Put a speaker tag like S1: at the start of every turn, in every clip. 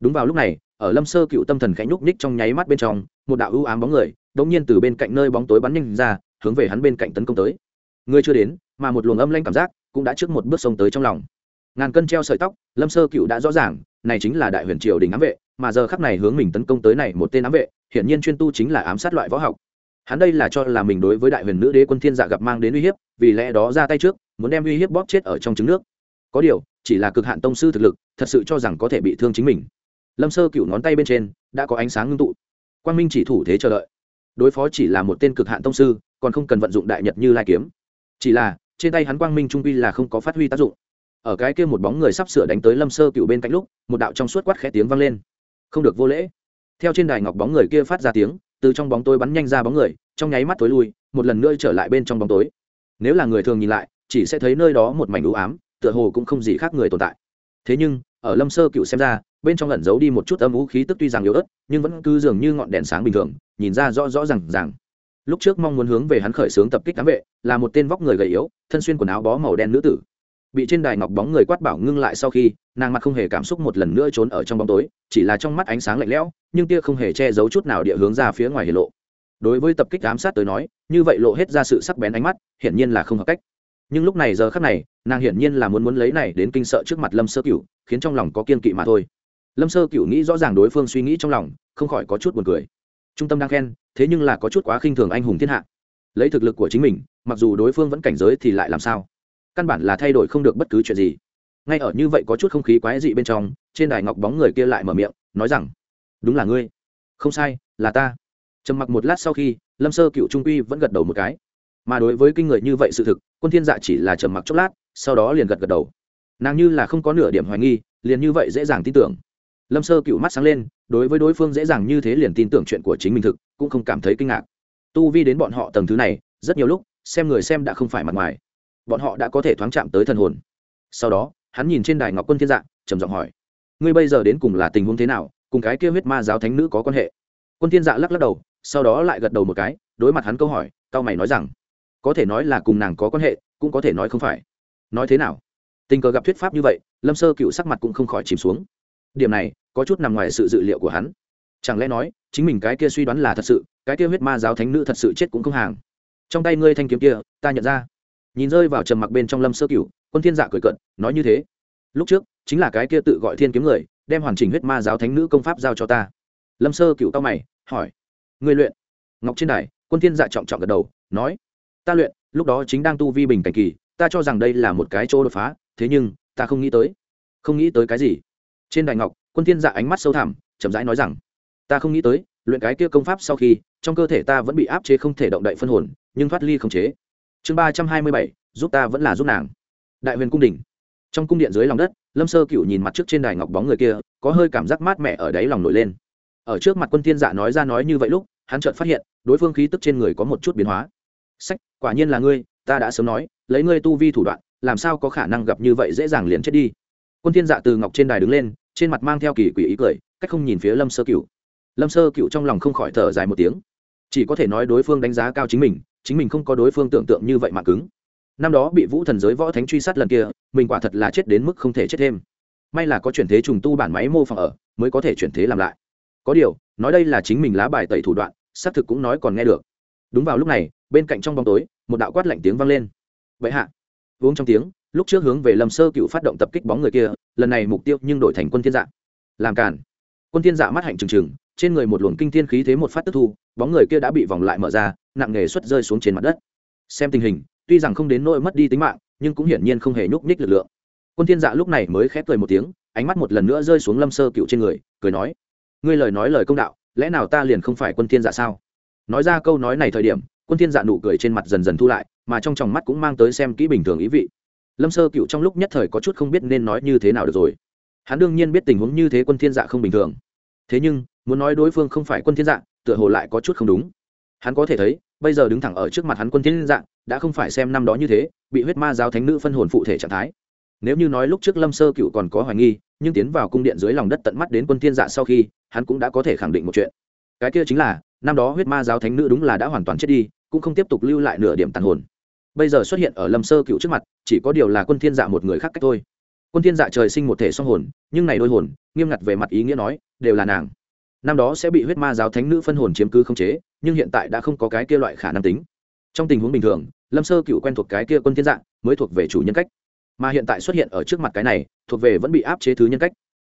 S1: đúng vào lúc này, ở lâm sơ cựu tâm thần khẽ nhúc ních trong nháy mắt bên trong, một đạo ưu ám bóng người đ ỗ n g nhiên từ bên cạnh nơi bóng tối bắn nhanh ra, hướng về hắn bên cạnh tấn công tới. Người chưa đến, mà một luồng âm lanh cảm giác cũng đã trước một bước sông tới trong lòng. Ngàn cân treo sợi tóc, lâm sơ cựu đã rõ ràng, này chính là đại huyền triều đình ám vệ, mà giờ khắc này hướng mình tấn công tới này một tên ám vệ, hiển nhiên chuyên tu chính là ám sát loại võ học. Hắn đây là cho là mình đối với đại huyền nữ đế quân thiên dạ gặp mang đến uy hiếp, vì lẽ đó ra tay trước, muốn đem uy hiếp bóp chết ở trong trứng nước. Có điều, chỉ là cực hạn tông sư thực lực, thật sự cho rằng có thể bị thương chính mình lâm sơ cựu ngón tay bên trên đã có ánh sáng ngưng tụ. Quang minh chỉ thủ thế chờ đợi. Đối phó chỉ là một tên cực hạn tông sư, còn không cần vận dụng đại nhật như lai kiếm. Chỉ là, trên tay hắn quang minh trung quy là không có phát huy tác dụng. Ở cái kia một bóng người sắp sửa đánh tới lâm sơ cựu bên cạnh lúc, một đạo trong suốt quát khẽ tiếng vang lên. Không được vô lễ. Theo trên đài ngọc bóng người kia phát ra tiếng, từ trong bóng tối bắn nhanh ra bóng người, trong nháy mắt tối lui, một lần nữa trở lại bên trong bóng tối. Nếu là người thường nhìn lại, chỉ sẽ thấy nơi đó một mảnh ưu ám, tựa hồ cũng không gì khác người tồn tại. Thế nhưng ở lâm sơ cựu xem ra, bên trong lẩn giấu đi một chút âm vũ khí tức tuy rằng yếu ớt, nhưng vẫn cứ dường như ngọn đèn sáng bình thường, nhìn ra rõ rõ r à rằng lúc trước mong muốn hướng về hắn khởi xướng tập kích cám vệ, là một tên vóc người gầy yếu, thân xuyên quần áo bó màu đen nữ tử. Bị trên đài ngọc bóng người quát bảo ngưng lại sau khi, nàng mặt không hề cảm xúc một lần nữa trốn ở trong bóng tối, chỉ là trong mắt ánh sáng lạnh lẽo, nhưng tia không hề che giấu chút nào địa hướng ra phía ngoài hiển lộ. Đối với tập kích ám sát tới nói, như vậy lộ hết ra sự sắc bén ánh mắt, hiển nhiên là không hợp cách nhưng lúc này giờ khắc này, nàng hiển nhiên là muốn muốn lấy này đến kinh sợ trước mặt lâm sơ cửu, khiến trong lòng có kiên kỵ mà thôi. Lâm sơ cửu nghĩ rõ ràng đối phương suy nghĩ trong lòng, không khỏi có chút buồn cười. Trung tâm đang khen, thế nhưng là có chút quá khinh thường anh hùng thiên hạ. Lấy thực lực của chính mình, mặc dù đối phương vẫn cảnh giới thì lại làm sao? Căn bản là thay đổi không được bất cứ chuyện gì. Ngay ở như vậy có chút không khí quái dị bên trong, trên đài ngọc bóng người kia lại mở miệng, nói rằng, đúng là ngươi. Không sai, là ta. Trầm mặc một lát sau khi, lâm sơ cựu trung quy vẫn gật đầu một cái mà đối với kinh người như vậy sự thực, quân thiên dạ chỉ là trầm mặc chốc lát, sau đó liền gật gật đầu. Nàng như là không có nửa điểm hoài nghi, liền như vậy dễ dàng tin tưởng. Lâm sơ cựu mắt sáng lên, đối với đối phương dễ dàng như thế liền tin tưởng chuyện của chính mình thực, cũng không cảm thấy kinh ngạc. Tu vi đến bọn họ tầng thứ này, rất nhiều lúc, xem người xem đã không phải mặt ngoài. Bọn họ đã có thể thoáng chạm tới thần hồn. Sau đó, hắn nhìn trên đài ngọc quân thiên dạ trầm giọng hỏi, ngươi bây giờ đến cùng là tình huống thế nào? Cùng cái kia huyết ma giáo thánh nữ có quan hệ? Quân thiên dạ lắc lắc đầu, sau đó lại gật đầu một cái, đối mặt hắn câu hỏi, cao mày nói rằng có thể nói là cùng nàng có quan hệ, cũng có thể nói không phải. Nói thế nào? Tình cờ gặp thuyết pháp như vậy, lâm sơ cựu sắc mặt cũng không khỏi chìm xuống. Điểm này, có chút nằm ngoài sự dự liệu của hắn. Chẳng lẽ nói, chính mình cái kia suy đoán là thật sự, cái kia huyết ma giáo thánh nữ thật sự chết cũng không hàng. Trong tay ngươi thanh kiếm kia, ta nhận ra. Nhìn rơi vào trầm mặc bên trong lâm sơ cửu quân thiên dạ cười cận nói như thế. Lúc trước, chính là cái kia tự gọi thiên kiếm người, đem hoàn chỉnh huyết ma giáo thánh nữ công pháp giao cho ta. Lâm sơ cửu cao mày, hỏi. Ngươi luyện. Ngọc trên đài, quân thiên dạ trọng trọng gật đầu, nói ta luyện, lúc đó chính đang tu vi bình cảnh kỳ, ta cho rằng đây là một cái chỗ đột phá, thế nhưng, ta không nghĩ tới. Không nghĩ tới cái gì? Trên đài ngọc, quân thiên dạ ánh mắt sâu thẳm, chậm rãi nói rằng, ta không nghĩ tới, luyện cái kia công pháp sau khi, trong cơ thể ta vẫn bị áp chế không thể động đậy phân hồn, nhưng thoát ly không chế. Chương ba trăm hai mươi bảy, giúp ta vẫn là giúp nàng. Đại huyền cung đình trong cung điện dưới lòng đất, lâm sơ cựu nhìn mặt trước trên đài ngọc bóng người kia, có hơi cảm giác mát mẻ ở đáy lòng nổi lên. Ở trước mặt quân thiên dạ nói ra nói như vậy lúc, hắn chợt phát hiện, đối phương khí tức trên người có một chút biến hóa sách, quả nhiên là ngươi, ta đã sớm nói, lấy ngươi tu vi thủ đoạn, làm sao có khả năng gặp như vậy dễ dàng liền chết đi. Quân thiên dạ từ ngọc trên đài đứng lên, trên mặt mang theo kỳ quỷ ý cười, cách không nhìn phía lâm sơ cựu lâm sơ cựu trong lòng không khỏi thở dài một tiếng. Chỉ có thể nói đối phương đánh giá cao chính mình chính mình không có đối phương tưởng tượng như vậy mà cứng. Năm đó bị vũ thần giới võ thánh truy sát lần kia, mình quả thật là chết đến mức không thể chết thêm. May là có chuyển thế trùng tu bản máy mô phỏng ở, mới có thể chuyển thế làm lại. Có điều, nói đây là chính mình lá bài tẩy thủ đoạn, xác thực cũng nói còn nghe được đúng vào lúc này, bên cạnh trong bóng tối, một đạo quát lạnh tiếng vang lên. Vậy hạ. Uống trong tiếng, lúc trước hướng về lâm sơ cựu phát động tập kích bóng người kia, lần này mục tiêu nhưng đổi thành quân thiên dạ. Làm cản quân thiên dạ mắt hạnh trừng trừng, trên người một luồng kinh thiên khí thế một phát tức thu, bóng người kia đã bị vòng lại mở ra, nặng nghề xuất rơi xuống trên mặt đất. Xem tình hình, tuy rằng không đến nỗi mất đi tính mạng, nhưng cũng hiển nhiên không hề nhúc nhích lực lượng. Quân thiên dạ lúc này mới khép cười một tiếng, ánh mắt một lần nữa rơi xuống lâm sơ cựu trên người, cười nói, ngươi lời nói lời công đạo, lẽ nào ta liền không phải quân thiên dạ sao? Nói ra câu nói này thời điểm, quân thiên dạ nụ cười trên mặt dần dần thu lại, mà trong tròng mắt cũng mang tới xem kỹ bình thường ý vị. Lâm sơ cựu trong lúc nhất thời có chút không biết nên nói như thế nào được rồi. Hắn đương nhiên biết tình huống như thế quân thiên dạ không bình thường. Thế nhưng, muốn nói đối phương không phải quân thiên dạ tựa hồ lại có chút không đúng. Hắn có thể thấy, bây giờ đứng thẳng ở trước mặt hắn quân thiên dạ đã không phải xem năm đó như thế, bị huyết ma giáo thánh nữ phân hồn phụ thể trạng thái. Nếu như nói lúc trước lâm sơ cựu còn có hoài nghi, nhưng tiến vào cung điện dưới lòng đất tận mắt đến quân thiên dạ sau khi, hắn cũng đã có thể khẳng định một chuyện. Cái kia chính là năm đó huyết ma giáo thánh nữ đúng là đã hoàn toàn chết đi, cũng không tiếp tục lưu lại nửa điểm tàn hồn. Bây giờ xuất hiện ở lâm sơ cựu trước mặt, chỉ có điều là quân thiên dạ một người khác cách thôi. Quân thiên dạ trời sinh một thể song hồn, nhưng này đôi hồn, nghiêm ngặt về mặt ý nghĩa nói, đều là nàng. Năm đó sẽ bị huyết ma giáo thánh nữ phân hồn chiếm cứ không chế, nhưng hiện tại đã không có cái kia loại khả năng tính. Trong tình huống bình thường, lâm sơ cựu quen thuộc cái kia quân thiên dạ mới thuộc về chủ nhân cách. Mà hiện tại xuất hiện ở trước mặt cái này, thuộc về vẫn bị áp chế thứ nhân cách.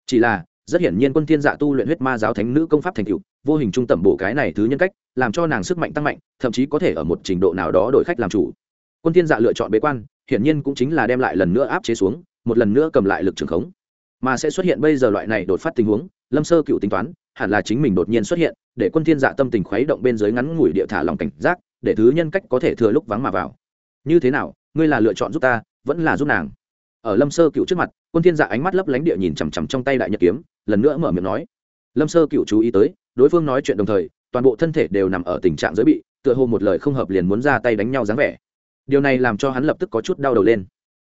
S1: Chỉ là rất hiển nhiên quân thiên dạ tu luyện huyết ma giáo thánh nữ công pháp thành tựu, vô hình trung tẩm bổ cái này thứ nhân cách, làm cho nàng sức mạnh tăng mạnh, thậm chí có thể ở một trình độ nào đó đổi khách làm chủ. Quân thiên dạ lựa chọn bế quan, hiển nhiên cũng chính là đem lại lần nữa áp chế xuống, một lần nữa cầm lại lực trường khống. Mà sẽ xuất hiện bây giờ loại này đột phát tình huống, lâm sơ cựu tính toán, hẳn là chính mình đột nhiên xuất hiện, để quân thiên dạ tâm tình khuấy động bên dưới ngắn ngủi địa thả lòng cảnh giác, để thứ nhân cách có thể thừa lúc vắng mà vào. Như thế nào, ngươi là lựa chọn giúp ta, vẫn là giúp nàng. Ở lâm sơ cựu trước mặt, quân thiên dạ ánh mắt lấp lánh địa nhìn chằm chằm trong tay đại nhật kiếm lần nữa mở miệng nói. Lâm sơ cựu chú ý tới, đối phương nói chuyện đồng thời, toàn bộ thân thể đều nằm ở tình trạng giới bị, tựa hồ một lời không hợp liền muốn ra tay đánh nhau dáng vẻ. Điều này làm cho hắn lập tức có chút đau đầu lên.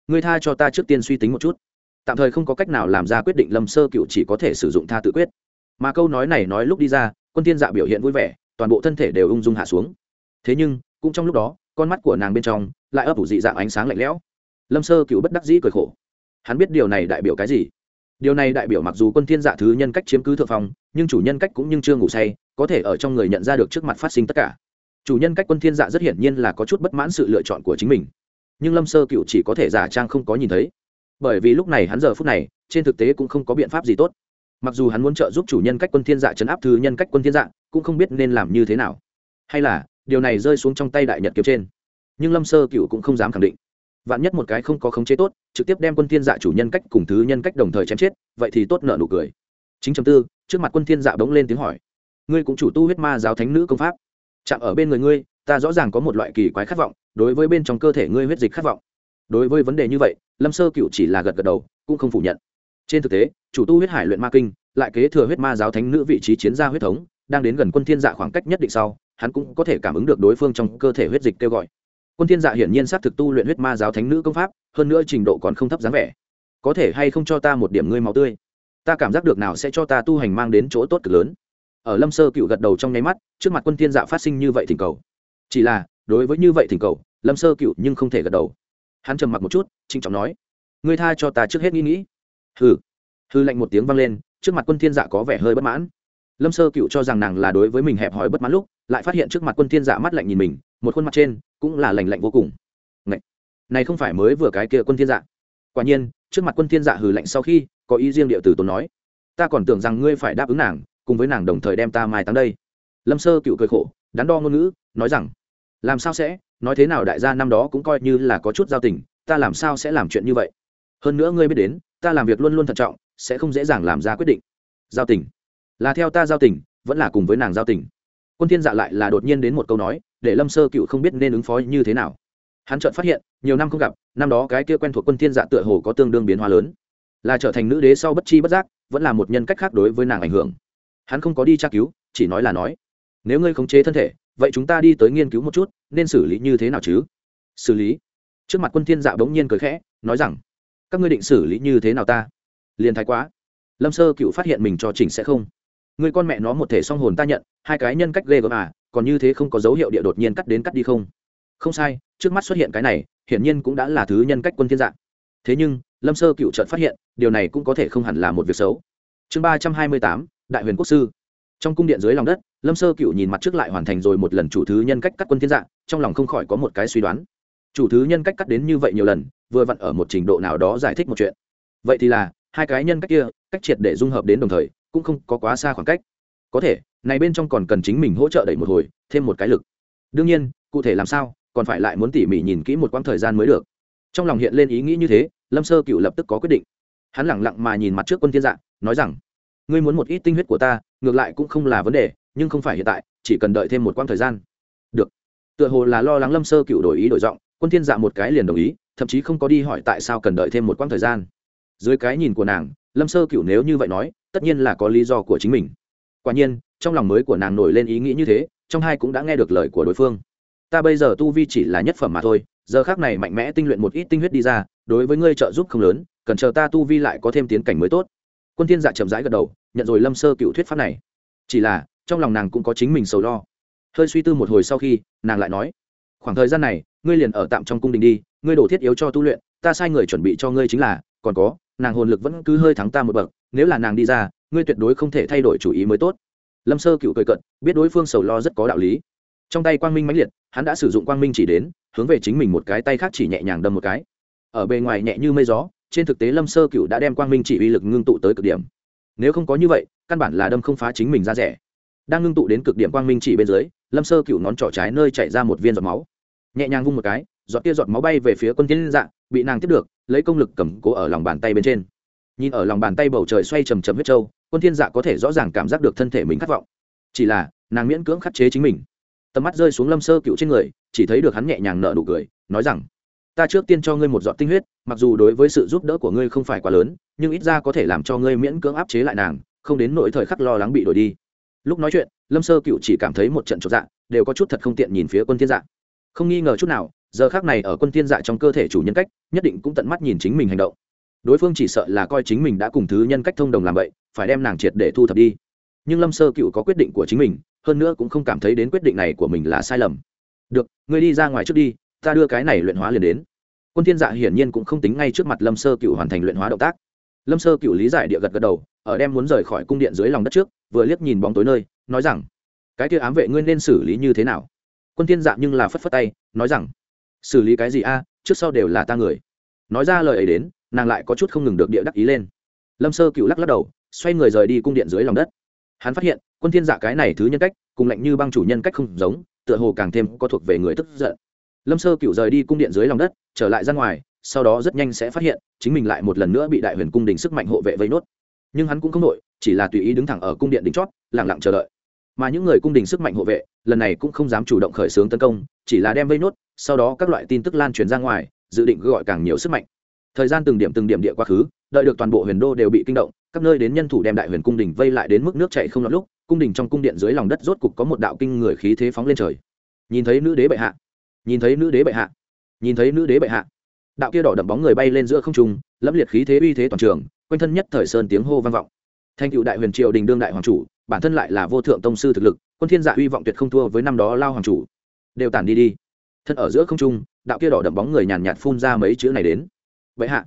S1: Người tha cho ta trước tiên suy tính một chút. Tạm thời không có cách nào làm ra quyết định lâm sơ cựu chỉ có thể sử dụng tha tự quyết. Mà câu nói này nói lúc đi ra, quân thiên dạ biểu hiện vui vẻ, toàn bộ thân thể đều ung dung hạ xuống. Thế nhưng, cũng trong lúc đó, con mắt của nàng bên trong lại ấp ủ dị dạng ánh sáng lạnh lẽo. Lâm sơ cựu bất đắc dĩ cười khổ. Hắn biết điều này đại biểu cái gì? Điều này đại biểu mặc dù quân thiên dạ thứ nhân cách chiếm cứ thượng phong, nhưng chủ nhân cách cũng nhưng chưa ngủ say, có thể ở trong người nhận ra được trước mặt phát sinh tất cả. Chủ nhân cách quân thiên dạ rất hiển nhiên là có chút bất mãn sự lựa chọn của chính mình. Nhưng lâm sơ cựu chỉ có thể giả trang không có nhìn thấy. Bởi vì lúc này hắn giờ phút này, trên thực tế cũng không có biện pháp gì tốt. Mặc dù hắn muốn trợ giúp chủ nhân cách quân thiên dạ chấn áp thứ nhân cách quân thiên dạ cũng không biết nên làm như thế nào. Hay là, điều này rơi xuống trong tay đại nhật kiếm trên. Nhưng lâm sơ cựu cũng không dám khẳng định vạn nhất một cái không có khống chế tốt, trực tiếp đem quân thiên dạ chủ nhân cách cùng thứ nhân cách đồng thời chém chết, vậy thì tốt nợ nụ cười. Chính chấm tư, trước mặt quân thiên dạ bỗng lên tiếng hỏi. Ngươi cũng chủ tu huyết ma giáo thánh nữ công pháp. Chạm ở bên người ngươi, ta rõ ràng có một loại kỳ quái khát vọng, đối với bên trong cơ thể ngươi huyết dịch khát vọng. Đối với vấn đề như vậy, lâm sơ cựu chỉ là gật gật đầu, cũng không phủ nhận. Trên thực tế, chủ tu huyết hải luyện ma kinh, lại kế thừa huyết ma giáo thánh nữ vị trí chiến gia huyết thống, đang đến gần quân thiên dạ khoảng cách nhất định sau, hắn cũng có thể cảm ứng được đối phương trong cơ thể huyết dịch kêu gọi quân thiên dạ hiển nhiên sát thực tu luyện huyết ma giáo thánh nữ công pháp, hơn nữa trình độ còn không thấp dáng vẻ. Có thể hay không cho ta một điểm ngươi máu tươi? Ta cảm giác được nào sẽ cho ta tu hành mang đến chỗ tốt cực lớn. Ở lâm sơ cựu gật đầu trong nháy mắt, trước mặt quân thiên dạ phát sinh như vậy thỉnh cầu. Chỉ là, đối với như vậy thỉnh cầu, lâm sơ cựu nhưng không thể gật đầu. Hắn trầm mặc một chút trinh trọng nói, ngươi tha cho ta trước hết nghĩ nghĩ. Hừ. Hư lạnh một tiếng vang lên, trước mặt quân thiên dạ có vẻ hơi bất mãn. Lâm sơ cựu cho rằng nàng là đối với mình hẹp hòi bất mãn lúc, lại phát hiện trước mặt quân thiên dạ mắt lạnh nhìn mình một khuôn mặt trên cũng là lành lạnh vô cùng. Này này không phải mới vừa cái kia quân thiên dạ. Quả nhiên, trước mặt quân thiên dạ hừ lạnh sau khi, có ý riêng địa tử tốn nói, ta còn tưởng rằng ngươi phải đáp ứng nàng, cùng với nàng đồng thời đem ta mai táng đây. Lâm sơ cựu cười khổ, đắn đo ngôn ngữ, nói rằng, làm sao sẽ? Nói thế nào đại gia năm đó cũng coi như là có chút giao tình, ta làm sao sẽ làm chuyện như vậy? Hơn nữa ngươi biết đến, ta làm việc luôn luôn thận trọng, sẽ không dễ dàng làm ra quyết định. Giao tình. Là theo ta giao tình, vẫn là cùng với nàng giao tình. Quân thiên dạ lại là đột nhiên đến một câu nói để lâm sơ cựu không biết nên ứng phó như thế nào. Hắn chợt phát hiện, nhiều năm không gặp, năm đó cái kia quen thuộc quân thiên dạ tựa hồ có tương đương biến hóa lớn. Là trở thành nữ đế sau bất chi bất giác, vẫn là một nhân cách khác đối với nàng ảnh hưởng. Hắn không có đi tra cứu, chỉ nói là nói, nếu ngươi khống chế thân thể, vậy chúng ta đi tới nghiên cứu một chút, nên xử lý như thế nào chứ? Xử lý? Trước mặt quân thiên dạ bỗng nhiên cười khẽ, nói rằng, các ngươi định xử lý như thế nào ta? Liền thái quá. Lâm sơ cựu phát hiện mình cho chỉnh sẽ không. Người con mẹ nó một thể song hồn ta nhận, hai cái nhân cách ghê gớm à còn như thế không có dấu hiệu địa đột nhiên cắt đến cắt đi không? Không sai, trước mắt xuất hiện cái này, hiển nhiên cũng đã là thứ nhân cách quân thiên dạng. Thế nhưng, lâm sơ cựu chợt phát hiện, điều này cũng có thể không hẳn là một việc xấu. Chương ba trăm hai mươi tám, đại huyền quốc sư. Trong cung điện dưới lòng đất, lâm sơ cựu nhìn mặt trước lại hoàn thành rồi một lần chủ thứ nhân cách cắt quân thiên dạng, trong lòng không khỏi có một cái suy đoán. Chủ thứ nhân cách cắt đến như vậy nhiều lần, vừa vặn ở một trình độ nào đó giải thích một chuyện. Vậy thì là, hai cái nhân cách kia, cách triệt để dung hợp đến đồng thời, cũng không có quá xa khoảng cách có thể, này bên trong còn cần chính mình hỗ trợ đẩy một hồi, thêm một cái lực. Đương nhiên, cụ thể làm sao, còn phải lại muốn tỉ mỉ nhìn kỹ một quãng thời gian mới được. Trong lòng hiện lên ý nghĩ như thế, lâm sơ cựu lập tức có quyết định. Hắn lẳng lặng mà nhìn mặt trước quân thiên dạng nói rằng, ngươi muốn một ít tinh huyết của ta, ngược lại cũng không là vấn đề, nhưng không phải hiện tại, chỉ cần đợi thêm một quãng thời gian. Được. Tựa hồ là lo lắng lâm sơ cựu đổi ý đổi giọng, quân thiên dạ một cái liền đồng ý, thậm chí không có đi hỏi tại sao cần đợi thêm một quãng thời gian. Dưới cái nhìn của nàng, lâm sơ cựu nếu như vậy nói, tất nhiên là có lý do của chính mình quả nhiên, trong lòng mới của nàng nổi lên ý nghĩ như thế, trong hai cũng đã nghe được lời của đối phương. Ta bây giờ tu vi chỉ là nhất phẩm mà thôi, giờ khác này mạnh mẽ tinh luyện một ít tinh huyết đi ra, đối với ngươi trợ giúp không lớn, cần chờ ta tu vi lại có thêm tiến cảnh mới tốt. Quân thiên dạ chậm rãi gật đầu, nhận rồi lâm sơ cựu thuyết pháp này. Chỉ là, trong lòng nàng cũng có chính mình sầu lo. Hơi suy tư một hồi sau khi, nàng lại nói, khoảng thời gian này, ngươi liền ở tạm trong cung đình đi, ngươi đổ thiết yếu cho tu luyện, ta sai người chuẩn bị cho ngươi chính là, còn có, nàng hồn lực vẫn cứ hơi thắng ta một bậc, nếu là nàng đi ra ngươi tuyệt đối không thể thay đổi chủ ý mới tốt. Lâm sơ cựu cười cận biết đối phương sầu lo rất có đạo lý. Trong tay quang minh mãnh liệt, hắn đã sử dụng quang minh chỉ đến, hướng về chính mình một cái tay khác chỉ nhẹ nhàng đâm một cái. Ở bề ngoài nhẹ như mây gió, trên thực tế lâm sơ cựu đã đem quang minh chỉ uy lực ngưng tụ tới cực điểm. Nếu không có như vậy, căn bản là đâm không phá chính mình ra rẻ. Đang ngưng tụ đến cực điểm quang minh chỉ bên dưới, lâm sơ cựu nón trỏ trái nơi chạy ra một viên giọt máu. Nhẹ nhàng vung một cái, giọt kia giọt máu bay về phía quân tiến dạng, bị nàng tiếp được, lấy công lực cầm cố ở lòng bàn tay bên trên. Nhìn ở lòng bàn tay bầu trời xoay chầm chầm huyết trâu quân thiên dạ có thể rõ ràng cảm giác được thân thể mình khát vọng. Chỉ là, nàng miễn cưỡng khắc chế chính mình. Tầm mắt rơi xuống lâm sơ cựu trên người, chỉ thấy được hắn nhẹ nhàng nở nụ cười, nói rằng, ta trước tiên cho ngươi một giọt tinh huyết, mặc dù đối với sự giúp đỡ của ngươi không phải quá lớn, nhưng ít ra có thể làm cho ngươi miễn cưỡng áp chế lại nàng, không đến nỗi thời khắc lo lắng bị đổi đi. Lúc nói chuyện, lâm sơ cựu chỉ cảm thấy một trận chột dạ đều có chút thật không tiện nhìn phía quân thiên dạ. Không nghi ngờ chút nào, giờ khác này ở quân thiên dạ trong cơ thể chủ nhân cách, nhất định cũng tận mắt nhìn chính mình hành động đối phương chỉ sợ là coi chính mình đã cùng thứ nhân cách thông đồng làm vậy, phải đem nàng triệt để thu thập đi. Nhưng lâm sơ cựu có quyết định của chính mình, hơn nữa cũng không cảm thấy đến quyết định này của mình là sai lầm. Được, ngươi đi ra ngoài trước đi, ta đưa cái này luyện hóa liền đến. Quân thiên dạ hiển nhiên cũng không tính ngay trước mặt lâm sơ cựu hoàn thành luyện hóa động tác. Lâm sơ cựu lý giải địa gật gật đầu, ở đem muốn rời khỏi cung điện dưới lòng đất trước, vừa liếc nhìn bóng tối nơi, nói rằng, cái kia ám vệ ngươi nên xử lý như thế nào? Quân thiên dạ nhưng là phất phất tay, nói rằng, xử lý cái gì a? Trước sau đều là ta người. Nói ra lời ấy đến nàng lại có chút không ngừng được địa đắc ý lên. Lâm sơ cựu lắc lắc đầu, xoay người rời đi cung điện dưới lòng đất. Hắn phát hiện, quân thiên dạ cái này thứ nhân cách, cùng lạnh như băng chủ nhân cách không giống, tựa hồ càng thêm có thuộc về người tức giận. Lâm sơ cựu rời đi cung điện dưới lòng đất, trở lại ra ngoài, sau đó rất nhanh sẽ phát hiện, chính mình lại một lần nữa bị đại huyền cung đình sức mạnh hộ vệ vây nốt. Nhưng hắn cũng không nội chỉ là tùy ý đứng thẳng ở cung điện đỉnh chót lẳng lặng chờ đợi. Mà những người cung đình sức mạnh hộ vệ, lần này cũng không dám chủ động khởi xướng tấn công, chỉ là đem vây nốt, sau đó các loại tin tức lan truyền ra ngoài, dự định gọi càng nhiều sức mạnh thời gian từng điểm từng điểm địa quá khứ, đợi được toàn bộ huyền đô đều bị kinh động, các nơi đến nhân thủ đem đại huyền cung đình vây lại đến mức nước chảy không lọt lúc, cung đình trong cung điện dưới lòng đất rốt cục có một đạo kinh người khí thế phóng lên trời. Nhìn thấy nữ đế bệ hạ, nhìn thấy nữ đế bệ hạ, nhìn thấy nữ đế bệ hạ. Đạo kia đỏ đậm bóng người bay lên giữa không trung, lẫm liệt khí thế uy thế toàn trường, quanh thân nhất thời sơn tiếng hô vang vọng. Thanh cựu đại huyền triều đình đương đại hoàng chủ, bản thân lại là vô thượng tông sư thực lực, quân thiên dạ uy vọng tuyệt không thua với năm đó lao hoàng chủ. Đều tản đi đi. Thân ở giữa không trung, đạo kia đỏ đậm bóng người nhàn nhạt phun ra mấy chữ này đến vậy hạ.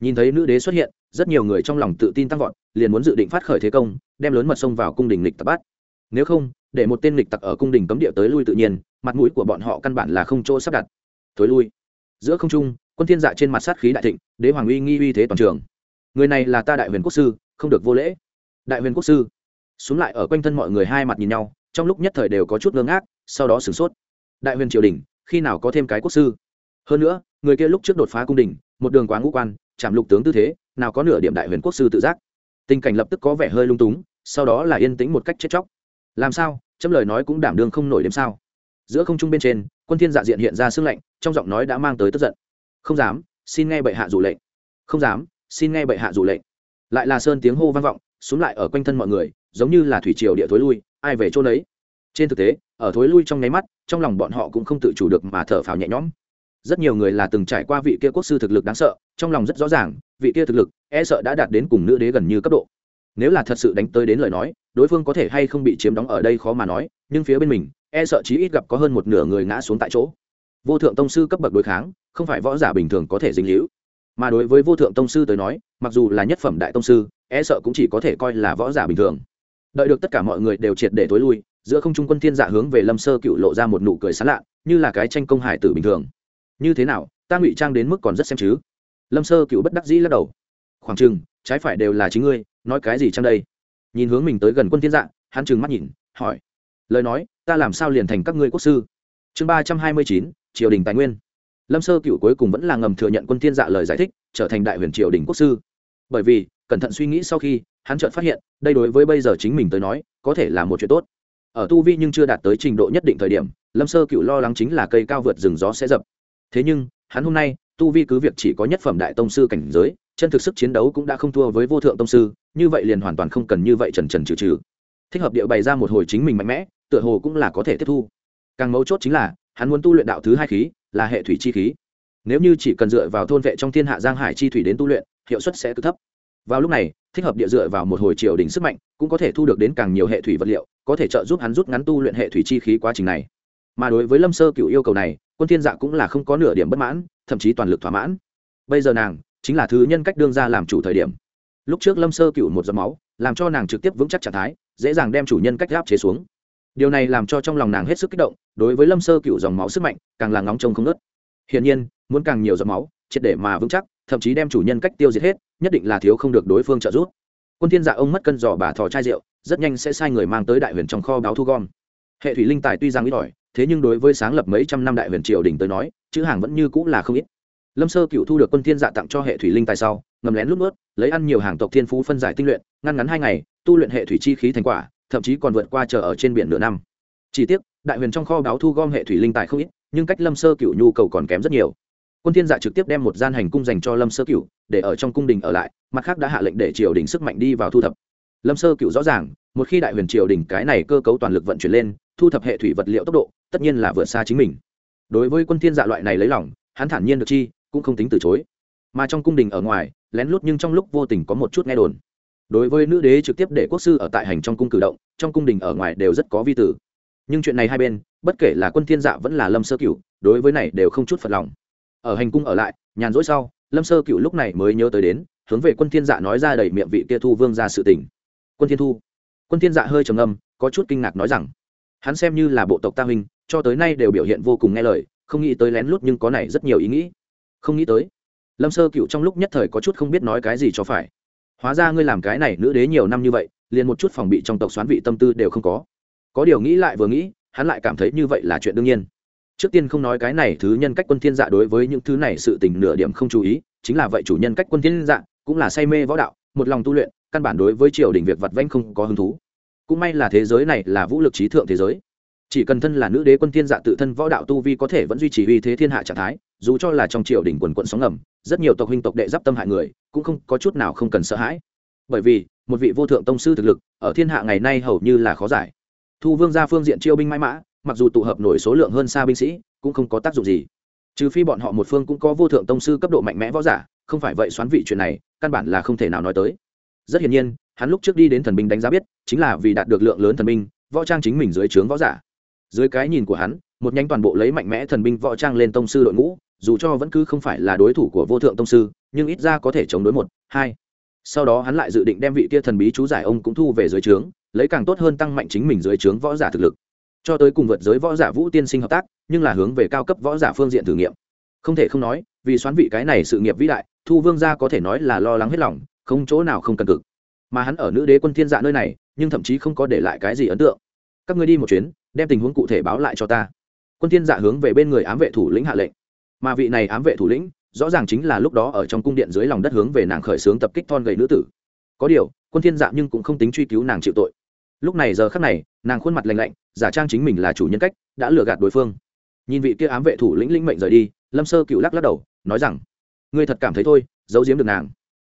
S1: Nhìn thấy nữ đế xuất hiện, rất nhiều người trong lòng tự tin tăng vọt, liền muốn dự định phát khởi thế công, đem lớn mật sông vào cung đình lịch tập bắt. Nếu không, để một tên lịch tặc ở cung đình cấm địa tới lui tự nhiên, mặt mũi của bọn họ căn bản là không chỗ sắp đặt. Thối lui. Giữa không trung, quân thiên dạ trên mặt sát khí đại thịnh, đế hoàng uy nghi uy thế toàn trường. Người này là ta đại huyền quốc sư, không được vô lễ. Đại huyền quốc sư. Xuống lại ở quanh thân mọi người hai mặt nhìn nhau, trong lúc nhất thời đều có chút ngơ ngác, sau đó sửng sốt. Đại huyền triều đình, khi nào có thêm cái quốc sư? Hơn nữa, người kia lúc trước đột phá cung đình một đường quá ngũ quan, chạm lục tướng tư thế, nào có nửa điểm đại huyền quốc sư tự giác. Tình cảnh lập tức có vẻ hơi lung túng, sau đó là yên tĩnh một cách chết chóc. Làm sao? Chấm lời nói cũng đảm đương không nổi đêm sao? Giữa không trung bên trên, quân thiên dạ diện hiện ra sương lạnh, trong giọng nói đã mang tới tức giận. Không dám, xin nghe bệ hạ dụ lệnh. Không dám, xin nghe bệ hạ dụ lệnh. Lại là sơn tiếng hô vang vọng, xuống lại ở quanh thân mọi người, giống như là thủy triều địa thối lui, ai về chỗ đấy trên thực tế, ở thối lui trong nháy mắt, trong lòng bọn họ cũng không tự chủ được mà thở phào nhẹ nhõm rất nhiều người là từng trải qua vị kia quốc sư thực lực đáng sợ, trong lòng rất rõ ràng, vị kia thực lực e sợ đã đạt đến cùng nữ đế gần như cấp độ. Nếu là thật sự đánh tới đến lời nói, đối phương có thể hay không bị chiếm đóng ở đây khó mà nói, nhưng phía bên mình e sợ chí ít gặp có hơn một nửa người ngã xuống tại chỗ. Vô thượng tông sư cấp bậc đối kháng, không phải võ giả bình thường có thể dính hữu mà đối với vô thượng tông sư tới nói, mặc dù là nhất phẩm đại tông sư e sợ cũng chỉ có thể coi là võ giả bình thường. Đợi được tất cả mọi người đều triệt để tối lui, giữa không trung quân thiên dạ hướng về lâm sơ cựu lộ ra một nụ cười sán lạ, như là cái tranh công hải tử bình thường như thế nào ta ngụy trang đến mức còn rất xem chứ? Lâm sơ cựu bất đắc dĩ lắc đầu. Khoảng chừng trái phải đều là chính ngươi nói cái gì trong đây? Nhìn hướng mình tới gần quân thiên dạng, hắn trừng mắt nhìn hỏi. Lời nói ta làm sao liền thành các ngươi quốc sư? Chương ba trăm hai mươi chín triều đình tài nguyên. Lâm sơ cựu cuối cùng vẫn là ngầm thừa nhận quân thiên dạ lời giải thích trở thành đại huyền triều đình quốc sư. Bởi vì cẩn thận suy nghĩ sau khi hắn chợt phát hiện đây đối với bây giờ chính mình tới nói có thể là một chuyện tốt. Ở tu vi nhưng chưa đạt tới trình độ nhất định thời điểm lâm sơ cựu lo lắng chính là cây cao vượt rừng gió sẽ dập thế nhưng, hắn hôm nay, tu vi cứ việc chỉ có nhất phẩm đại tông sư cảnh giới, chân thực sức chiến đấu cũng đã không thua với vô thượng tông sư, như vậy liền hoàn toàn không cần như vậy trần trần trừ trừ thích hợp địa bày ra một hồi chính mình mạnh mẽ, tựa hồ cũng là có thể tiếp thu. Càng mấu chốt chính là, hắn muốn tu luyện đạo thứ hai khí, là hệ thủy chi khí. Nếu như chỉ cần dựa vào thôn vệ trong thiên hạ giang hải chi thủy đến tu luyện, hiệu suất sẽ cứ thấp. Vào lúc này, thích hợp địa dựa vào một hồi triều đỉnh sức mạnh, cũng có thể thu được đến càng nhiều hệ thủy vật liệu, có thể trợ giúp hắn rút ngắn tu luyện hệ thủy chi khí quá trình này mà đối với lâm sơ cựu yêu cầu này, quân thiên dạ cũng là không có nửa điểm bất mãn, thậm chí toàn lực thỏa mãn. Bây giờ nàng chính là thứ nhân cách đương ra làm chủ thời điểm. Lúc trước lâm sơ cựu một giọt máu, làm cho nàng trực tiếp vững chắc trạng thái, dễ dàng đem chủ nhân cách gáp chế xuống. Điều này làm cho trong lòng nàng hết sức kích động, đối với lâm sơ cựu dòng máu sức mạnh, càng là ngóng trông không nớt hiển nhiên, muốn càng nhiều giọt máu, triệt để mà vững chắc, thậm chí đem chủ nhân cách tiêu diệt hết, nhất định là thiếu không được đối phương trợ giúp. Quân thiên dạ ông mất cân giò bà thò chai rượu, rất nhanh sẽ sai người mang tới đại huyền trong kho báo thu gom. Hệ thủy linh tài tuy rằng ít ỏi thế nhưng đối với sáng lập mấy trăm năm đại huyền triều đình tới nói, chữ hàng vẫn như cũng là không ít. Lâm sơ cựu thu được quân thiên dạ tặng cho hệ thủy linh tài sau, ngầm lén lút ướt lấy ăn nhiều hàng tộc thiên phú phân giải tinh luyện, ngăn ngắn hai ngày, tu luyện hệ thủy chi khí thành quả, thậm chí còn vượt qua chờ ở trên biển nửa năm. Chỉ tiếc, đại huyền trong kho báo thu gom hệ thủy linh tài không ít, nhưng cách lâm sơ cựu nhu cầu còn kém rất nhiều. Quân thiên dạ trực tiếp đem một gian hành cung dành cho lâm sơ cựu để ở trong cung đình ở lại, mặt khác đã hạ lệnh để triều đình sức mạnh đi vào thu thập. Lâm sơ cựu rõ ràng, một khi đại huyền triều đình cái này cơ cấu toàn lực vận chuyển lên, thu thập hệ thủy vật liệu tốc độ tất nhiên là vượt xa chính mình. Đối với quân thiên dạ loại này lấy lòng, hắn thản nhiên được chi, cũng không tính từ chối. Mà trong cung đình ở ngoài, lén lút nhưng trong lúc vô tình có một chút nghe đồn. Đối với nữ đế trực tiếp để quốc sư ở tại hành trong cung cử động, trong cung đình ở ngoài đều rất có vi tử. Nhưng chuyện này hai bên, bất kể là quân thiên dạ vẫn là lâm sơ cửu, đối với này đều không chút phật lòng. Ở hành cung ở lại, nhàn rỗi sau, lâm sơ cửu lúc này mới nhớ tới đến, hướng về quân thiên dạ nói ra đầy miệng vị kia thu vương ra sự tình. Quân thiên thu. Quân thiên dạ hơi trầm ngâm, có chút kinh ngạc nói rằng, hắn xem như là bộ tộc ta huynh cho tới nay đều biểu hiện vô cùng nghe lời, không nghĩ tới lén lút nhưng có này rất nhiều ý nghĩ. Không nghĩ tới, lâm sơ cựu trong lúc nhất thời có chút không biết nói cái gì cho phải. Hóa ra ngươi làm cái này nữ đế nhiều năm như vậy, liền một chút phòng bị trong tộc xoán vị tâm tư đều không có. Có điều nghĩ lại vừa nghĩ, hắn lại cảm thấy như vậy là chuyện đương nhiên. Trước tiên không nói cái này thứ nhân cách quân thiên dạ đối với những thứ này sự tình nửa điểm không chú ý, chính là vậy chủ nhân cách quân thiên dạ cũng là say mê võ đạo, một lòng tu luyện, căn bản đối với triều đình việc vặt vãnh không có hứng thú. Cũng may là thế giới này là vũ lực trí thượng thế giới chỉ cần thân là nữ đế quân thiên dạ tự thân võ đạo tu vi có thể vẫn duy trì uy thế thiên hạ trạng thái, dù cho là trong triều đình quần quận sóng ngầm, rất nhiều tộc huynh tộc đệ giáp tâm hại người, cũng không có chút nào không cần sợ hãi. Bởi vì, một vị vô thượng tông sư thực lực, ở thiên hạ ngày nay hầu như là khó giải. Thu vương ra phương diện chiêu binh mãi mã, mặc dù tụ hợp nổi số lượng hơn xa binh sĩ, cũng không có tác dụng gì. Trừ phi bọn họ một phương cũng có vô thượng tông sư cấp độ mạnh mẽ võ giả, không phải vậy xoán vị chuyện này, căn bản là không thể nào nói tới. Rất hiển nhiên, hắn lúc trước đi đến thần binh đánh giá biết, chính là vì đạt được lượng lớn thần binh, võ trang chính mình dưới trướng võ giả dưới cái nhìn của hắn, một nhánh toàn bộ lấy mạnh mẽ thần binh võ trang lên tông sư đội ngũ, dù cho vẫn cứ không phải là đối thủ của vô thượng tông sư, nhưng ít ra có thể chống đối một, hai. Sau đó hắn lại dự định đem vị kia thần bí chú giải ông cũng thu về dưới trướng, lấy càng tốt hơn tăng mạnh chính mình dưới trướng võ giả thực lực. Cho tới cùng vượt giới võ giả vũ tiên sinh hợp tác, nhưng là hướng về cao cấp võ giả phương diện thử nghiệm. Không thể không nói, vì xoán vị cái này sự nghiệp vĩ đại, thu vương gia có thể nói là lo lắng hết lòng, không chỗ nào không cần cực. Mà hắn ở nữ đế quân thiên dạ nơi này, nhưng thậm chí không có để lại cái gì ấn tượng. Các ngươi đi một chuyến đem tình huống cụ thể báo lại cho ta. Quân thiên dạ hướng về bên người ám vệ thủ lĩnh hạ lệnh. Mà vị này ám vệ thủ lĩnh, rõ ràng chính là lúc đó ở trong cung điện dưới lòng đất hướng về nàng khởi xướng tập kích thon gầy nữ tử. Có điều, quân thiên dạ nhưng cũng không tính truy cứu nàng chịu tội. Lúc này giờ khắc này, nàng khuôn mặt lạnh lạnh, giả trang chính mình là chủ nhân cách, đã lừa gạt đối phương. Nhìn vị kia ám vệ thủ lĩnh lĩnh mệnh rời đi, lâm sơ cựu lắc lắc đầu, nói rằng, ngươi thật cảm thấy thôi, giấu giếm được nàng.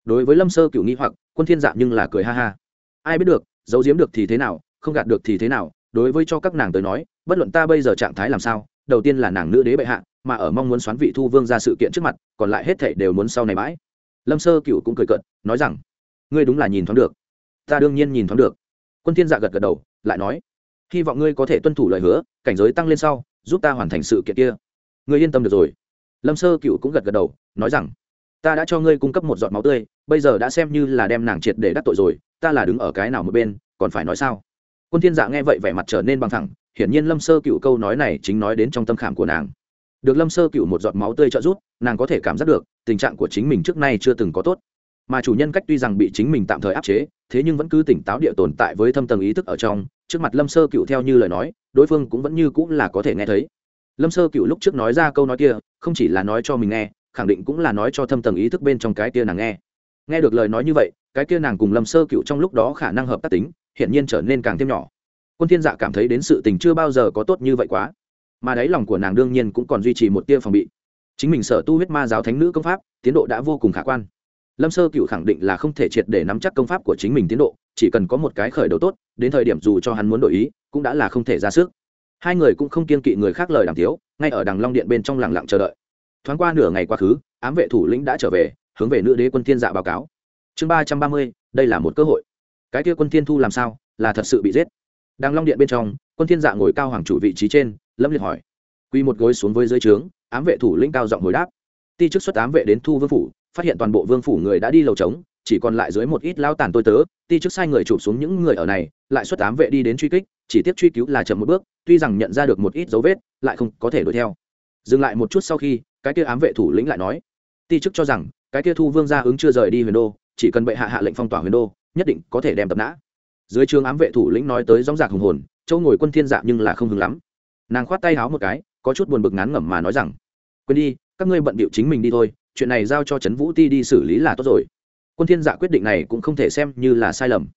S1: Đối với lâm sơ cựu nghi hoặc, quân thiên dạ nhưng là cười ha ha. Ai biết được, giấu giếm được thì thế nào, không gạt được thì thế nào đối với cho các nàng tới nói, bất luận ta bây giờ trạng thái làm sao, đầu tiên là nàng nữ đế bệ hạ, mà ở mong muốn xoán vị thu vương ra sự kiện trước mặt, còn lại hết thể đều muốn sau này mãi. Lâm sơ cựu cũng cười cợt, nói rằng, ngươi đúng là nhìn thoáng được. Ta đương nhiên nhìn thoáng được. Quân thiên dạ gật gật đầu, lại nói, hy vọng ngươi có thể tuân thủ lời hứa, cảnh giới tăng lên sau, giúp ta hoàn thành sự kiện kia. Ngươi yên tâm được rồi. Lâm sơ cựu cũng gật gật đầu, nói rằng, ta đã cho ngươi cung cấp một giọt máu tươi, bây giờ đã xem như là đem nàng triệt để đắc tội rồi, ta là đứng ở cái nào một bên, còn phải nói sao? Quân thiên dạ nghe vậy vẻ mặt trở nên bằng thẳng, hiển nhiên lâm sơ cựu câu nói này chính nói đến trong tâm khảm của nàng. Được lâm sơ cựu một giọt máu tươi trợ giúp, nàng có thể cảm giác được, tình trạng của chính mình trước nay chưa từng có tốt. Mà chủ nhân cách tuy rằng bị chính mình tạm thời áp chế, thế nhưng vẫn cứ tỉnh táo địa tồn tại với thâm tầng ý thức ở trong, trước mặt lâm sơ cựu theo như lời nói, đối phương cũng vẫn như cũng là có thể nghe thấy. Lâm sơ cựu lúc trước nói ra câu nói kia, không chỉ là nói cho mình nghe, khẳng định cũng là nói cho thâm tầng ý thức bên trong cái kia nàng nghe. Nghe được lời nói như vậy, cái kia nàng cùng lâm sơ cựu trong lúc đó khả năng hợp tác tính hiện nhiên trở nên càng thêm nhỏ. Quân thiên dạ cảm thấy đến sự tình chưa bao giờ có tốt như vậy quá. Mà đáy lòng của nàng đương nhiên cũng còn duy trì một tia phòng bị. Chính mình sở tu huyết ma giáo thánh nữ công pháp tiến độ đã vô cùng khả quan. Lâm sơ cựu khẳng định là không thể triệt để nắm chắc công pháp của chính mình tiến độ chỉ cần có một cái khởi đầu tốt đến thời điểm dù cho hắn muốn đổi ý cũng đã là không thể ra sức. Hai người cũng không kiên kỵ người khác lời đàm thiếu, ngay ở đằng long điện bên trong lặng lặng chờ đợi. Thoáng qua nửa ngày quá khứ ám vệ thủ lĩnh đã trở về hướng về nữ đế quân thiên dạ báo cáo. Chương ba trăm ba mươi đây là một cơ hội cái kia quân thiên thu làm sao, là thật sự bị giết. Đang long điện bên trong, quân thiên dạ ngồi cao hoàng chủ vị trí trên, lâm liệt hỏi. Quy một gối xuống với dưới trướng, ám vệ thủ lĩnh cao giọng hồi đáp. Ti chức xuất ám vệ đến thu vương phủ, phát hiện toàn bộ vương phủ người đã đi lầu trống, chỉ còn lại dưới một ít lao tàn tôi tớ, ti chức sai người chụp xuống những người ở này, lại xuất tám vệ đi đến truy kích, chỉ tiếp truy cứu là chậm một bước, tuy rằng nhận ra được một ít dấu vết, lại không có thể đuổi theo. Dừng lại một chút sau khi, cái kia ám vệ thủ lĩnh lại nói. Ti chức cho rằng, cái kia thu vương gia ứng chưa rời đi huyền đô, chỉ cần bệ hạ hạ lệnh phong tỏa huyền đô nhất định có thể đem tập nã. Dưới trường ám vệ thủ lĩnh nói tới dóng dạc hùng hồn châu ngồi quân thiên dạ nhưng là không hứng lắm. Nàng khoát tay háo một cái, có chút buồn bực ngán ngẩm mà nói rằng, quên đi, các ngươi bận bịu chính mình đi thôi, chuyện này giao cho trấn vũ ti đi xử lý là tốt rồi. Quân thiên dạ quyết định này cũng không thể xem như là sai lầm.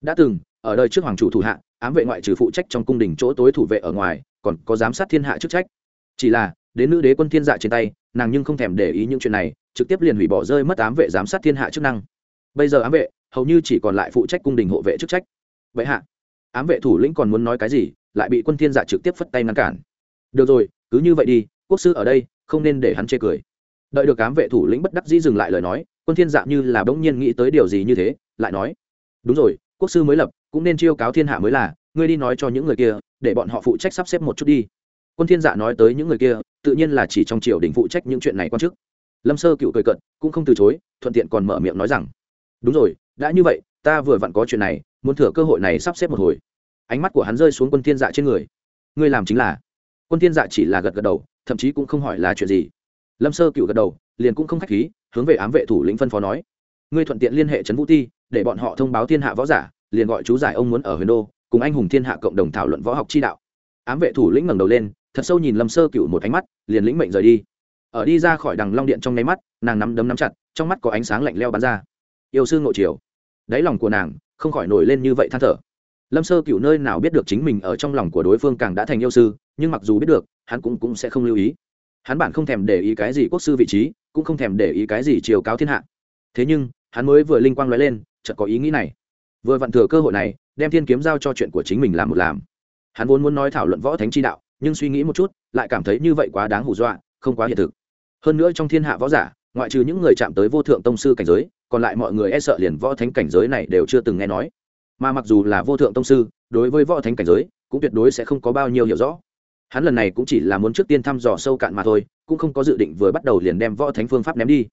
S1: Đã từng, ở đời trước hoàng chủ thủ hạ, ám vệ ngoại trừ phụ trách trong cung đình chỗ tối thủ vệ ở ngoài, còn có giám sát thiên hạ chức trách. Chỉ là, đến nữ đế quân thiên dạ trên tay, nàng nhưng không thèm để ý những chuyện này, trực tiếp liền hủy bỏ rơi mất ám vệ giám sát thiên hạ chức năng. Bây giờ ám vệ hầu như chỉ còn lại phụ trách cung đình hộ vệ chức trách. Vậy hạ, ám vệ thủ lĩnh còn muốn nói cái gì, lại bị quân thiên dạ trực tiếp phất tay ngăn cản. Được rồi, cứ như vậy đi, quốc sư ở đây, không nên để hắn chê cười. Đợi được ám vệ thủ lĩnh bất đắc dĩ dừng lại lời nói, quân thiên dạ như là bỗng nhiên nghĩ tới điều gì như thế, lại nói, đúng rồi, quốc sư mới lập, cũng nên chiêu cáo thiên hạ mới là, ngươi đi nói cho những người kia, để bọn họ phụ trách sắp xếp một chút đi. Quân thiên dạ nói tới những người kia, tự nhiên là chỉ trong triều đình phụ trách những chuyện này quan chức. Lâm sơ cựu cười cận cũng không từ chối, thuận tiện còn mở miệng nói rằng, đúng rồi đã như vậy, ta vừa vặn có chuyện này, muốn thừa cơ hội này sắp xếp một hồi. Ánh mắt của hắn rơi xuống quân thiên dạ trên người. Ngươi làm chính là. Quân thiên dạ chỉ là gật gật đầu, thậm chí cũng không hỏi là chuyện gì. Lâm sơ cựu gật đầu, liền cũng không khách khí, hướng về ám vệ thủ lĩnh phân phó nói. Ngươi thuận tiện liên hệ trấn vũ ti, để bọn họ thông báo thiên hạ võ giả, liền gọi chú giải ông muốn ở huyền đô, cùng anh hùng thiên hạ cộng đồng thảo luận võ học chi đạo. Ám vệ thủ lĩnh ngẩng đầu lên, thật sâu nhìn lâm sơ cựu một ánh mắt, liền lĩnh mệnh rời đi. Ở đi ra khỏi đằng long điện trong nháy mắt, nàng nắm đấm nắm chặt, trong mắt có ánh sáng lạnh leo bắn ra yêu sư ngộ triều, đáy lòng của nàng không khỏi nổi lên như vậy than thở. Lâm sơ cựu nơi nào biết được chính mình ở trong lòng của đối phương càng đã thành yêu sư nhưng mặc dù biết được hắn cũng cũng sẽ không lưu ý. Hắn bản không thèm để ý cái gì quốc sư vị trí cũng không thèm để ý cái gì chiều cáo thiên hạ. Thế nhưng hắn mới vừa linh quang nói lên chợt có ý nghĩ này. Vừa vặn thừa cơ hội này đem thiên kiếm giao cho chuyện của chính mình làm một làm. Hắn vốn muốn nói thảo luận võ thánh chi đạo nhưng suy nghĩ một chút lại cảm thấy như vậy quá đáng hù dọa không quá hiện thực. Hơn nữa trong thiên hạ võ giả ngoại trừ những người chạm tới vô thượng tông sư cảnh giới còn lại mọi người e sợ liền võ thánh cảnh giới này đều chưa từng nghe nói. Mà mặc dù là vô thượng tông sư, đối với võ thánh cảnh giới, cũng tuyệt đối sẽ không có bao nhiêu hiểu rõ. Hắn lần này cũng chỉ là muốn trước tiên thăm dò sâu cạn mà thôi, cũng không có dự định vừa bắt đầu liền đem võ thánh phương pháp ném đi.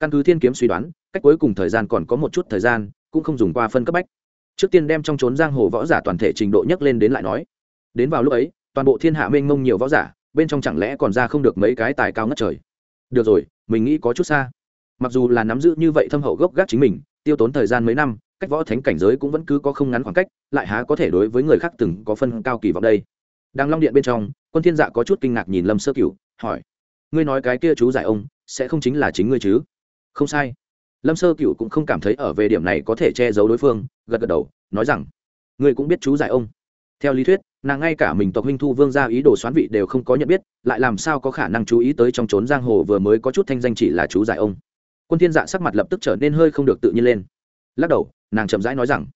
S1: Căn cứ thiên kiếm suy đoán, cách cuối cùng thời gian còn có một chút thời gian, cũng không dùng qua phân cấp bách. Trước tiên đem trong trốn giang hồ võ giả toàn thể trình độ nhấc lên đến lại nói. Đến vào lúc ấy, toàn bộ thiên hạ mênh mông nhiều võ giả, bên trong chẳng lẽ còn ra không được mấy cái tài cao ngất trời. Được rồi, mình nghĩ có chút xa mặc dù là nắm giữ như vậy thâm hậu gốc gác chính mình, tiêu tốn thời gian mấy năm, cách võ thánh cảnh giới cũng vẫn cứ có không ngắn khoảng cách, lại há có thể đối với người khác từng có phân cao kỳ vọng đây. Đang long điện bên trong, quân thiên dạ có chút kinh ngạc nhìn lâm sơ cửu, hỏi, ngươi nói cái kia chú giải ông, sẽ không chính là chính ngươi chứ? Không sai. Lâm sơ cửu cũng không cảm thấy ở về điểm này có thể che giấu đối phương, gật gật đầu, nói rằng, ngươi cũng biết chú giải ông. Theo lý thuyết, nàng ngay cả mình tộc huynh thu vương gia ý đồ xoán vị đều không có nhận biết, lại làm sao có khả năng chú ý tới trong trốn giang hồ vừa mới có chút thanh danh chỉ là chú giải ông quân thiên dạ sắc mặt lập tức trở nên hơi không được tự nhiên lên. Lắc đầu, nàng chậm rãi nói rằng,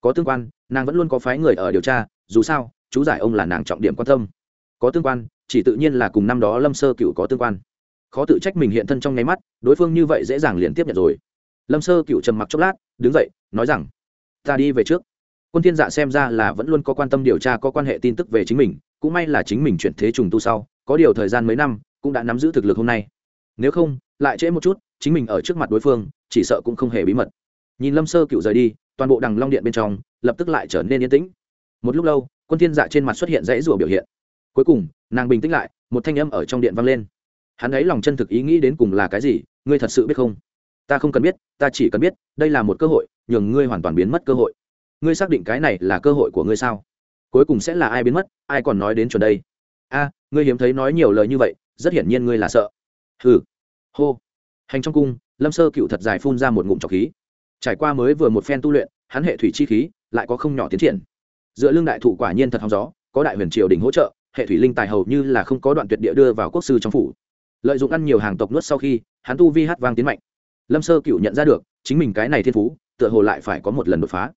S1: có tương quan, nàng vẫn luôn có phái người ở điều tra, dù sao, chú giải ông là nàng trọng điểm quan tâm. Có tương quan, chỉ tự nhiên là cùng năm đó lâm sơ cựu có tương quan. Khó tự trách mình hiện thân trong nháy mắt, đối phương như vậy dễ dàng liền tiếp nhận rồi. Lâm sơ cựu trầm mặc chốc lát, đứng dậy, nói rằng, ta đi về trước. Quân thiên dạ xem ra là vẫn luôn có quan tâm điều tra, có quan hệ tin tức về chính mình, cũng may là chính mình chuyển thế trùng tu sau, có điều thời gian mấy năm, cũng đã nắm giữ thực lực hôm nay. Nếu không, lại trễ một chút chính mình ở trước mặt đối phương, chỉ sợ cũng không hề bí mật. Nhìn lâm sơ cựu rời đi, toàn bộ đằng long điện bên trong, lập tức lại trở nên yên tĩnh. Một lúc lâu, quân thiên dạ trên mặt xuất hiện dãy rủa biểu hiện. Cuối cùng, nàng bình tĩnh lại, một thanh âm ở trong điện vang lên. Hắn ấy lòng chân thực ý nghĩ đến cùng là cái gì, ngươi thật sự biết không? Ta không cần biết, ta chỉ cần biết, đây là một cơ hội, nhường ngươi hoàn toàn biến mất cơ hội. Ngươi xác định cái này là cơ hội của ngươi sao? Cuối cùng sẽ là ai biến mất, ai còn nói đến chuẩn đây? A, ngươi hiếm thấy nói nhiều lời như vậy, rất hiển nhiên ngươi là sợ. Hừ. Hô hành trong cung, lâm sơ cựu thật dài phun ra một ngụm trọc khí. Trải qua mới vừa một phen tu luyện, hắn hệ thủy chi khí lại có không nhỏ tiến triển. Dựa lương đại thụ quả nhiên thật hóng gió, có đại huyền triều đình hỗ trợ, hệ thủy linh tài hầu như là không có đoạn tuyệt địa đưa vào quốc sư trong phủ. Lợi dụng ăn nhiều hàng tộc nuốt sau khi, hắn tu vi hát vang tiến mạnh. Lâm sơ cựu nhận ra được, chính mình cái này thiên phú, tựa hồ lại phải có một lần đột phá.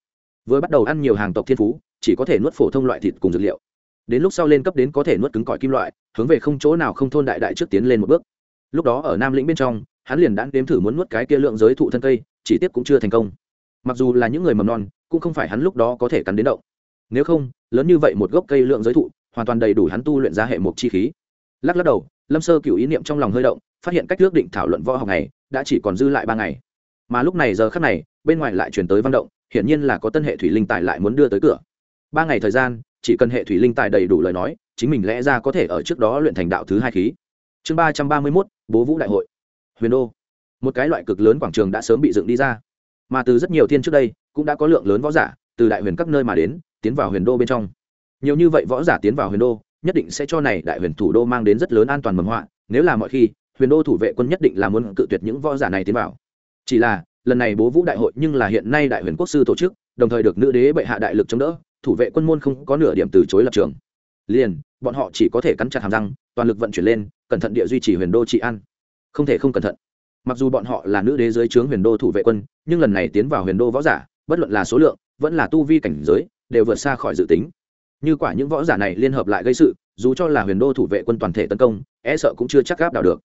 S1: Vừa bắt đầu ăn nhiều hàng tộc thiên phú, chỉ có thể nuốt phổ thông loại thịt cùng dược liệu. Đến lúc sau lên cấp đến có thể nuốt cứng cỏi kim loại, hướng về không chỗ nào không thôn đại đại trước tiến lên một bước. Lúc đó ở nam lĩnh bên trong hắn liền đã nếm thử muốn nuốt cái kia lượng giới thụ thân cây, chỉ tiếp cũng chưa thành công. Mặc dù là những người mầm non, cũng không phải hắn lúc đó có thể cắn đến động. Nếu không, lớn như vậy một gốc cây lượng giới thụ, hoàn toàn đầy đủ hắn tu luyện ra hệ mục chi khí. Lắc lắc đầu, lâm sơ cựu ý niệm trong lòng hơi động, phát hiện cách ước định thảo luận võ học này đã chỉ còn dư lại ba ngày. Mà lúc này giờ khắc này, bên ngoài lại chuyển tới văn động, hiển nhiên là có tân hệ thủy linh tài lại muốn đưa tới cửa. Ba ngày thời gian, chỉ cần hệ thủy linh tài đầy đủ lời nói, chính mình lẽ ra có thể ở trước đó luyện thành đạo thứ hai khí. Chương ba trăm ba mươi mốt, bố vũ đại hội huyền đô. Một cái loại cực lớn quảng trường đã sớm bị dựng đi ra. Mà từ rất nhiều thiên trước đây, cũng đã có lượng lớn võ giả từ đại huyền các nơi mà đến, tiến vào huyền đô bên trong. Nhiều như vậy võ giả tiến vào huyền đô, nhất định sẽ cho này đại huyền thủ đô mang đến rất lớn an toàn mầm họa. Nếu là mọi khi, huyền đô thủ vệ quân nhất định là muốn cự tuyệt những võ giả này tiến vào. Chỉ là, lần này bố vũ đại hội nhưng là hiện nay đại huyền quốc sư tổ chức, đồng thời được nữ đế bệ hạ đại lực chống đỡ, thủ vệ quân môn không có nửa điểm từ chối lập trường. Liền, bọn họ chỉ có thể cắn chặt hàm răng, toàn lực vận chuyển lên, cẩn thận địa duy trì huyền đô trị an không thể không cẩn thận. Mặc dù bọn họ là nữ đế dưới trướng huyền đô thủ vệ quân, nhưng lần này tiến vào huyền đô võ giả, bất luận là số lượng, vẫn là tu vi cảnh giới, đều vượt xa khỏi dự tính. Như quả những võ giả này liên hợp lại gây sự, dù cho là huyền đô thủ vệ quân toàn thể tấn công e sợ cũng chưa chắc gáp đảo được.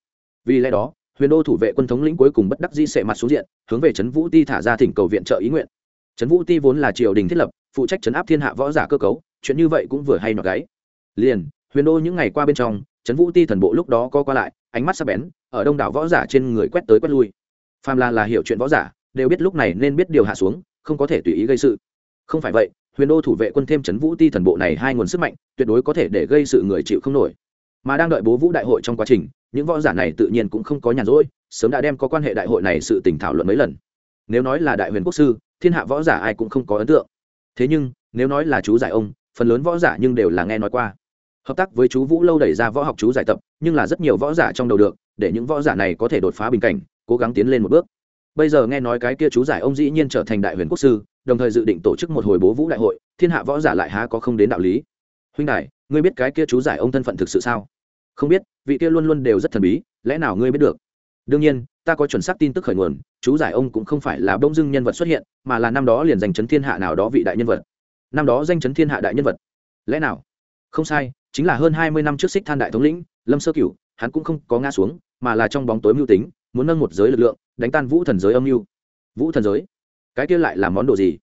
S1: Vì lẽ đó, huyền đô thủ vệ quân thống lĩnh cuối cùng bất đắc dĩ sệ mặt xuống diện, hướng về trấn vũ ti thả ra thỉnh cầu viện trợ ý nguyện. Trấn vũ ti vốn là triều đình thiết lập, phụ trách trấn áp thiên hạ võ giả cơ cấu, chuyện như vậy cũng vừa hay nọt gáy. Liền, huyền đô những ngày qua bên trong, trấn vũ ti thần bộ lúc đó có qua lại ánh mắt sắc bén, ở đông đảo võ giả trên người quét tới quét lui. Phàm là là hiểu chuyện võ giả, đều biết lúc này nên biết điều hạ xuống, không có thể tùy ý gây sự. Không phải vậy, huyền đô thủ vệ quân thêm trấn vũ ti thần bộ này hai nguồn sức mạnh, tuyệt đối có thể để gây sự người chịu không nổi. Mà đang đợi bố vũ đại hội trong quá trình, những võ giả này tự nhiên cũng không có nhàn rỗi, sớm đã đem có quan hệ đại hội này sự tỉnh thảo luận mấy lần. Nếu nói là đại huyền quốc sư, thiên hạ võ giả ai cũng không có ấn tượng. Thế nhưng, nếu nói là chú giải ông, phần lớn võ giả nhưng đều là nghe nói qua hợp tác với chú vũ lâu đẩy ra võ học chú giải tập, nhưng là rất nhiều võ giả trong đầu được, để những võ giả này có thể đột phá bình cảnh, cố gắng tiến lên một bước. Bây giờ nghe nói cái kia chú giải ông dĩ nhiên trở thành đại huyền quốc sư, đồng thời dự định tổ chức một hồi bố vũ đại hội, thiên hạ võ giả lại há có không đến đạo lý. Huynh đại ngươi biết cái kia chú giải ông thân phận thực sự sao? Không biết, vị kia luôn luôn đều rất thần bí, lẽ nào ngươi biết được? Đương nhiên, ta có chuẩn xác tin tức khởi nguồn, chú giải ông cũng không phải là bông dưng nhân vật xuất hiện, mà là năm đó liền danh chấn thiên hạ nào đó vị đại nhân vật. Năm đó danh chấn thiên hạ đại nhân vật. Lẽ nào? Không sai, chính là hơn hai mươi năm trước xích than đại thống lĩnh, lâm sơ cửu, hắn cũng không có ngã xuống, mà là trong bóng tối mưu tính, muốn nâng một giới lực lượng, đánh tan vũ thần giới âm mưu. Vũ thần giới? Cái kia lại là món đồ gì?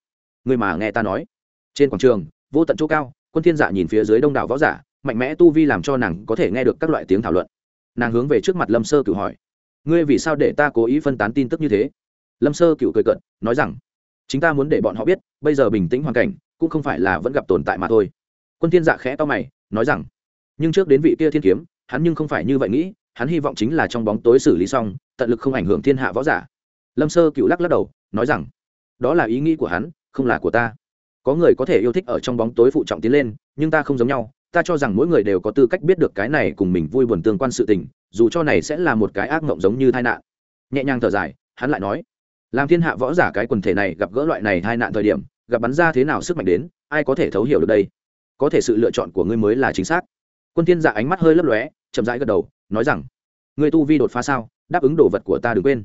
S1: Người mà nghe ta nói. Trên quảng trường, vô tận chỗ cao, quân thiên dạ nhìn phía dưới đông đảo võ giả, mạnh mẽ tu vi làm cho nàng có thể nghe được các loại tiếng thảo luận. Nàng hướng về trước mặt lâm sơ cửu hỏi, ngươi vì sao để ta cố ý phân tán tin tức như thế? Lâm sơ cửu cười cận nói rằng, chính ta muốn để bọn họ biết, bây giờ bình tĩnh hoàn cảnh, cũng không phải là vẫn gặp tồn tại mà thôi quân thiên dạ khẽ to mày, nói rằng, nhưng trước đến vị kia thiên kiếm, hắn nhưng không phải như vậy nghĩ, hắn hy vọng chính là trong bóng tối xử lý xong, tận lực không ảnh hưởng thiên hạ võ giả. Lâm sơ cựu lắc lắc đầu, nói rằng, đó là ý nghĩ của hắn, không là của ta. Có người có thể yêu thích ở trong bóng tối phụ trọng tiến lên, nhưng ta không giống nhau, ta cho rằng mỗi người đều có tư cách biết được cái này cùng mình vui buồn tương quan sự tình, dù cho này sẽ là một cái ác mộng giống như tai nạn. Nhẹ nhàng thở dài, hắn lại nói, làm thiên hạ võ giả cái quần thể này gặp gỡ loại này tai nạn thời điểm, gặp bắn ra thế nào sức mạnh đến, ai có thể thấu hiểu được đây? Có thể sự lựa chọn của ngươi mới là chính xác. Quân thiên dạ ánh mắt hơi lấp lóe, chậm rãi gật đầu, nói rằng, ngươi tu vi đột phá sao? Đáp ứng đồ vật của ta đừng quên.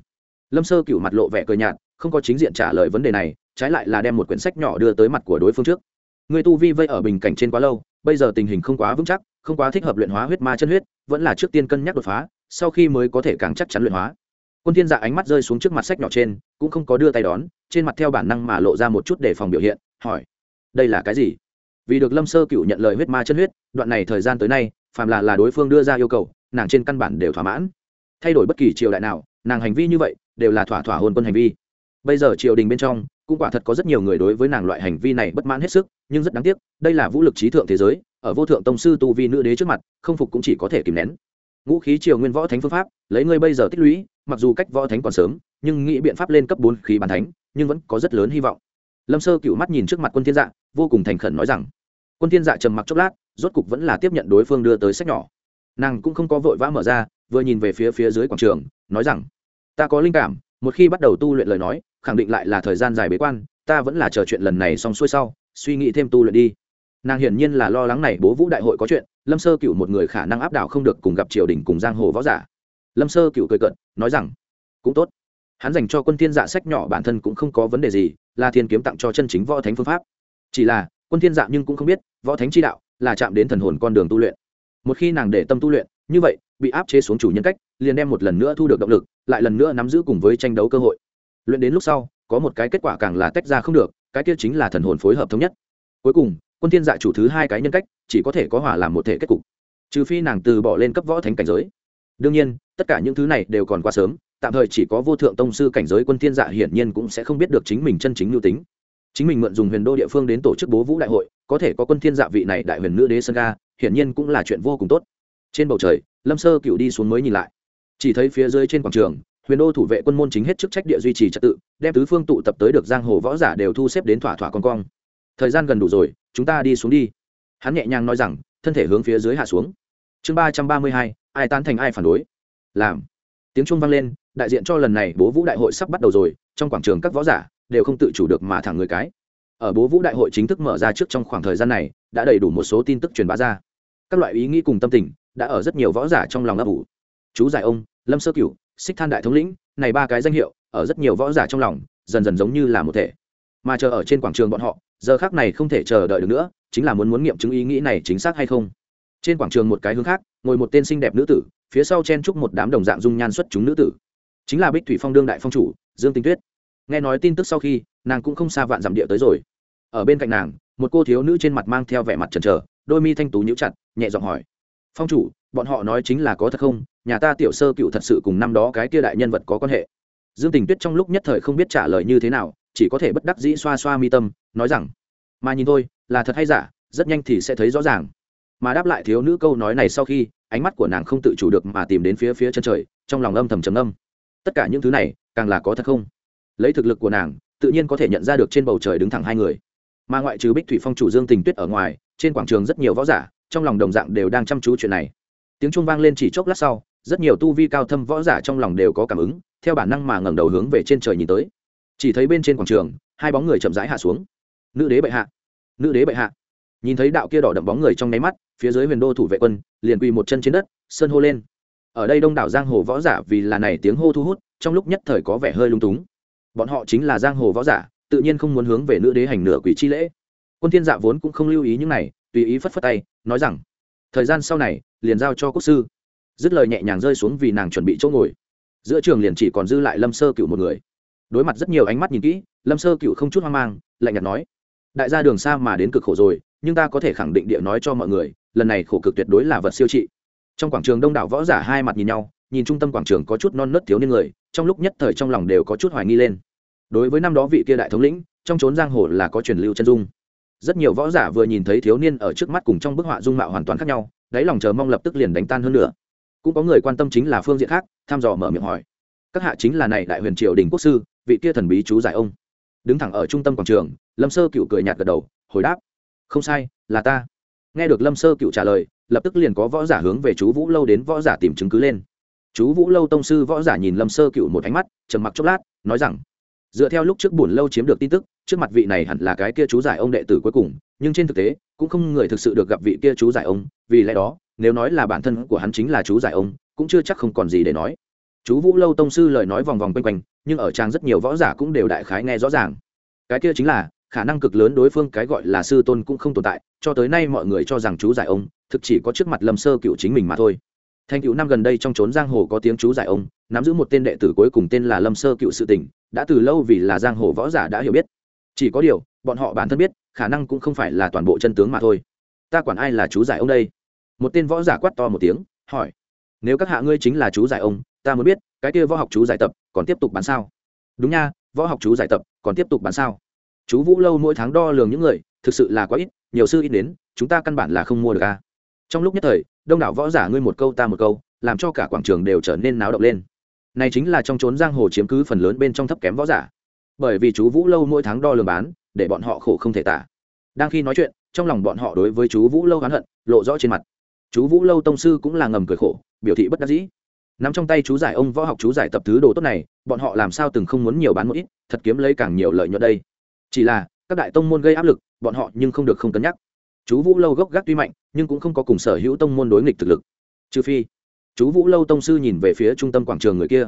S1: Lâm sơ cửu mặt lộ vẻ cười nhạt, không có chính diện trả lời vấn đề này, trái lại là đem một quyển sách nhỏ đưa tới mặt của đối phương trước. Ngươi tu vi vây ở bình cảnh trên quá lâu, bây giờ tình hình không quá vững chắc, không quá thích hợp luyện hóa huyết ma chân huyết, vẫn là trước tiên cân nhắc đột phá, sau khi mới có thể càng chắc chắn luyện hóa. Quân thiên dạ ánh mắt rơi xuống trước mặt sách nhỏ trên, cũng không có đưa tay đón, trên mặt theo bản năng mà lộ ra một chút để phòng biểu hiện, hỏi, đây là cái gì? Vì được lâm sơ cựu nhận lời huyết ma chân huyết, đoạn này thời gian tới nay, phàm là là đối phương đưa ra yêu cầu, nàng trên căn bản đều thỏa mãn. Thay đổi bất kỳ triều đại nào, nàng hành vi như vậy, đều là thỏa thỏa hôn quân hành vi. Bây giờ triều đình bên trong, cũng quả thật có rất nhiều người đối với nàng loại hành vi này bất mãn hết sức, nhưng rất đáng tiếc, đây là vũ lực trí thượng thế giới, ở vô thượng tông sư tu vi nữ đế trước mặt, không phục cũng chỉ có thể kìm nén. Ngũ khí triều nguyên võ thánh phương pháp, lấy ngươi bây giờ tích lũy, mặc dù cách võ thánh còn sớm, nhưng nghĩ biện pháp lên cấp bốn khí bàn thánh, nhưng vẫn có rất lớn hy vọng lâm sơ cựu mắt nhìn trước mặt quân thiên dạ vô cùng thành khẩn nói rằng, quân thiên dạ trầm mặc chốc lát, rốt cục vẫn là tiếp nhận đối phương đưa tới sách nhỏ. Nàng cũng không có vội vã mở ra, vừa nhìn về phía phía dưới quảng trường, nói rằng, ta có linh cảm, một khi bắt đầu tu luyện lời nói, khẳng định lại là thời gian dài bế quan, ta vẫn là chờ chuyện lần này xong xuôi sau, suy nghĩ thêm tu luyện đi. Nàng hiển nhiên là lo lắng này, bố vũ đại hội có chuyện, lâm sơ cựu một người khả năng áp đảo không được cùng gặp triều đình cùng giang hồ võ giả. Lâm sơ cựu cười cận nói rằng, cũng tốt. Hắn dành cho quân thiên dạ sách nhỏ bản thân cũng không có vấn đề gì là thiên kiếm tặng cho chân chính võ thánh phương pháp. Chỉ là, quân thiên dạ nhưng cũng không biết, võ thánh chi đạo là chạm đến thần hồn con đường tu luyện. Một khi nàng để tâm tu luyện, như vậy, bị áp chế xuống chủ nhân cách, liền đem một lần nữa thu được động lực, lại lần nữa nắm giữ cùng với tranh đấu cơ hội. Luyện đến lúc sau, có một cái kết quả càng là tách ra không được, cái kia chính là thần hồn phối hợp thống nhất. Cuối cùng, quân thiên dạ chủ thứ hai cái nhân cách, chỉ có thể có hòa làm một thể kết cục. Trừ phi nàng từ bỏ lên cấp võ thánh cảnh giới. Đương nhiên, tất cả những thứ này đều còn quá sớm tạm thời chỉ có vô thượng tông sư cảnh giới quân thiên dạ hiển nhiên cũng sẽ không biết được chính mình chân chính lưu tính. Chính mình mượn dùng huyền đô địa phương đến tổ chức bố vũ đại hội, có thể có quân thiên dạ vị này đại huyền nữ đế sơn ga, hiển nhiên cũng là chuyện vô cùng tốt. Trên bầu trời, lâm sơ cựu đi xuống mới nhìn lại. Chỉ thấy phía dưới trên quảng trường, huyền đô thủ vệ quân môn chính hết chức trách địa duy trì trật tự, đem tứ phương tụ tập tới được giang hồ võ giả đều thu xếp đến thỏa thỏa con cong. Thời gian gần đủ rồi, chúng ta đi xuống đi. Hắn nhẹ nhàng nói rằng, thân thể hướng phía dưới hạ xuống. Chương ba trăm ba mươi hai, ai tán thành ai phản đối? Làm. Tiếng chuông vang lên đại diện cho lần này bố vũ đại hội sắp bắt đầu rồi, trong quảng trường các võ giả đều không tự chủ được mà thẳng người cái. Ở bố vũ đại hội chính thức mở ra trước trong khoảng thời gian này, đã đầy đủ một số tin tức truyền bá ra. Các loại ý nghĩ cùng tâm tình đã ở rất nhiều võ giả trong lòng ấp ủ. Chú giải ông, lâm sơ cửu, xích than đại thống lĩnh, này ba cái danh hiệu ở rất nhiều võ giả trong lòng dần dần giống như là một thể. Mà chờ ở trên quảng trường bọn họ, giờ khác này không thể chờ đợi được nữa, chính là muốn muốn nghiệm chứng ý nghĩ này chính xác hay không. Trên quảng trường một cái hướng khác, ngồi một tên xinh đẹp nữ tử, phía sau chen chúc một đám đồng dạng dung nhan xuất chúng nữ tử chính là bích thủy phong đương đại phong chủ, dương tinh tuyết. Nghe nói tin tức sau khi, nàng cũng không xa vạn dặm địa tới rồi. Ở bên cạnh nàng, một cô thiếu nữ trên mặt mang theo vẻ mặt trần trờ đôi mi thanh tú nhíu chặt, nhẹ giọng hỏi. Phong chủ, bọn họ nói chính là có thật không? Nhà ta tiểu sơ cựu thật sự cùng năm đó cái kia đại nhân vật có quan hệ. Dương tình tuyết trong lúc nhất thời không biết trả lời như thế nào, chỉ có thể bất đắc dĩ xoa xoa mi tâm, nói rằng, mà nhìn thôi, là thật hay giả, rất nhanh thì sẽ thấy rõ ràng. Mà đáp lại thiếu nữ câu nói này sau khi, ánh mắt của nàng không tự chủ được mà tìm đến phía phía chân trời, trong lòng âm thầm trầm âm tất cả những thứ này, càng là có thật không? Lấy thực lực của nàng, tự nhiên có thể nhận ra được trên bầu trời đứng thẳng hai người. Mà ngoại trừ bích thủy phong chủ dương tình tuyết ở ngoài, trên quảng trường rất nhiều võ giả, trong lòng đồng dạng đều đang chăm chú chuyện này. Tiếng chuông vang lên chỉ chốc lát sau, rất nhiều tu vi cao thâm võ giả trong lòng đều có cảm ứng, theo bản năng mà ngẩng đầu hướng về trên trời nhìn tới. Chỉ thấy bên trên quảng trường, hai bóng người chậm rãi hạ xuống. Nữ đế bệ hạ, nữ đế bệ hạ. Nhìn thấy đạo kia đỏ đậm bóng người trong nháy mắt, phía dưới huyền đô thủ vệ quân, liền quỳ một chân trên đất, sơn hô lên ở đây đông đảo giang hồ võ giả vì là này tiếng hô thu hút, trong lúc nhất thời có vẻ hơi lung túng. Bọn họ chính là giang hồ võ giả, tự nhiên không muốn hướng về nữ đế hành nửa quỷ chi lễ. Quân thiên dạ vốn cũng không lưu ý những này, tùy ý phất phất tay, nói rằng, thời gian sau này, liền giao cho quốc sư. Dứt lời nhẹ nhàng rơi xuống vì nàng chuẩn bị chỗ ngồi. Giữa trường liền chỉ còn dư lại lâm sơ cựu một người. Đối mặt rất nhiều ánh mắt nhìn kỹ, lâm sơ cựu không chút hoang mang, lạnh nhạt nói, đại gia đường xa mà đến cực khổ rồi, nhưng ta có thể khẳng định địa nói cho mọi người, lần này khổ cực tuyệt đối là vật siêu trị trong quảng trường đông đảo võ giả hai mặt nhìn nhau, nhìn trung tâm quảng trường có chút non nớt thiếu niên người, trong lúc nhất thời trong lòng đều có chút hoài nghi lên. Đối với năm đó vị kia đại thống lĩnh, trong trốn giang hồ là có truyền lưu chân dung. Rất nhiều võ giả vừa nhìn thấy thiếu niên ở trước mắt cùng trong bức họa dung mạo hoàn toàn khác nhau, đáy lòng chờ mong lập tức liền đánh tan hơn nữa. Cũng có người quan tâm chính là phương diện khác tham dò mở miệng hỏi. Các hạ chính là này đại huyền triều đình quốc sư, vị kia thần bí chú giải ông. Đứng thẳng ở trung tâm quảng trường, lâm sơ cựu cười nhạt gật đầu, hồi đáp. Không sai, là ta. Nghe được lâm sơ cựu trả lời lập tức liền có võ giả hướng về chú vũ lâu đến võ giả tìm chứng cứ lên. Chú vũ lâu tông sư võ giả nhìn lâm sơ cựu một ánh mắt, trầm mặc chốc lát, nói rằng, dựa theo lúc trước buồn lâu chiếm được tin tức, trước mặt vị này hẳn là cái kia chú giải ông đệ tử cuối cùng, nhưng trên thực tế, cũng không người thực sự được gặp vị kia chú giải ông, vì lẽ đó, nếu nói là bản thân của hắn chính là chú giải ông, cũng chưa chắc không còn gì để nói. Chú vũ lâu tông sư lời nói vòng vòng quanh quanh, nhưng ở trang rất nhiều võ giả cũng đều đại khái nghe rõ ràng. Cái kia chính là, khả năng cực lớn đối phương cái gọi là sư tôn cũng không tồn tại, cho tới nay mọi người cho rằng chú giải ông thực chỉ có trước mặt lâm sơ cựu chính mình mà thôi. Thành cựu năm gần đây trong trốn giang hồ có tiếng chú giải ông, nắm giữ một tên đệ tử cuối cùng tên là lâm sơ cựu sự tỉnh đã từ lâu vì là giang hồ võ giả đã hiểu biết. Chỉ có điều, bọn họ bản thân biết, khả năng cũng không phải là toàn bộ chân tướng mà thôi. Ta quản ai là chú giải ông đây? Một tên võ giả quát to một tiếng, hỏi. Nếu các hạ ngươi chính là chú giải ông, ta muốn biết, cái kia võ học chú giải tập, còn tiếp tục bán sao? Đúng nha, võ học chú giải tập, còn tiếp tục bán sao? Chú vũ lâu mỗi tháng đo lường những người, thực sự là quá ít, nhiều sư ít đến, chúng ta căn bản là không mua được a trong lúc nhất thời, đông đảo võ giả ngươi một câu ta một câu, làm cho cả quảng trường đều trở nên náo động lên. Này chính là trong trốn giang hồ chiếm cứ phần lớn bên trong thấp kém võ giả. Bởi vì chú vũ lâu mỗi tháng đo lường bán, để bọn họ khổ không thể tả. Đang khi nói chuyện, trong lòng bọn họ đối với chú vũ lâu oán hận, lộ rõ trên mặt. Chú vũ lâu tông sư cũng là ngầm cười khổ, biểu thị bất đắc dĩ. Nắm trong tay chú giải ông võ học chú giải tập thứ đồ tốt này, bọn họ làm sao từng không muốn nhiều bán một ít, thật kiếm lấy càng nhiều lợi nhuận đây. Chỉ là, các đại tông môn gây áp lực, bọn họ nhưng không được không cân nhắc chú vũ lâu gốc gác tuy mạnh, nhưng cũng không có cùng sở hữu tông môn đối nghịch thực lực. Trừ phi, chú vũ lâu tông sư nhìn về phía trung tâm quảng trường người kia.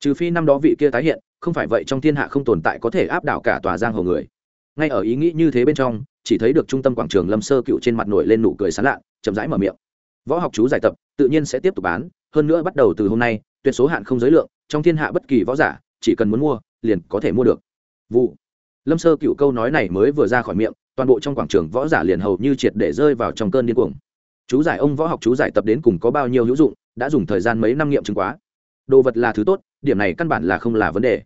S1: Trừ phi năm đó vị kia tái hiện, không phải vậy trong thiên hạ không tồn tại có thể áp đảo cả tòa giang hồ người. Ngay ở ý nghĩ như thế bên trong, chỉ thấy được trung tâm quảng trường lâm sơ cựu trên mặt nổi lên nụ cười sán lạ chậm rãi mở miệng. Võ học chú giải tập, tự nhiên sẽ tiếp tục bán, hơn nữa bắt đầu từ hôm nay, tuyệt số hạn không giới lượng, trong thiên hạ bất kỳ võ giả, chỉ cần muốn mua, liền có thể mua được. Vụ. Lâm sơ cựu câu nói này mới vừa ra khỏi miệng toàn bộ trong quảng trường võ giả liền hầu như triệt để rơi vào trong cơn điên cuồng. Chú giải ông võ học, chú giải tập đến cùng có bao nhiêu hữu dụng, đã dùng thời gian mấy năm nghiệm chứng quá. Đồ vật là thứ tốt, điểm này căn bản là không là vấn đề.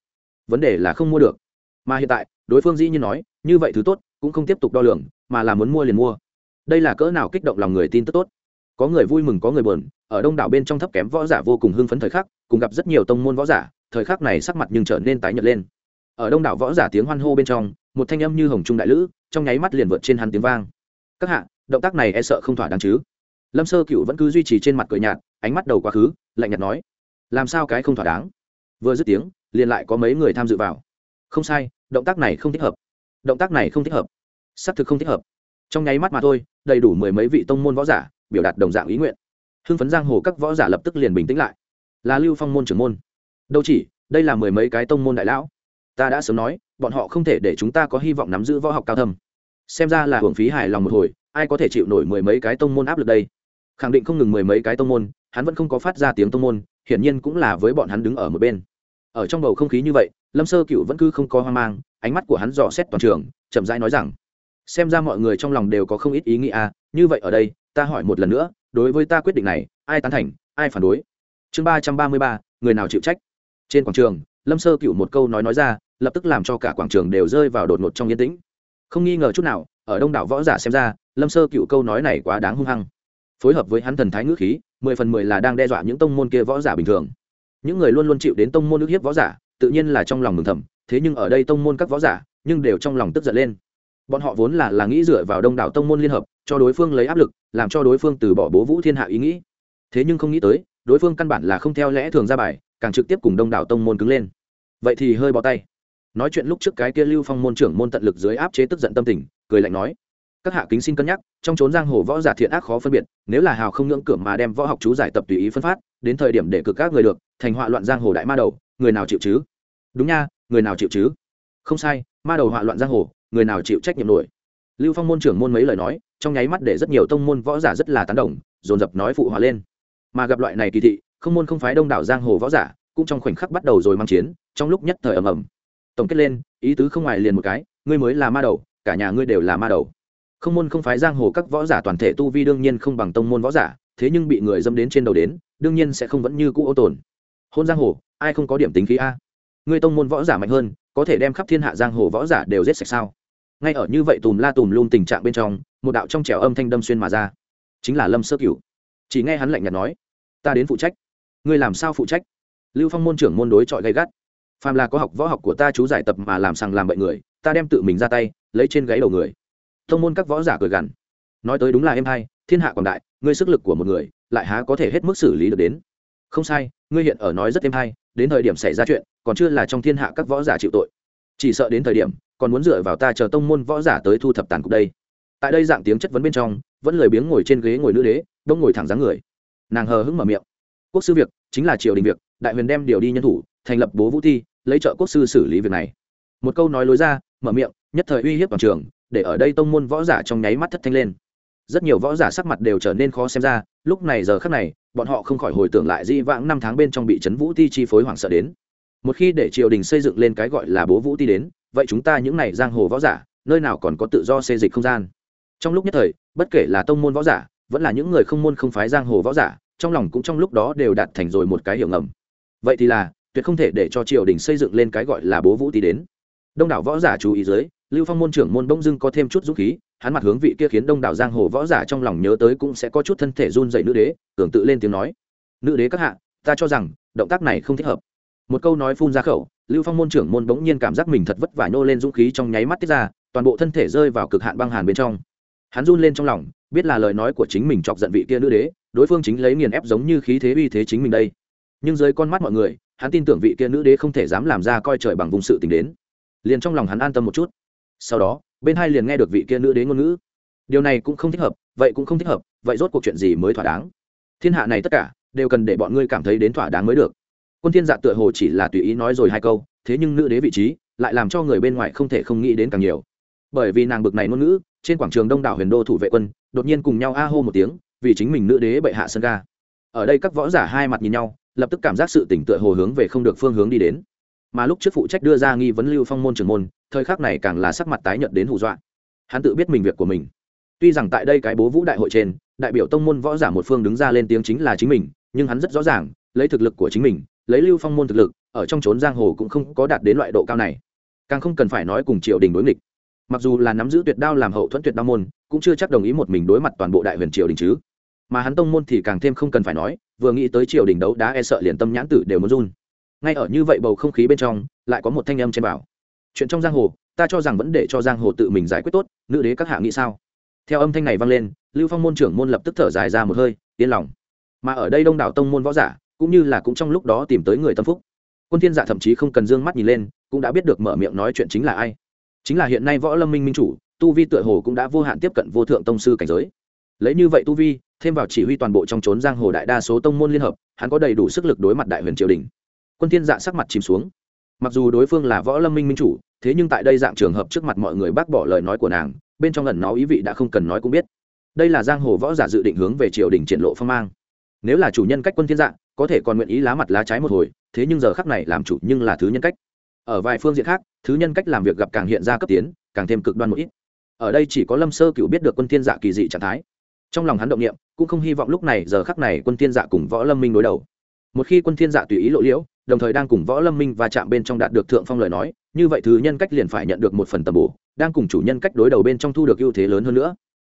S1: Vấn đề là không mua được. Mà hiện tại, đối phương dĩ nhiên nói, như vậy thứ tốt, cũng không tiếp tục đo lường, mà là muốn mua liền mua. Đây là cỡ nào kích động lòng người tin tức tốt. Có người vui mừng, có người buồn, ở đông đảo bên trong thấp kém võ giả vô cùng hưng phấn thời khắc, cùng gặp rất nhiều tông môn võ giả, thời khắc này sắc mặt nhưng trở nên tái nhợt lên. Ở đông đảo võ giả tiếng hoan hô bên trong một thanh âm như hồng trung đại lữ, trong nháy mắt liền vượt trên hắn tiếng vang. Các hạ, động tác này e sợ không thỏa đáng chứ? Lâm sơ cựu vẫn cứ duy trì trên mặt cười nhạt, ánh mắt đầu quá khứ, lạnh nhạt nói, làm sao cái không thỏa đáng? Vừa dứt tiếng, liền lại có mấy người tham dự vào. Không sai, động tác này không thích hợp. Động tác này không thích hợp. Xác thực không thích hợp. Trong nháy mắt mà thôi, đầy đủ mười mấy vị tông môn võ giả, biểu đạt đồng dạng ý nguyện. Hưng phấn giang hồ các võ giả lập tức liền bình tĩnh lại. Là lưu phong môn trưởng môn. Đâu chỉ, đây là mười mấy cái tông môn đại lão. Ta đã sớm nói bọn họ không thể để chúng ta có hy vọng nắm giữ võ học cao thâm. Xem ra là hưởng phí hài lòng một hồi, ai có thể chịu nổi mười mấy cái tông môn áp lực đây? Khẳng định không ngừng mười mấy cái tông môn, hắn vẫn không có phát ra tiếng tông môn, hiển nhiên cũng là với bọn hắn đứng ở một bên. Ở trong bầu không khí như vậy, lâm sơ cựu vẫn cứ không có hoang mang, ánh mắt của hắn dò xét toàn trường, chậm rãi nói rằng, xem ra mọi người trong lòng đều có không ít ý nghĩ à như vậy ở đây, ta hỏi một lần nữa, đối với ta quyết định này, ai tán thành, ai phản đối? Chương ba trăm ba mươi ba, người nào chịu trách? Trên quảng trường lâm sơ cựu một câu nói nói ra, lập tức làm cho cả quảng trường đều rơi vào đột ngột trong yên tĩnh. Không nghi ngờ chút nào, ở đông đảo võ giả xem ra, lâm sơ cựu câu nói này quá đáng hung hăng. Phối hợp với hắn thần thái ngữ khí, mười phần mười là đang đe dọa những tông môn kia võ giả bình thường. Những người luôn luôn chịu đến tông môn ức hiếp võ giả, tự nhiên là trong lòng mừng thầm, thế nhưng ở đây tông môn các võ giả, nhưng đều trong lòng tức giận lên. Bọn họ vốn là là nghĩ dựa vào đông đảo tông môn liên hợp, cho đối phương lấy áp lực, làm cho đối phương từ bỏ bố vũ thiên hạ ý nghĩ. Thế nhưng không nghĩ tới, đối phương căn bản là không theo lẽ thường ra bài càng trực tiếp cùng đông đảo tông môn cứng lên. Vậy thì hơi bỏ tay. Nói chuyện lúc trước cái kia lưu phong môn trưởng môn tận lực dưới áp chế tức giận tâm tình, cười lạnh nói, các hạ kính xin cân nhắc, trong trốn giang hồ võ giả thiện ác khó phân biệt, nếu là hào không ngưỡng cửa mà đem võ học chú giải tập tùy ý phân phát, đến thời điểm để cực các người được, thành họa loạn giang hồ đại ma đầu, người nào chịu chứ? Đúng nha, người nào chịu chứ? Không sai, ma đầu họa loạn giang hồ, người nào chịu trách nhiệm nổi. Lưu phong môn trưởng môn mấy lời nói, trong nháy mắt để rất nhiều tông môn võ giả rất là tán đồng, dồn dập nói phụ hòa lên. Mà gặp loại này kỳ thị không môn không phái đông đảo giang hồ võ giả cũng trong khoảnh khắc bắt đầu rồi mang chiến, trong lúc nhất thời ầm ầm. Tổng kết lên, ý tứ không ngoài liền một cái, ngươi mới là ma đầu, cả nhà ngươi đều là ma đầu. Không môn không phái giang hồ các võ giả toàn thể tu vi đương nhiên không bằng tông môn võ giả, thế nhưng bị người dâm đến trên đầu đến, đương nhiên sẽ không vẫn như cũ ô tồn. Hôn giang hồ, ai không có điểm tính khí a? Ngươi tông môn võ giả mạnh hơn, có thể đem khắp thiên hạ giang hồ võ giả đều giết sạch sao? Ngay ở như vậy tùm la tùm luôn tình trạng bên trong, một đạo trong trẻo âm thanh đâm xuyên mà ra. Chính là lâm sơ cửu. Chỉ nghe hắn lạnh nhạt nói, ta đến phụ trách ngươi làm sao phụ trách? Lưu phong môn trưởng môn đối chọi gây gắt. Phàm là có học võ học của ta chú giải tập mà làm sằng làm bậy người ta đem tự mình ra tay lấy trên gáy đầu người. Thông môn các võ giả cười gằn. Nói tới đúng là em hay, thiên hạ quảng đại ngươi sức lực của một người lại há có thể hết mức xử lý được đến. Không sai ngươi hiện ở nói rất êm hay đến thời điểm xảy ra chuyện còn chưa là trong thiên hạ các võ giả chịu tội. Chỉ sợ đến thời điểm còn muốn dựa vào ta chờ tông môn võ giả tới thu thập tàn cục đây. Tại đây dạng tiếng chất vấn bên trong vẫn lười biếng ngồi trên ghế ngồi nữ đế đông ngồi thẳng dáng người. Nàng hờ hững mở miệng quốc sư việc, chính là triều đình việc, đại huyền đem điều đi nhân thủ, thành lập bố vũ thi, lấy trợ quốc sư xử lý việc này. Một câu nói lối ra, mở miệng, nhất thời uy hiếp toàn trường, để ở đây tông môn võ giả trong nháy mắt thất thanh lên. Rất nhiều võ giả sắc mặt đều trở nên khó xem ra, lúc này giờ khắc này, bọn họ không khỏi hồi tưởng lại di vãng năm tháng bên trong bị trấn vũ ti chi phối hoảng sợ đến. Một khi để triều đình xây dựng lên cái gọi là bố vũ ti đến, vậy chúng ta những này giang hồ võ giả, nơi nào còn có tự do xê dịch không gian? Trong lúc nhất thời, bất kể là tông môn võ giả, vẫn là những người không môn không phái giang hồ võ giả trong lòng cũng trong lúc đó đều đạt thành rồi một cái hiểu ngầm. Vậy thì là, tuyệt không thể để cho triều đình xây dựng lên cái gọi là bố vũ ti đến. Đông đảo võ giả chú ý dưới, lưu phong môn trưởng môn bỗng dưng có thêm chút dũng khí, hắn mặt hướng vị kia khiến đông đảo giang hồ võ giả trong lòng nhớ tới cũng sẽ có chút thân thể run dậy nữ đế, tưởng tự lên tiếng nói, nữ đế các hạ, ta cho rằng, động tác này không thích hợp. Một câu nói phun ra khẩu, lưu phong môn trưởng môn bỗng nhiên cảm giác mình thật vất vả nhô lên dũng khí trong nháy mắt tiết ra, toàn bộ thân thể rơi vào cực hạn băng hàn bên trong. Hắn run lên trong lòng, biết là lời nói của chính mình chọc giận vị kia nữ đế đối phương chính lấy nghiền ép giống như khí thế uy thế chính mình đây. Nhưng dưới con mắt mọi người, hắn tin tưởng vị kia nữ đế không thể dám làm ra coi trời bằng vùng sự tình đến. Liền trong lòng hắn an tâm một chút. Sau đó, bên hai liền nghe được vị kia nữ đế ngôn ngữ. Điều này cũng không thích hợp, vậy cũng không thích hợp, vậy rốt cuộc chuyện gì mới thỏa đáng? Thiên hạ này tất cả, đều cần để bọn ngươi cảm thấy đến thỏa đáng mới được. Quân thiên dạ tựa hồ chỉ là tùy ý nói rồi hai câu, thế nhưng nữ đế vị trí, lại làm cho người bên ngoài không thể không nghĩ đến càng nhiều. Bởi vì nàng bực này ngôn ngữ, trên quảng trường đông đảo huyền đô thủ vệ quân, đột nhiên cùng nhau a hô một tiếng vì chính mình nữ đế bệ hạ sân ga. Ở đây các võ giả hai mặt nhìn nhau, lập tức cảm giác sự tỉnh tựa hồ hướng về không được phương hướng đi đến. Mà lúc trước phụ trách đưa ra nghi vấn lưu phong môn trưởng môn, thời khắc này càng là sắc mặt tái nhợt đến hù dọa. Hắn tự biết mình việc của mình. Tuy rằng tại đây cái bố vũ đại hội trên, đại biểu tông môn võ giả một phương đứng ra lên tiếng chính là chính mình, nhưng hắn rất rõ ràng, lấy thực lực của chính mình, lấy lưu phong môn thực lực, ở trong trốn giang hồ cũng không có đạt đến loại độ cao này. Càng không cần phải nói cùng triều đình đối nghịch. Mặc dù là nắm giữ tuyệt đao làm hậu thuẫn tuyệt đao môn, cũng chưa chắc đồng ý một mình đối mặt toàn bộ đại huyền triều đình chứ mà hắn tông môn thì càng thêm không cần phải nói, vừa nghĩ tới triều đình đấu đá e sợ liền tâm nhãn tử đều muốn run. Ngay ở như vậy bầu không khí bên trong, lại có một thanh âm trên bảo. Chuyện trong giang hồ, ta cho rằng vẫn để cho giang hồ tự mình giải quyết tốt, nữ đế các hạ nghĩ sao? Theo âm thanh này vang lên, lưu phong môn trưởng môn lập tức thở dài ra một hơi, yên lòng. Mà ở đây đông đảo tông môn võ giả, cũng như là cũng trong lúc đó tìm tới người tâm phúc. Quân thiên giả thậm chí không cần dương mắt nhìn lên, cũng đã biết được mở miệng nói chuyện chính là ai. Chính là hiện nay võ lâm minh minh chủ, tu vi tựa hồ cũng đã vô hạn tiếp cận vô thượng tông sư cảnh giới lấy như vậy tu vi, thêm vào chỉ huy toàn bộ trong trốn giang hồ đại đa số tông môn liên hợp, hắn có đầy đủ sức lực đối mặt đại huyền triều đình. Quân thiên dạ sắc mặt chìm xuống. Mặc dù đối phương là võ lâm minh minh chủ, thế nhưng tại đây dạng trường hợp trước mặt mọi người bác bỏ lời nói của nàng, bên trong lần nó ý vị đã không cần nói cũng biết. Đây là giang hồ võ giả dự định hướng về triều đình triển lộ phong mang. Nếu là chủ nhân cách quân thiên dạng có thể còn nguyện ý lá mặt lá trái một hồi, thế nhưng giờ khắc này làm chủ nhưng là thứ nhân cách. Ở vài phương diện khác, thứ nhân cách làm việc gặp càng hiện ra cấp tiến, càng thêm cực đoan một ít. Ở đây chỉ có lâm sơ cựu biết được quân thiên dạ kỳ dị trạng thái trong lòng hắn động niệm, cũng không hy vọng lúc này giờ khắc này quân thiên dạ cùng võ lâm minh đối đầu. Một khi quân thiên dạ tùy ý lộ liễu, đồng thời đang cùng võ lâm minh và chạm bên trong đạt được thượng phong lời nói, như vậy thứ nhân cách liền phải nhận được một phần tầm bổ, đang cùng chủ nhân cách đối đầu bên trong thu được ưu thế lớn hơn nữa.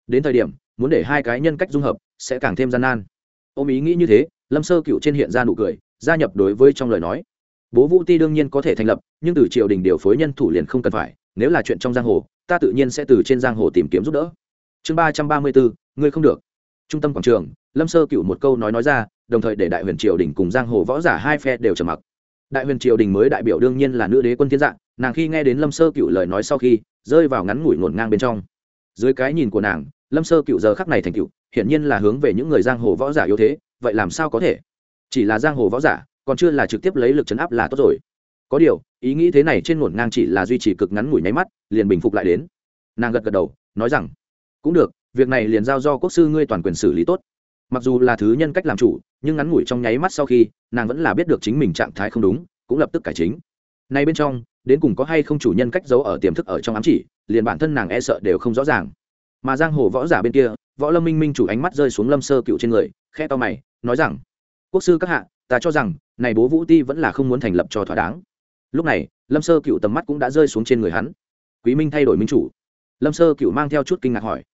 S1: Đến thời điểm, muốn để hai cái nhân cách dung hợp, sẽ càng thêm gian nan. Ôm ý nghĩ như thế, lâm sơ cựu trên hiện ra nụ cười, gia nhập đối với trong lời nói. Bố vũ ti đương nhiên có thể thành lập, nhưng từ triều đình điều phối nhân thủ liền không cần phải, nếu là chuyện trong giang hồ, ta tự nhiên sẽ từ trên giang hồ tìm kiếm giúp đỡ. Chương ba trăm ba mươi bốn ngươi không được. Trung tâm quảng trường, lâm sơ cựu một câu nói nói ra, đồng thời để đại huyền triều đình cùng giang hồ võ giả hai phe đều trầm mặc. Đại huyền triều đình mới đại biểu đương nhiên là nữ đế quân thiên dạng, nàng khi nghe đến lâm sơ cựu lời nói sau khi, rơi vào ngắn ngủi ngổn ngang bên trong. Dưới cái nhìn của nàng, lâm sơ cựu giờ khắc này thành cựu hiển nhiên là hướng về những người giang hồ võ giả yếu thế, vậy làm sao có thể? Chỉ là giang hồ võ giả, còn chưa là trực tiếp lấy lực chấn áp là tốt rồi. Có điều, ý nghĩ thế này trên ngổn ngang chỉ là duy trì cực ngắn ngủi nháy mắt, liền bình phục lại đến. Nàng gật gật đầu, nói rằng cũng được, việc này liền giao do quốc sư ngươi toàn quyền xử lý tốt. Mặc dù là thứ nhân cách làm chủ, nhưng ngắn ngủi trong nháy mắt sau khi, nàng vẫn là biết được chính mình trạng thái không đúng, cũng lập tức cải chính. Nay bên trong, đến cùng có hay không chủ nhân cách giấu ở tiềm thức ở trong ám chỉ, liền bản thân nàng e sợ đều không rõ ràng. Mà giang hồ võ giả bên kia, võ lâm minh minh chủ ánh mắt rơi xuống lâm sơ cựu trên người khe to mày, nói rằng, quốc sư các hạ, ta cho rằng, này bố vũ ti vẫn là không muốn thành lập cho thỏa đáng. Lúc này, lâm sơ cựu tầm mắt cũng đã rơi xuống trên người hắn. Quý minh thay đổi minh chủ. Lâm sơ cựu mang theo chút kinh ngạc hỏi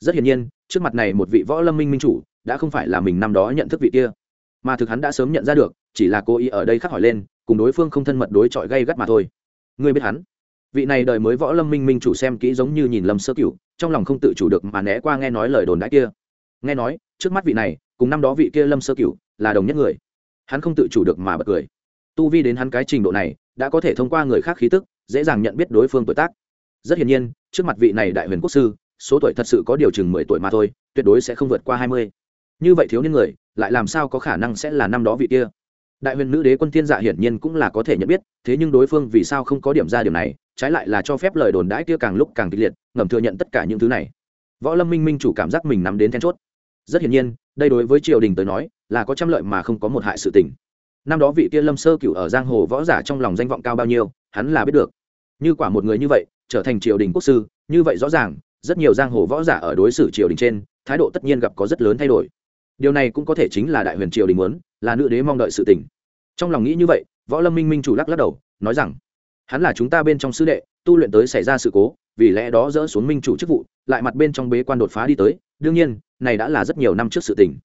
S1: rất hiển nhiên, trước mặt này một vị võ lâm minh minh chủ, đã không phải là mình năm đó nhận thức vị kia. Mà thực hắn đã sớm nhận ra được, chỉ là cố ý ở đây khắc hỏi lên, cùng đối phương không thân mật đối chọi gây gắt mà thôi. Ngươi biết hắn? Vị này đời mới võ lâm minh minh chủ xem kỹ giống như nhìn lâm sơ cửu, trong lòng không tự chủ được mà né qua nghe nói lời đồn đãi kia. Nghe nói, trước mắt vị này, cùng năm đó vị kia lâm sơ cửu, là đồng nhất người. Hắn không tự chủ được mà bật cười. Tu vi đến hắn cái trình độ này, đã có thể thông qua người khác khí tức, dễ dàng nhận biết đối phương tuổi tác. Rất hiển nhiên, trước mặt vị này đại huyền quốc sư số tuổi thật sự có điều chừng mười tuổi mà thôi, tuyệt đối sẽ không vượt qua hai mươi. Như vậy thiếu niên người, lại làm sao có khả năng sẽ là năm đó vị kia? Đại huyền nữ đế quân thiên dạ hiển nhiên cũng là có thể nhận biết, thế nhưng đối phương vì sao không có điểm ra điểm này, trái lại là cho phép lời đồn đãi kia càng lúc càng kịch liệt, ngầm thừa nhận tất cả những thứ này. Võ lâm minh minh chủ cảm giác mình nắm đến then chốt. Rất hiển nhiên, đây đối với triều đình tới nói, là có trăm lợi mà không có một hại sự tình. Năm đó vị kia lâm sơ cửu ở giang hồ võ giả trong lòng danh vọng cao bao nhiêu, hắn là biết được. Như quả một người như vậy, trở thành triều đình quốc sư, như vậy rõ ràng rất nhiều giang hồ võ giả ở đối xử triều đình trên, thái độ tất nhiên gặp có rất lớn thay đổi. Điều này cũng có thể chính là đại huyền triều đình muốn, là nữ đế mong đợi sự tình. Trong lòng nghĩ như vậy, võ lâm minh minh chủ lắc lắc đầu, nói rằng, hắn là chúng ta bên trong sư đệ, tu luyện tới xảy ra sự cố, vì lẽ đó dỡ xuống minh chủ chức vụ, lại mặt bên trong bế quan đột phá đi tới, đương nhiên, này đã là rất nhiều năm trước sự tình.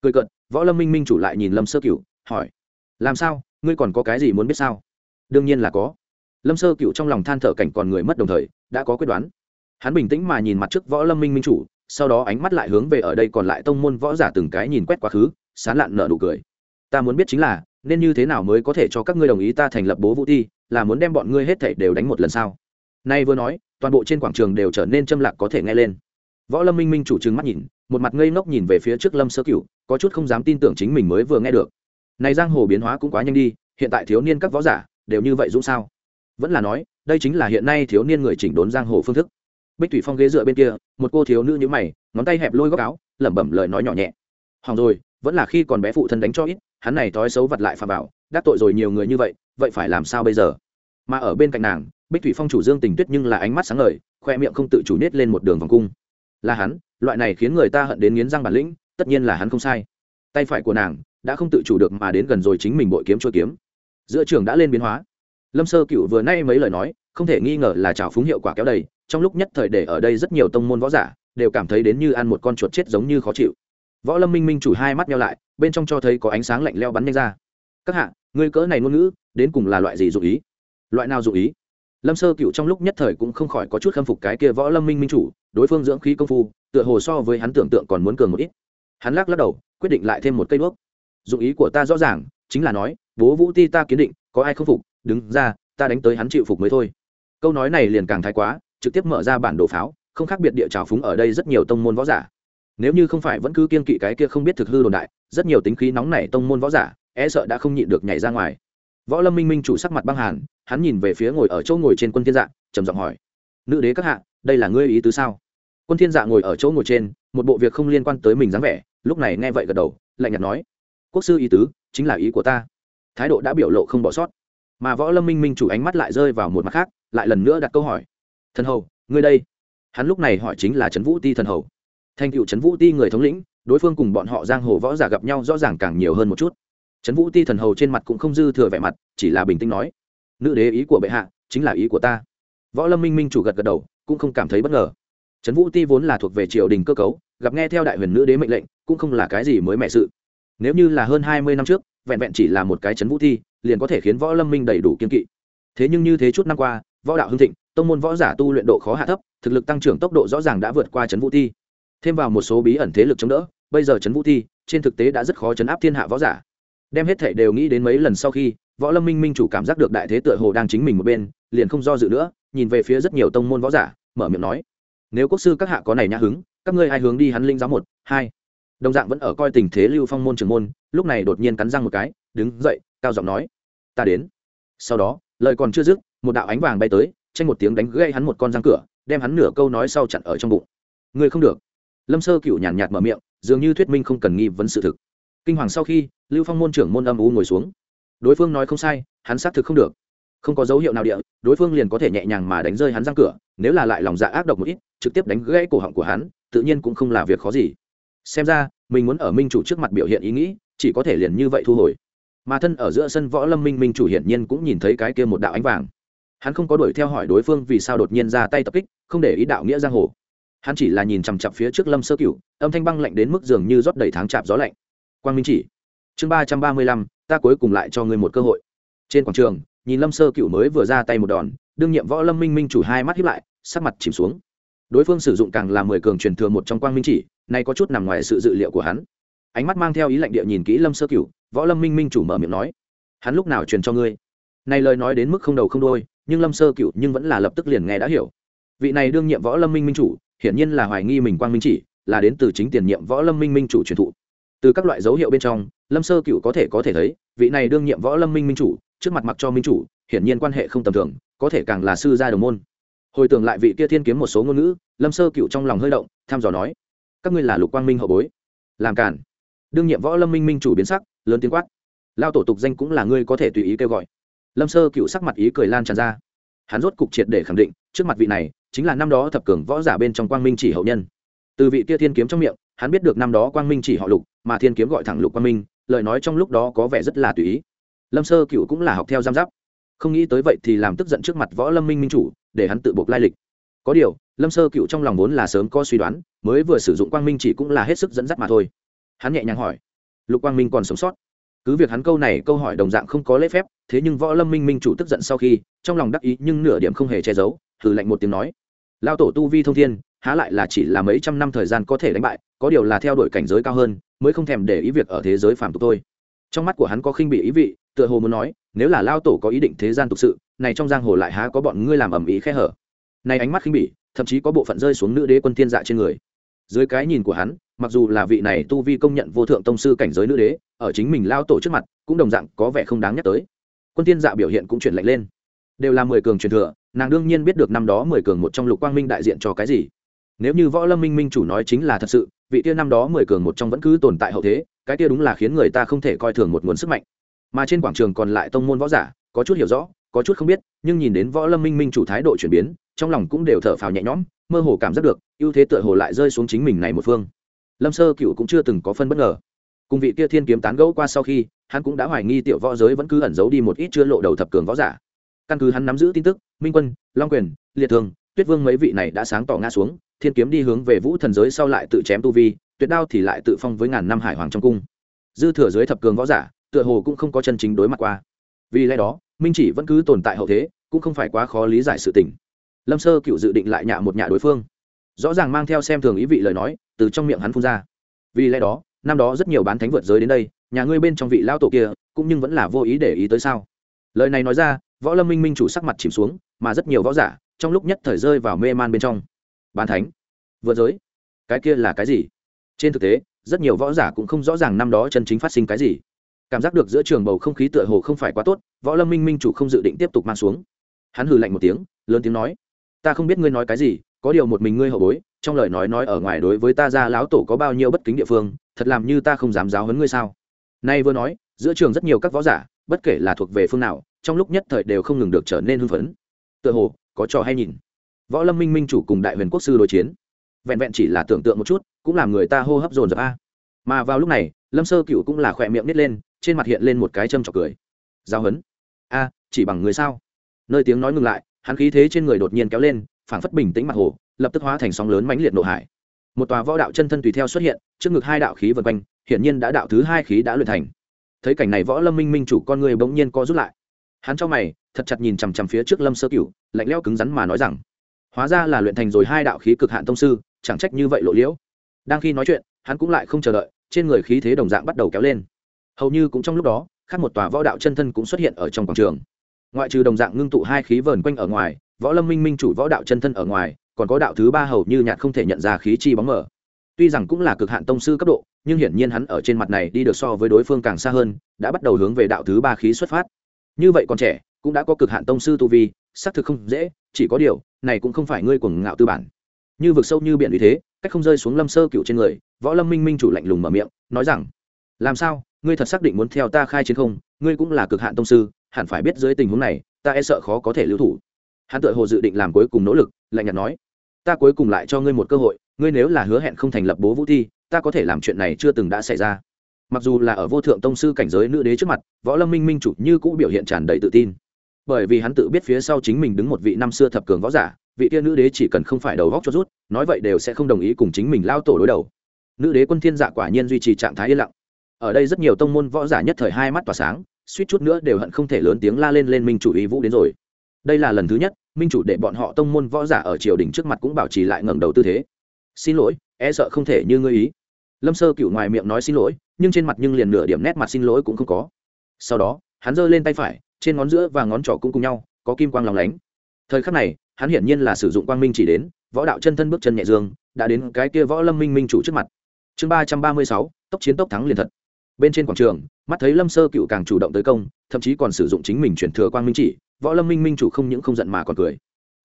S1: Cười cận võ lâm minh minh chủ lại nhìn lâm sơ cửu, hỏi, làm sao? Ngươi còn có cái gì muốn biết sao? Đương nhiên là có. Lâm sơ cửu trong lòng than thở cảnh còn người mất đồng thời, đã có quyết đoán hắn bình tĩnh mà nhìn mặt trước võ lâm minh minh chủ, sau đó ánh mắt lại hướng về ở đây còn lại tông môn võ giả từng cái nhìn quét quá khứ, sán lạn nợ nụ cười. Ta muốn biết chính là, nên như thế nào mới có thể cho các ngươi đồng ý ta thành lập bố vũ thi là muốn đem bọn ngươi hết thảy đều đánh một lần sao? Nay vừa nói, toàn bộ trên quảng trường đều trở nên châm lạc có thể nghe lên. Võ lâm minh minh chủ trừng mắt nhìn, một mặt ngây ngốc nhìn về phía trước lâm sơ cửu, có chút không dám tin tưởng chính mình mới vừa nghe được. Này giang hồ biến hóa cũng quá nhanh đi, hiện tại thiếu niên các võ giả, đều như vậy dũng sao? Vẫn là nói, đây chính là hiện nay thiếu niên người chỉnh đốn giang hồ phương thức bích thủy phong ghế dựa bên kia, một cô thiếu nữ như mày, ngón tay hẹp lôi góc áo, lẩm bẩm lời nói nhỏ nhẹ. Hỏng rồi, vẫn là khi còn bé phụ thân đánh cho ít, hắn này thói xấu vật lại phà bảo đắc tội rồi nhiều người như vậy vậy phải làm sao bây giờ? Mà ở bên cạnh nàng, bích thủy phong chủ dương tình tuyết nhưng là ánh mắt sáng ngời, khoe miệng không tự chủ nết lên một đường vòng cung. Là hắn, loại này khiến người ta hận đến nghiến răng bản lĩnh, tất nhiên là hắn không sai. Tay phải của nàng đã không tự chủ được mà đến gần rồi chính mình bội kiếm chua kiếm. Giữa trường đã lên biến hóa. Lâm sơ cựu vừa nay mấy lời nói, không thể nghi ngờ là trào phúng hiệu quả kéo đầy trong lúc nhất thời để ở đây rất nhiều tông môn võ giả, đều cảm thấy đến như ăn một con chuột chết giống như khó chịu. Võ lâm minh minh chủ hai mắt nhau lại, bên trong cho thấy có ánh sáng lạnh leo bắn nhanh ra. Các hạ người cỡ này ngôn ngữ, đến cùng là loại gì dụ ý? Loại nào dụ ý? Lâm sơ cựu trong lúc nhất thời cũng không khỏi có chút khâm phục cái kia võ lâm minh minh chủ, đối phương dưỡng khí công phu, tựa hồ so với hắn tưởng tượng còn muốn cường một ít. Hắn lắc lắc đầu, quyết định lại thêm một cây đuốc. Dụng ý của ta rõ ràng, chính là nói, bố vũ ti ta kiến định, có ai không phục, đứng ra, ta đánh tới hắn chịu phục mới thôi. Câu nói này liền càng thái quá trực tiếp mở ra bản đồ pháo, không khác biệt địa trào phúng ở đây rất nhiều tông môn võ giả. Nếu như không phải vẫn cứ kiên kỵ cái kia không biết thực hư đồn đại, rất nhiều tính khí nóng này tông môn võ giả e sợ đã không nhịn được nhảy ra ngoài. Võ lâm minh minh chủ sắc mặt băng hàn, hắn nhìn về phía ngồi ở chỗ ngồi trên quân thiên dạ trầm giọng hỏi, nữ đế các hạ, đây là ngươi ý tứ sao? Quân thiên dạ ngồi ở chỗ ngồi trên, một bộ việc không liên quan tới mình dáng vẻ, lúc này nghe vậy gật đầu, lạnh nhạt nói, quốc sư ý tứ chính là ý của ta. Thái độ đã biểu lộ không bỏ sót. Mà võ lâm minh minh chủ ánh mắt lại rơi vào một mặt khác, lại lần nữa đặt câu hỏi thần hầu, ngươi đây. Hắn lúc này hỏi chính là trấn vũ ti thần hầu. Thành cựu trấn vũ ti người thống lĩnh, đối phương cùng bọn họ giang hồ võ giả gặp nhau rõ ràng càng nhiều hơn một chút. Trấn vũ ti thần hầu trên mặt cũng không dư thừa vẻ mặt, chỉ là bình tĩnh nói, nữ đế ý của bệ hạ chính là ý của ta. Võ lâm minh minh chủ gật gật đầu, cũng không cảm thấy bất ngờ. Trấn vũ ti vốn là thuộc về triều đình cơ cấu, gặp nghe theo đại huyền nữ đế mệnh lệnh, cũng không là cái gì mới mẹ sự. Nếu như là hơn hai mươi năm trước, vẹn vẹn chỉ là một cái trấn vũ thi liền có thể khiến võ lâm minh đầy đủ kiên kỵ. Thế nhưng như thế chút năm qua, võ đạo hưng thịnh tông môn võ giả tu luyện độ khó hạ thấp, thực lực tăng trưởng tốc độ rõ ràng đã vượt qua trấn vũ thi. Thêm vào một số bí ẩn thế lực chống đỡ, bây giờ trấn vũ thi, trên thực tế đã rất khó chấn áp thiên hạ võ giả. Đem hết thảy đều nghĩ đến mấy lần sau khi, võ lâm minh minh chủ cảm giác được đại thế tựa hồ đang chính mình một bên, liền không do dự nữa, nhìn về phía rất nhiều tông môn võ giả, mở miệng nói, nếu quốc sư các hạ có này nhã hứng, các ngươi ai hướng đi hắn linh giáo một, hai. Đồng dạng vẫn ở coi tình thế lưu phong môn trường môn, lúc này đột nhiên cắn răng một cái, đứng dậy, cao giọng nói, ta đến. Sau đó, lời còn chưa dứt, một đạo ánh vàng bay tới tranh một tiếng đánh gây hắn một con răng cửa, đem hắn nửa câu nói sau chặn ở trong bụng. Ngươi không được. Lâm sơ cựu nhàn nhạt mở miệng, dường như thuyết minh không cần nghi vấn sự thực. Kinh hoàng sau khi, lưu phong môn trưởng môn âm u ngồi xuống. Đối phương nói không sai, hắn xác thực không được. Không có dấu hiệu nào địa, đối phương liền có thể nhẹ nhàng mà đánh rơi hắn răng cửa, nếu là lại lòng dạ ác độc một ít, trực tiếp đánh gãy cổ họng của hắn, tự nhiên cũng không là việc khó gì. Xem ra, mình muốn ở minh chủ trước mặt biểu hiện ý nghĩ, chỉ có thể liền như vậy thu hồi. Mà thân ở giữa sân võ lâm minh minh chủ hiển nhiên cũng nhìn thấy cái kia một đạo ánh vàng hắn không có đuổi theo hỏi đối phương vì sao đột nhiên ra tay tập kích, không để ý đạo nghĩa giang hồ. Hắn chỉ là nhìn chằm chặp phía trước lâm sơ cựu âm thanh băng lạnh đến mức dường như rót đầy tháng chạp gió lạnh. Quang minh chỉ, chương ba trăm ba mươi lăm, ta cuối cùng lại cho ngươi một cơ hội. Trên quảng trường, nhìn lâm sơ cựu mới vừa ra tay một đòn, đương nhiệm võ lâm minh minh chủ hai mắt hiếp lại, sắc mặt chìm xuống. Đối phương sử dụng càng là mười cường truyền thừa một trong quang minh chỉ, nay có chút nằm ngoài sự dự liệu của hắn. Ánh mắt mang theo ý lạnh địa nhìn kỹ lâm sơ cựu võ lâm minh minh chủ mở miệng nói, hắn lúc nào truyền cho ngươi? Này lời nói đến mức không đầu không đôi nhưng lâm sơ cựu nhưng vẫn là lập tức liền nghe đã hiểu. Vị này đương nhiệm võ lâm minh minh chủ, hiển nhiên là hoài nghi mình quang minh chỉ, là đến từ chính tiền nhiệm võ lâm minh minh chủ truyền thụ. Từ các loại dấu hiệu bên trong, lâm sơ cựu có thể có thể thấy, vị này đương nhiệm võ lâm minh minh chủ, trước mặt mặc cho minh chủ, hiển nhiên quan hệ không tầm thường, có thể càng là sư gia đồng môn. Hồi tưởng lại vị kia thiên kiếm một số ngôn ngữ, lâm sơ cựu trong lòng hơi động tham dò nói, các ngươi là lục quang minh hậu bối. Làm cản đương nhiệm võ lâm minh minh chủ biến sắc, lớn tiếng quát, lao tổ tục danh cũng là ngươi có thể tùy ý kêu gọi lâm sơ cựu sắc mặt ý cười lan tràn ra. Hắn rốt cục triệt để khẳng định, trước mặt vị này chính là năm đó thập cường võ giả bên trong quang minh chỉ hậu nhân. Từ vị kia thiên kiếm trong miệng, hắn biết được năm đó quang minh chỉ họ lục, mà thiên kiếm gọi thẳng lục quang minh, lời nói trong lúc đó có vẻ rất là tùy ý. Lâm sơ cựu cũng là học theo giam giáp. Không nghĩ tới vậy thì làm tức giận trước mặt võ lâm minh minh chủ, để hắn tự buộc lai lịch. Có điều, lâm sơ cựu trong lòng vốn là sớm có suy đoán, mới vừa sử dụng quang minh chỉ cũng là hết sức dẫn dắt mà thôi. Hắn nhẹ nhàng hỏi, lục quang minh còn sống sót? Cứ việc hắn câu này câu hỏi đồng dạng không có lễ phép, thế nhưng võ lâm minh minh chủ tức giận sau khi, trong lòng đắc ý nhưng nửa điểm không hề che giấu thử lạnh một tiếng nói. Lao tổ tu vi thông thiên, há lại là chỉ là mấy trăm năm thời gian có thể đánh bại, có điều là theo đuổi cảnh giới cao hơn, mới không thèm để ý việc ở thế giới phàm tục thôi. Trong mắt của hắn có khinh bị ý vị, tựa hồ muốn nói, nếu là lao tổ có ý định thế gian tục sự, này trong giang hồ lại há có bọn ngươi làm ầm ĩ khe hở. Này ánh mắt khinh bỉ, thậm chí có bộ phận rơi xuống nữ đế quân thiên dạ trên người. Dưới cái nhìn của hắn mặc dù là vị này tu vi công nhận vô thượng tông sư cảnh giới nữ đế, ở chính mình lao tổ trước mặt, cũng đồng dạng có vẻ không đáng nhắc tới. Quân tiên dạ biểu hiện cũng chuyển lạnh lên. Đều là mười cường truyền thừa, nàng đương nhiên biết được năm đó mười cường một trong lục quang minh đại diện cho cái gì. Nếu như võ lâm minh minh chủ nói chính là thật sự, vị tia năm đó mười cường một trong vẫn cứ tồn tại hậu thế, cái tia đúng là khiến người ta không thể coi thường một nguồn sức mạnh. Mà trên quảng trường còn lại tông môn võ giả, có chút hiểu rõ, có chút không biết, nhưng nhìn đến võ lâm minh minh chủ thái độ chuyển biến, trong lòng cũng đều thở phào nhẹ nhõm, mơ hồ cảm giác được, ưu thế tựa hồ lại rơi xuống chính mình này một phương lâm sơ cựu cũng chưa từng có phân bất ngờ. Cùng vị kia thiên kiếm tán gẫu qua sau khi, hắn cũng đã hoài nghi tiểu võ giới vẫn cứ ẩn giấu đi một ít chưa lộ đầu thập cường võ giả. Căn cứ hắn nắm giữ tin tức, minh quân, long quyền, liệt thường, tuyết vương mấy vị này đã sáng tỏ ngã xuống, thiên kiếm đi hướng về vũ thần giới sau lại tự chém tu vi tuyệt đao thì lại tự phong với ngàn năm hải hoàng trong cung. Dư thừa dưới thập cường võ giả, tựa hồ cũng không có chân chính đối mặt qua. Vì lẽ đó, minh chỉ vẫn cứ tồn tại hậu thế, cũng không phải quá khó lý giải sự tình. Lâm sơ cựu dự định lại nhạ một nhà đối phương rõ ràng mang theo xem thường ý vị lời nói, từ trong miệng hắn phun ra. Vì lẽ đó, năm đó rất nhiều bán thánh vượt giới đến đây, nhà ngươi bên trong vị lao tổ kia, cũng nhưng vẫn là vô ý để ý tới sao? Lời này nói ra, võ lâm minh minh chủ sắc mặt chìm xuống, mà rất nhiều võ giả, trong lúc nhất thời rơi vào mê man bên trong. Bán thánh? Vượt giới? Cái kia là cái gì? Trên thực tế, rất nhiều võ giả cũng không rõ ràng năm đó chân chính phát sinh cái gì. Cảm giác được giữa trường bầu không khí tựa hồ không phải quá tốt, võ lâm minh minh chủ không dự định tiếp tục mang xuống. Hắn hừ lạnh một tiếng, lớn tiếng nói, ta không biết ngươi nói cái gì có điều một mình ngươi hậu bối, trong lời nói nói ở ngoài đối với ta ra lão tổ có bao nhiêu bất kính địa phương, thật làm như ta không dám giáo hấn ngươi sao? Nay vừa nói, giữa trường rất nhiều các võ giả, bất kể là thuộc về phương nào, trong lúc nhất thời đều không ngừng được trở nên hưng phấn. Tựa hồ, có trò hay nhìn. Võ lâm minh minh chủ cùng đại huyền quốc sư đối chiến. Vẹn vẹn chỉ là tưởng tượng một chút, cũng làm người ta hô hấp dồn dập a. Mà vào lúc này, lâm sơ cựu cũng là khỏe miệng nít lên, trên mặt hiện lên một cái châm trọc cười. Giao hấn a, chỉ bằng người sao? Nơi tiếng nói ngừng lại, hắn khí thế trên người đột nhiên kéo lên phảng phất bình tĩnh mặt hồ, lập tức hóa thành sóng lớn mãnh liệt nộ hải. Một tòa võ đạo chân thân tùy theo xuất hiện, trước ngực hai đạo khí vần quanh, hiển nhiên đã đạo thứ hai khí đã luyện thành. Thấy cảnh này võ lâm minh minh chủ con người bỗng nhiên co rút lại. Hắn cho mày, thật chặt nhìn chằm chằm phía trước lâm sơ cửu, lạnh lẽo cứng rắn mà nói rằng, hóa ra là luyện thành rồi hai đạo khí cực hạn tông sư, chẳng trách như vậy lộ liễu. Đang khi nói chuyện, hắn cũng lại không chờ đợi, trên người khí thế đồng dạng bắt đầu kéo lên. Hầu như cũng trong lúc đó, khác một tòa võ đạo chân thân cũng xuất hiện ở trong quảng trường. Ngoại trừ đồng dạng ngưng tụ hai khí vờn quanh ở ngoài võ lâm minh minh chủ võ đạo chân thân ở ngoài, còn có đạo thứ ba hầu như nhạt không thể nhận ra khí chi bóng mở tuy rằng cũng là cực hạn tông sư cấp độ, nhưng hiển nhiên hắn ở trên mặt này đi được so với đối phương càng xa hơn, đã bắt đầu hướng về đạo thứ ba khí xuất phát. Như vậy còn trẻ, cũng đã có cực hạn tông sư tu vi, xác thực không dễ, chỉ có điều, này cũng không phải ngươi cuồng ngạo tư bản. Như vực sâu như biển vì thế, cách không rơi xuống lâm sơ cựu trên người, võ lâm minh minh chủ lạnh lùng mở miệng, nói rằng, làm sao, ngươi thật xác định muốn theo ta khai chiến không? Ngươi cũng là cực hạn tông sư, hẳn phải biết dưới tình huống này, ta e sợ khó có thể lưu thủ hắn tự hồ dự định làm cuối cùng nỗ lực, lạnh nhạt nói, ta cuối cùng lại cho ngươi một cơ hội, ngươi nếu là hứa hẹn không thành lập bố vũ thi, ta có thể làm chuyện này chưa từng đã xảy ra. Mặc dù là ở vô thượng tông sư cảnh giới nữ đế trước mặt, võ lâm minh minh chủ như cũ biểu hiện tràn đầy tự tin. Bởi vì hắn tự biết phía sau chính mình đứng một vị năm xưa thập cường võ giả, vị tiên nữ đế chỉ cần không phải đầu góc cho rút, nói vậy đều sẽ không đồng ý cùng chính mình lao tổ đối đầu. Nữ đế quân thiên dạ quả nhiên duy trì trạng thái yên lặng. Ở đây rất nhiều tông môn võ giả nhất thời hai mắt tỏa sáng, suýt chút nữa đều hận không thể lớn tiếng la lên lên minh chủ ý vũ đến rồi. Đây là lần thứ nhất minh chủ để bọn họ tông môn võ giả ở triều đình trước mặt cũng bảo trì lại ngẩng đầu tư thế. Xin lỗi e sợ không thể như ngươi ý. Lâm sơ cựu ngoài miệng nói xin lỗi, nhưng trên mặt nhưng liền nửa điểm nét mặt xin lỗi cũng không có. Sau đó, hắn giơ lên tay phải, trên ngón giữa và ngón trỏ cũng cùng nhau, có kim quang lòng lánh. Thời khắc này, hắn hiển nhiên là sử dụng quang minh chỉ đến, võ đạo chân thân bước chân nhẹ dương, đã đến cái kia võ lâm minh minh chủ trước mặt. Chương ba trăm ba mươi sáu, tốc chiến tốc thắng liền thật. Bên trên quảng trường, mắt thấy lâm sơ cựu càng chủ động tới công, thậm chí còn sử dụng chính mình chuyển thừa quang minh chỉ võ lâm minh minh chủ không những không giận mà còn cười.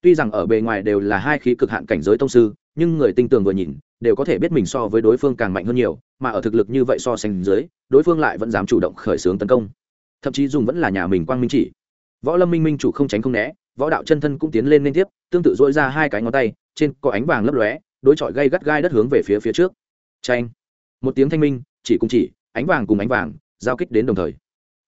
S1: Tuy rằng ở bề ngoài đều là hai khí cực hạn cảnh giới tông sư, nhưng người tinh tường vừa nhìn, đều có thể biết mình so với đối phương càng mạnh hơn nhiều, mà ở thực lực như vậy so sánh dưới, đối phương lại vẫn dám chủ động khởi xướng tấn công. Thậm chí dùng vẫn là nhà mình quang minh chỉ. Võ lâm minh minh chủ không tránh không né, võ đạo chân thân cũng tiến lên liên tiếp, tương tự dỗi ra hai cái ngón tay, trên có ánh vàng lấp lóe, đối chọi gây gắt gai đất hướng về phía phía trước. Tranh một tiếng thanh minh, chỉ cùng chỉ, ánh vàng cùng ánh vàng, giao kích đến đồng thời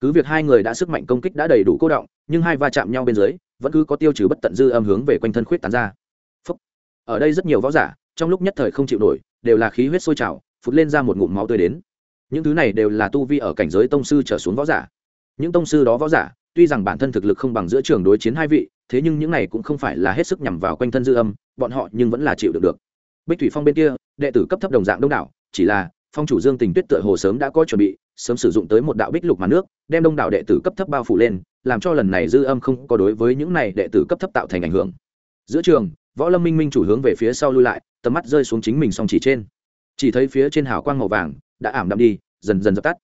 S1: cứ việc hai người đã sức mạnh công kích đã đầy đủ cô động, nhưng hai va chạm nhau bên dưới, vẫn cứ có tiêu trừ bất tận dư âm hướng về quanh thân khuyết tán ra. Phúc. ở đây rất nhiều võ giả, trong lúc nhất thời không chịu nổi, đều là khí huyết sôi trào, phụt lên ra một ngụm máu tươi đến. Những thứ này đều là tu vi ở cảnh giới tông sư trở xuống võ giả. Những tông sư đó võ giả, tuy rằng bản thân thực lực không bằng giữa trường đối chiến hai vị, thế nhưng những này cũng không phải là hết sức nhằm vào quanh thân dư âm, bọn họ nhưng vẫn là chịu được được. Bích thủy phong bên kia, đệ tử cấp thấp đồng dạng đông đảo, chỉ là, phong chủ dương tình tuyết tựa hồ sớm đã có chuẩn bị sớm sử dụng tới một đạo bích lục màn nước, đem đông đảo đệ tử cấp thấp bao phủ lên, làm cho lần này dư âm không có đối với những này đệ tử cấp thấp tạo thành ảnh hưởng. Giữa trường, võ lâm minh minh chủ hướng về phía sau lui lại, tầm mắt rơi xuống chính mình song chỉ trên. Chỉ thấy phía trên hào quang màu vàng, đã ảm đạm đi, dần dần dập tắt.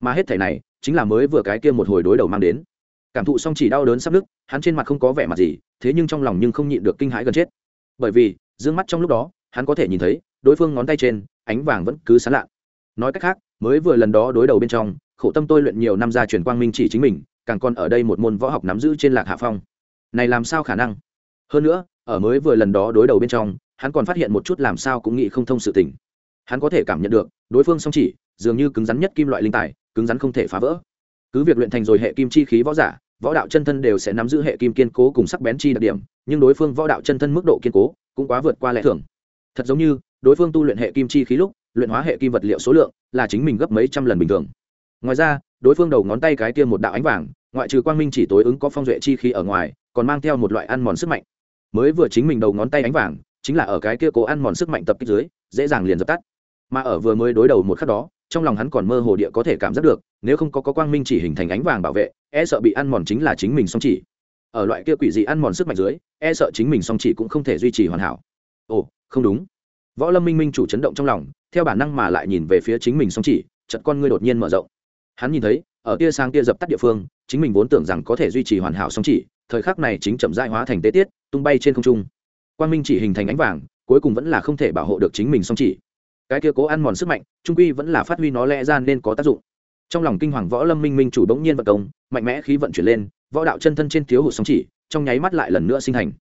S1: Mà hết thể này, chính là mới vừa cái kia một hồi đối đầu mang đến. Cảm thụ song chỉ đau đớn sắp nứt, hắn trên mặt không có vẻ mặt gì, thế nhưng trong lòng nhưng không nhịn được kinh hãi gần chết. Bởi vì d mắt trong lúc đó, hắn có thể nhìn thấy, đối phương ngón tay trên, ánh vàng vẫn cứ sán lạ. Nói cách khác mới vừa lần đó đối đầu bên trong, khổ tâm tôi luyện nhiều năm ra truyền quang minh chỉ chính mình, càng còn ở đây một môn võ học nắm giữ trên lạc hạ phong. Này làm sao khả năng? Hơn nữa, ở mới vừa lần đó đối đầu bên trong, hắn còn phát hiện một chút làm sao cũng nghĩ không thông sự tình. Hắn có thể cảm nhận được, đối phương song chỉ, dường như cứng rắn nhất kim loại linh tài, cứng rắn không thể phá vỡ. Cứ việc luyện thành rồi hệ kim chi khí võ giả, võ đạo chân thân đều sẽ nắm giữ hệ kim kiên cố cùng sắc bén chi đặc điểm, nhưng đối phương võ đạo chân thân mức độ kiên cố, cũng quá vượt qua lẽ thường. Thật giống như, đối phương tu luyện hệ kim chi khí lúc luyện hóa hệ kim vật liệu số lượng là chính mình gấp mấy trăm lần bình thường. Ngoài ra đối phương đầu ngón tay cái tiêm một đạo ánh vàng ngoại trừ quang minh chỉ tối ứng có phong duệ chi khí ở ngoài còn mang theo một loại ăn mòn sức mạnh. Mới vừa chính mình đầu ngón tay ánh vàng chính là ở cái kia cố ăn mòn sức mạnh tập kích dưới dễ dàng liền dập tắt. Mà ở vừa mới đối đầu một khắc đó trong lòng hắn còn mơ hồ địa có thể cảm giác được nếu không có, có quang minh chỉ hình thành ánh vàng bảo vệ e sợ bị ăn mòn chính là chính mình song chỉ. Ở loại kia quỷ dị ăn mòn sức mạnh dưới e sợ chính mình song chỉ cũng không thể duy trì hoàn hảo. Ồ không đúng võ lâm minh minh chủ chấn động trong lòng, theo bản năng mà lại nhìn về phía chính mình song chỉ chật con ngươi đột nhiên mở rộng. Hắn nhìn thấy, ở tia sang tia dập tắt địa phương, chính mình vốn tưởng rằng có thể duy trì hoàn hảo song chỉ, thời khắc này chính chậm dại hóa thành tế tiết, tung bay trên không trung. Quang minh chỉ hình thành ánh vàng, cuối cùng vẫn là không thể bảo hộ được chính mình song chỉ. Cái kia cố ăn mòn sức mạnh, trung quy vẫn là phát huy nó lẽ ra nên có tác dụng. Trong lòng kinh hoàng võ lâm minh minh chủ bỗng nhiên vận công, mạnh mẽ khí vận chuyển lên, võ đạo chân thân trên thiếu hụt song chỉ, trong nháy mắt lại lần nữa sinh thành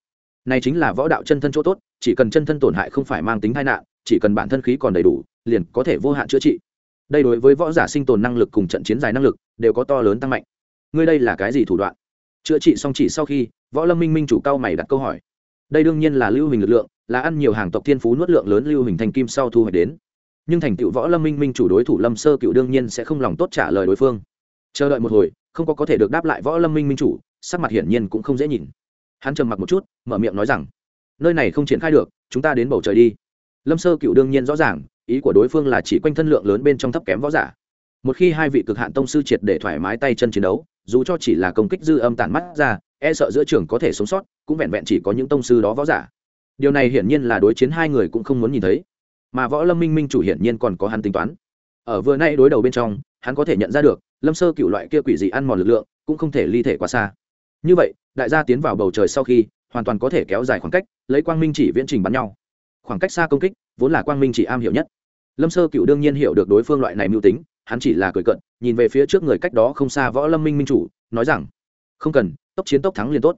S1: này chính là võ đạo chân thân chỗ tốt, chỉ cần chân thân tổn hại không phải mang tính tai nạn, chỉ cần bản thân khí còn đầy đủ, liền có thể vô hạn chữa trị. Đây đối với võ giả sinh tồn năng lực cùng trận chiến dài năng lực, đều có to lớn tăng mạnh. Ngươi đây là cái gì thủ đoạn? Chữa trị xong chỉ sau khi, võ lâm minh minh chủ cao mày đặt câu hỏi. Đây đương nhiên là lưu hình lực lượng, là ăn nhiều hàng tộc thiên phú nuốt lượng lớn lưu hình thành kim sau thu hoạch đến. Nhưng thành tựu võ lâm minh minh chủ đối thủ lâm sơ cựu đương nhiên sẽ không lòng tốt trả lời đối phương. Chờ đợi một hồi, không có có thể được đáp lại võ lâm minh minh chủ, sắc mặt hiển nhiên cũng không dễ nhìn hắn trầm mặc một chút, mở miệng nói rằng, nơi này không triển khai được, chúng ta đến bầu trời đi. Lâm sơ cựu đương nhiên rõ ràng, ý của đối phương là chỉ quanh thân lượng lớn bên trong thấp kém võ giả. Một khi hai vị cực hạn tông sư triệt để thoải mái tay chân chiến đấu, dù cho chỉ là công kích dư âm tản mắt ra e sợ giữa trường có thể sống sót, cũng vẹn vẹn chỉ có những tông sư đó võ giả. Điều này hiển nhiên là đối chiến hai người cũng không muốn nhìn thấy. Mà võ lâm minh minh chủ hiển nhiên còn có hắn tính toán. Ở vừa nay đối đầu bên trong, hắn có thể nhận ra được, lâm sơ cựu loại kia quỷ dị ăn mòn lực lượng, cũng không thể ly thể quá xa như vậy, đại gia tiến vào bầu trời sau khi, hoàn toàn có thể kéo dài khoảng cách, lấy quang minh chỉ viễn trình bắn nhau. Khoảng cách xa công kích, vốn là quang minh chỉ am hiểu nhất. Lâm sơ cựu đương nhiên hiểu được đối phương loại này mưu tính, hắn chỉ là cười cận nhìn về phía trước người cách đó không xa võ lâm minh minh chủ, nói rằng, không cần, tốc chiến tốc thắng liên tốt.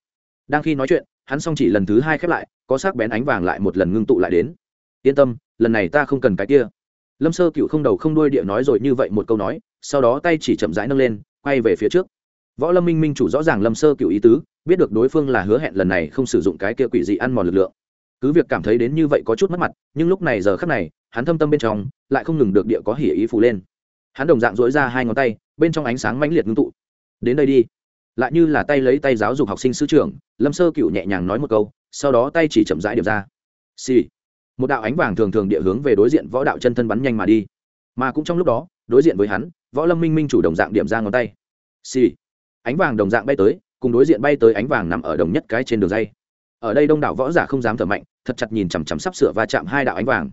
S1: Đang khi nói chuyện, hắn xong chỉ lần thứ hai khép lại, có sắc bén ánh vàng lại một lần ngưng tụ lại đến. Yên tâm, lần này ta không cần cái kia. Lâm sơ cựu không đầu không đuôi địa nói rồi như vậy một câu nói, sau đó tay chỉ chậm rãi nâng lên, quay về phía trước võ lâm minh minh chủ rõ ràng lâm sơ cựu ý tứ, biết được đối phương là hứa hẹn lần này không sử dụng cái kia quỷ dị ăn mòn lực lượng. Cứ việc cảm thấy đến như vậy có chút mất mặt, nhưng lúc này giờ khắc này, hắn thâm tâm bên trong, lại không ngừng được địa có hỉ ý phụ lên. Hắn đồng dạng dỗi ra hai ngón tay, bên trong ánh sáng mãnh liệt ngưng tụ. Đến đây đi. Lại như là tay lấy tay giáo dục học sinh sư trưởng, lâm sơ cựu nhẹ nhàng nói một câu, sau đó tay chỉ chậm rãi điệp ra. Xì、sì. một đạo ánh vàng thường thường địa hướng về đối diện võ đạo chân thân bắn nhanh mà đi. Mà cũng trong lúc đó, đối diện với hắn, võ lâm minh minh chủ đồng dạng điểm ra ngón tay. Xì、sì ánh vàng đồng dạng bay tới, cùng đối diện bay tới ánh vàng nằm ở đồng nhất cái trên đường dây. Ở đây đông đảo võ giả không dám thở mạnh, thật chặt nhìn chằm chằm sắp sửa va chạm hai đạo ánh vàng.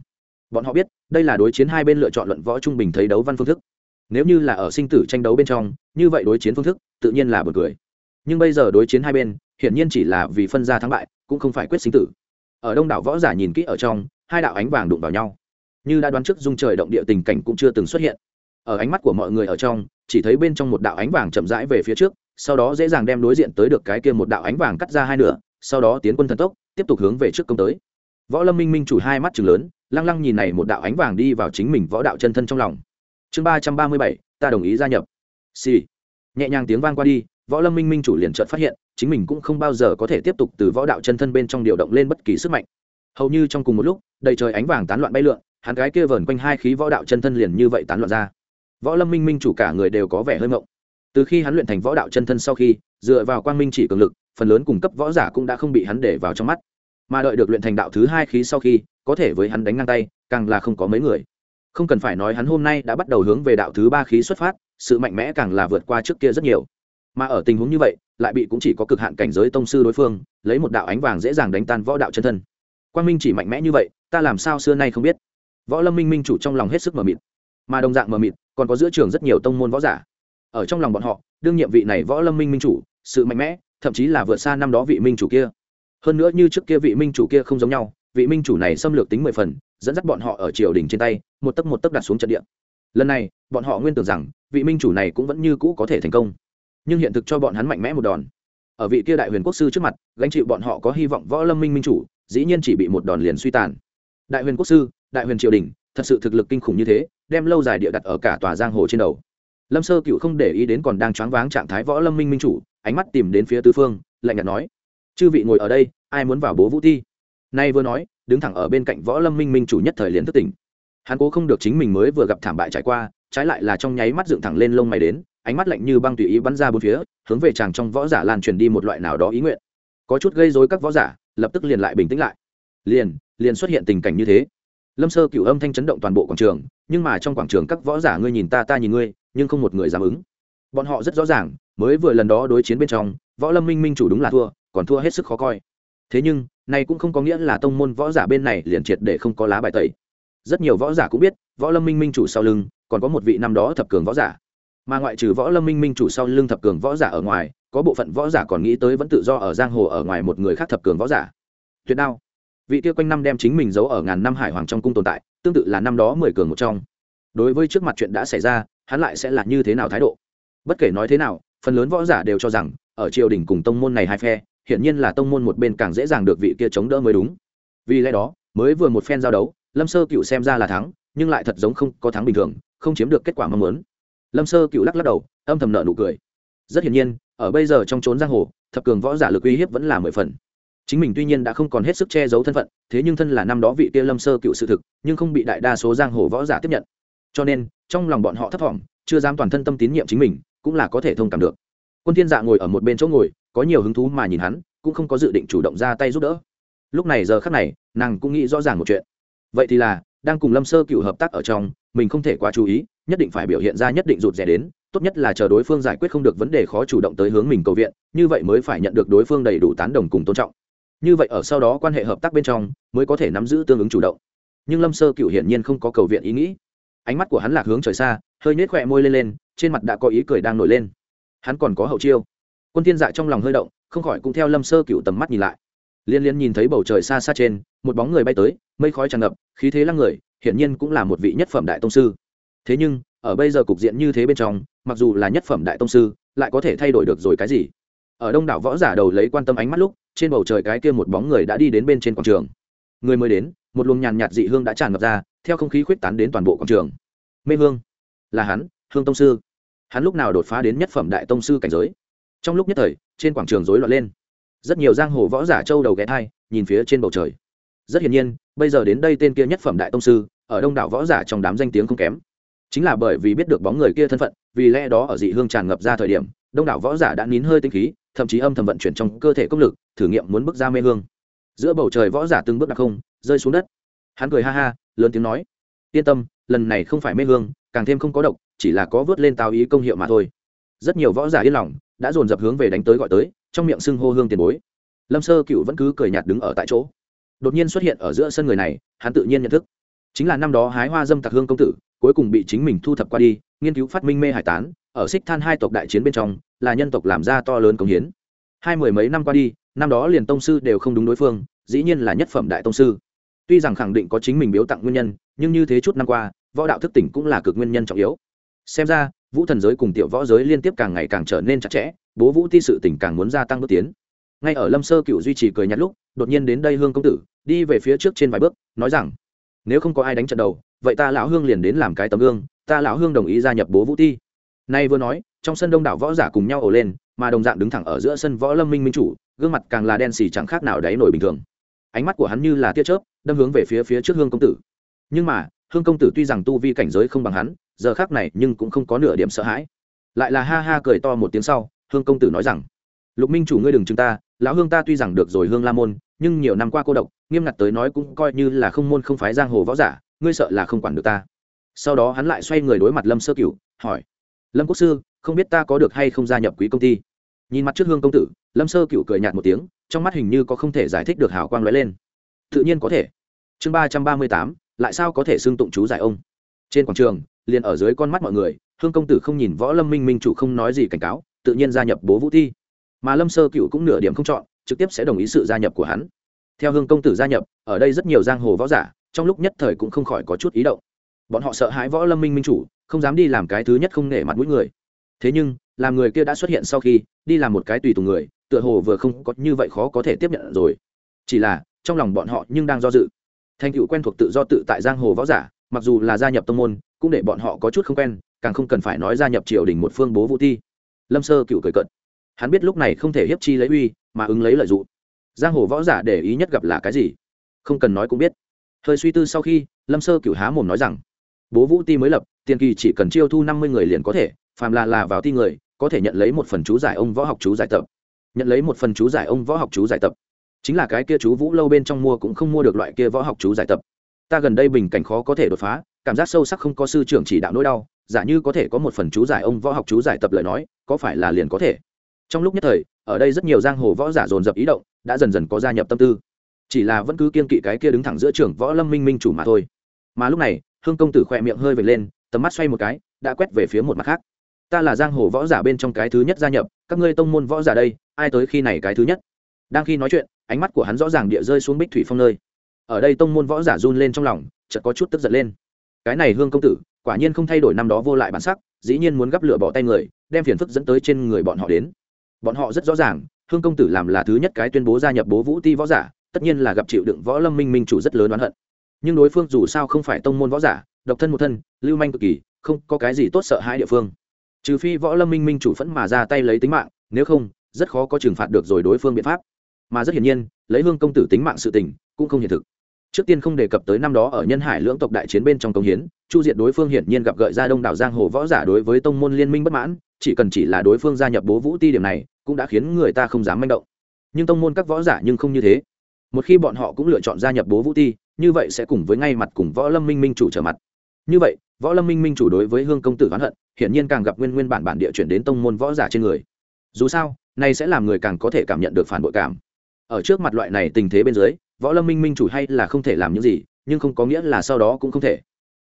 S1: Bọn họ biết, đây là đối chiến hai bên lựa chọn luận võ trung bình thấy đấu văn phương thức. Nếu như là ở sinh tử tranh đấu bên trong, như vậy đối chiến phương thức, tự nhiên là bật cười. Nhưng bây giờ đối chiến hai bên, hiển nhiên chỉ là vì phân ra thắng bại, cũng không phải quyết sinh tử. Ở đông đảo võ giả nhìn kỹ ở trong, hai đạo ánh vàng đụng vào nhau. Như đã đoán trước dung trời động địa tình cảnh cũng chưa từng xuất hiện. Ở ánh mắt của mọi người ở trong chỉ thấy bên trong một đạo ánh vàng chậm rãi về phía trước, sau đó dễ dàng đem đối diện tới được cái kia một đạo ánh vàng cắt ra hai nửa, sau đó tiến quân thần tốc, tiếp tục hướng về trước công tới. Võ lâm minh minh chủ hai mắt chừng lớn, lăng lăng nhìn này một đạo ánh vàng đi vào chính mình võ đạo chân thân trong lòng. Chương ba trăm ba mươi bảy, ta đồng ý gia nhập. Xì、sì. nhẹ nhàng tiếng vang qua đi, võ lâm minh minh chủ liền trợt phát hiện, chính mình cũng không bao giờ có thể tiếp tục từ võ đạo chân thân bên trong điều động lên bất kỳ sức mạnh. Hầu như trong cùng một lúc, đầy trời ánh vàng tán loạn bay lượn, hắn gái kia vờn quanh hai khí võ đạo chân thân liền như vậy tán loạn ra võ lâm minh minh chủ cả người đều có vẻ hơi mộng. Từ khi hắn luyện thành võ đạo chân thân sau khi, dựa vào quang minh chỉ cường lực, phần lớn cung cấp võ giả cũng đã không bị hắn để vào trong mắt. Mà đợi được luyện thành đạo thứ hai khí sau khi, có thể với hắn đánh ngang tay, càng là không có mấy người. Không cần phải nói hắn hôm nay đã bắt đầu hướng về đạo thứ ba khí xuất phát, sự mạnh mẽ càng là vượt qua trước kia rất nhiều. Mà ở tình huống như vậy, lại bị cũng chỉ có cực hạn cảnh giới tông sư đối phương, lấy một đạo ánh vàng dễ dàng đánh tan võ đạo chân thân. Quang minh chỉ mạnh mẽ như vậy, ta làm sao xưa nay không biết. Võ lâm minh minh chủ trong lòng hết sức mờ mịt mà đồng dạng mờ mịt, còn có giữa trường rất nhiều tông môn võ giả. Ở trong lòng bọn họ, đương nhiệm vị này võ lâm minh minh chủ, sự mạnh mẽ, thậm chí là vượt xa năm đó vị minh chủ kia. Hơn nữa như trước kia vị minh chủ kia không giống nhau, vị minh chủ này xâm lược tính mười phần, dẫn dắt bọn họ ở triều đình trên tay, một tấc một tấc đặt xuống trận địa. Lần này, bọn họ nguyên tưởng rằng, vị minh chủ này cũng vẫn như cũ có thể thành công. Nhưng hiện thực cho bọn hắn mạnh mẽ một đòn. Ở vị kia đại huyền quốc sư trước mặt, gánh chịu bọn họ có hy vọng võ lâm minh minh chủ, dĩ nhiên chỉ bị một đòn liền suy tàn. Đại huyền quốc sư, đại huyền triều đình, thật sự thực lực kinh khủng như thế đem lâu dài địa đặt ở cả tòa giang hồ trên đầu. Lâm sơ cựu không để ý đến còn đang choáng váng trạng thái võ lâm minh minh chủ, ánh mắt tìm đến phía tứ phương, lạnh nhạt nói, chư vị ngồi ở đây, ai muốn vào bố vũ thi? Nay vừa nói, đứng thẳng ở bên cạnh võ lâm minh minh chủ nhất thời liền thất tỉnh. Hắn cố không được chính mình mới vừa gặp thảm bại trải qua, trái lại là trong nháy mắt dựng thẳng lên lông mày đến, ánh mắt lạnh như băng tùy ý bắn ra bốn phía, hướng về chàng trong võ giả lan truyền đi một loại nào đó ý nguyện. Có chút gây dối các võ giả, lập tức liền lại bình tĩnh lại. Liền liền xuất hiện tình cảnh như thế. Lâm sơ cựu âm thanh chấn động toàn bộ quảng trường nhưng mà trong quảng trường các võ giả ngươi nhìn ta ta nhìn ngươi, nhưng không một người dám ứng. Bọn họ rất rõ ràng, mới vừa lần đó đối chiến bên trong, võ lâm minh minh chủ đúng là thua, còn thua hết sức khó coi. Thế nhưng, này cũng không có nghĩa là tông môn võ giả bên này liền triệt để không có lá bài tẩy. Rất nhiều võ giả cũng biết, võ lâm minh minh chủ sau lưng, còn có một vị năm đó thập cường võ giả. Mà ngoại trừ võ lâm minh minh chủ sau lưng thập cường võ giả ở ngoài, có bộ phận võ giả còn nghĩ tới vẫn tự do ở giang hồ ở ngoài một người khác thập cường võ giả. Tuyệt đao. Vị kia quanh năm đem chính mình giấu ở ngàn năm hải hoàng trong cung tồn tại tương tự là năm đó mười cường một trong. Đối với trước mặt chuyện đã xảy ra, hắn lại sẽ là như thế nào thái độ? Bất kể nói thế nào, phần lớn võ giả đều cho rằng, ở triều đình cùng tông môn này hai phe, hiển nhiên là tông môn một bên càng dễ dàng được vị kia chống đỡ mới đúng. Vì lẽ đó, mới vừa một phen giao đấu, lâm sơ cựu xem ra là thắng, nhưng lại thật giống không có thắng bình thường, không chiếm được kết quả mong muốn. Lâm sơ cựu lắc lắc đầu, âm thầm nợ nụ cười. Rất hiển nhiên, ở bây giờ trong trốn giang hồ, thập cường võ giả lực uy hiếp vẫn là mười phần chính mình tuy nhiên đã không còn hết sức che giấu thân phận, thế nhưng thân là năm đó vị kia lâm sơ cựu sự thực, nhưng không bị đại đa số giang hồ võ giả tiếp nhận. Cho nên, trong lòng bọn họ thấp thỏm, chưa dám toàn thân tâm tín nhiệm chính mình, cũng là có thể thông cảm được. Quân thiên dạ ngồi ở một bên chỗ ngồi, có nhiều hứng thú mà nhìn hắn, cũng không có dự định chủ động ra tay giúp đỡ. Lúc này giờ khắc này, nàng cũng nghĩ rõ ràng một chuyện. Vậy thì là, đang cùng lâm sơ cựu hợp tác ở trong, mình không thể quá chú ý, nhất định phải biểu hiện ra nhất định rụt rè đến, tốt nhất là chờ đối phương giải quyết không được vấn đề khó chủ động tới hướng mình cầu viện, như vậy mới phải nhận được đối phương đầy đủ tán đồng cùng tôn trọng như vậy ở sau đó quan hệ hợp tác bên trong mới có thể nắm giữ tương ứng chủ động. Nhưng lâm sơ cựu hiển nhiên không có cầu viện ý nghĩ. Ánh mắt của hắn lạc hướng trời xa, hơi nết khỏe môi lên lên, trên mặt đã có ý cười đang nổi lên. Hắn còn có hậu chiêu. Quân thiên dạ trong lòng hơi động, không khỏi cũng theo lâm sơ cựu tầm mắt nhìn lại. Liên liên nhìn thấy bầu trời xa xa trên, một bóng người bay tới, mây khói tràn ngập, khí thế lăng người, hiển nhiên cũng là một vị nhất phẩm đại tông sư. Thế nhưng, ở bây giờ cục diện như thế bên trong, mặc dù là nhất phẩm đại tông sư, lại có thể thay đổi được rồi cái gì? Ở đông đảo võ giả đầu lấy quan tâm ánh mắt lúc, trên bầu trời cái kia một bóng người đã đi đến bên trên quảng trường. Người mới đến, một luồng nhàn nhạt dị hương đã tràn ngập ra, theo không khí khuyết tán đến toàn bộ quảng trường. Mê hương. Là hắn, hương tông sư. Hắn lúc nào đột phá đến nhất phẩm đại tông sư cảnh giới? Trong lúc nhất thời, trên quảng trường rối loạn lên. Rất nhiều giang hồ võ giả châu đầu ghé thai, nhìn phía trên bầu trời. Rất hiển nhiên, bây giờ đến đây tên kia nhất phẩm đại tông sư, ở đông đảo võ giả trong đám danh tiếng không kém. Chính là bởi vì biết được bóng người kia thân phận, vì lẽ đó ở dị hương tràn ngập ra thời điểm đông đảo võ giả đã nín hơi tinh khí, thậm chí âm thầm vận chuyển trong cơ thể công lực, thử nghiệm muốn bước ra mê hương. Giữa bầu trời võ giả từng bước đặc không, rơi xuống đất. Hắn cười ha ha, lớn tiếng nói, yên tâm, lần này không phải mê hương, càng thêm không có độc, chỉ là có vớt lên tào ý công hiệu mà thôi. Rất nhiều võ giả yên lòng, đã dồn dập hướng về đánh tới gọi tới, trong miệng xưng hô hương tiền bối. Lâm sơ cựu vẫn cứ cười nhạt đứng ở tại chỗ. Đột nhiên xuất hiện ở giữa sân người này, hắn tự nhiên nhận thức. Chính là năm đó hái hoa dâm tặc hương công tử, cuối cùng bị chính mình thu thập qua đi, nghiên cứu phát minh mê hải tán ở xích than hai tộc đại chiến bên trong, là nhân tộc làm ra to lớn công hiến. Hai mười mấy năm qua đi, năm đó liền tông sư đều không đúng đối phương, dĩ nhiên là nhất phẩm đại tông sư. Tuy rằng khẳng định có chính mình biếu tặng nguyên nhân, nhưng như thế chút năm qua, võ đạo thức tỉnh cũng là cực nguyên nhân trọng yếu. Xem ra, vũ thần giới cùng tiểu võ giới liên tiếp càng ngày càng trở nên chặt chẽ, bố vũ ti sự tỉnh càng muốn gia tăng bước tiến. Ngay ở lâm sơ cựu duy trì cười nhặt lúc, đột nhiên đến đây hương công tử, đi về phía trước trên vài bước, nói rằng, nếu không có ai đánh trận đầu, vậy ta lão hương liền đến làm cái tấm gương, ta lão hương đồng ý gia nhập bố vũ ti nay vừa nói, trong sân đông đảo võ giả cùng nhau ổ lên, mà đồng dạng đứng thẳng ở giữa sân võ lâm minh minh chủ, gương mặt càng là đen xì chẳng khác nào đáy nổi bình thường. Ánh mắt của hắn như là tia chớp, đâm hướng về phía phía trước hương công tử. Nhưng mà, hương công tử tuy rằng tu vi cảnh giới không bằng hắn, giờ khác này nhưng cũng không có nửa điểm sợ hãi. Lại là ha ha cười to một tiếng sau, hương công tử nói rằng, lục minh chủ ngươi đừng chừng ta, lão hương ta tuy rằng được rồi hương la môn, nhưng nhiều năm qua cô độc, nghiêm ngặt tới nói cũng coi như là không môn không phái giang hồ võ giả, ngươi sợ là không quản được ta. Sau đó hắn lại xoay người đối mặt lâm sơ cửu, hỏi lâm quốc sư, không biết ta có được hay không gia nhập quý công ty? Nhìn mặt trước hương công tử, lâm sơ cựu cười nhạt một tiếng, trong mắt hình như có không thể giải thích được hào quang lóe lên. Tự nhiên có thể. Chương ba trăm ba mươi tám, lại sao có thể xưng tụng chú giải ông? Trên quảng trường, liền ở dưới con mắt mọi người, hương công tử không nhìn võ lâm minh minh chủ không nói gì cảnh cáo, tự nhiên gia nhập bố vũ thi. Mà lâm sơ cựu cũng nửa điểm không chọn, trực tiếp sẽ đồng ý sự gia nhập của hắn. Theo hương công tử gia nhập, ở đây rất nhiều giang hồ võ giả, trong lúc nhất thời cũng không khỏi có chút ý động. Bọn họ sợ hãi võ lâm minh minh chủ không dám đi làm cái thứ nhất không nể mặt mũi người. Thế nhưng, làm người kia đã xuất hiện sau khi, đi làm một cái tùy tùng người, tựa hồ vừa không có như vậy khó có thể tiếp nhận rồi. Chỉ là, trong lòng bọn họ nhưng đang do dự. Thành tựu quen thuộc tự do tự tại giang hồ võ giả, mặc dù là gia nhập tông môn, cũng để bọn họ có chút không quen, càng không cần phải nói gia nhập triều đình một phương bố vũ thi. lâm sơ cựu cười cận hắn biết lúc này không thể hiếp chi lấy uy, mà ứng lấy lợi dụng. Giang hồ võ giả để ý nhất gặp là cái gì? Không cần nói cũng biết. Hơi suy tư sau khi, lâm sơ cựu há mồm nói rằng, bố vũ ti mới lập tiền kỳ chỉ cần chiêu thu năm mươi người liền có thể, phàm là là vào ti người, có thể nhận lấy một phần chú giải ông võ học chú giải tập. Nhận lấy một phần chú giải ông võ học chú giải tập. Chính là cái kia chú vũ lâu bên trong mua cũng không mua được loại kia võ học chú giải tập. Ta gần đây bình cảnh khó có thể đột phá, cảm giác sâu sắc không có sư trưởng chỉ đạo nỗi đau, giả như có thể có một phần chú giải ông võ học chú giải tập lời nói, có phải là liền có thể? Trong lúc nhất thời, ở đây rất nhiều giang hồ võ giả dồn dập ý động, đã dần dần có gia nhập tâm tư. Chỉ là vẫn cứ kiên kỵ cái kia đứng thẳng giữa trưởng võ lâm minh minh chủ mà thôi. Mà lúc này, hương công tử khỏe miệng hơi vệt lên tầm mắt xoay một cái, đã quét về phía một mặt khác. Ta là giang hồ võ giả bên trong cái thứ nhất gia nhập, các ngươi tông môn võ giả đây, ai tới khi này cái thứ nhất? Đang khi nói chuyện, ánh mắt của hắn rõ ràng địa rơi xuống bích thủy phong nơi. Ở đây tông môn võ giả run lên trong lòng, chợt có chút tức giận lên. Cái này hương công tử, quả nhiên không thay đổi năm đó vô lại bản sắc, dĩ nhiên muốn gắp lửa bỏ tay người, đem phiền phức dẫn tới trên người bọn họ đến. Bọn họ rất rõ ràng, hương công tử làm là thứ nhất cái tuyên bố gia nhập bố vũ ti võ giả, tất nhiên là gặp chịu đựng võ lâm minh minh chủ rất lớn oán hận. Nhưng đối phương dù sao không phải tông môn võ giả độc thân một thân, lưu manh cực kỳ, không có cái gì tốt sợ hãi địa phương. Trừ phi võ lâm minh minh chủ phẫn mà ra tay lấy tính mạng, nếu không, rất khó có trừng phạt được rồi đối phương biện pháp. Mà rất hiển nhiên, lấy hương công tử tính mạng sự tình, cũng không hiện thực. Trước tiên không đề cập tới năm đó ở nhân hải lưỡng tộc đại chiến bên trong công hiến, chu diệt đối phương hiển nhiên gặp gợi ra đông đảo giang hồ võ giả đối với tông môn liên minh bất mãn, chỉ cần chỉ là đối phương gia nhập bố vũ ti điểm này, cũng đã khiến người ta không dám manh động. Nhưng tông môn các võ giả nhưng không như thế. Một khi bọn họ cũng lựa chọn gia nhập bố vũ ti, như vậy sẽ cùng với ngay mặt cùng võ lâm minh minh chủ trở mặt như vậy, võ lâm minh minh chủ đối với hương công tử oán hận, hiển nhiên càng gặp nguyên nguyên bản bản địa chuyển đến tông môn võ giả trên người. Dù sao, này sẽ làm người càng có thể cảm nhận được phản bội cảm. Ở trước mặt loại này tình thế bên dưới, võ lâm minh minh chủ hay là không thể làm những gì, nhưng không có nghĩa là sau đó cũng không thể.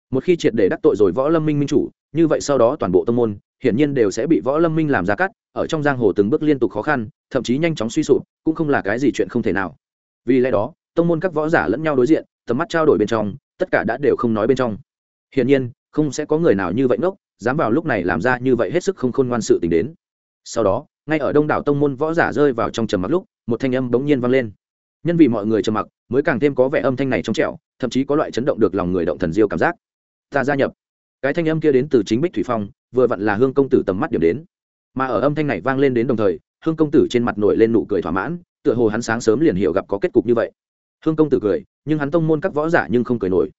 S1: Một khi triệt để đắc tội rồi võ lâm minh minh chủ, như vậy sau đó toàn bộ tông môn, hiển nhiên đều sẽ bị võ lâm minh làm ra cắt, ở trong giang hồ từng bước liên tục khó khăn, thậm chí nhanh chóng suy sụp, cũng không là cái gì chuyện không thể nào. Vì lẽ đó, tông môn các võ giả lẫn nhau đối diện, tầm mắt trao đổi bên trong, tất cả đã đều không nói bên trong hiển nhiên, không sẽ có người nào như vậy ngốc, dám vào lúc này làm ra như vậy hết sức không khôn ngoan sự tình đến. Sau đó, ngay ở đông đảo tông môn võ giả rơi vào trong trầm mặc lúc, một thanh âm bỗng nhiên vang lên. Nhân vì mọi người trầm mặc, mới càng thêm có vẻ âm thanh này trong trẻo, thậm chí có loại chấn động được lòng người động thần diêu cảm giác. Ta gia nhập. Cái thanh âm kia đến từ chính bích thủy phong, vừa vặn là hương công tử tầm mắt điểm đến. Mà ở âm thanh này vang lên đến đồng thời, hương công tử trên mặt nổi lên nụ cười thỏa mãn, tựa hồ hắn sáng sớm liền hiểu gặp có kết cục như vậy. Hương công tử cười, nhưng hắn tông môn các võ giả nhưng không cười nổi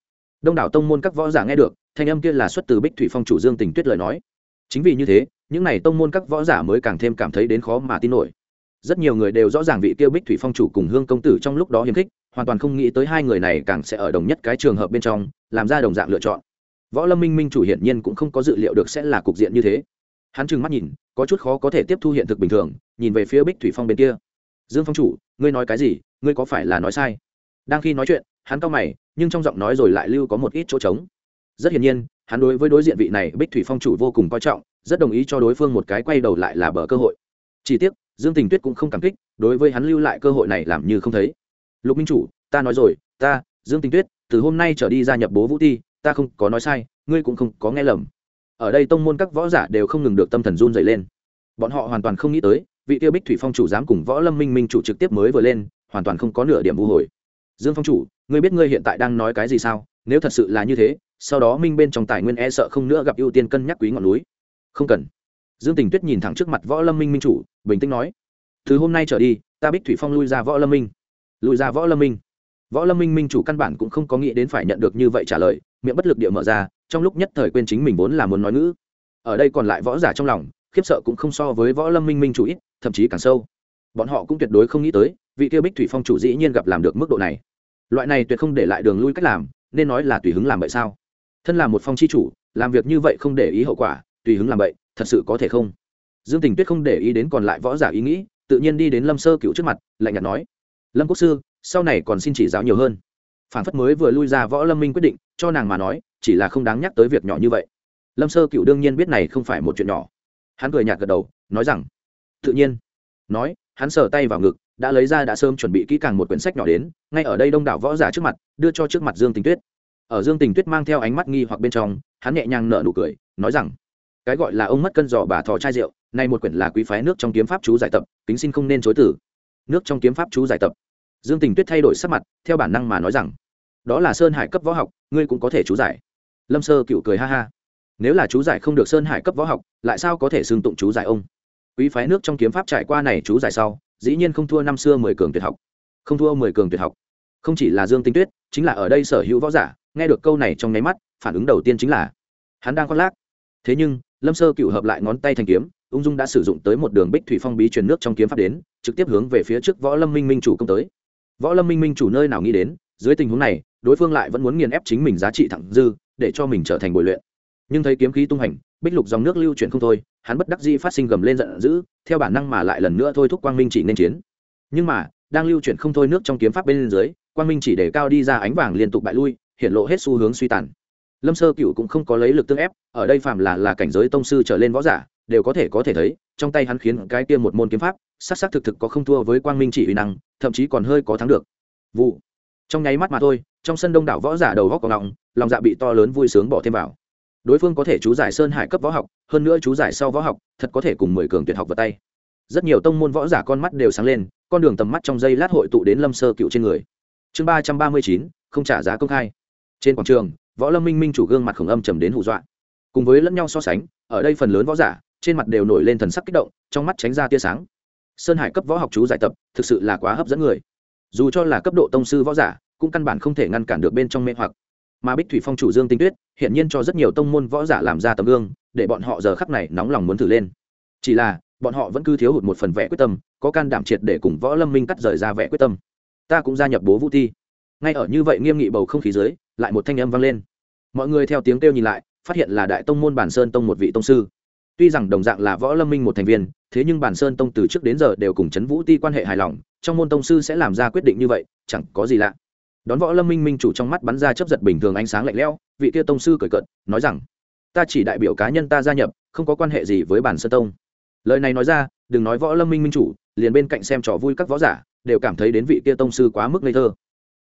S1: đông đảo tông môn các võ giả nghe được, thanh âm kia là xuất từ bích thủy phong chủ dương tình tuyết lời nói. Chính vì như thế, những n à y tông môn các võ giả mới càng thêm cảm thấy đến khó mà tin nổi. Rất nhiều người đều rõ ràng vị tiêu bích thủy phong chủ cùng hương công tử trong lúc đó hiếm khích, hoàn toàn không nghĩ tới hai người này càng sẽ ở đồng nhất cái trường hợp bên trong, làm ra đồng dạng lựa chọn. Võ lâm minh minh chủ hiển nhiên cũng không có dự liệu được sẽ là cục diện như thế. Hắn trừng mắt nhìn, có chút khó có thể tiếp thu hiện thực bình thường, nhìn về phía bích thủy phong bên kia. Dương phong chủ, ngươi nói cái gì? Ngươi có phải là nói sai? Đang khi nói chuyện hắn cao mày, nhưng trong giọng nói rồi lại lưu có một ít chỗ trống. Rất hiển nhiên, hắn đối với đối diện vị này bích thủy phong chủ vô cùng coi trọng, rất đồng ý cho đối phương một cái quay đầu lại là bờ cơ hội. Chỉ tiếc, dương tình tuyết cũng không cảm kích, đối với hắn lưu lại cơ hội này làm như không thấy. Lục minh chủ, ta nói rồi, ta, dương tình tuyết, từ hôm nay trở đi gia nhập bố vũ ti, ta không có nói sai, ngươi cũng không có nghe lầm. Ở đây tông môn các võ giả đều không ngừng được tâm thần run dày lên. Bọn họ hoàn toàn không nghĩ tới, vị tiêu bích thủy phong chủ dám cùng võ lâm minh minh chủ trực tiếp mới vừa lên, hoàn toàn không có nửa điểm vô hồi. Dương phong chủ ngươi biết ngươi hiện tại đang nói cái gì sao? Nếu thật sự là như thế, sau đó minh bên trong tài nguyên e sợ không nữa gặp ưu tiên cân nhắc quý ngọn núi. Không cần. Dương tình tuyết nhìn thẳng trước mặt võ lâm minh minh chủ, bình tĩnh nói, từ hôm nay trở đi, ta bích thủy phong lui ra võ lâm minh. Lui ra võ lâm minh. Võ lâm minh minh chủ căn bản cũng không có nghĩ đến phải nhận được như vậy trả lời, miệng bất lực địa mở ra, trong lúc nhất thời quên chính mình vốn là muốn nói ngữ. Ở đây còn lại võ giả trong lòng, khiếp sợ cũng không so với võ lâm minh minh chủ ít, thậm chí càng sâu. Bọn họ cũng tuyệt đối không nghĩ tới, vị tiêu bích thủy phong chủ dĩ nhiên gặp làm được mức độ này loại này tuyệt không để lại đường lui cách làm, nên nói là tùy hứng làm vậy sao? Thân là một phong chi chủ, làm việc như vậy không để ý hậu quả, tùy hứng làm vậy thật sự có thể không? Dương tình tuyết không để ý đến còn lại võ giả ý nghĩ, tự nhiên đi đến lâm sơ cựu trước mặt, lạnh nhạt nói, lâm quốc sư, sau này còn xin chỉ giáo nhiều hơn. Phản phất mới vừa lui ra võ lâm minh quyết định, cho nàng mà nói, chỉ là không đáng nhắc tới việc nhỏ như vậy. Lâm sơ cựu đương nhiên biết này không phải một chuyện nhỏ. Hắn cười nhạt gật đầu, nói rằng, tự nhiên. Nói, hắn sờ tay vào ngực đã lấy ra đã sớm chuẩn bị kỹ càng một quyển sách nhỏ đến, ngay ở đây đông đảo võ giả trước mặt, đưa cho trước mặt dương tình tuyết. Ở dương tình tuyết mang theo ánh mắt nghi hoặc bên trong, hắn nhẹ nhàng nở nụ cười, nói rằng, cái gọi là ông mất cân giò bà thò chai rượu, nay một quyển là quý phái nước trong kiếm pháp chú giải tập tính xin không nên chối tử nước trong kiếm pháp chú giải tập. Dương tình tuyết thay đổi sắc mặt, theo bản năng mà nói rằng, đó là sơn hải cấp võ học, ngươi cũng có thể chú giải. Lâm sơ cựu cười ha ha, nếu là chú giải không được sơn hải cấp võ học, lại sao có thể xưng tụng chú giải ông? Quý phái nước trong kiếm pháp trải qua này chú giải sau dĩ nhiên không thua năm xưa mười cường tuyệt học. Không thua mười cường tuyệt học. Không chỉ là dương tinh tuyết, chính là ở đây sở hữu võ giả, nghe được câu này trong nháy mắt, phản ứng đầu tiên chính là hắn đang khoác lác. Thế nhưng, lâm sơ cựu hợp lại ngón tay thành kiếm, ung dung đã sử dụng tới một đường bích thủy phong bí truyền nước trong kiếm pháp đến, trực tiếp hướng về phía trước võ lâm minh minh chủ công tới. Võ lâm minh minh chủ nơi nào nghĩ đến, dưới tình huống này, đối phương lại vẫn muốn nghiền ép chính mình giá trị thẳng dư, để cho mình trở thành bồi luyện. Nhưng thấy kiếm khí tung hành, bích lục dòng nước lưu chuyển không thôi hắn bất đắc dĩ phát sinh gầm lên giận dữ, theo bản năng mà lại lần nữa thôi thúc quang minh chỉ nên chiến. Nhưng mà, đang lưu chuyển không thôi nước trong kiếm pháp bên dưới, quang minh chỉ để cao đi ra ánh vàng liên tục bại lui hiện lộ hết xu hướng suy tàn. Lâm sơ cựu cũng không có lấy lực tương ép, ở đây phàm là là cảnh giới tông sư trở lên võ giả, đều có thể có thể thấy, trong tay hắn khiến cái kia một môn kiếm pháp sắc sắc thực thực có không thua với quang minh chỉ uy năng, thậm chí còn hơi có thắng được. Vụ. Trong nháy mắt mà thôi, trong sân đông đảo võ giả đầu góc còn lòng lòng dạ bị to lớn vui sướng bỏ thêm vào đối phương có thể chú giải sơn hải cấp võ học, hơn nữa chú giải sau võ học, thật có thể cùng mười cường tuyệt học vào tay. Rất nhiều tông môn võ giả con mắt đều sáng lên, con đường tầm mắt trong giây lát hội tụ đến lâm sơ cựu trên người. Chương ba trăm ba mươi chín, không trả giá công khai. Trên quảng trường, võ lâm minh minh chủ gương mặt khổng âm trầm đến hù dọa. Cùng với lẫn nhau so sánh, ở đây phần lớn võ giả, trên mặt đều nổi lên thần sắc kích động, trong mắt tránh ra tia sáng. Sơn hải cấp võ học chú giải tập, thực sự là quá hấp dẫn người. Dù cho là cấp độ tông sư võ giả, cũng căn bản không thể ngăn cản được bên trong mê hoặc mà bích thủy phong chủ dương tinh tuyết hiện nhiên cho rất nhiều tông môn võ giả làm ra tấm gương, để bọn họ giờ khắc này nóng lòng muốn thử lên. Chỉ là, bọn họ vẫn cứ thiếu hụt một phần vẽ quyết tâm, có can đảm triệt để cùng võ lâm minh cắt rời ra vẽ quyết tâm. Ta cũng gia nhập bố vũ thi. Ngay ở như vậy nghiêm nghị bầu không khí dưới, lại một thanh âm vang lên. Mọi người theo tiếng kêu nhìn lại, phát hiện là đại tông môn bản sơn tông một vị tông sư. Tuy rằng đồng dạng là võ lâm minh một thành viên, thế nhưng bản sơn tông từ trước đến giờ đều cùng chấn vũ ti quan hệ hài lòng, trong môn tông sư sẽ làm ra quyết định như vậy, chẳng có gì lạ đón võ lâm minh minh chủ trong mắt bắn ra chấp giật bình thường ánh sáng lạnh lẽo, vị kia tông sư cởi cận nói rằng, ta chỉ đại biểu cá nhân ta gia nhập, không có quan hệ gì với bản sơn tông. Lời này nói ra, đừng nói võ lâm minh minh chủ, liền bên cạnh xem trò vui các võ giả, đều cảm thấy đến vị kia tông sư quá mức ngây thơ.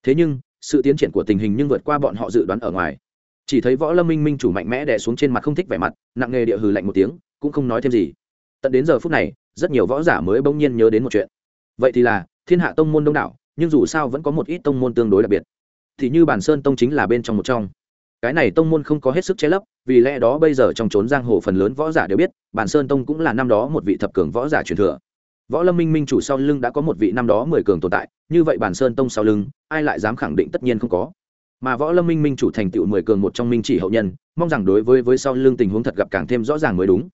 S1: Thế nhưng, sự tiến triển của tình hình nhưng vượt qua bọn họ dự đoán ở ngoài. Chỉ thấy võ lâm minh minh chủ mạnh mẽ đè xuống trên mặt không thích vẻ mặt, nặng nghề địa hừ lạnh một tiếng, cũng không nói thêm gì. Tận đến giờ phút này, rất nhiều võ giả mới bỗng nhiên nhớ đến một chuyện. Vậy thì là thiên hạ tông môn đông đảo nhưng dù sao vẫn có một ít tông môn tương đối đặc biệt. Thì như bản sơn tông chính là bên trong một trong. Cái này tông môn không có hết sức che lấp, vì lẽ đó bây giờ trong trốn giang hồ phần lớn võ giả đều biết, bản sơn tông cũng là năm đó một vị thập cường võ giả truyền thừa. Võ lâm minh minh chủ sau lưng đã có một vị năm đó mười cường tồn tại, như vậy bản sơn tông sau lưng, ai lại dám khẳng định tất nhiên không có. Mà võ lâm minh minh chủ thành tựu mười cường một trong minh chỉ hậu nhân, mong rằng đối với với sau lưng tình huống thật gặp càng thêm rõ ràng mới đúng.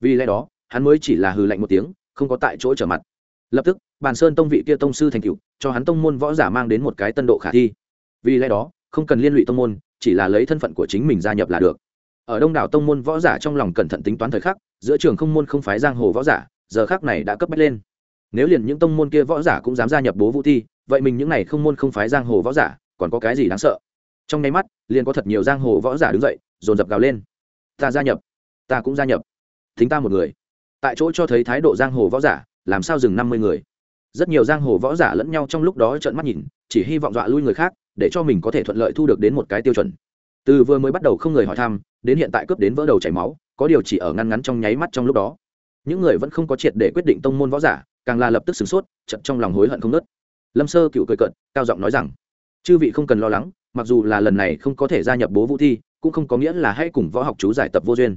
S1: Vì lẽ đó, hắn mới chỉ là hừ lạnh một tiếng, không có tại chỗ trở mặt lập tức, bàn sơn tông vị kia tông sư thành cựu cho hắn tông môn võ giả mang đến một cái tân độ khả thi. Vì lẽ đó, không cần liên lụy tông môn, chỉ là lấy thân phận của chính mình gia nhập là được. Ở đông đảo tông môn võ giả trong lòng cẩn thận tính toán thời khắc, giữa trường không môn không phái giang hồ võ giả, giờ khác này đã cấp bách lên. Nếu liền những tông môn kia võ giả cũng dám gia nhập bố vũ thi, vậy mình những này không môn không phái giang hồ võ giả, còn có cái gì đáng sợ? Trong nháy mắt, liền có thật nhiều giang hồ võ giả đứng dậy, dồn dập gào lên. Ta gia nhập. Ta cũng gia nhập. Thính ta một người. Tại chỗ cho thấy thái độ giang hồ võ giả làm sao dừng năm mươi người? Rất nhiều giang hồ võ giả lẫn nhau trong lúc đó trợn mắt nhìn, chỉ hy vọng dọa lui người khác, để cho mình có thể thuận lợi thu được đến một cái tiêu chuẩn. Từ vừa mới bắt đầu không người hỏi thăm, đến hiện tại cướp đến vỡ đầu chảy máu, có điều chỉ ở ngăn ngắn trong nháy mắt trong lúc đó. Những người vẫn không có triệt để quyết định tông môn võ giả, càng là lập tức sửng sốt chậm trong lòng hối hận không nớt lâm sơ cựu cười cận cao giọng nói rằng, chư vị không cần lo lắng, mặc dù là lần này không có thể gia nhập bố vũ thi, cũng không có nghĩa là hãy cùng võ học chú giải tập vô duyên.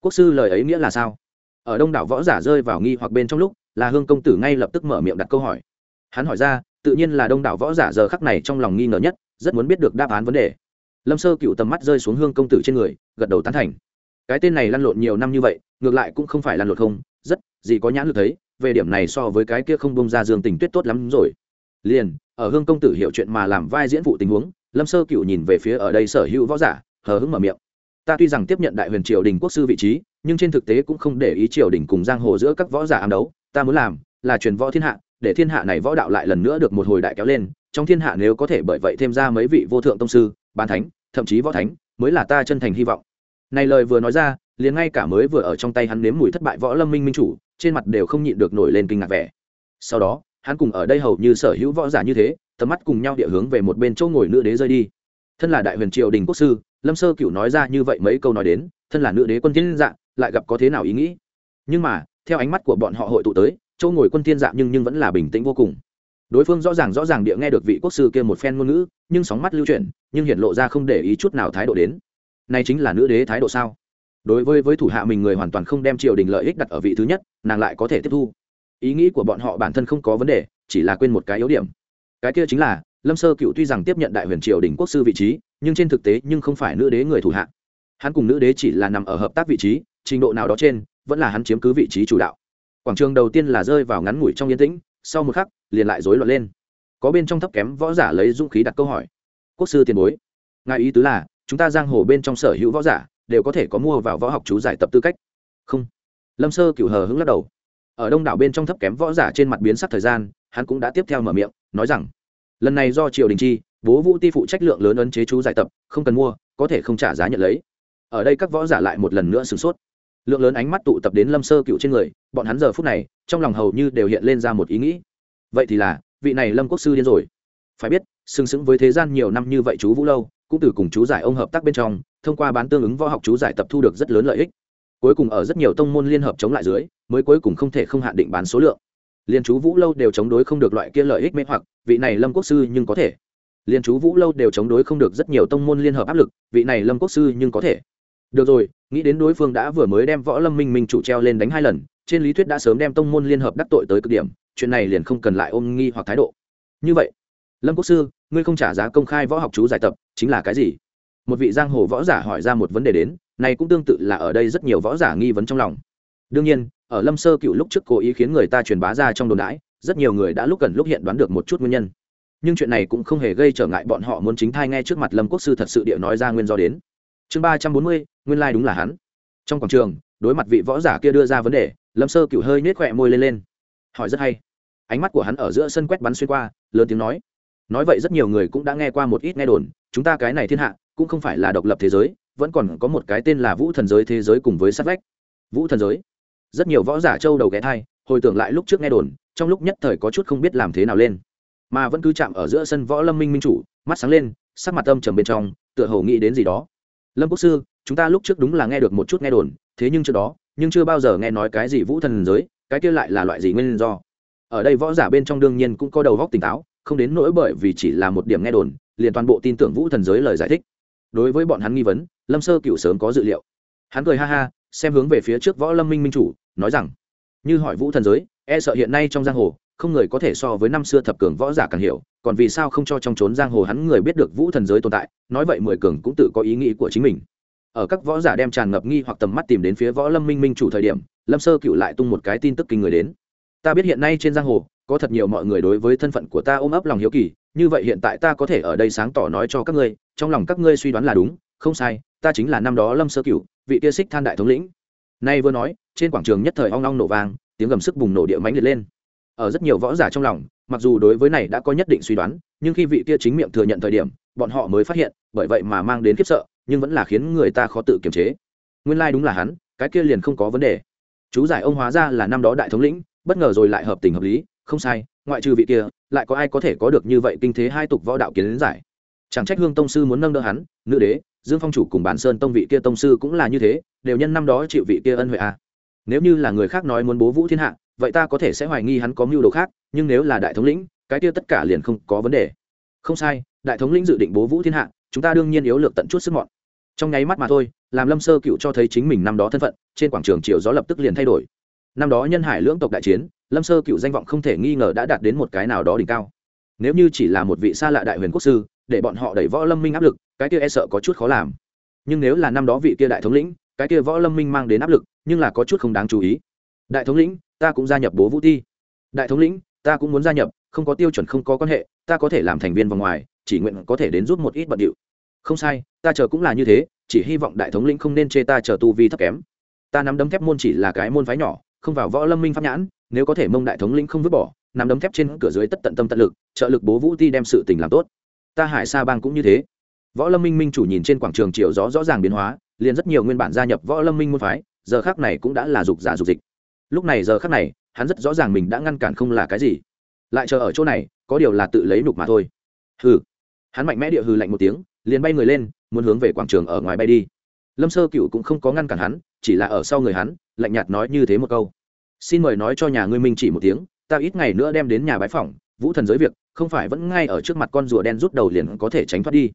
S1: Quốc sư lời ấy nghĩa là sao? Ở đông đảo võ giả rơi vào nghi hoặc bên trong lúc là hương công tử ngay lập tức mở miệng đặt câu hỏi. Hắn hỏi ra, tự nhiên là đông đảo võ giả giờ khắc này trong lòng nghi ngờ nhất, rất muốn biết được đáp án vấn đề. Lâm sơ cựu tầm mắt rơi xuống hương công tử trên người, gật đầu tán thành. Cái tên này lăn lộn nhiều năm như vậy, ngược lại cũng không phải lăn lộn không, rất, gì có nhãn lực thấy, về điểm này so với cái kia không bông ra dương tình tuyết tốt lắm rồi. Liền, ở hương công tử hiểu chuyện mà làm vai diễn vụ tình huống, lâm sơ cựu nhìn về phía ở đây sở hữu võ giả, hờ hững mở miệng. Ta tuy rằng tiếp nhận đại huyền triều đình quốc sư vị trí, nhưng trên thực tế cũng không để ý triều đình cùng giang hồ giữa các võ giả ám đấu ta muốn làm là truyền võ thiên hạ, để thiên hạ này võ đạo lại lần nữa được một hồi đại kéo lên, trong thiên hạ nếu có thể bởi vậy thêm ra mấy vị vô thượng tông sư, bán thánh, thậm chí võ thánh, mới là ta chân thành hy vọng. Này lời vừa nói ra, liền ngay cả mới vừa ở trong tay hắn nếm mùi thất bại võ lâm minh minh chủ, trên mặt đều không nhịn được nổi lên kinh ngạc vẻ. Sau đó, hắn cùng ở đây hầu như sở hữu võ giả như thế, tầm mắt cùng nhau địa hướng về một bên chỗ ngồi nữ đế rơi đi. Thân là đại huyền triều đình quốc sư, lâm sơ cựu nói ra như vậy mấy câu nói đến, thân là nữ đế quân thiên dạng lại gặp có thế nào ý nghĩ? Nhưng mà theo ánh mắt của bọn họ hội tụ tới Châu ngồi quân thiên dạng nhưng nhưng vẫn là bình tĩnh vô cùng. Đối phương rõ ràng rõ ràng địa nghe được vị quốc sư kia một phen ngôn ngữ, nhưng sóng mắt lưu chuyển, nhưng hiện lộ ra không để ý chút nào thái độ đến. Này chính là nữ đế thái độ sao? Đối với với thủ hạ mình người hoàn toàn không đem triều đình lợi ích đặt ở vị thứ nhất, nàng lại có thể tiếp thu. Ý nghĩ của bọn họ bản thân không có vấn đề, chỉ là quên một cái yếu điểm. Cái kia chính là, lâm sơ cựu tuy rằng tiếp nhận đại huyền triều đình quốc sư vị trí, nhưng trên thực tế nhưng không phải nữ đế người thủ hạ. Hắn cùng nữ đế chỉ là nằm ở hợp tác vị trí, trình độ nào đó trên vẫn là hắn chiếm cứ vị trí chủ đạo. Quảng trường đầu tiên là rơi vào ngắn ngủi trong yên tĩnh, sau một khắc, liền lại rối loạn lên. Có bên trong thấp kém võ giả lấy dũng khí đặt câu hỏi. Quốc sư tiền bối, ngài ý tứ là, chúng ta giang hồ bên trong sở hữu võ giả đều có thể có mua vào võ học chú giải tập tư cách? Không. Lâm sơ cửu hờ hững lắc đầu. Ở đông đảo bên trong thấp kém võ giả trên mặt biến sắc thời gian, hắn cũng đã tiếp theo mở miệng, nói rằng, lần này do triều đình chi, bố vũ ti phụ trách lượng lớn ấn chế chú giải tập, không cần mua, có thể không trả giá nhận lấy. Ở đây các võ giả lại một lần nữa sửng sốt lượng lớn ánh mắt tụ tập đến lâm sơ cựu trên người, bọn hắn giờ phút này, trong lòng hầu như đều hiện lên ra một ý nghĩ. Vậy thì là, vị này lâm quốc sư điên rồi. Phải biết xứng xứng với thế gian nhiều năm như vậy chú vũ lâu, cũng từ cùng chú giải ông hợp tác bên trong, thông qua bán tương ứng võ học chú giải tập thu được rất lớn lợi ích. Cuối cùng ở rất nhiều tông môn liên hợp chống lại dưới, mới cuối cùng không thể không hạn định bán số lượng. Liên chú vũ lâu đều chống đối không được loại kia lợi ích mê hoặc, vị này lâm quốc sư nhưng có thể. Liên chú vũ lâu đều chống đối không được rất nhiều tông môn liên hợp áp lực, vị này lâm quốc sư nhưng có thể được rồi, nghĩ đến đối phương đã vừa mới đem võ lâm minh minh chủ treo lên đánh hai lần, trên lý thuyết đã sớm đem tông môn liên hợp đắc tội tới cực điểm, chuyện này liền không cần lại ôm nghi hoặc thái độ. Như vậy, lâm quốc sư, ngươi không trả giá công khai võ học chú giải tập, chính là cái gì? Một vị giang hồ võ giả hỏi ra một vấn đề đến, này cũng tương tự là ở đây rất nhiều võ giả nghi vấn trong lòng. Đương nhiên, ở lâm sơ cựu lúc trước cố ý khiến người ta truyền bá ra trong đồn đãi, rất nhiều người đã lúc gần lúc hiện đoán được một chút nguyên nhân. Nhưng chuyện này cũng không hề gây trở ngại bọn họ muốn chính thai nghe trước mặt lâm quốc sư thật sự địa nói ra nguyên do đến chương ba trăm bốn mươi, nguyên lai、like、đúng là hắn. Trong quảng trường, đối mặt vị võ giả kia đưa ra vấn đề, lâm sơ cựu hơi nhếch khỏe môi lên lên. Hỏi rất hay. Ánh mắt của hắn ở giữa sân quét bắn xuyên qua, lớn tiếng nói. Nói vậy rất nhiều người cũng đã nghe qua một ít nghe đồn, chúng ta cái này thiên hạ, cũng không phải là độc lập thế giới, vẫn còn có một cái tên là vũ thần giới thế giới cùng với sát vách. Vũ thần giới. Rất nhiều võ giả châu đầu ghé thai, hồi tưởng lại lúc trước nghe đồn, trong lúc nhất thời có chút không biết làm thế nào lên. Mà vẫn cứ chạm ở giữa sân võ lâm minh minh chủ, mắt sáng lên, sắc mặt âm trầm bên trong, tựa hồ nghĩ đến gì đó lâm quốc sư, chúng ta lúc trước đúng là nghe được một chút nghe đồn, thế nhưng trước đó, nhưng chưa bao giờ nghe nói cái gì vũ thần giới, cái kia lại là loại gì nguyên do. Ở đây võ giả bên trong đương nhiên cũng có đầu góc tỉnh táo, không đến nỗi bởi vì chỉ là một điểm nghe đồn, liền toàn bộ tin tưởng vũ thần giới lời giải thích. Đối với bọn hắn nghi vấn, lâm sơ cựu sớm có dự liệu. Hắn cười ha ha, xem hướng về phía trước võ lâm minh minh chủ, nói rằng, như hỏi vũ thần giới e sợ hiện nay trong giang hồ không người có thể so với năm xưa thập cường võ giả càng hiểu còn vì sao không cho trong trốn giang hồ hắn người biết được vũ thần giới tồn tại nói vậy mười cường cũng tự có ý nghĩ của chính mình. Ở các võ giả đem tràn ngập nghi hoặc tầm mắt tìm đến phía võ lâm minh minh chủ thời điểm lâm sơ cựu lại tung một cái tin tức kinh người đến. Ta biết hiện nay trên giang hồ có thật nhiều mọi người đối với thân phận của ta ôm ấp lòng hiếu kỳ như vậy hiện tại ta có thể ở đây sáng tỏ nói cho các ngươi trong lòng các ngươi suy đoán là đúng không sai ta chính là năm đó lâm sơ cựu vị kia xích than đại thống lĩnh. Nay vừa nói trên quảng trường nhất thời ong ong nổ vàng, tiếng gầm sức bùng nổ địa mánh liệt lên ở rất nhiều võ giả trong lòng, mặc dù đối với này đã có nhất định suy đoán, nhưng khi vị kia chính miệng thừa nhận thời điểm, bọn họ mới phát hiện, bởi vậy mà mang đến khiếp sợ, nhưng vẫn là khiến người ta khó tự kiềm chế. Nguyên lai、like、đúng là hắn, cái kia liền không có vấn đề. Chú giải ông hóa ra là năm đó đại thống lĩnh, bất ngờ rồi lại hợp tình hợp lý, không sai, ngoại trừ vị kia, lại có ai có thể có được như vậy kinh thế hai tục võ đạo kiến giải? Chẳng trách hương tông sư muốn nâng đỡ hắn, nữ đế, dương phong chủ cùng bản sơn tông vị kia tông sư cũng là như thế, đều nhân năm đó chịu vị kia ân huệ a à. nếu như là người khác nói muốn bố vũ thiên hạ vậy ta có thể sẽ hoài nghi hắn có mưu đồ khác, nhưng nếu là đại thống lĩnh, cái kia tất cả liền không có vấn đề. Không sai, đại thống lĩnh dự định bố vũ thiên hạ, chúng ta đương nhiên yếu lược tận chút sức mọn. Trong nháy mắt mà thôi, làm lâm sơ cựu cho thấy chính mình năm đó thân phận, trên quảng trường triều gió lập tức liền thay đổi. Năm đó nhân hải lưỡng tộc đại chiến, lâm sơ cựu danh vọng không thể nghi ngờ đã đạt đến một cái nào đó đỉnh cao. Nếu như chỉ là một vị xa lạ đại huyền quốc sư, để bọn họ đẩy võ lâm minh áp lực, cái kia e sợ có chút khó làm. Nhưng nếu là năm đó vị kia đại thống lĩnh, cái kia võ lâm minh mang đến áp lực, nhưng là có chút không đáng chú ý. Đại thống lĩnh ta cũng gia nhập bố vũ ti đại thống lĩnh, ta cũng muốn gia nhập, không có tiêu chuẩn không có quan hệ, ta có thể làm thành viên vòng ngoài, chỉ nguyện có thể đến giúp một ít bận điệu. Không sai, ta chờ cũng là như thế, chỉ hy vọng đại thống lĩnh không nên chê ta chờ tu vi thấp kém. Ta nắm đấm thép môn chỉ là cái môn phái nhỏ, không vào võ lâm minh pháp nhãn, nếu có thể mông đại thống lĩnh không vứt bỏ, nắm đấm thép trên cửa dưới tất tận tâm tận lực, trợ lực bố vũ ti đem sự tình làm tốt. Ta hải sa bang cũng như thế. Võ lâm minh minh chủ nhìn trên quảng trường chiều gió rõ ràng biến hóa, liền rất nhiều nguyên bản gia nhập võ lâm minh môn phái, giờ khác này cũng đã là dục giả dục dịch lúc này giờ khác này, hắn rất rõ ràng mình đã ngăn cản không là cái gì. Lại chờ ở chỗ này, có điều là tự lấy nục mà thôi. Hừ. Hắn mạnh mẽ địa hừ lạnh một tiếng, liền bay người lên, muốn hướng về quảng trường ở ngoài bay đi. Lâm sơ cựu cũng không có ngăn cản hắn, chỉ là ở sau người hắn, lạnh nhạt nói như thế một câu. Xin mời nói cho nhà ngươi minh chỉ một tiếng, ta ít ngày nữa đem đến nhà bái phỏng, vũ thần giới việc, không phải vẫn ngay ở trước mặt con rùa đen rút đầu liền có thể tránh thoát đi.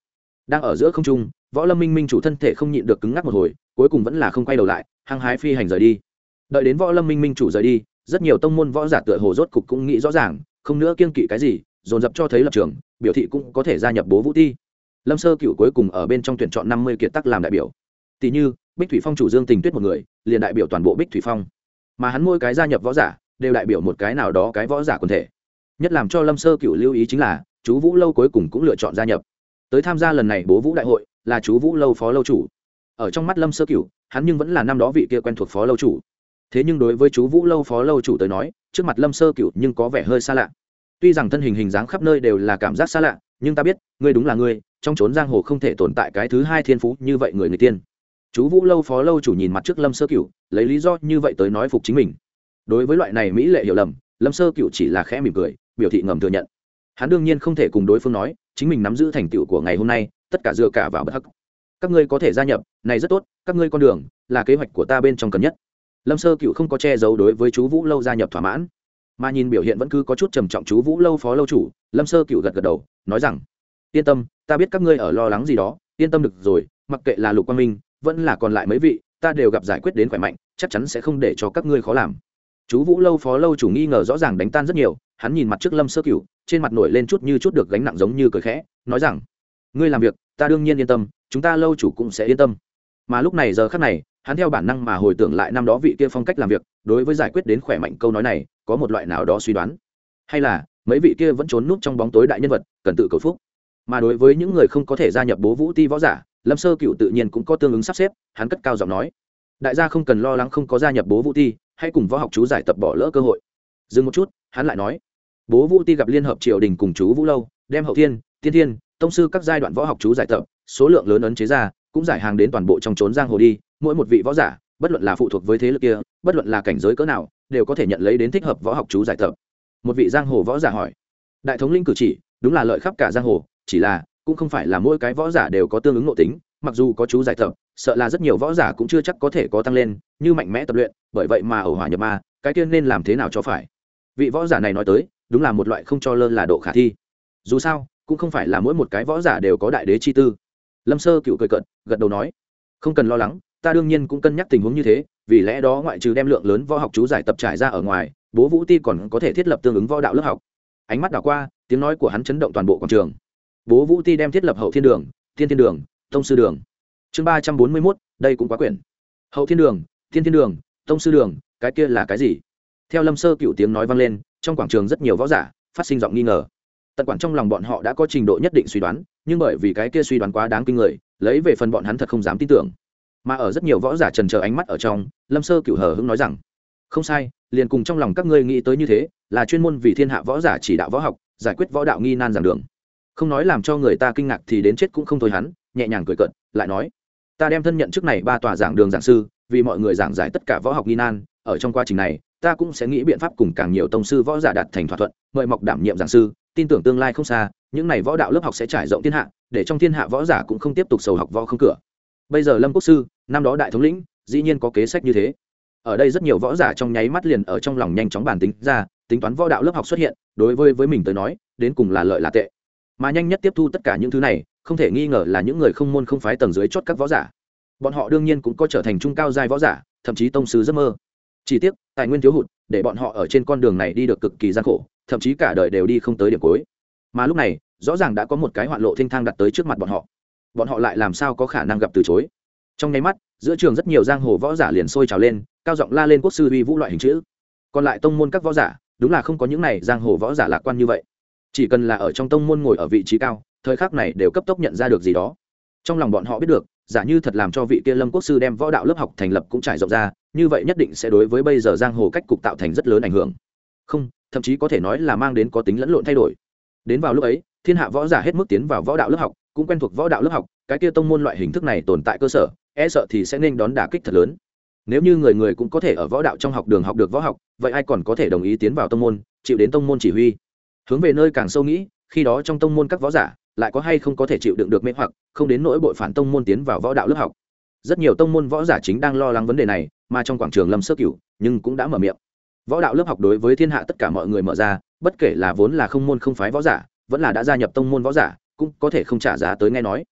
S1: Đang ở giữa không trung, võ lâm minh minh chủ thân thể không nhịn được cứng ngắc một hồi, cuối cùng vẫn là không quay đầu lại, hăng hái phi hành rời đi đợi đến võ lâm minh minh chủ rời đi, rất nhiều tông môn võ giả tựa hồ rốt cục cũng nghĩ rõ ràng, không nữa kiên kỵ cái gì, dồn dập cho thấy lập trường, biểu thị cũng có thể gia nhập bố vũ ti. Lâm sơ cựu cuối cùng ở bên trong tuyển chọn năm mươi kiệt tắc làm đại biểu. Tỷ như, bích thủy phong chủ dương tình tuyết một người, liền đại biểu toàn bộ bích thủy phong. Mà hắn mỗi cái gia nhập võ giả, đều đại biểu một cái nào đó cái võ giả quần thể. Nhất làm cho lâm sơ cựu lưu ý chính là, chú vũ lâu cuối cùng cũng lựa chọn gia nhập. Tới tham gia lần này bố vũ đại hội, là chú vũ lâu phó lâu chủ. Ở trong mắt lâm sơ cựu hắn nhưng vẫn là năm đó vị kia quen thuộc phó lâu chủ thế nhưng đối với chú vũ lâu phó lâu chủ tới nói, trước mặt lâm sơ cựu nhưng có vẻ hơi xa lạ. Tuy rằng thân hình hình dáng khắp nơi đều là cảm giác xa lạ, nhưng ta biết, ngươi đúng là ngươi, trong trốn giang hồ không thể tồn tại cái thứ hai thiên phú như vậy người người tiên. Chú vũ lâu phó lâu chủ nhìn mặt trước lâm sơ cựu lấy lý do như vậy tới nói phục chính mình. Đối với loại này mỹ lệ hiểu lầm, lâm sơ cựu chỉ là khẽ mỉm cười, biểu thị ngầm thừa nhận. Hắn đương nhiên không thể cùng đối phương nói, chính mình nắm giữ thành tựu của ngày hôm nay, tất cả dựa cả vào bất hắc. Các ngươi có thể gia nhập, này rất tốt, các ngươi con đường, là kế hoạch của ta bên trong cần nhất lâm sơ cựu không có che giấu đối với chú vũ lâu gia nhập thỏa mãn. Mà nhìn biểu hiện vẫn cứ có chút trầm trọng chú vũ lâu phó lâu chủ, lâm sơ cựu gật gật đầu, nói rằng, yên tâm, ta biết các ngươi ở lo lắng gì đó, yên tâm được rồi, mặc kệ là lục quang minh, vẫn là còn lại mấy vị, ta đều gặp giải quyết đến khỏe mạnh, chắc chắn sẽ không để cho các ngươi khó làm. Chú vũ lâu phó lâu chủ nghi ngờ rõ ràng đánh tan rất nhiều, hắn nhìn mặt trước lâm sơ cựu, trên mặt nổi lên chút như chút được gánh nặng giống như cười khẽ, nói rằng, ngươi làm việc, ta đương nhiên yên tâm, chúng ta lâu chủ cũng sẽ yên tâm. Mà lúc này giờ khắc này hắn theo bản năng mà hồi tưởng lại năm đó vị kia phong cách làm việc, đối với giải quyết đến khỏe mạnh câu nói này, có một loại nào đó suy đoán. Hay là, mấy vị kia vẫn trốn núp trong bóng tối đại nhân vật, cần tự cầu phúc. Mà đối với những người không có thể gia nhập bố vũ ti võ giả, lâm sơ cựu tự nhiên cũng có tương ứng sắp xếp, hắn cất cao giọng nói. Đại gia không cần lo lắng không có gia nhập bố vũ ti hay cùng võ học chú giải tập bỏ lỡ cơ hội. Dừng một chút, hắn lại nói. Bố vũ ti gặp liên hợp triều đình cùng chú vũ lâu, đem hậu thiên, tiên thiên, tông sư các giai đoạn võ học chú giải tập, số lượng lớn ấn chế ra, cũng giải hàng đến toàn bộ trong trốn giang hồ đi mỗi một vị võ giả, bất luận là phụ thuộc với thế lực kia, bất luận là cảnh giới cỡ nào, đều có thể nhận lấy đến thích hợp võ học chú giải tập. Một vị giang hồ võ giả hỏi. Đại thống linh cử chỉ, đúng là lợi khắp cả giang hồ, chỉ là, cũng không phải là mỗi cái võ giả đều có tương ứng nội tính, mặc dù có chú giải tập, sợ là rất nhiều võ giả cũng chưa chắc có thể có tăng lên, như mạnh mẽ tập luyện, bởi vậy mà ở hỏa nhập ma, cái tiên nên làm thế nào cho phải? Vị võ giả này nói tới, đúng là một loại không cho lơ là độ khả thi. Dù sao, cũng không phải là mỗi một cái võ giả đều có đại đế chi tư. Lâm sơ cựu cười cận gật đầu nói. Không cần lo lắng ta đương nhiên cũng cân nhắc tình huống như thế, vì lẽ đó ngoại trừ đem lượng lớn võ học chú giải tập trải ra ở ngoài, bố vũ ti còn có thể thiết lập tương ứng võ đạo lớp học. Ánh mắt đảo qua, tiếng nói của hắn chấn động toàn bộ quảng trường. Bố vũ ti đem thiết lập hậu thiên đường, thiên thiên đường, tông sư đường. Chương ba trăm bốn mươi mốt, đây cũng quá quyển. Hậu thiên đường, thiên thiên đường, tông sư đường, cái kia là cái gì? Theo lâm sơ cựu tiếng nói vang lên, trong quảng trường rất nhiều võ giả phát sinh giọng nghi ngờ. Tận quản trong lòng bọn họ đã có trình độ nhất định suy đoán, nhưng bởi vì cái kia suy đoán quá đáng kinh người, lấy về phần bọn hắn thật không dám tin tưởng mà ở rất nhiều võ giả trần chờ ánh mắt ở trong, lâm sơ cựu hờ hững nói rằng, không sai, liền cùng trong lòng các ngươi nghĩ tới như thế, là chuyên môn vì thiên hạ võ giả chỉ đạo võ học, giải quyết võ đạo nghi nan giảng đường. Không nói làm cho người ta kinh ngạc thì đến chết cũng không thôi hắn, nhẹ nhàng cười cận lại nói, ta đem thân nhận trước này ba tòa giảng đường giảng sư, vì mọi người giảng giải tất cả võ học nghi nan, ở trong quá trình này, ta cũng sẽ nghĩ biện pháp cùng càng nhiều tông sư võ giả đạt thành thỏa thuận, mời mọc đảm nhiệm giảng sư, tin tưởng tương lai không xa, những này võ đạo lớp học sẽ trải rộng thiên hạ, để trong thiên hạ võ giả cũng không tiếp tục sầu học võ không cửa bây giờ lâm quốc sư, năm đó đại thống lĩnh, dĩ nhiên có kế sách như thế. Ở đây rất nhiều võ giả trong nháy mắt liền ở trong lòng nhanh chóng bản tính ra, tính toán võ đạo lớp học xuất hiện, đối với với mình tới nói, đến cùng là lợi là tệ. Mà nhanh nhất tiếp thu tất cả những thứ này, không thể nghi ngờ là những người không môn không phái tầng dưới chót các võ giả. Bọn họ đương nhiên cũng có trở thành trung cao giai võ giả, thậm chí tông sứ giấc mơ. Chỉ tiếc, tài nguyên thiếu hụt, để bọn họ ở trên con đường này đi được cực kỳ gian khổ, thậm chí cả đời đều đi không tới điểm cuối. Mà lúc này, rõ ràng đã có một cái hoạn lộ thênh thang đặt tới trước mặt bọn họ bọn họ lại làm sao có khả năng gặp từ chối? Trong nháy mắt, giữa trường rất nhiều giang hồ võ giả liền sôi trào lên, cao giọng la lên quốc sư uy vũ loại hình chữ. Còn lại tông môn các võ giả, đúng là không có những này giang hồ võ giả lạc quan như vậy. Chỉ cần là ở trong tông môn ngồi ở vị trí cao, thời khắc này đều cấp tốc nhận ra được gì đó. Trong lòng bọn họ biết được, giả như thật làm cho vị kia lâm quốc sư đem võ đạo lớp học thành lập cũng trải rộng ra, như vậy nhất định sẽ đối với bây giờ giang hồ cách cục tạo thành rất lớn ảnh hưởng. Không, thậm chí có thể nói là mang đến có tính lẫn lộn thay đổi. Đến vào lúc ấy, thiên hạ võ giả hết mức tiến vào võ đạo lớp học cũng quen thuộc võ đạo lớp học, cái kia tông môn loại hình thức này tồn tại cơ sở e sợ thì sẽ nên đón đả kích thật lớn. Nếu như người người cũng có thể ở võ đạo trong học đường học được võ học, vậy ai còn có thể đồng ý tiến vào tông môn, chịu đến tông môn chỉ huy? Hướng về nơi càng sâu nghĩ, khi đó trong tông môn các võ giả lại có hay không có thể chịu đựng được mê hoặc, không đến nỗi bội phản tông môn tiến vào võ đạo lớp học. Rất nhiều tông môn võ giả chính đang lo lắng vấn đề này, mà trong quảng trường lâm sơ cửu nhưng cũng đã mở miệng. Võ đạo lớp học đối với thiên hạ tất cả mọi người mở ra, bất kể là vốn là không môn không phái võ giả, vẫn là đã gia nhập tông môn võ giả cũng có thể không trả giá tới nghe nói.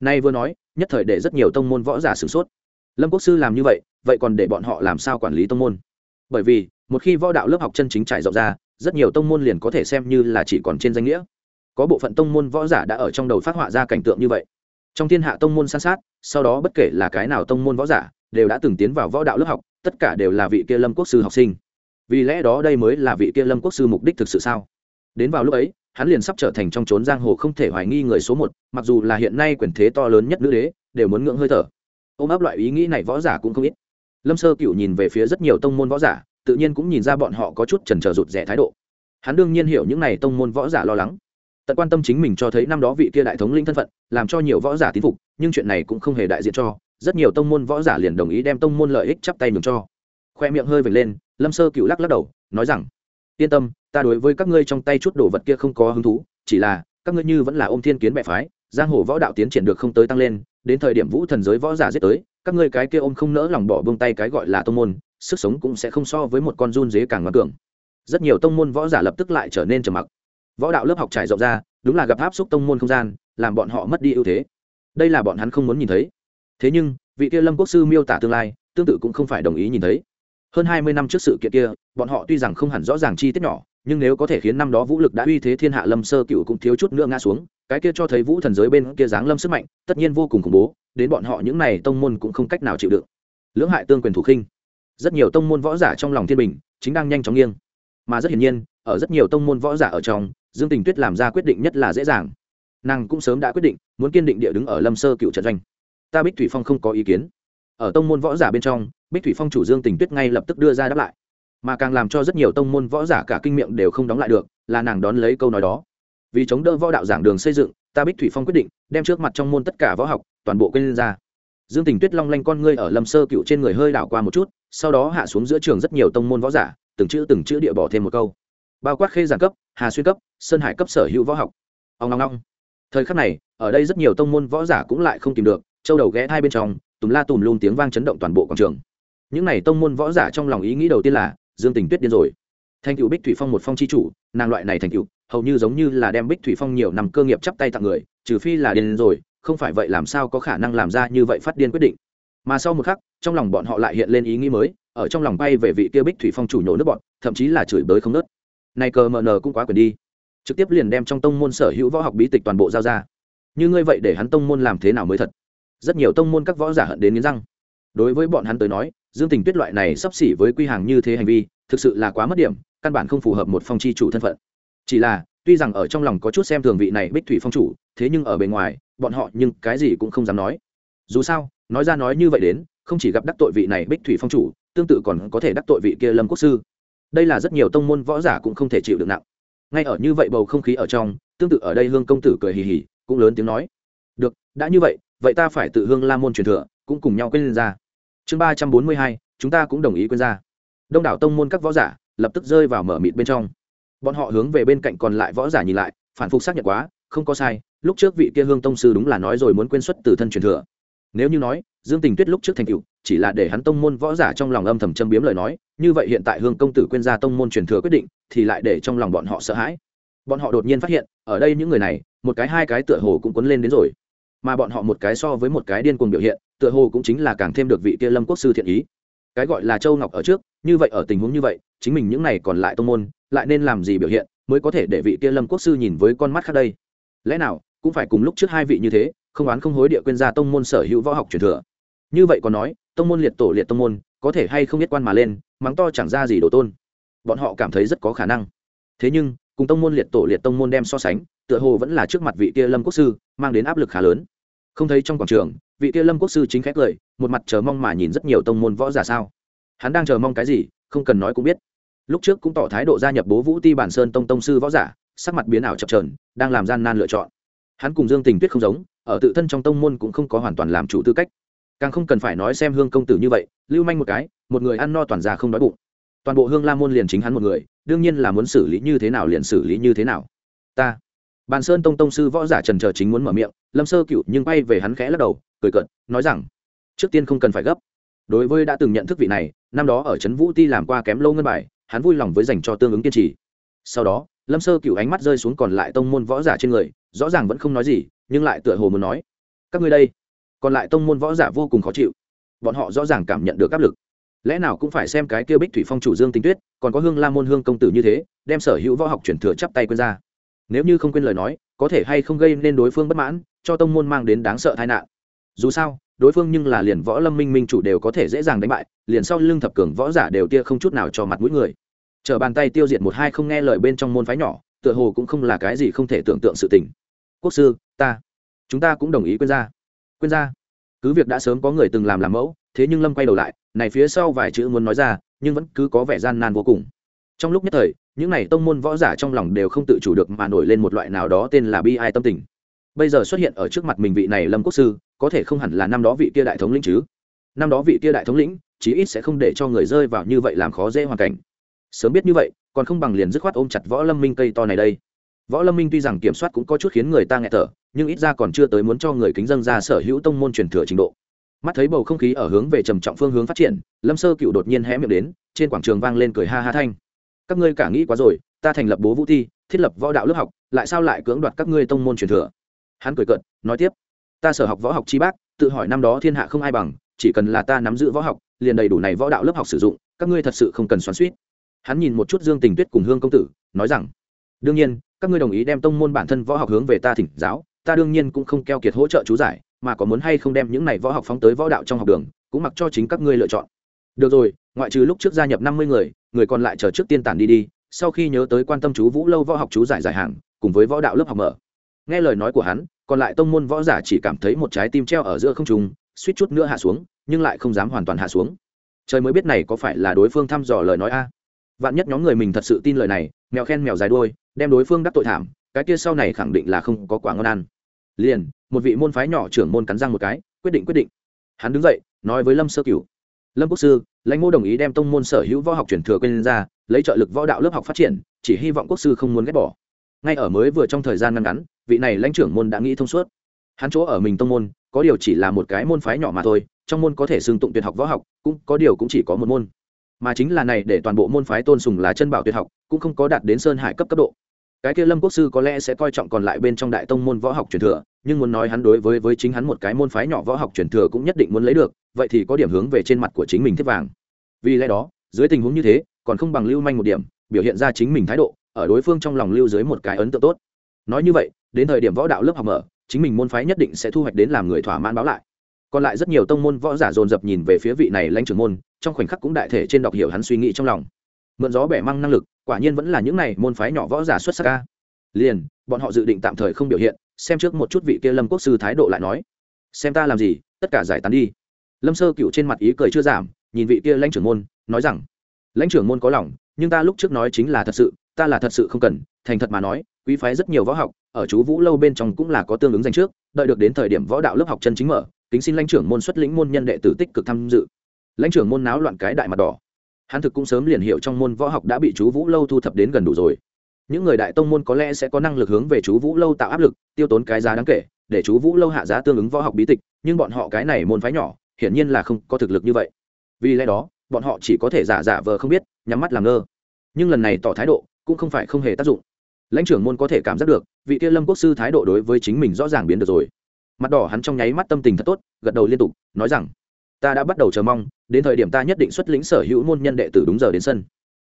S1: Nay vừa nói, nhất thời để rất nhiều tông môn võ giả sửng sốt. Lâm quốc sư làm như vậy vậy còn để bọn họ làm sao quản lý tông môn? Bởi vì, một khi võ đạo lớp học chân chính trải rộng ra, rất nhiều tông môn liền có thể xem như là chỉ còn trên danh nghĩa. Có bộ phận tông môn võ giả đã ở trong đầu phát họa ra cảnh tượng như vậy. Trong thiên hạ tông môn san sát, sau đó bất kể là cái nào tông môn võ giả, đều đã từng tiến vào võ đạo lớp học, tất cả đều là vị kia lâm quốc sư học sinh. Vì lẽ đó đây mới là vị kia lâm quốc sư mục đích thực sự sao? Đến vào lúc ấy hắn liền sắp trở thành trong trốn giang hồ không thể hoài nghi người số một, mặc dù là hiện nay quyền thế to lớn nhất nữ đế, đều muốn ngưỡng hơi thở. Ôm ấp loại ý nghĩ này võ giả cũng không ít. Lâm sơ cựu nhìn về phía rất nhiều tông môn võ giả, tự nhiên cũng nhìn ra bọn họ có chút trần trờ rụt rẻ thái độ. Hắn đương nhiên hiểu những n à y tông môn võ giả lo lắng. Tận quan tâm chính mình cho thấy năm đó vị kia đại thống linh thân phận, làm cho nhiều võ giả tín phục, nhưng chuyện này cũng không hề đại diện cho. Rất nhiều tông môn võ giả liền đồng ý đem tông môn lợi ích chắp tay nhường cho. Khoe miệng hơi vệt lên, lâm sơ cựu lắc lắc đầu, nói rằng yên tâm, ta đối với các ngươi trong tay chút đồ vật kia không có hứng thú, chỉ là, các ngươi như vẫn là ôm thiên kiến bệ phái, giang hồ võ đạo tiến triển được không tới tăng lên, đến thời điểm vũ thần giới võ giả giết tới, các ngươi cái kia ôm không nỡ lòng bỏ buông tay cái gọi là tông môn, sức sống cũng sẽ không so với một con run dế càng ngoan cường. Rất nhiều tông môn võ giả lập tức lại trở nên trầm mặc. Võ đạo lớp học trải rộng ra, đúng là gặp áp xúc tông môn không gian, làm bọn họ mất đi ưu thế. Đây là bọn hắn không muốn nhìn thấy. Thế nhưng, vị kia lâm quốc sư miêu tả tương lai, tương tự cũng không phải đồng ý nhìn thấy hơn hai mươi năm trước sự kiện kia, bọn họ tuy rằng không hẳn rõ ràng chi tiết nhỏ, nhưng nếu có thể khiến năm đó vũ lực đã uy thế thiên hạ lâm sơ cựu cũng thiếu chút nữa ngã xuống, cái kia cho thấy vũ thần giới bên kia giáng lâm sức mạnh, tất nhiên vô cùng khủng bố, đến bọn họ những này tông môn cũng không cách nào chịu đựng. Lưỡng hại tương quyền thủ khinh. Rất nhiều tông môn võ giả trong lòng thiên bình, chính đang nhanh chóng nghiêng. Mà rất hiển nhiên, ở rất nhiều tông môn võ giả ở trong, dương tình tuyết làm ra quyết định nhất là dễ dàng. Nàng cũng sớm đã quyết định, muốn kiên định địa đứng ở lâm sơ cựu trận doanh. Ta bích thủy phong không có ý kiến ở tông môn võ giả bên trong, bích thủy phong chủ dương tình tuyết ngay lập tức đưa ra đáp lại. Mà càng làm cho rất nhiều tông môn võ giả cả kinh miệng đều không đóng lại được, là nàng đón lấy câu nói đó. Vì chống đỡ võ đạo giảng đường xây dựng, ta bích thủy phong quyết định, đem trước mặt trong môn tất cả võ học, toàn bộ quên ra. Dương tình tuyết long lanh con ngươi ở lâm sơ cựu trên người hơi đảo qua một chút, sau đó hạ xuống giữa trường rất nhiều tông môn võ giả, từng chữ từng chữ địa bỏ thêm một câu. Bao quát khê giảng cấp, hà xuyên cấp, sơn hải cấp sở hữu võ học. Ông ngong ngong thời khắc này, ở đây rất nhiều tông môn võ giả cũng lại không tìm được, châu đầu ghé hai bên trong tùm la tùm luôn tiếng vang chấn động toàn bộ quảng trường. Những n à y tông môn võ giả trong lòng ý nghĩ đầu tiên là, dương tình tuyết điên rồi. Thành cựu bích thủy phong một phong c h i chủ, nàng loại này thành cựu, hầu như giống như là đem bích thủy phong nhiều năm cơ nghiệp chắp tay tặng người, trừ phi là điên rồi, không phải vậy làm sao có khả năng làm ra như vậy phát điên quyết định. Mà sau một khắc, trong lòng bọn họ lại hiện lên ý nghĩ mới, ở trong lòng bay về vị kia bích thủy phong chủ nhổ nước bọn, thậm chí là chửi bới không nớt. Này cờ mờ nờ cũng quá quyền đi. Trực tiếp liền đem trong tông môn sở hữu võ học bí tịch toàn bộ giao ra. Như ngươi vậy để hắn tông môn làm thế nào mới thật? Rất nhiều tông môn các võ giả hận đến nghiến răng. Đối với bọn hắn tới nói, dương tình tuyết loại này sắp xỉ với quy hàng như thế hành vi, thực sự là quá mất điểm, căn bản không phù hợp một phong chi chủ thân phận. Chỉ là, tuy rằng ở trong lòng có chút xem thường vị này bích thủy phong chủ, thế nhưng ở bề ngoài, bọn họ nhưng cái gì cũng không dám nói. Dù sao, nói ra nói như vậy đến, không chỉ gặp đắc tội vị này bích thủy phong chủ, tương tự còn có thể đắc tội vị kia lâm quốc sư. Đây là rất nhiều tông môn võ giả cũng không thể chịu được nặng. Ngay ở như vậy bầu không khí ở trong, tương tự ở đây hương công tử cười hì hì, cũng lớn tiếng nói. Được, đã như vậy vậy ta phải tự hương la môn truyền thừa, cũng cùng nhau quên ra. Chương ba trăm bốn mươi hai, chúng ta cũng đồng ý quên ra. Đông đảo tông môn các võ giả lập tức rơi vào mở mịt bên trong. Bọn họ hướng về bên cạnh còn lại võ giả nhìn lại, phản phục xác nhận quá, không có sai, lúc trước vị kia hương tông sư đúng là nói rồi muốn quên xuất từ thân truyền thừa. Nếu như nói, dương tình tuyết lúc trước thành cựu chỉ là để hắn tông môn võ giả trong lòng âm thầm châm biếm lời nói, như vậy hiện tại hương công tử quên ra tông môn truyền thừa quyết định, thì lại để trong lòng bọn họ sợ hãi. Bọn họ đột nhiên phát hiện, ở đây những người này, một cái hai cái tựa hồ cũng quấn lên đến rồi mà bọn họ một cái so với một cái điên cuồng biểu hiện, tựa hồ cũng chính là càng thêm được vị kia lâm quốc sư thiện ý. Cái gọi là châu ngọc ở trước, như vậy ở tình huống như vậy, chính mình những này còn lại tông môn, lại nên làm gì biểu hiện mới có thể để vị kia lâm quốc sư nhìn với con mắt khác đây? Lẽ nào, cũng phải cùng lúc trước hai vị như thế, không oán không hối địa quên ra tông môn sở hữu võ học truyền thừa? Như vậy còn nói, tông môn liệt tổ liệt tông môn, có thể hay không biết quan mà lên, mắng to chẳng ra gì đổ tôn. Bọn họ cảm thấy rất có khả năng. Thế nhưng, cùng tông môn liệt tổ liệt tông môn đem so sánh, tựa hồ vẫn là trước mặt vị kia lâm quốc sư, mang đến áp lực khá lớn không thấy trong quảng trường, vị kia lâm quốc sư chính khét lời, một mặt chờ mong mà nhìn rất nhiều tông môn võ giả sao. Hắn đang chờ mong cái gì, không cần nói cũng biết. Lúc trước cũng tỏ thái độ gia nhập bố vũ ti bản sơn tông tông sư võ giả, sắc mặt biến ảo chập trờn đang làm gian nan lựa chọn. Hắn cùng dương tình tuyết không giống, ở tự thân trong tông môn cũng không có hoàn toàn làm chủ tư cách. Càng không cần phải nói xem hương công tử như vậy, lưu manh một cái, một người ăn no toàn ra không đói bụng. Toàn bộ hương la môn liền chính hắn một người, đương nhiên là muốn xử lý như thế nào liền xử lý như thế nào. Ta bàn sơn tông tông sư võ giả trần chờ chính muốn mở miệng, lâm sơ cựu nhưng bay về hắn khẽ lắc đầu, cười cợt, nói rằng, trước tiên không cần phải gấp. Đối với đã từng nhận thức vị này, năm đó ở trấn vũ ti làm qua kém lâu ngân bài, hắn vui lòng với dành cho tương ứng kiên trì. Sau đó, lâm sơ cựu ánh mắt rơi xuống còn lại tông môn võ giả trên người, rõ ràng vẫn không nói gì, nhưng lại tựa hồ muốn nói, các ngươi đây, còn lại tông môn võ giả vô cùng khó chịu. Bọn họ rõ ràng cảm nhận được áp lực. Lẽ nào cũng phải xem cái kia bích thủy phong chủ dương tinh tuyết, còn có hương la môn hương công tử như thế, đem sở hữu võ học chuyển thừa chắp tay quên ra nếu như không quên lời nói, có thể hay không gây nên đối phương bất mãn, cho tông môn mang đến đáng sợ tai nạn. Dù sao, đối phương nhưng là liền võ lâm minh minh chủ đều có thể dễ dàng đánh bại, liền sau lưng thập cường võ giả đều tia không chút nào cho mặt mũi người. Chờ bàn tay tiêu diệt một hai không nghe lời bên trong môn phái nhỏ, tựa hồ cũng không là cái gì không thể tưởng tượng sự tình. Quốc sư, ta, chúng ta cũng đồng ý quên ra. Quên ra. Cứ việc đã sớm có người từng làm làm mẫu, thế nhưng lâm quay đầu lại, này phía sau vài chữ muốn nói ra, nhưng vẫn cứ có vẻ gian nan vô cùng trong lúc nhất thời, những n à y tông môn võ giả trong lòng đều không tự chủ được mà nổi lên một loại nào đó tên là bi ai tâm tình. Bây giờ xuất hiện ở trước mặt mình vị này lâm quốc sư, có thể không hẳn là năm đó vị kia đại thống lĩnh chứ? Năm đó vị kia đại thống lĩnh, chí ít sẽ không để cho người rơi vào như vậy làm khó dễ hoàn cảnh. Sớm biết như vậy, còn không bằng liền dứt khoát ôm chặt võ lâm minh cây to này đây. Võ lâm minh tuy rằng kiểm soát cũng có chút khiến người ta nghẹt thở, nhưng ít ra còn chưa tới muốn cho người kính dân ra sở hữu tông môn truyền thừa trình độ. Mắt thấy bầu không khí ở hướng về trầm trọng phương hướng phát triển, lâm sơ cựu đột nhiên hé miệng đến, trên quảng trường vang lên cười ha ha thanh các ngươi cả nghĩ quá rồi, ta thành lập bố vũ thi, thiết lập võ đạo lớp học, lại sao lại cưỡng đoạt các ngươi tông môn truyền thừa? Hắn cười cợt, nói tiếp. Ta sở học võ học chi bác, tự hỏi năm đó thiên hạ không ai bằng, chỉ cần là ta nắm giữ võ học, liền đầy đủ này võ đạo lớp học sử dụng, các ngươi thật sự không cần xoắn suýt. Hắn nhìn một chút dương tình tuyết cùng hương công tử, nói rằng, đương nhiên, các ngươi đồng ý đem tông môn bản thân võ học hướng về ta thỉnh giáo, ta đương nhiên cũng không keo kiệt hỗ trợ chú giải, mà có muốn hay không đem những này võ học phóng tới võ đạo trong học đường, cũng mặc cho chính các ngươi lựa chọn. Được rồi ngoại trừ lúc trước gia nhập năm mươi người người còn lại chờ trước tiên tản đi đi, sau khi nhớ tới quan tâm chú vũ lâu võ học chú giải giải hàng, cùng với võ đạo lớp học mở. Nghe lời nói của hắn, còn lại tông môn võ giả chỉ cảm thấy một trái tim treo ở giữa không trung, suýt chút nữa hạ xuống, nhưng lại không dám hoàn toàn hạ xuống. Trời mới biết này có phải là đối phương thăm dò lời nói a. Vạn nhất nhóm người mình thật sự tin lời này, mèo khen mèo dài đuôi, đem đối phương đắc tội thảm, cái kia sau này khẳng định là không có quả ngon ăn. Liền, một vị môn phái nhỏ trưởng môn cắn răng một cái, quyết định quyết định. Hắn đứng dậy, nói với lâm sơ cửu lâm quốc sư, lãnh mô đồng ý đem tông môn sở hữu võ học truyền thừa quên ra, lấy trợ lực võ đạo lớp học phát triển, chỉ hy vọng quốc sư không muốn ghét bỏ. Ngay ở mới vừa trong thời gian ngăn ngắn, vị này lãnh trưởng môn đã nghĩ thông suốt. Hắn chỗ ở mình tông môn, có điều chỉ là một cái môn phái nhỏ mà thôi, trong môn có thể xưng tụng tuyệt học võ học, cũng có điều cũng chỉ có một môn. Mà chính là này, để toàn bộ môn phái tôn sùng là chân bảo tuyệt học, cũng không có đạt đến sơn hải cấp cấp độ cái kia lâm quốc sư có lẽ sẽ coi trọng còn lại bên trong đại tông môn võ học truyền thừa, nhưng muốn nói hắn đối với với chính hắn một cái môn phái nhỏ võ học truyền thừa cũng nhất định muốn lấy được, vậy thì có điểm hướng về trên mặt của chính mình thiết vàng. Vì lẽ đó, dưới tình huống như thế, còn không bằng lưu manh một điểm, biểu hiện ra chính mình thái độ, ở đối phương trong lòng lưu dưới một cái ấn tượng tốt. Nói như vậy, đến thời điểm võ đạo lớp học mở, chính mình môn phái nhất định sẽ thu hoạch đến làm người thỏa mãn báo lại. Còn lại rất nhiều tông môn võ giả dồn dập nhìn về phía vị này lãnh trưởng môn, trong khoảnh khắc cũng đại thể trên đọc hiểu hắn suy nghĩ trong lòng mượn gió bẻ măng năng lực, quả nhiên vẫn là những này môn phái nhỏ võ giả xuất sắc ca liền, bọn họ dự định tạm thời không biểu hiện, xem trước một chút vị kia lâm quốc sư thái độ lại nói. Xem ta làm gì, tất cả giải tán đi. Lâm sơ cựu trên mặt ý cười chưa giảm, nhìn vị kia lãnh trưởng môn, nói rằng, lãnh trưởng môn có lòng, nhưng ta lúc trước nói chính là thật sự, ta là thật sự không cần, thành thật mà nói, quý phái rất nhiều võ học, ở chú vũ lâu bên trong cũng là có tương ứng danh trước, đợi được đến thời điểm võ đạo lớp học chân chính mở, kính xin lãnh trưởng môn xuất lĩnh môn nhân đệ tử tích cực tham dự. Lãnh trưởng môn náo loạn cái đại mặt đỏ hắn thực cũng sớm liền hiểu trong môn võ học đã bị chú vũ lâu thu thập đến gần đủ rồi. Những người đại tông môn có lẽ sẽ có năng lực hướng về chú vũ lâu tạo áp lực, tiêu tốn cái giá đáng kể, để chú vũ lâu hạ giá tương ứng võ học bí tịch, nhưng bọn họ cái này môn phái nhỏ, hiển nhiên là không có thực lực như vậy. Vì lẽ đó, bọn họ chỉ có thể giả giả vờ không biết, nhắm mắt làm ngơ. Nhưng lần này tỏ thái độ, cũng không phải không hề tác dụng. Lãnh trưởng môn có thể cảm giác được, vị kia lâm quốc sư thái độ đối với chính mình rõ ràng biến được rồi. Mặt đỏ hắn trong nháy mắt tâm tình thật tốt, gật đầu liên tục, nói rằng ta đã bắt đầu chờ mong đến thời điểm ta nhất định xuất lĩnh sở hữu môn nhân đệ tử đúng giờ đến sân.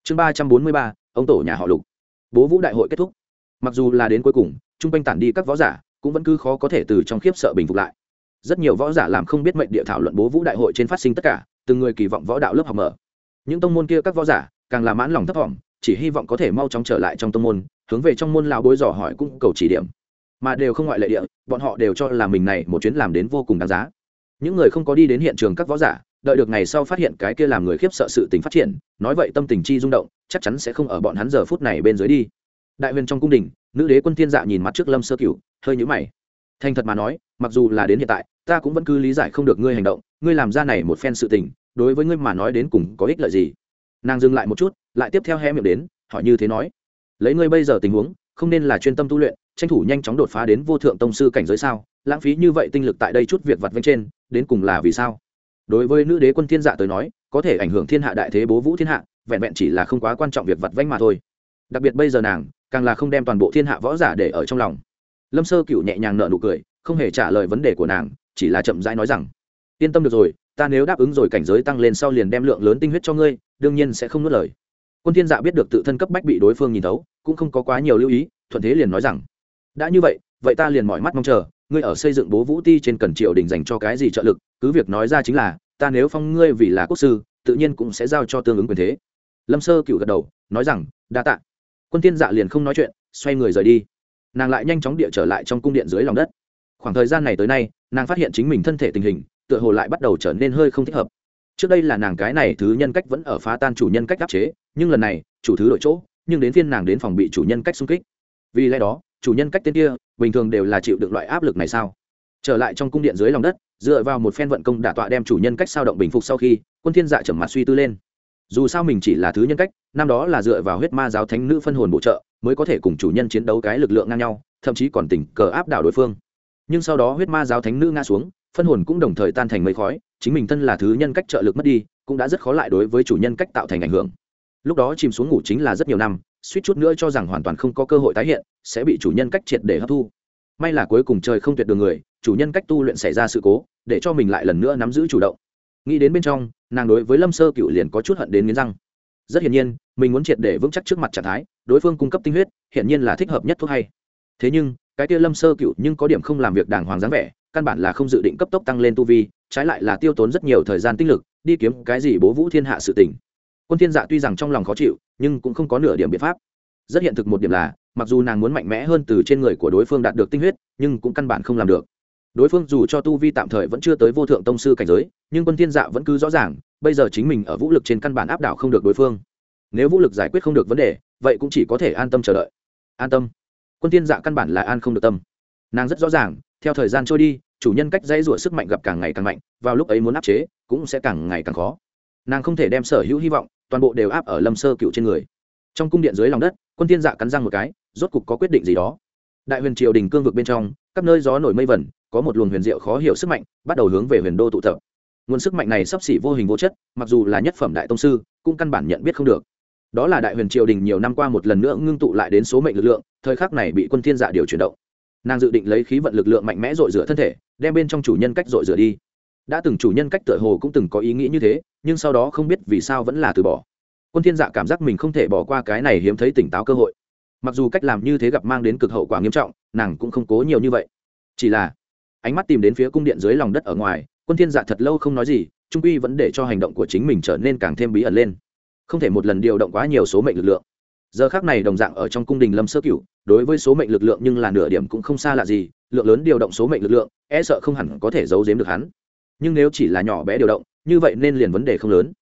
S1: Chương ba trăm bốn mươi ba ông tổ nhà họ lục. Bố vũ đại hội kết thúc. Mặc dù là đến cuối cùng t r u n g quanh tản đi các võ giả cũng vẫn cứ khó có thể từ trong khiếp sợ bình phục lại. Rất nhiều võ giả làm không biết mệnh địa thảo luận bố vũ đại hội trên phát sinh tất cả từng người kỳ vọng võ đạo lớp học mở. Những tông môn kia các võ giả càng làm mãn lòng thấp vọng, chỉ hy vọng có thể mau chóng trở lại trong tông môn hướng về trong môn lão bối dò hỏi cũng cầu chỉ điểm. Mà đều không ngoại lệ địa bọn họ đều cho là mình này một chuyến làm đến vô cùng đáng giá những người không có đi đến hiện trường các võ giả, đợi được ngày sau phát hiện cái kia làm người khiếp sợ sự tình phát triển, nói vậy tâm tình chi rung động, chắc chắn sẽ không ở bọn hắn giờ phút này bên dưới đi. Đại huyền trong cung đình, nữ đế quân thiên dạ nhìn mặt trước lâm sơ cửu, hơi nhũ mày. Thành thật mà nói, mặc dù là đến hiện tại, ta cũng vẫn cứ lý giải không được ngươi hành động, ngươi làm ra này một phen sự tình, đối với ngươi mà nói đến cùng có ích lợi gì? Nàng dừng lại một chút, lại tiếp theo hé miệng đến, hỏi như thế nói. Lấy ngươi bây giờ tình huống, không nên là chuyên tâm tu luyện, tranh thủ nhanh chóng đột phá đến vô thượng tông sư cảnh giới sao? Lãng phí như vậy tinh lực tại đây chút việc vặt vanh trên đến cùng là vì sao? Đối với nữ đế quân thiên dạ tới nói, có thể ảnh hưởng thiên hạ đại thế bố vũ thiên hạ, vẹn vẹn chỉ là không quá quan trọng việc vặt vanh mà thôi. Đặc biệt bây giờ nàng, càng là không đem toàn bộ thiên hạ võ giả để ở trong lòng. Lâm sơ cựu nhẹ nhàng nợ nụ cười, không hề trả lời vấn đề của nàng, chỉ là chậm rãi nói rằng, yên tâm được rồi, ta nếu đáp ứng rồi cảnh giới tăng lên sau liền đem lượng lớn tinh huyết cho ngươi, đương nhiên sẽ không nuốt lời. Quân thiên dạ biết được tự thân cấp bách bị đối phương nhìn thấu, cũng không có quá nhiều lưu ý, thuận thế liền nói rằng, đã như vậy vậy ta liền mỏi mắt mong chờ ngươi ở xây dựng bố vũ ti trên cần triều đình dành cho cái gì trợ lực, cứ việc nói ra chính là, ta nếu phong ngươi vì là quốc sư, tự nhiên cũng sẽ giao cho tương ứng quyền thế. Lâm sơ cựu gật đầu, nói rằng, đa tạ. Quân thiên dạ liền không nói chuyện, xoay người rời đi. Nàng lại nhanh chóng địa trở lại trong cung điện dưới lòng đất. Khoảng thời gian này tới nay, nàng phát hiện chính mình thân thể tình hình, tựa hồ lại bắt đầu trở nên hơi không thích hợp. Trước đây là nàng cái này thứ nhân cách vẫn ở phá tan chủ nhân cách áp chế, nhưng lần này, chủ thứ đổi chỗ, nhưng đến phiên nàng đến phòng bị chủ nhân cách xung kích. Vì lẽ đó chủ nhân cách tên kia, bình thường đều là chịu được loại áp lực này sao? Trở lại trong cung điện dưới lòng đất, dựa vào một phen vận công đả tọa đem chủ nhân cách sao động bình phục sau khi, quân thiên dạ trầm mặt suy tư lên. Dù sao mình chỉ là thứ nhân cách, năm đó là dựa vào huyết ma giáo thánh nữ phân hồn bổ trợ, mới có thể cùng chủ nhân chiến đấu cái lực lượng ngang nhau, thậm chí còn tình cờ áp đảo đối phương. Nhưng sau đó huyết ma giáo thánh nữ ngã xuống, phân hồn cũng đồng thời tan thành mây khói, chính mình thân là thứ nhân cách trợ lực mất đi, cũng đã rất khó lại đối với chủ nhân cách tạo thành ảnh hưởng. Lúc đó chìm xuống ngủ chính là rất nhiều năm suýt chút nữa cho rằng hoàn toàn không có cơ hội tái hiện, sẽ bị chủ nhân cách triệt để hấp thu. May là cuối cùng trời không tuyệt đường người, chủ nhân cách tu luyện xảy ra sự cố, để cho mình lại lần nữa nắm giữ chủ động. Nghĩ đến bên trong, nàng đối với lâm sơ cựu liền có chút hận đến nghiến răng. Rất hiển nhiên, mình muốn triệt để vững chắc trước mặt trạng thái, đối phương cung cấp tinh huyết, hiển nhiên là thích hợp nhất thuốc hay. Thế nhưng, cái kia lâm sơ cựu nhưng có điểm không làm việc đàng hoàng dáng vẻ, căn bản là không dự định cấp tốc tăng lên tu vi, trái lại là tiêu tốn rất nhiều thời gian tinh lực, đi kiếm cái gì bố vũ thiên hạ sự tỉnh quân thiên dạ tuy rằng trong lòng khó chịu nhưng cũng không có nửa điểm biện pháp. Rất hiện thực một điểm là, mặc dù nàng muốn mạnh mẽ hơn từ trên người của đối phương đạt được tinh huyết, nhưng cũng căn bản không làm được. Đối phương dù cho tu vi tạm thời vẫn chưa tới vô thượng tông sư cảnh giới, nhưng quân thiên dạ vẫn cứ rõ ràng, bây giờ chính mình ở vũ lực trên căn bản áp đảo không được đối phương. Nếu vũ lực giải quyết không được vấn đề, vậy cũng chỉ có thể an tâm chờ đợi. An tâm. Quân thiên dạ căn bản là an không được tâm. Nàng rất rõ ràng, theo thời gian trôi đi, chủ nhân cách dãy rủa sức mạnh gặp càng ngày càng mạnh, vào lúc ấy muốn áp chế, cũng sẽ càng ngày càng khó nàng không thể đem sở hữu hy vọng, toàn bộ đều áp ở lâm sơ cựu trên người. Trong cung điện dưới lòng đất, quân thiên dạ cắn răng một cái, rốt cục có quyết định gì đó. Đại huyền triều đình cương vực bên trong các nơi gió nổi mây vẩn, có một luồng huyền diệu khó hiểu sức mạnh, bắt đầu hướng về huyền đô tụ tập. Nguồn sức mạnh này sắp xỉ vô hình vô chất, mặc dù là nhất phẩm đại tông sư, cũng căn bản nhận biết không được. Đó là đại huyền triều đình nhiều năm qua một lần nữa ngưng tụ lại đến số mệnh lực lượng, thời khắc này bị quân thiên dạ điều chuyển động. Nàng dự định lấy khí vận lực lượng mạnh mẽ dội rửa thân thể, đem bên trong chủ nhân cách dội rửa đi đã từng chủ nhân cách tựa hồ cũng từng có ý nghĩ như thế, nhưng sau đó không biết vì sao vẫn là từ bỏ. Quân thiên dạ cảm giác mình không thể bỏ qua cái này hiếm thấy tỉnh táo cơ hội. Mặc dù cách làm như thế gặp mang đến cực hậu quả nghiêm trọng, nàng cũng không cố nhiều như vậy. Chỉ là, ánh mắt tìm đến phía cung điện dưới lòng đất ở ngoài, quân thiên dạ thật lâu không nói gì, trung quy vẫn để cho hành động của chính mình trở nên càng thêm bí ẩn lên. Không thể một lần điều động quá nhiều số mệnh lực lượng. Giờ khác này đồng dạng ở trong cung đình lâm sơ cửu, đối với số mệnh lực lượng nhưng là nửa điểm cũng không xa lạ gì, lượng lớn điều động số mệnh lực lượng e sợ không hẳn có thể giấu giếm được hắn nhưng nếu chỉ là nhỏ bé điều động, như vậy nên liền vấn đề không lớn.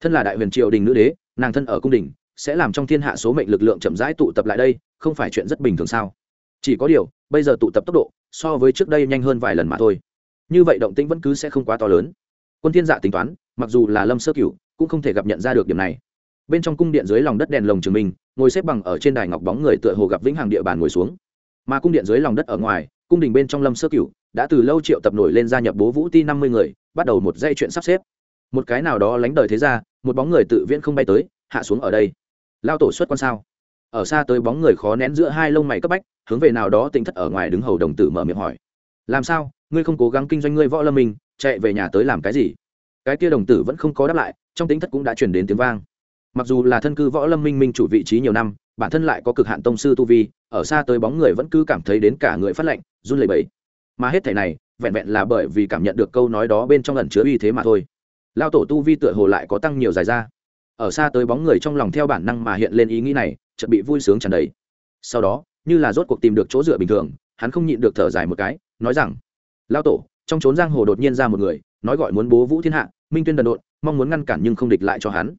S1: Thân là đại huyền triều đình nữ đế, nàng thân ở cung đình, sẽ làm trong thiên hạ số mệnh lực lượng chậm rãi tụ tập lại đây, không phải chuyện rất bình thường sao? Chỉ có điều, bây giờ tụ tập tốc độ, so với trước đây nhanh hơn vài lần mà thôi. Như vậy động tĩnh vẫn cứ sẽ không quá to lớn. Quân thiên dạ tính toán, mặc dù là lâm sơ cửu, cũng không thể gặp nhận ra được điểm này. Bên trong cung điện dưới lòng đất đèn lồng trường minh ngồi xếp bằng ở trên đài ngọc bóng người tựa hồ gặp vĩnh hàng địa bàn ngồi xuống. Mà cung điện dưới lòng đất ở ngoài, cung đình bên trong lâm sơ cửu đã từ lâu triệu tập nổi lên gia nhập bố vũ ti năm mươi người, bắt đầu một dây chuyện sắp xếp. Một cái nào đó lánh đời thế ra, một bóng người tự viễn không bay tới, hạ xuống ở đây. Lao tổ xuất quan sao? Ở xa tới bóng người khó nén giữa hai lông mày cấp bách, hướng về nào đó tỉnh thất ở ngoài đứng hầu đồng tử mở miệng hỏi. Làm sao? Ngươi không cố gắng kinh doanh ngươi võ lâm mình, chạy về nhà tới làm cái gì? Cái kia đồng tử vẫn không có đáp lại, trong tính thất cũng đã chuyển đến tiếng vang. Mặc dù là thân cư võ lâm minh minh chủ vị trí nhiều năm, bản thân lại có cực hạn tông sư tu vi, ở xa tới bóng người vẫn cứ cảm thấy đến cả người phát lệnh, run lẩy bẩy mà hết thảy này, vẹn vẹn là bởi vì cảm nhận được câu nói đó bên trong ẩn chứa uy thế mà thôi. Lao tổ tu vi tựa hồ lại có tăng nhiều dài ra. Ở xa tới bóng người trong lòng theo bản năng mà hiện lên ý nghĩ này, chợt bị vui sướng tràn đầy. Sau đó, như là rốt cuộc tìm được chỗ dựa bình thường, hắn không nhịn được thở dài một cái, nói rằng, lao tổ, trong trốn giang hồ đột nhiên ra một người, nói gọi muốn bố vũ thiên hạ, minh tuyên đần độn, mong muốn ngăn cản nhưng không địch lại cho hắn.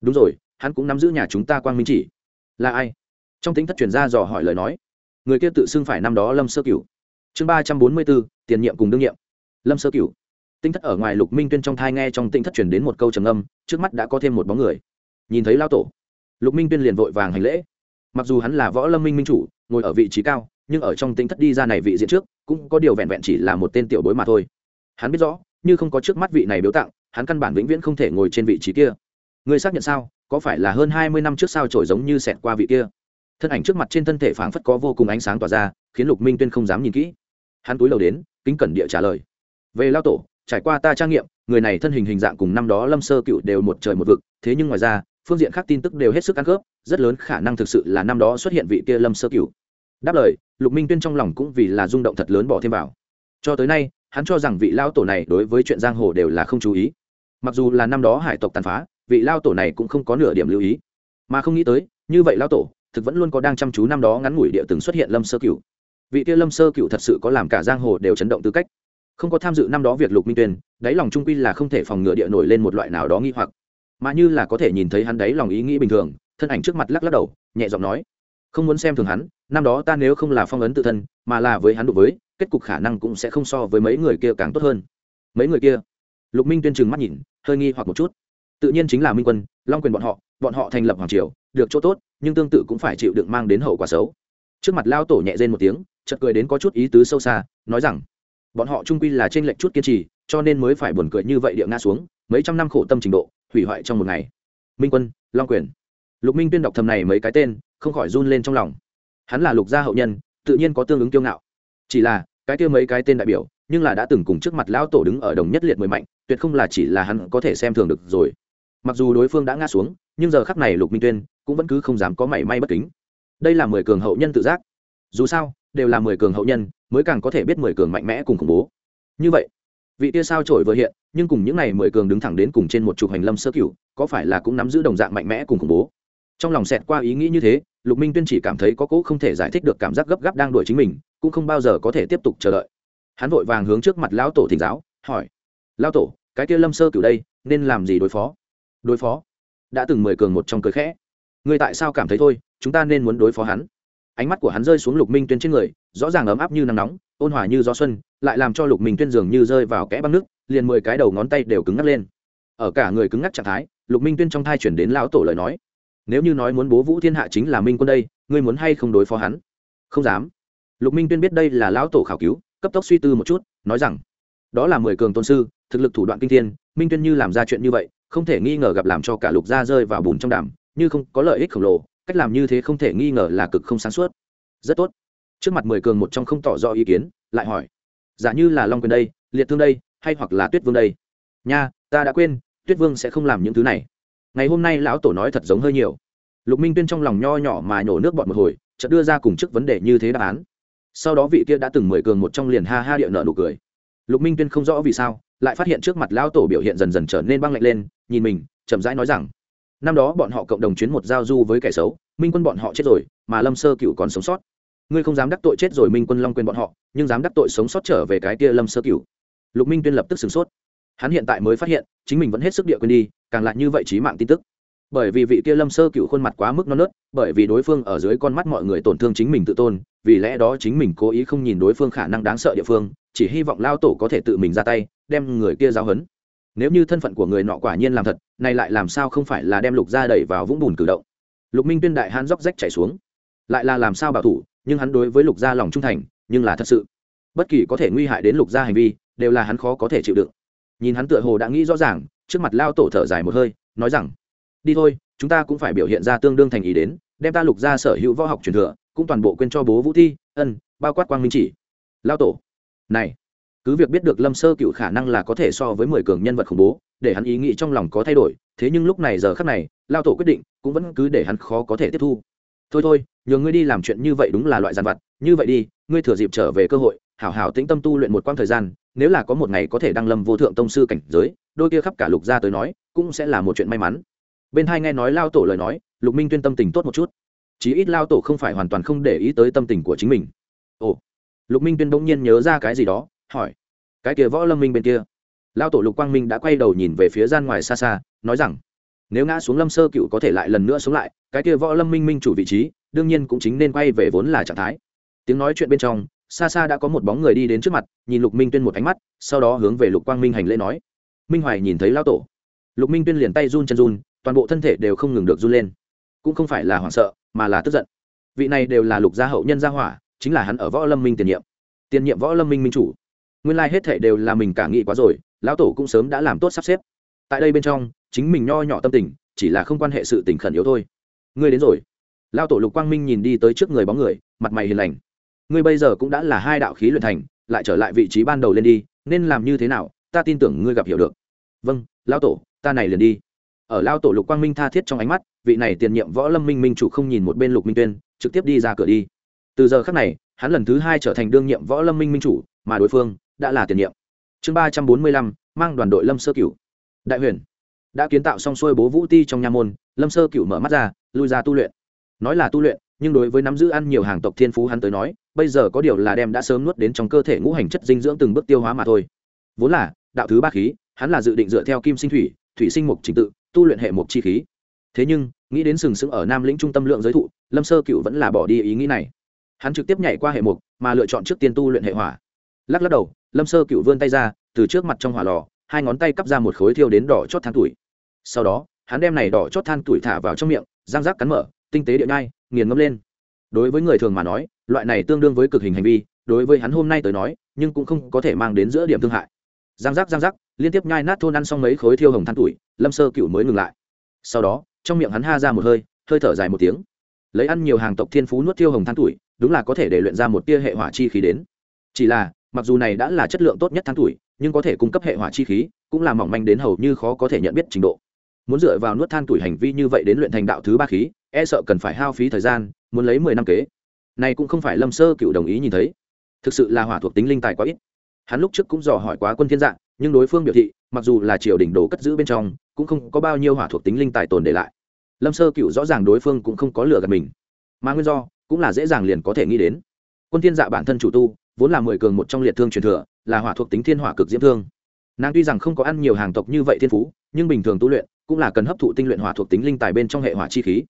S1: Đúng rồi, hắn cũng nắm giữ nhà chúng ta quang minh chỉ. Là ai? Trong tính thất truyền ra dò hỏi lời nói. Người kia tự xưng phải năm đó lâm sơ cửu chương ba trăm bốn mươi bốn, tiền nhiệm cùng đương nhiệm. Lâm sơ cửu. Tinh thất ở ngoài lục minh tuyên trong thai nghe trong tinh thất truyền đến một câu trầm âm trước mắt đã có thêm một bóng người. Nhìn thấy lao tổ, lục minh tuyên liền vội vàng hành lễ. Mặc dù hắn là võ lâm minh minh chủ, ngồi ở vị trí cao, nhưng ở trong tinh thất đi ra này vị diện trước, cũng có điều vẹn vẹn chỉ là một tên tiểu bối mà thôi. Hắn biết rõ, như không có trước mắt vị này biếu tặng, hắn căn bản vĩnh viễn không thể ngồi trên vị trí kia. Người xác nhận sao? Có phải là hơn hai mươi năm trước sao trổi giống như xẹt qua vị kia? Thân ảnh trước mặt trên thân thể phảng phất có vô cùng ánh sáng tỏa ra, khiến lục minh tuyên không dám nhìn kỹ hắn túi đầu đến, kính cẩn địa trả lời. Về lao tổ, trải qua ta trang nghiệm, người này thân hình hình dạng cùng năm đó lâm sơ cựu đều một trời một vực, thế nhưng ngoài ra, phương diện khác tin tức đều hết sức ăn khớp, rất lớn khả năng thực sự là năm đó xuất hiện vị kia lâm sơ cựu. Đáp lời, lục minh tuyên trong lòng cũng vì là rung động thật lớn bỏ thêm vào. Cho tới nay, hắn cho rằng vị lao tổ này đối với chuyện giang hồ đều là không chú ý. Mặc dù là năm đó hải tộc tàn phá, vị lao tổ này cũng không có nửa điểm lưu ý. Mà không nghĩ tới, như vậy lao tổ, thực vẫn luôn có đang chăm chú năm đó ngắn ngủi địa từng xuất hiện lâm sơ cựu vị kia lâm sơ cựu thật sự có làm cả giang hồ đều chấn động tư cách. Không có tham dự năm đó việc lục minh tuyên, đáy lòng trung quy là không thể phòng ngừa địa nổi lên một loại nào đó nghi hoặc. Mà như là có thể nhìn thấy hắn đáy lòng ý nghĩ bình thường, thân ảnh trước mặt lắc lắc đầu, nhẹ giọng nói, không muốn xem thường hắn, năm đó ta nếu không là phong ấn tự thân, mà là với hắn đối với, kết cục khả năng cũng sẽ không so với mấy người kia càng tốt hơn. Mấy người kia? Lục minh tuyên trừng mắt nhìn, hơi nghi hoặc một chút. Tự nhiên chính là minh quân, long quyền bọn họ bọn họ thành lập hoàng triều, được chỗ tốt, nhưng tương tự cũng phải chịu đựng mang đến hậu quả xấu. Trước mặt lao tổ nhẹ rên một tiếng chợt cười đến có chút ý tứ sâu xa, nói rằng, bọn họ trung quy là trên lệnh chút kiên trì, cho nên mới phải buồn cười như vậy địa ngã xuống, mấy trăm năm khổ tâm trình độ, hủy hoại trong một ngày. Minh quân, long quyền. Lục minh tuyên đọc thầm này mấy cái tên, không khỏi run lên trong lòng. Hắn là lục gia hậu nhân, tự nhiên có tương ứng kiêu ngạo. Chỉ là, cái kia mấy cái tên đại biểu, nhưng là đã từng cùng trước mặt lão tổ đứng ở đồng nhất liệt mười mạnh, tuyệt không là chỉ là hắn có thể xem thường được rồi. Mặc dù đối phương đã ngã xuống, nhưng giờ khắc này lục minh tuyên cũng vẫn cứ không dám có mảy may bất kính. Đây là mười cường hậu nhân tự giác. Dù sao đều là mười cường hậu nhân, mới càng có thể biết mười cường mạnh mẽ cùng khủng bố. Như vậy, vị tia sao trổi vừa hiện, nhưng cùng những n à y mười cường đứng thẳng đến cùng trên một chục hành lâm sơ cửu, có phải là cũng nắm giữ đồng dạng mạnh mẽ cùng khủng bố? Trong lòng xẹt qua ý nghĩ như thế, lục minh tuyên chỉ cảm thấy có cỗ không thể giải thích được cảm giác gấp gáp đang đuổi chính mình, cũng không bao giờ có thể tiếp tục chờ đợi. Hắn vội vàng hướng trước mặt lão tổ thỉnh giáo, hỏi, lão tổ, cái kia lâm sơ cửu đây, nên làm gì đối phó? Đối phó? Đã từng mười cường một trong cười khẽ. Người tại sao cảm thấy thôi, chúng ta nên muốn đối phó hắn? Ánh mắt của hắn rơi xuống lục minh tuyên trên người, rõ ràng ấm áp như nắng nóng, ôn hòa như gió xuân, lại làm cho lục minh tuyên dường như rơi vào kẽ băng nước, liền mười cái đầu ngón tay đều cứng ngắc lên. Ở cả người cứng ngắc trạng thái, lục minh tuyên trong thai chuyển đến lão tổ lời nói. Nếu như nói muốn bố vũ thiên hạ chính là minh quân đây, ngươi muốn hay không đối phó hắn? Không dám. Lục minh tuyên biết đây là lão tổ khảo cứu, cấp tốc suy tư một chút, nói rằng, đó là mười cường tôn sư, thực lực thủ đoạn kinh thiên, minh tuyên như làm ra chuyện như vậy, không thể nghi ngờ gặp làm cho cả lục gia rơi vào bùn trong đàm, như không có lợi ích khổng lồ cách làm như thế không thể nghi ngờ là cực không sáng suốt. Rất tốt. Trước mặt mười cường một trong không tỏ rõ ý kiến, lại hỏi. Giả như là long quyền đây, liệt thương đây, hay hoặc là tuyết vương đây? Nha, ta đã quên, tuyết vương sẽ không làm những thứ này. Ngày hôm nay lão tổ nói thật giống hơi nhiều. Lục minh tuyên trong lòng nho nhỏ mà nhổ nước bọt một hồi, chợt đưa ra cùng chức vấn đề như thế đáp án. Sau đó vị kia đã từng mười cường một trong liền ha ha điệu nợ nụ cười. Lục minh tuyên không rõ vì sao, lại phát hiện trước mặt lão tổ biểu hiện dần dần trở nên băng lạnh lên, nhìn mình, chậm rãi nói rằng năm đó bọn họ cộng đồng chuyến một giao du với kẻ xấu, minh quân bọn họ chết rồi, mà lâm sơ cựu còn sống sót. Ngươi không dám đắc tội chết rồi minh quân long quên bọn họ, nhưng dám đắc tội sống sót trở về cái kia lâm sơ cựu lục minh tuyên lập tức sửng sốt. Hắn hiện tại mới phát hiện, chính mình vẫn hết sức địa quên đi, càng lại như vậy trí mạng tin tức. Bởi vì vị kia lâm sơ cựu khuôn mặt quá mức non nớt, bởi vì đối phương ở dưới con mắt mọi người tổn thương chính mình tự tôn, vì lẽ đó chính mình cố ý không nhìn đối phương khả năng đáng sợ địa phương, chỉ hy vọng lao tổ có thể tự mình ra tay, đem người kia giáo hấn nếu như thân phận của người nọ quả nhiên làm thật, này lại làm sao không phải là đem lục ra đẩy vào vũng bùn cử động? Lục minh tuyên đại hắn róc rách chảy xuống. Lại là làm sao bảo thủ, nhưng hắn đối với lục gia lòng trung thành, nhưng là thật sự. Bất kỳ có thể nguy hại đến lục gia hành vi, đều là hắn khó có thể chịu đựng. Nhìn hắn tựa hồ đã nghĩ rõ ràng, trước mặt lao tổ thở dài một hơi, nói rằng, đi thôi, chúng ta cũng phải biểu hiện ra tương đương thành ý đến, đem ta lục gia sở hữu võ học truyền thừa, cũng toàn bộ quên cho bố vũ thi, ân, bao quát quang minh chỉ. Lao tổ, này cứ việc biết được lâm sơ cựu khả năng là có thể so với mười cường nhân vật khủng bố, để hắn ý nghĩ trong lòng có thay đổi, thế nhưng lúc này giờ khắc này, lao tổ quyết định cũng vẫn cứ để hắn khó có thể tiếp thu. Thôi thôi nhờ ngươi đi làm chuyện như vậy đúng là loại giàn vặt. Như vậy đi, ngươi thừa dịp trở về cơ hội, hảo hảo tĩnh tâm tu luyện một quãng thời gian, nếu là có một ngày có thể đăng lâm vô thượng tông sư cảnh giới, đôi kia khắp cả lục gia tới nói, cũng sẽ là một chuyện may mắn. Bên hai nghe nói lao tổ lời nói, lục minh tuyên tâm tình tốt một chút. Chí ít lao tổ không phải hoàn toàn không để ý tới tâm tình của chính mình. Ồ. Lục minh tuyên bỗng nhiên nhớ ra cái gì đó hỏi, cái kia võ lâm minh bên kia? Lao tổ lục quang minh đã quay đầu nhìn về phía gian ngoài xa xa, nói rằng, nếu ngã xuống lâm sơ cựu có thể lại lần nữa sống lại, cái kia võ lâm minh minh chủ vị trí, đương nhiên cũng chính nên quay về vốn là trạng thái. Tiếng nói chuyện bên trong, xa xa đã có một bóng người đi đến trước mặt, nhìn lục minh tuyên một ánh mắt, sau đó hướng về lục quang minh hành lễ nói, minh hoài nhìn thấy lao tổ. Lục minh tuyên liền tay run chân run, toàn bộ thân thể đều không ngừng được run lên. Cũng không phải là hoảng sợ, mà là tức giận. Vị này đều là lục gia hậu nhân gia hỏa, chính là hắn ở võ lâm minh tiền nhiệm. Tiền nhiệm võ lâm minh minh chủ nguyên lai hết thể đều là mình cả nghĩ quá rồi, lão tổ cũng sớm đã làm tốt sắp xếp. Tại đây bên trong, chính mình nho nhỏ tâm tình, chỉ là không quan hệ sự tình khẩn yếu thôi. Ngươi đến rồi. Lão tổ lục quang minh nhìn đi tới trước người bóng người, mặt mày hiền lành. Ngươi bây giờ cũng đã là hai đạo khí luyện thành, lại trở lại vị trí ban đầu lên đi, nên làm như thế nào, ta tin tưởng ngươi gặp hiểu được. Vâng lão tổ, ta này liền đi. Ở lao tổ lục quang minh tha thiết trong ánh mắt, vị này tiền nhiệm võ lâm minh minh chủ không nhìn một bên lục minh tuyên, trực tiếp đi ra cửa đi. Từ giờ khác này, hắn lần thứ hai trở thành đương nhiệm võ lâm minh minh chủ, mà đối phương đã là tiền nhiệm. Chương ba trăm bốn mươi lăm, mang đoàn đội lâm sơ cửu. Đại huyền. Đã kiến tạo xong xuôi bố vũ ti trong nha môn, lâm sơ cửu mở mắt ra, lui ra tu luyện. Nói là tu luyện, nhưng đối với nắm giữ ăn nhiều hàng tộc thiên phú hắn tới nói, bây giờ có điều là đem đã sớm nuốt đến trong cơ thể ngũ hành chất dinh dưỡng từng bước tiêu hóa mà thôi. Vốn là, đạo thứ ba khí, hắn là dự định dựa theo kim sinh thủy thủy sinh mục trình tự, tu luyện hệ mục chi khí. Thế nhưng, nghĩ đến sừng sững ở nam lĩnh trung tâm lượng giới thụ, lâm sơ cựu vẫn là bỏ đi ý nghĩ này. Hắn trực tiếp nhảy qua hệ mục, mà lựa chọn trước tiên tu luyện hệ hỏa. Lắc lắc đầu lâm sơ cựu vươn tay ra, từ trước mặt trong hỏa lò, hai ngón tay cắp ra một khối thiêu đến đỏ chót than tuổi. Sau đó, hắn đem này đỏ chót than tuổi thả vào trong miệng, răng rác cắn mở, tinh tế địa ngai nghiền ngâm lên. Đối với người thường mà nói, loại này tương đương với cực hình hành vi, đối với hắn hôm nay tới nói, nhưng cũng không có thể mang đến giữa điểm thương hại. Giang giác giang giác liên tiếp nhai nát thôn ăn xong mấy khối thiêu hồng than tuổi, lâm sơ cựu mới ngừng lại. Sau đó, trong miệng hắn ha ra một hơi hơi thở dài một tiếng. Lấy ăn nhiều hàng tộc thiên phú nuốt thiêu hồng than tuổi, đúng là có thể để luyện ra một tia hệ hỏa chi khí đến. Chỉ là mặc dù này đã là chất lượng tốt nhất than tuổi, nhưng có thể cung cấp hệ hỏa chi khí, cũng là mỏng manh đến hầu như khó có thể nhận biết trình độ. Muốn dựa vào nuốt than tuổi hành vi như vậy đến luyện thành đạo thứ ba khí e sợ cần phải hao phí thời gian, muốn lấy mười năm kế. Này cũng không phải lâm sơ cựu đồng ý nhìn thấy. Thực sự là hỏa thuộc tính linh tài quá ít. Hắn lúc trước cũng dò hỏi quá quân thiên dạng, nhưng đối phương biểu thị, mặc dù là triều đỉnh đồ cất giữ bên trong, cũng không có bao nhiêu hỏa thuộc tính linh tài tồn để lại. Lâm sơ cựu rõ ràng đối phương cũng không có lừa gạt mình. Mà nguyên do, cũng là dễ dàng liền có thể nghĩ đến. Quân thiên dạ bản thân chủ tu vốn là mười cường một trong liệt thương truyền thừa là hỏa thuộc tính thiên hỏa cực diễm thương. Nàng tuy rằng không có ăn nhiều hàng tộc như vậy thiên phú nhưng bình thường tu luyện cũng là cần hấp thụ tinh luyện hỏa thuộc tính linh tài bên trong hệ hỏa chi khí.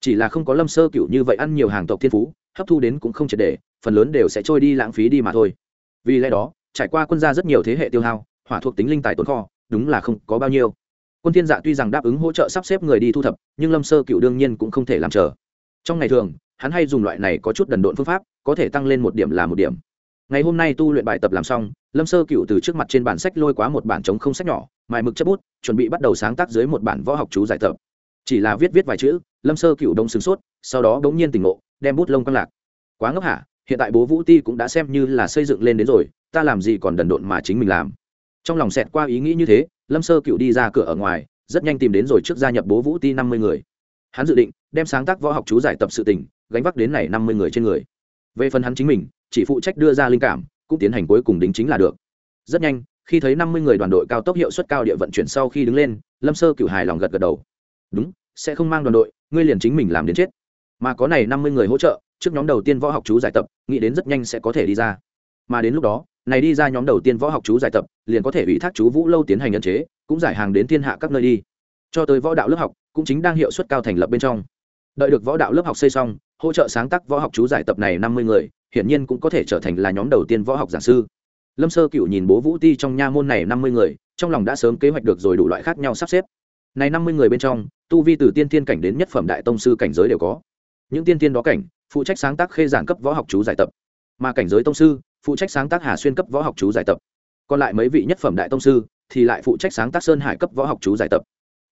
S1: Chỉ là không có lâm sơ cựu như vậy ăn nhiều hàng tộc thiên phú hấp thu đến cũng không triệt đề, phần lớn đều sẽ trôi đi lãng phí đi mà thôi. Vì lẽ đó trải qua quân gia rất nhiều thế hệ tiêu hao hỏa thuộc tính linh tài tồn kho đúng là không có bao nhiêu. Quân thiên dạ tuy rằng đáp ứng hỗ trợ sắp xếp người đi thu thập nhưng lâm sơ cựu đương nhiên cũng không thể làm chờ. Trong ngày thường hắn hay dùng loại này có chút đần độn phương pháp có thể tăng lên một điểm là một điểm ngày hôm nay tu luyện bài tập làm xong, lâm sơ cựu từ trước mặt trên bản sách lôi quá một bản chống không sách nhỏ, mài mực chấp bút, chuẩn bị bắt đầu sáng tác dưới một bản võ học chú giải tập. Chỉ là viết viết vài chữ, lâm sơ cựu đông sửng sốt, sau đó đống nhiên tỉnh ngộ, đem bút lông quăng lạc. Quá ngốc hả? Hiện tại bố vũ ti cũng đã xem như là xây dựng lên đến rồi, ta làm gì còn đần độn mà chính mình làm? Trong lòng xẹt qua ý nghĩ như thế, lâm sơ cựu đi ra cửa ở ngoài, rất nhanh tìm đến rồi trước gia nhập bố vũ ti năm mươi người. Hắn dự định, đem sáng tác võ học chú giải tập sự tình, gánh vác đến này năm mươi người trên người. Về phần hắn chính mình chỉ phụ trách đưa ra linh cảm, cũng tiến hành cuối cùng đính chính là được. Rất nhanh, khi thấy năm mươi người đoàn đội cao tốc hiệu suất cao địa vận chuyển sau khi đứng lên, lâm sơ cựu hài lòng gật gật đầu. Đúng, sẽ không mang đoàn đội, ngươi liền chính mình làm đến chết. Mà có này năm mươi người hỗ trợ, trước nhóm đầu tiên võ học chú giải tập, nghĩ đến rất nhanh sẽ có thể đi ra. Mà đến lúc đó, này đi ra nhóm đầu tiên võ học chú giải tập, liền có thể ủy thác chú vũ lâu tiến hành nhân chế, cũng giải hàng đến thiên hạ các nơi đi. Cho tới võ đạo lớp học, cũng chính đang hiệu suất cao thành lập bên trong. Đợi được võ đạo lớp học xây xong hỗ trợ sáng tác võ học chú giải tập này năm mươi người, hiển nhiên cũng có thể trở thành là nhóm đầu tiên võ học giảng sư. Lâm sơ cựu nhìn bố vũ ti trong nha môn này năm mươi người, trong lòng đã sớm kế hoạch được rồi đủ loại khác nhau sắp xếp. Này năm mươi người bên trong, tu vi từ tiên tiên cảnh đến nhất phẩm đại tông sư cảnh giới đều có. Những tiên tiên đó cảnh, phụ trách sáng tác khê giảng cấp võ học chú giải tập. Mà cảnh giới tông sư, phụ trách sáng tác hà xuyên cấp võ học chú giải tập. Còn lại mấy vị nhất phẩm đại tông sư thì lại phụ trách sáng tác sơn hải cấp võ học chú giải tập.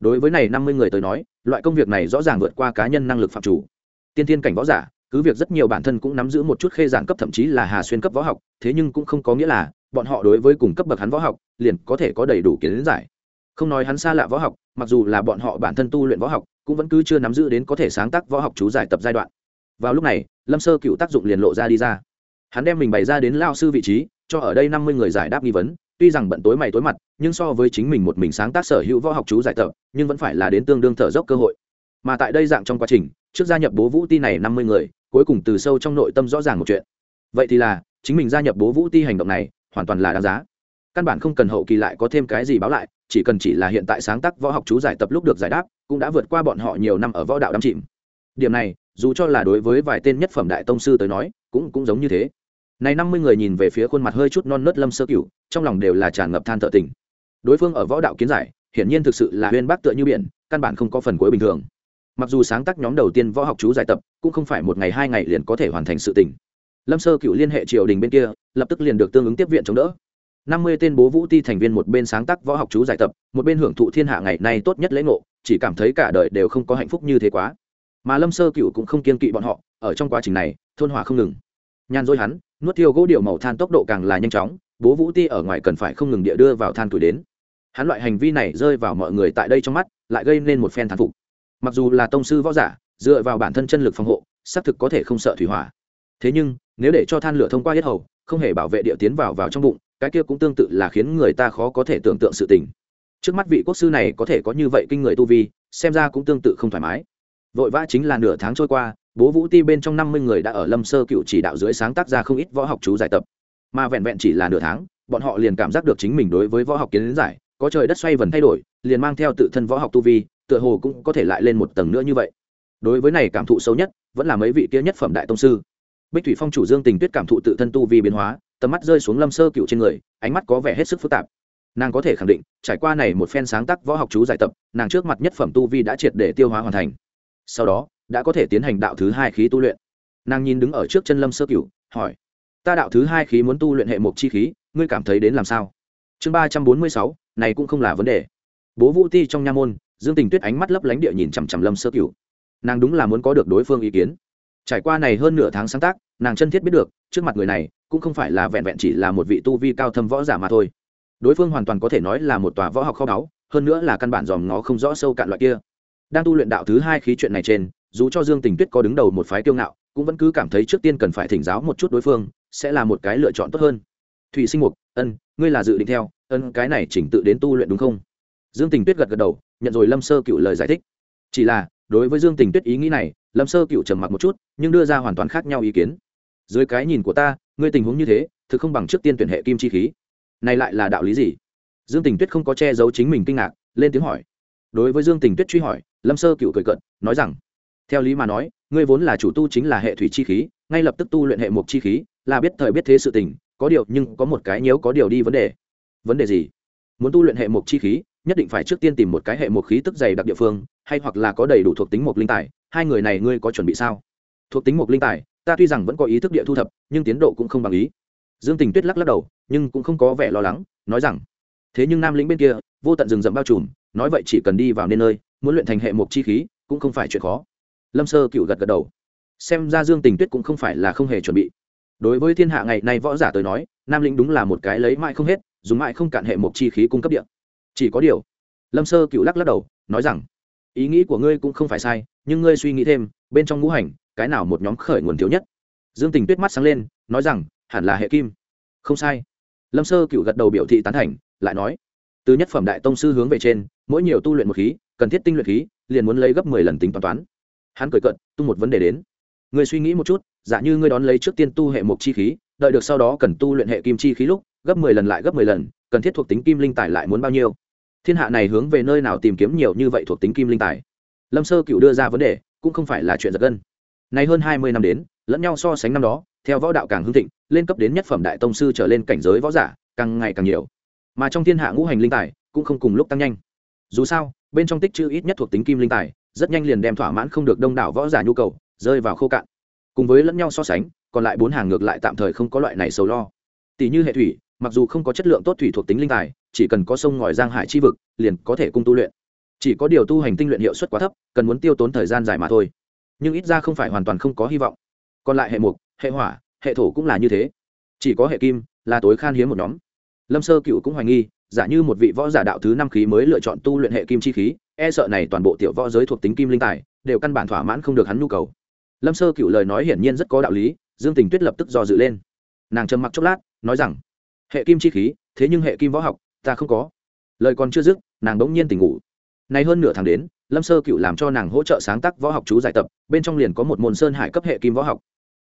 S1: Đối với này năm mươi người tới nói, loại công việc này rõ ràng vượt qua cá nhân năng lực phạm chủ tiên tiên cảnh võ giả, cứ việc rất nhiều bản thân cũng nắm giữ một chút khê giảng cấp, thậm chí là hà xuyên cấp võ học, thế nhưng cũng không có nghĩa là bọn họ đối với cùng cấp bậc hắn võ học, liền có thể có đầy đủ kiến giải. Không nói hắn xa lạ võ học, mặc dù là bọn họ bản thân tu luyện võ học, cũng vẫn cứ chưa nắm giữ đến có thể sáng tác võ học chú giải tập giai đoạn. Vào lúc này, lâm sơ cựu tác dụng liền lộ ra đi ra. Hắn đem mình bày ra đến lao sư vị trí, cho ở đây năm mươi người giải đáp nghi vấn, tuy rằng bận tối mày tối mặt, nhưng so với chính mình một mình sáng tác sở hữu võ học chú giải tập, nhưng vẫn phải là đến tương đương thở dốc cơ hội mà tại đây dạng trong quá trình, trước gia nhập bố vũ ti này năm mươi người, cuối cùng từ sâu trong nội tâm rõ ràng một chuyện. Vậy thì là, chính mình gia nhập bố vũ ti hành động này, hoàn toàn là đáng giá. Căn bản không cần hậu kỳ lại có thêm cái gì báo lại, chỉ cần chỉ là hiện tại sáng tác võ học chú giải tập lúc được giải đáp, cũng đã vượt qua bọn họ nhiều năm ở võ đạo đắm chìm. Điểm này, dù cho là đối với vài tên nhất phẩm đại tông sư tới nói, cũng cũng giống như thế. Này năm mươi người nhìn về phía khuôn mặt hơi chút non nớt lâm sơ cửu, trong lòng đều là tràn ngập than thở tình. Đối phương ở võ đạo kiến giải, hiển nhiên thực sự là huyên bác tựa như biển, căn bản không có phần cuối bình thường mặc dù sáng tác nhóm đầu tiên võ học chú giải tập cũng không phải một ngày hai ngày liền có thể hoàn thành sự tình. Lâm sơ cựu liên hệ triều đình bên kia, lập tức liền được tương ứng tiếp viện chống đỡ. Năm mươi tên bố vũ ti thành viên một bên sáng tác võ học chú giải tập, một bên hưởng thụ thiên hạ ngày nay tốt nhất lễ ngộ, chỉ cảm thấy cả đời đều không có hạnh phúc như thế quá. Mà lâm sơ cựu cũng không kiên kỵ bọn họ, ở trong quá trình này, thôn hỏa không ngừng. Nhàn dối hắn, nuốt thiêu gỗ điệu màu than tốc độ càng là nhanh chóng, bố vũ ti ở ngoài cần phải không ngừng địa đưa vào than tuổi đến. Hắn loại hành vi này rơi vào mọi người tại đây trong mắt, lại gây nên một phen thán phục mặc dù là tông sư võ giả, dựa vào bản thân chân lực phòng hộ, xác thực có thể không sợ thủy hỏa. Thế nhưng, nếu để cho than lửa thông qua hết hầu, không hề bảo vệ địa tiến vào vào trong bụng, cái kia cũng tương tự là khiến người ta khó có thể tưởng tượng sự tình. Trước mắt vị quốc sư này có thể có như vậy kinh người tu vi, xem ra cũng tương tự không thoải mái. Vội vã chính là nửa tháng trôi qua, bố vũ ti bên trong năm mươi người đã ở lâm sơ cựu chỉ đạo dưới sáng tác ra không ít võ học chú giải tập. Mà vẹn vẹn chỉ là nửa tháng, bọn họ liền cảm giác được chính mình đối với võ học kiến giải, có trời đất xoay vần thay đổi, liền mang theo tự thân võ học tu vi tựa hồ cũng có thể lại lên một tầng nữa như vậy. Đối với này cảm thụ sâu nhất, vẫn là mấy vị kia nhất phẩm đại tông sư. Bích thủy phong chủ dương tình tuyết cảm thụ tự thân tu vi biến hóa, tầm mắt rơi xuống lâm sơ cựu trên người, ánh mắt có vẻ hết sức phức tạp. Nàng có thể khẳng định, trải qua này một phen sáng tác võ học chú giải tập, nàng trước mặt nhất phẩm tu vi đã triệt để tiêu hóa hoàn thành. Sau đó, đã có thể tiến hành đạo thứ hai khí tu luyện. Nàng nhìn đứng ở trước chân lâm sơ cửu hỏi, ta đạo thứ hai khí muốn tu luyện hệ mục chi khí, ngươi cảm thấy đến làm sao? Chương ba trăm bốn mươi sáu, này cũng không là vấn đề. Bố vũ ti trong nha môn dương tình tuyết ánh mắt lấp lánh địa nhìn chằm chằm lâm sơ cựu nàng đúng là muốn có được đối phương ý kiến. Trải qua này hơn nửa tháng sáng tác, nàng chân thiết biết được, trước mặt người này cũng không phải là vẹn vẹn chỉ là một vị tu vi cao thâm võ giả mà thôi. Đối phương hoàn toàn có thể nói là một tòa võ học kho báu, hơn nữa là căn bản dòm ngó không rõ sâu cạn loại kia. Đang tu luyện đạo thứ hai khí chuyện này trên, dù cho dương tình tuyết có đứng đầu một phái kiêu ngạo, cũng vẫn cứ cảm thấy trước tiên cần phải thỉnh giáo một chút đối phương, sẽ là một cái lựa chọn tốt hơn. Thủy sinh mục, ân, ngươi là dự định theo, ân, cái này chỉnh tự đến tu luyện đúng không? Dương tình tuyết gật gật đầu nhận rồi lâm sơ cựu lời giải thích. Chỉ là, đối với dương tình tuyết ý nghĩ này, lâm sơ cựu trầm mặc một chút, nhưng đưa ra hoàn toàn khác nhau ý kiến. Dưới cái nhìn của ta, ngươi tình huống như thế, thực không bằng trước tiên tuyển hệ kim chi khí. Này lại là đạo lý gì? Dương tình tuyết không có che giấu chính mình kinh ngạc, lên tiếng hỏi. Đối với dương tình tuyết truy hỏi, lâm sơ cựu cười cận nói rằng, theo lý mà nói, ngươi vốn là chủ tu chính là hệ thủy chi khí, ngay lập tức tu luyện hệ mục chi khí, là biết thời biết thế sự tình, có điều nhưng có một cái nếu có điều đi vấn đề. Vấn đề gì? Muốn tu luyện hệ mục chi khí nhất định phải trước tiên tìm một cái hệ một khí tức dày đặc địa phương, hay hoặc là có đầy đủ thuộc tính một linh tài, hai người này ngươi có chuẩn bị sao? Thuộc tính một linh tài, ta tuy rằng vẫn có ý thức địa thu thập, nhưng tiến độ cũng không bằng ý. Dương tình tuyết lắc lắc đầu, nhưng cũng không có vẻ lo lắng, nói rằng, thế nhưng nam lĩnh bên kia, vô tận rừng rậm bao trùm, nói vậy chỉ cần đi vào nên nơi, muốn luyện thành hệ một chi khí, cũng không phải chuyện khó. Lâm sơ cựu gật gật đầu. Xem ra dương tình tuyết cũng không phải là không hề chuẩn bị. Đối với thiên hạ ngày nay võ giả tới nói, nam lĩnh đúng là một cái lấy mãi không hết, dùng mãi không cạn hệ một chi khí cung cấp điện chỉ có điều, lâm sơ cựu lắc lắc đầu, nói rằng, ý nghĩ của ngươi cũng không phải sai, nhưng ngươi suy nghĩ thêm, bên trong ngũ hành, cái nào một nhóm khởi nguồn thiếu nhất? Dương tình tuyết mắt sáng lên, nói rằng, hẳn là hệ kim. Không sai. Lâm sơ cựu gật đầu biểu thị tán thành, lại nói, từ nhất phẩm đại tông sư hướng về trên, mỗi nhiều tu luyện một khí, cần thiết tinh luyện khí, liền muốn lấy gấp mười lần tính toán toán. Hắn cười cận tung một vấn đề đến. Người suy nghĩ một chút, giả như ngươi đón lấy trước tiên tu hệ mục chi khí, đợi được sau đó cần tu luyện hệ kim chi khí lúc, gấp mười lần lại gấp mười lần, cần thiết thuộc tính kim linh tài lại muốn bao nhiêu? Thiên hạ này hướng về nơi nào tìm kiếm nhiều như vậy thuộc tính kim linh tài? Lâm sơ cựu đưa ra vấn đề, cũng không phải là chuyện giật gân. Nay hơn hai mươi năm đến, lẫn nhau so sánh năm đó, theo võ đạo càng hưng thịnh, lên cấp đến nhất phẩm đại tông sư trở lên cảnh giới võ giả, càng ngày càng nhiều. Mà trong thiên hạ ngũ hành linh tài, cũng không cùng lúc tăng nhanh. Dù sao, bên trong tích chữ ít nhất thuộc tính kim linh tài, rất nhanh liền đem thỏa mãn không được đông đảo võ giả nhu cầu, rơi vào khô cạn. Cùng với lẫn nhau so sánh, còn lại bốn hàng ngược lại tạm thời không có loại này sầu lo. Tỷ như hệ thủy mặc dù không có chất lượng tốt thủy thuộc tính linh tài, chỉ cần có sông ngòi giang hải chi vực, liền có thể cung tu luyện. Chỉ có điều tu hành tinh luyện hiệu suất quá thấp, cần muốn tiêu tốn thời gian dài mà thôi. Nhưng ít ra không phải hoàn toàn không có hy vọng. Còn lại hệ mục, hệ hỏa, hệ thổ cũng là như thế. Chỉ có hệ kim là tối khan hiếm một nhóm. Lâm sơ cựu cũng hoài nghi, giả như một vị võ giả đạo thứ năm khí mới lựa chọn tu luyện hệ kim chi khí e sợ này toàn bộ tiểu võ giới thuộc tính kim linh tài, đều căn bản thỏa mãn không được hắn nhu cầu. Lâm sơ cựu lời nói hiển nhiên rất có đạo lý, dương tình tuyết lập tức do dự lên. Nàng trầm mặc chốc lát, nói rằng hệ kim chi khí, thế nhưng hệ kim võ học, ta không có. Lời còn chưa dứt, nàng đ ỗ n g nhiên tỉnh ngủ. Nay hơn nửa tháng đến, lâm sơ cựu làm cho nàng hỗ trợ sáng tác võ học chú giải tập, bên trong liền có một môn sơn hải cấp hệ kim võ học.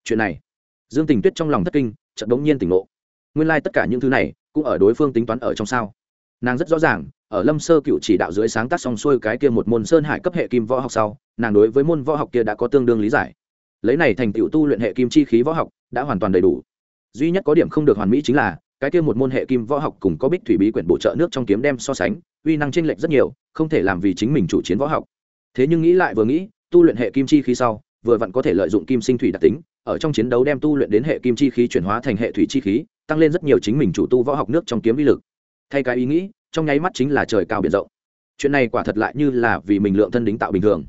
S1: Chuyện này, dương tình tuyết trong lòng thất kinh trận đống nhiên tỉnh ngộ. Nguyên lai、like、tất cả những thứ này, cũng ở đối phương tính toán ở trong sao. Nàng rất rõ ràng, ở lâm sơ cựu chỉ đạo dưới sáng tác xong xuôi cái kia một môn sơn hải cấp hệ kim võ học sau, nàng đối với môn võ học kia đã có tương đương lý giải. Lấy này thành tựu tu luyện hệ kim chi khí võ học, đã hoàn toàn đầy đủ. Duy nhất có điểm không được hoàn mỹ chính là cái kia một môn hệ kim võ học cùng có bích thủy bí quyển bổ trợ nước trong kiếm đem so sánh, uy năng chênh lệch rất nhiều, không thể làm vì chính mình chủ chiến võ học. Thế nhưng nghĩ lại vừa nghĩ, tu luyện hệ kim chi khí sau, vừa vặn có thể lợi dụng kim sinh thủy đặc tính, ở trong chiến đấu đem tu luyện đến hệ kim chi khí chuyển hóa thành hệ thủy chi khí, tăng lên rất nhiều chính mình chủ tu võ học nước trong kiếm uy lực. Thay cái ý nghĩ, trong nháy mắt chính là trời cao biển rộng. Chuyện này quả thật lại như là vì mình lượng thân đính tạo bình thường.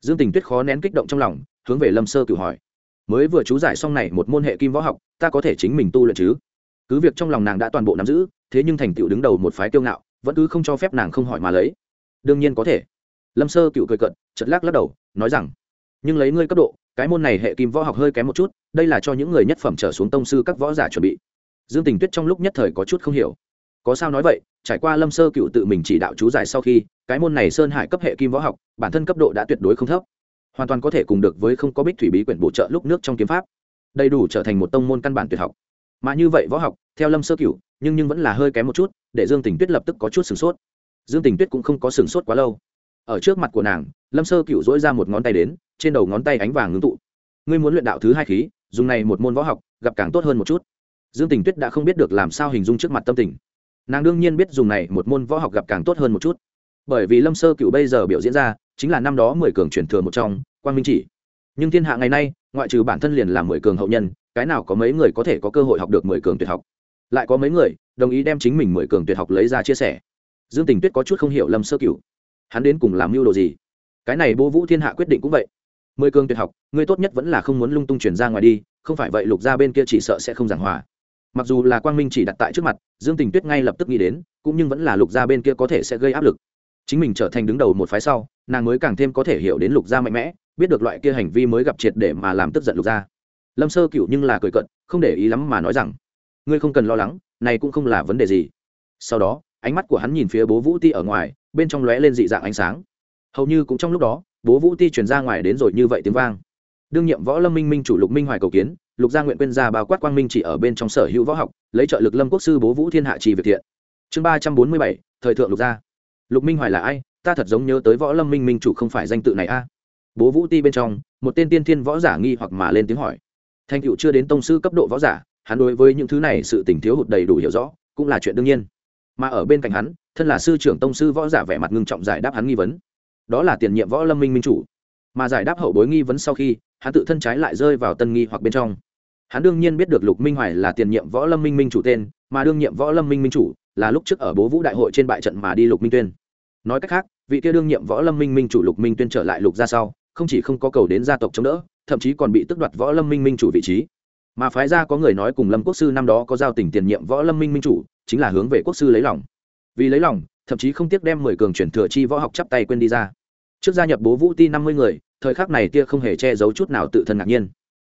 S1: Dương tình tuyết khó nén kích động trong lòng, hướng về lâm sơ cửu hỏi. Mới vừa chú giải xong này một môn hệ kim võ học, ta có thể chính mình tu luyện chứ? Cứ việc trong lòng nàng đã toàn bộ nắm giữ, thế nhưng thành tựu đứng đầu một phái kiêu ngạo, vẫn cứ không cho phép nàng không hỏi mà lấy. Đương nhiên có thể. Lâm sơ cựu cười cận chật lắc lắc đầu, nói rằng, nhưng lấy ngươi cấp độ, cái môn này hệ kim võ học hơi kém một chút, đây là cho những người nhất phẩm trở xuống tông sư các võ giả chuẩn bị. Dương tình tuyết trong lúc nhất thời có chút không hiểu. Có sao nói vậy, trải qua lâm sơ cựu tự mình chỉ đạo chú giải sau khi, cái môn này sơn hải cấp hệ kim võ học, bản thân cấp độ đã tuyệt đối không thấp. Hoàn toàn có thể cùng được với không có bích thủy bí quyển bổ trợ lúc nước trong kiếm pháp. Đầy đủ trở thành một tông môn căn bản tuyệt học mà như vậy võ học, theo lâm sơ cửu, nhưng nhưng vẫn là hơi kém một chút, để dương tình tuyết lập tức có chút sửng sốt. Dương tình tuyết cũng không có sửng sốt quá lâu. Ở trước mặt của nàng, lâm sơ cửu dỗi ra một ngón tay đến, trên đầu ngón tay ánh vàng ngưng tụ. Ngươi muốn luyện đạo thứ hai khí, dùng này một môn võ học, gặp càng tốt hơn một chút. Dương tình tuyết đã không biết được làm sao hình dung trước mặt tâm tình. Nàng đương nhiên biết dùng này một môn võ học gặp càng tốt hơn một chút. Bởi vì lâm sơ cựu bây giờ biểu diễn ra, chính là năm đó mười cường truyền thừa một trong, quang minh chỉ. Nhưng thiên hạ ngày nay, ngoại trừ bản thân liền là mười cường hậu nhân cái nào có mấy người có thể có cơ hội học được mười cường tuyệt học? Lại có mấy người đồng ý đem chính mình mười cường tuyệt học lấy ra chia sẻ? Dương tình tuyết có chút không hiểu lâm sơ cửu. Hắn đến cùng làm mưu đồ gì? Cái này bố vũ thiên hạ quyết định cũng vậy. Mười cường tuyệt học, ngươi tốt nhất vẫn là không muốn lung tung chuyển ra ngoài đi, không phải vậy lục gia bên kia chỉ sợ sẽ không giảng hòa. Mặc dù là quang minh chỉ đặt tại trước mặt, dương tình tuyết ngay lập tức nghĩ đến, cũng nhưng vẫn là lục gia bên kia có thể sẽ gây áp lực. Chính mình trở thành đứng đầu một phái sau, nàng mới càng thêm có thể hiểu đến lục gia mạnh mẽ, biết được loại kia hành vi mới gặp triệt để mà làm tức giận lục gia lâm sơ cựu nhưng là cười cận không để ý lắm mà nói rằng, ngươi không cần lo lắng, này cũng không là vấn đề gì. Sau đó, ánh mắt của hắn nhìn phía bố vũ ti ở ngoài, bên trong lóe lên dị dạng ánh sáng. Hầu như cũng trong lúc đó, bố vũ ti chuyển ra ngoài đến rồi như vậy tiếng vang. Đương nhiệm võ lâm minh minh chủ lục minh hoài cầu kiến, lục gia nguyện quên gia bao quát quang minh chỉ ở bên trong sở hữu võ học, lấy trợ lực lâm quốc sư bố vũ thiên hạ trì việt thiện. Chương ba trăm bốn mươi bảy, thời thượng lục gia. Lục minh hoài là ai? Ta thật giống nhớ tới võ lâm minh minh chủ không phải danh tự này a. Bố vũ ti bên trong, một tên tiên thiên võ giả nghi hoặc mà lên tiếng hỏi thành tựu chưa đến tông sư cấp độ võ giả, hắn đối với những thứ này sự tình thiếu hụt đầy đủ hiểu rõ, cũng là chuyện đương nhiên. Mà ở bên cạnh hắn, thân là sư trưởng tông sư võ giả vẻ mặt ngưng trọng giải đáp hắn nghi vấn. Đó là tiền nhiệm võ lâm minh minh chủ. Mà giải đáp hậu bối nghi vấn sau khi, hắn tự thân trái lại rơi vào tân nghi hoặc bên trong. Hắn đương nhiên biết được lục minh hoài là tiền nhiệm võ lâm minh minh chủ tên, mà đương nhiệm võ lâm minh minh chủ là lúc trước ở bố vũ đại hội trên bại trận mà đi lục minh tuyên. Nói cách khác, vị kia đương nhiệm võ lâm minh minh chủ lục minh tuyên trở lại lục ra sau, không chỉ không có cầu đến gia tộc chống đỡ thậm chí còn bị tước đoạt võ lâm minh minh chủ vị trí. Mà phái ra có người nói cùng lâm quốc sư năm đó có giao tình tiền nhiệm võ lâm minh minh chủ, chính là hướng về quốc sư lấy lòng. Vì lấy lòng, thậm chí không tiếc đem mười cường chuyển thừa chi võ học chắp tay quên đi ra. Trước gia nhập bố vũ ti năm mươi người, thời khắc này tia không hề che giấu chút nào tự thân ngạc nhiên.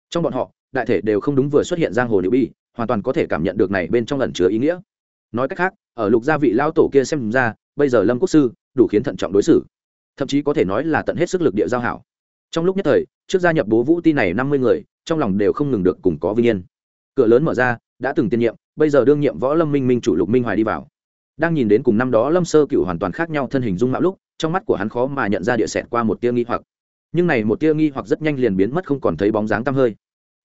S1: Trong bọn họ, đại thể đều không đúng vừa xuất hiện giang hồ nữ bi, hoàn toàn có thể cảm nhận được này bên trong lần chứa ý nghĩa. Nói cách khác, ở lục gia vị lao tổ kia xem ra, bây giờ lâm quốc sư đủ khiến thận trọng đối xử. Thậm chí có thể nói là tận hết sức lực địa giao hảo trong lúc nhất thời, trước gia nhập bố vũ ti này năm mươi người, trong lòng đều không ngừng được cùng có vinh yên. Cửa lớn mở ra, đã từng tiên nhiệm, bây giờ đương nhiệm võ lâm minh minh chủ lục minh hoài đi vào. Đang nhìn đến cùng năm đó lâm sơ cựu hoàn toàn khác nhau thân hình dung mạo lúc, trong mắt của hắn khó mà nhận ra địa sẹt qua một tia nghi hoặc. Nhưng này một tia nghi hoặc rất nhanh liền biến mất không còn thấy bóng dáng tăm hơi.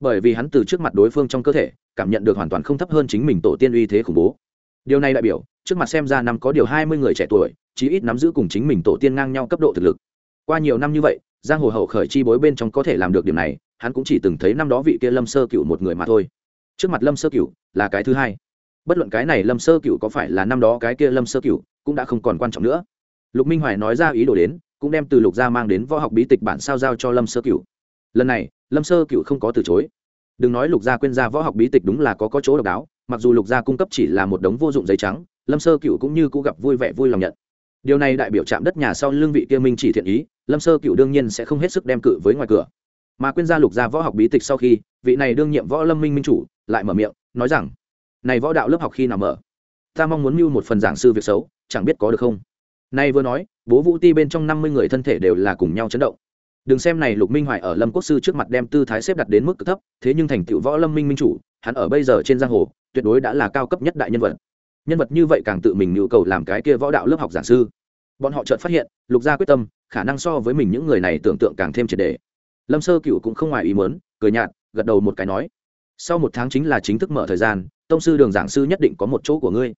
S1: Bởi vì hắn từ trước mặt đối phương trong cơ thể, cảm nhận được hoàn toàn không thấp hơn chính mình tổ tiên uy thế khủng bố. Điều này đại biểu, trước mặt xem ra năm có điều hai mươi người trẻ tuổi, chí ít nắm giữ cùng chính mình tổ tiên ngang nhau cấp độ thực lực. Qua nhiều năm như vậy giang hồ hậu khởi chi bối bên trong có thể làm được điểm này, hắn cũng chỉ từng thấy năm đó vị kia lâm sơ cựu một người mà thôi. Trước mặt lâm sơ cựu là cái thứ hai. Bất luận cái này lâm sơ cựu có phải là năm đó cái kia lâm sơ cựu cũng đã không còn quan trọng nữa. Lục minh hoài nói ra ý đồ đến, cũng đem từ lục gia mang đến võ học bí tịch bản sao giao cho lâm sơ cựu lần này, lâm sơ cựu không có từ chối. Đừng nói lục gia quên ra võ học bí tịch đúng là có có chỗ độc đáo, mặc dù lục gia cung cấp chỉ là một đống vô dụng giấy trắng, lâm sơ cựu cũng như cũ gặp vui vẻ vui lòng nhận điều này đại biểu chạm đất nhà sau lương vị kia minh chỉ thiện ý, lâm sơ cựu đương nhiên sẽ không hết sức đem cự với ngoài cửa. Mà quyên gia lục gia võ học bí tịch sau khi, vị này đương nhiệm võ lâm minh minh chủ lại mở miệng, nói rằng, này võ đạo lớp học khi nào mở? Ta mong muốn mưu một phần giảng sư việc xấu, chẳng biết có được không? Nay vừa nói, bố vũ ti bên trong năm mươi người thân thể đều là cùng nhau chấn động. Đừng xem này lục minh hoài ở lâm quốc sư trước mặt đem tư thái xếp đặt đến mức cực thấp, thế nhưng thành tựu võ lâm minh minh chủ, hắn ở bây giờ trên giang hồ, tuyệt đối đã là cao cấp nhất đại nhân vật nhân vật như vậy càng tự mình nhu cầu làm cái kia võ đạo lớp học giảng sư. Bọn họ chợt phát hiện, lục gia quyết tâm, khả năng so với mình những người này tưởng tượng càng thêm triệt đề lâm sơ cựu cũng không ngoài ý mớn cười nhạt, gật đầu một cái nói, sau một tháng chính là chính thức mở thời gian, tông sư đường giảng sư nhất định có một chỗ của ngươi.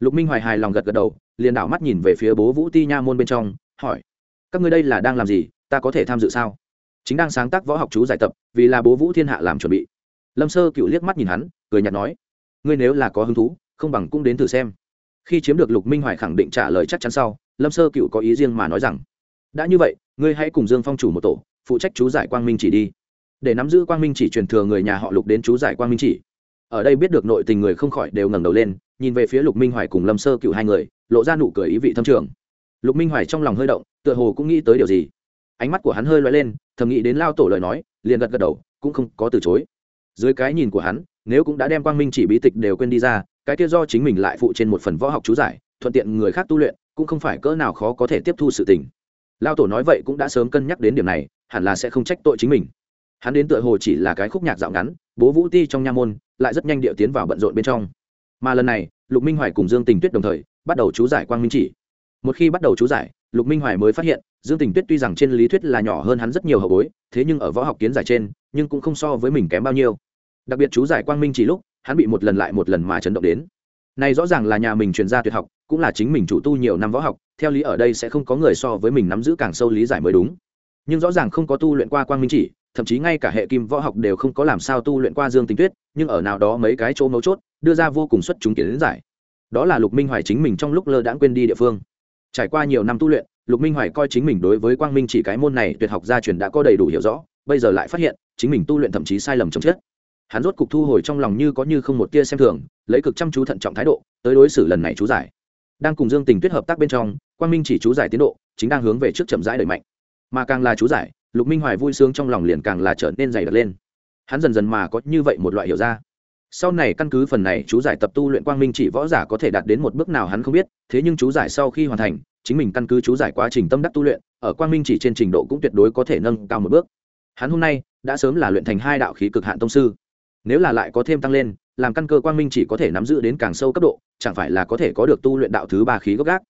S1: Lục minh hoài hài lòng gật gật đầu, liền đảo mắt nhìn về phía bố vũ ti nha môn bên trong, hỏi, các ngươi đây là đang làm gì? Ta có thể tham dự sao? Chính đang sáng tác võ học chú giải tập, vì là bố vũ thiên hạ làm chuẩn bị. Lâm sơ cựu liếc mắt nhìn hắn, cười nhạt nói, ngươi nếu là có hứng thú không bằng cũng đến thử xem. Khi chiếm được lục minh hoài khẳng định trả lời chắc chắn sau, lâm sơ cựu có ý riêng mà nói rằng, đã như vậy, ngươi hãy cùng dương phong chủ một tổ, phụ trách chú giải quang minh chỉ đi. Để nắm giữ quang minh chỉ truyền thừa người nhà họ lục đến chú giải quang minh chỉ. Ở đây biết được nội tình người không khỏi đều ngẩng đầu lên, nhìn về phía lục minh hoài cùng lâm sơ cựu hai người, lộ ra nụ cười ý vị thâm trường. Lục minh hoài trong lòng hơi động, tựa hồ cũng nghĩ tới điều gì. Ánh mắt của hắn hơi loay lên, thầm nghĩ đến lao tổ lời nói, liền gật gật đầu, cũng không có từ chối. Dưới cái nhìn của hắn, nếu cũng đã đem quang minh chỉ bí tịch đều quên đi ra cái kia do chính mình lại phụ trên một phần võ học chú giải, thuận tiện người khác tu luyện, cũng không phải cỡ nào khó có thể tiếp thu sự tình. Lao tổ nói vậy cũng đã sớm cân nhắc đến điểm này, hẳn là sẽ không trách tội chính mình. Hắn đến tựa hồ chỉ là cái khúc nhạc dạo ngắn, bố vũ ti trong nha môn, lại rất nhanh điệu tiến vào bận rộn bên trong. Mà lần này, lục minh hoài cùng dương tình tuyết đồng thời, bắt đầu chú giải quang minh chỉ. Một khi bắt đầu chú giải, lục minh hoài mới phát hiện, dương tình tuyết tuy rằng trên lý thuyết là nhỏ hơn hắn rất nhiều hậu bối, thế nhưng ở võ học kiến giải trên, nhưng cũng không so với mình kém bao nhiêu. Đặc biệt chú giải quang minh chỉ lúc hắn bị một lần lại một lần mà chấn động đến. Này rõ ràng là nhà mình truyền gia tuyệt học, cũng là chính mình chủ tu nhiều năm võ học, theo lý ở đây sẽ không có người so với mình nắm giữ càng sâu lý giải mới đúng. Nhưng rõ ràng không có tu luyện qua quang minh chỉ, thậm chí ngay cả hệ kim võ học đều không có làm sao tu luyện qua dương Tinh tuyết, nhưng ở nào đó mấy cái chỗ mấu chốt, đưa ra vô cùng xuất chúng kiến giải. Đó là lục minh hoài chính mình trong lúc lơ đãng quên đi địa phương. Trải qua nhiều năm tu luyện, lục minh hoài coi chính mình đối với quang minh chỉ cái môn này tuyệt học gia truyền đã có đầy đủ hiểu rõ, bây giờ lại phát hiện, chính mình tu luyện thậm chí sai lầm trong chết hắn rốt cục thu hồi trong lòng như có như không một tia xem thường, lấy cực chăm chú thận trọng thái độ, tới đối xử lần này chú giải. Đang cùng dương tình tuyết hợp tác bên trong, quang minh chỉ chú giải tiến độ, chính đang hướng về trước chậm rãi đẩy mạnh. Mà càng là chú giải, lục minh hoài vui sướng trong lòng liền càng là trở nên dày đặc lên. Hắn dần dần mà có như vậy một loại hiểu ra. Sau này căn cứ phần này chú giải tập tu luyện quang minh chỉ võ giả có thể đạt đến một bước nào hắn không biết, thế nhưng chú giải sau khi hoàn thành, chính mình căn cứ chú giải quá trình tâm đắc tu luyện, ở quang minh chỉ trên trình độ cũng tuyệt đối có thể nâng cao một bước. Hắn hôm nay đã sớm là luyện thành hai đạo khí cực hạn tông sư nếu là lại có thêm tăng lên, làm căn cơ quang minh chỉ có thể nắm giữ đến càng sâu cấp độ, chẳng phải là có thể có được tu luyện đạo thứ ba khí gốc gác.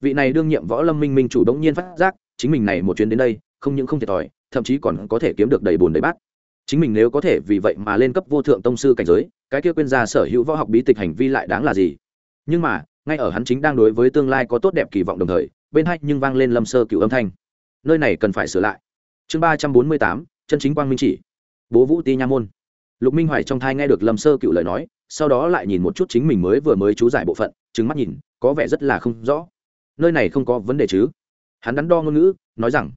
S1: Vị này đương nhiệm võ lâm minh minh chủ động nhiên phát giác, chính mình này một chuyến đến đây, không những không thiệt thòi, thậm chí còn có thể kiếm được đầy bùn đầy bát. Chính mình nếu có thể vì vậy mà lên cấp vô thượng tông sư cảnh giới, cái kia quên ra sở hữu võ học bí tịch hành vi lại đáng là gì? Nhưng mà, ngay ở hắn chính đang đối với tương lai có tốt đẹp kỳ vọng đồng thời, bên hai nhưng vang lên lâm sơ cựu âm thanh. Nơi này cần phải sửa lại. Chương ba trăm bốn mươi tám, chân chính quang minh chỉ. Bố vũ ti nha môn lục minh hoài trong thai nghe được lâm sơ cựu lời nói, sau đó lại nhìn một chút chính mình mới vừa mới chú giải bộ phận trứng mắt nhìn, có vẻ rất là không rõ. Nơi này không có vấn đề chứ? Hắn đắn đo ngôn ngữ, nói rằng,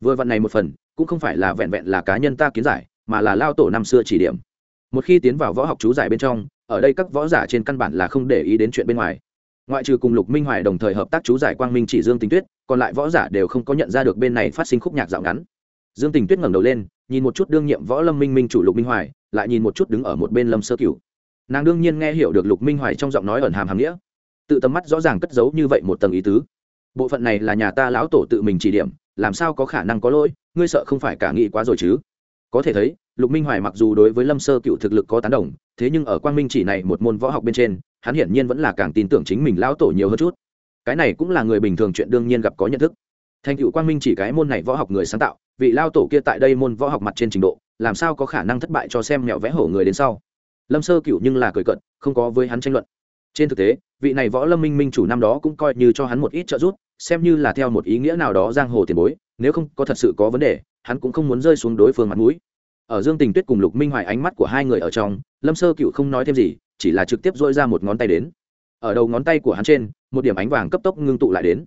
S1: vừa vặn này một phần, cũng không phải là vẹn vẹn là cá nhân ta kiến giải, mà là lao tổ năm xưa chỉ điểm. Một khi tiến vào võ học chú giải bên trong, ở đây các võ giả trên căn bản là không để ý đến chuyện bên ngoài. Ngoại trừ cùng lục minh hoài đồng thời hợp tác chú giải quang minh chỉ dương tình tuyết, còn lại võ giả đều không có nhận ra được bên này phát sinh khúc nhạc dạo ngắn. Dương tình tuyết ngẩng đầu lên, nhìn một chút đương nhiệm võ lâm minh minh chủ lục minh hoài lại nhìn một chút đứng ở một bên lâm sơ cửu. Nàng đương nhiên nghe hiểu được lục minh hoài trong giọng nói ẩn hàm hàm nghĩa. Tự tầm mắt rõ ràng cất giấu như vậy một tầng ý tứ. Bộ phận này là nhà ta lão tổ tự mình chỉ điểm, làm sao có khả năng có lỗi, ngươi sợ không phải cả nghĩ quá rồi chứ? Có thể thấy, lục minh hoài mặc dù đối với lâm sơ cựu thực lực có tán đồng, thế nhưng ở quang minh chỉ này một môn võ học bên trên, hắn hiển nhiên vẫn là càng tin tưởng chính mình lão tổ nhiều hơn chút. Cái này cũng là người bình thường chuyện đương nhiên gặp có nhận thức. Thành cựu quang minh chỉ cái môn này võ học người sáng tạo, vị lao tổ kia tại đây môn võ học mặt trên trình độ làm sao có khả năng thất bại cho xem mẹo vẽ hổ người đến sau? Lâm sơ cựu nhưng là cười cận không có với hắn tranh luận. Trên thực tế, vị này võ lâm minh minh chủ năm đó cũng coi như cho hắn một ít trợ giúp, xem như là theo một ý nghĩa nào đó giang hồ tiền bối, nếu không có thật sự có vấn đề, hắn cũng không muốn rơi xuống đối phương mặt mũi. Ở dương tình tuyết cùng lục minh hoài ánh mắt của hai người ở trong, lâm sơ cựu không nói thêm gì, chỉ là trực tiếp dội ra một ngón tay đến. Ở đầu ngón tay của hắn trên, một điểm ánh vàng cấp tốc ngưng tụ lại đến.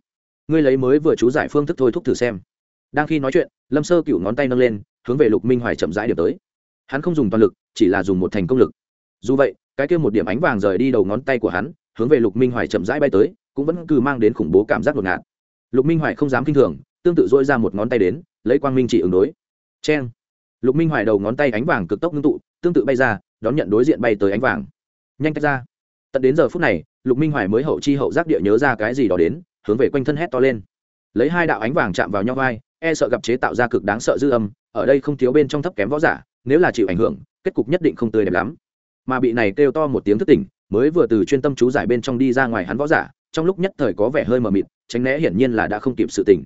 S1: Ngươi lấy mới vừa chú giải phương thức thôi thúc thử xem. Đang khi nói chuyện, lâm sơ cựu ngón tay nâng lên hướng về lục minh hoài chậm rãi điểm tới. Hắn không dùng toàn lực, chỉ là dùng một thành công lực. Dù vậy, cái kia một điểm ánh vàng rời đi đầu ngón tay của hắn, hướng về lục minh hoài chậm rãi bay tới, cũng vẫn cứ mang đến khủng bố cảm giác ngột ngạt. Lục minh hoài không dám k i n h thường, tương tự dỗi ra một ngón tay đến, lấy quang minh chỉ ứng đối. C h e n lục minh hoài đầu ngón tay ánh vàng cực tốc ngưng tụ, tương tự bay ra, đón nhận đối diện bay tới ánh vàng. Nhanh tách ra. Tận đến giờ phút này, lục minh hoài mới hậu chi hậu giác địa nhớ ra cái gì đó đến, hướng về quanh thân hét to lên. Lấy hai đạo ánh vàng chạm vào nhau vai e sợ gặp chế tạo ra cực đáng sợ dư âm, ở đây không thiếu bên trong thấp kém võ giả, nếu là chịu ảnh hưởng, kết cục nhất định không tươi đẹp lắm. Mà bị này kêu to một tiếng thất tỉnh, mới vừa từ chuyên tâm chú giải bên trong đi ra ngoài hắn võ giả, trong lúc nhất thời có vẻ hơi mờ mịt, tránh né hiển nhiên là đã không kịp sự tỉnh.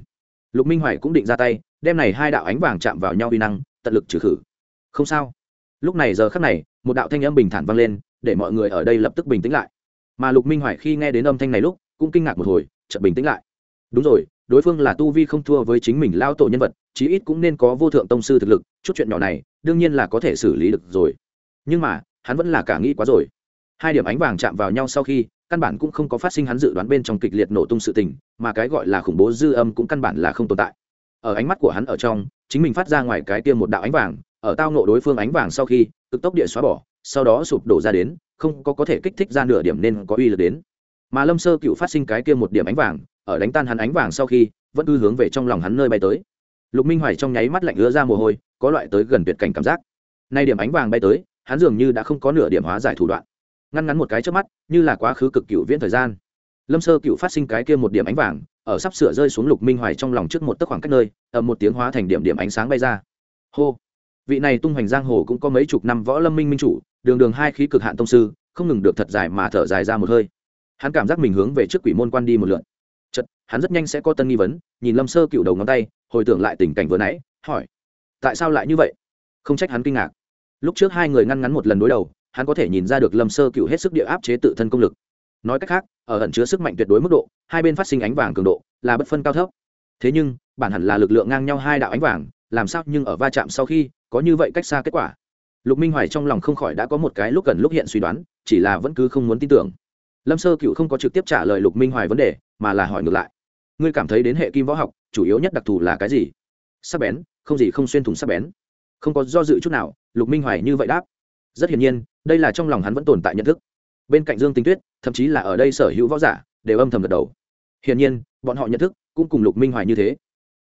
S1: Lục minh hoài cũng định ra tay, đem này hai đạo ánh vàng chạm vào nhau uy năng, tận lực trừ khử. Không sao. Lúc này giờ khắc này, một đạo thanh âm bình thản vang lên, để mọi người ở đây lập tức bình tĩnh lại. Mà lục minh hoài khi nghe đến âm thanh này lúc, cũng kinh ngạc một hồi, chợt bình tĩnh lại. Đúng rồi đối phương là tu vi không thua với chính mình lao tổ nhân vật, chí ít cũng nên có vô thượng tông sư thực lực, chút chuyện nhỏ này, đương nhiên là có thể xử lý được rồi. Nhưng mà, hắn vẫn là cả nghĩ quá rồi. Hai điểm ánh vàng chạm vào nhau sau khi, căn bản cũng không có phát sinh hắn dự đoán bên trong kịch liệt nổ tung sự tình, mà cái gọi là khủng bố dư âm cũng căn bản là không tồn tại. Ở ánh mắt của hắn ở trong, chính mình phát ra ngoài cái tiêm một đạo ánh vàng, ở tao nộ đối phương ánh vàng sau khi, cực tốc địa xóa bỏ, sau đó sụp đổ ra đến, không có có thể kích thích ra nửa điểm nên có uy lực đến mà lâm sơ cựu phát sinh cái kia một điểm ánh vàng, ở đánh tan hắn ánh vàng sau khi, vẫn cứ hướng về trong lòng hắn nơi bay tới. Lục minh hoài trong nháy mắt lạnh ứa ra mồ hôi, có loại tới gần tuyệt cảnh cảm giác. Nay điểm ánh vàng bay tới, hắn dường như đã không có nửa điểm hóa giải thủ đoạn. Ngăn ngắn một cái trước mắt, như là quá khứ cực cựu viễn thời gian. Lâm sơ cựu phát sinh cái kia một điểm ánh vàng, ở sắp sửa rơi xuống lục minh hoài trong lòng trước một tấc khoảng cách nơi ở một tiếng hóa thành điểm điểm ánh sáng bay ra. Hô! Vị này tung hoành giang hồ cũng có mấy chục năm võ lâm minh minh chủ, đường đường hai khí cực hạn tông sư, không ngừng được thật dài mà thở dài ra một hơi hắn cảm giác mình hướng về trước quỷ môn quan đi một lượn. Chật hắn rất nhanh sẽ có tân nghi vấn, nhìn lâm sơ cựu đầu ngón tay, hồi tưởng lại tình cảnh vừa nãy, hỏi, tại sao lại như vậy? Không trách hắn kinh ngạc. Lúc trước hai người ngăn ngắn một lần đối đầu, hắn có thể nhìn ra được lâm sơ cựu hết sức địa áp chế tự thân công lực. Nói cách khác, ở ẩn chứa sức mạnh tuyệt đối mức độ, hai bên phát sinh ánh vàng cường độ, là bất phân cao thấp. Thế nhưng, bản hẳn là lực lượng ngang nhau hai đạo ánh vàng, làm sao nhưng ở va chạm sau khi, có như vậy cách xa kết quả? Lục minh hoài trong lòng không khỏi đã có một cái lúc gần lúc hiện suy đoán, chỉ là vẫn cứ không muốn tin tưởng lâm sơ cựu không có trực tiếp trả lời lục minh hoài vấn đề, mà là hỏi ngược lại. Ngươi cảm thấy đến hệ kim võ học, chủ yếu nhất đặc thù là cái gì? Sắc bén, không gì không xuyên thủng sắc bén. Không có do dự chút nào, lục minh hoài như vậy đáp. Rất hiển nhiên, đây là trong lòng hắn vẫn tồn tại nhận thức. Bên cạnh dương tinh tuyết, thậm chí là ở đây sở hữu võ giả, đều âm thầm gật đầu. Hiển nhiên, bọn họ nhận thức cũng cùng lục minh hoài như thế.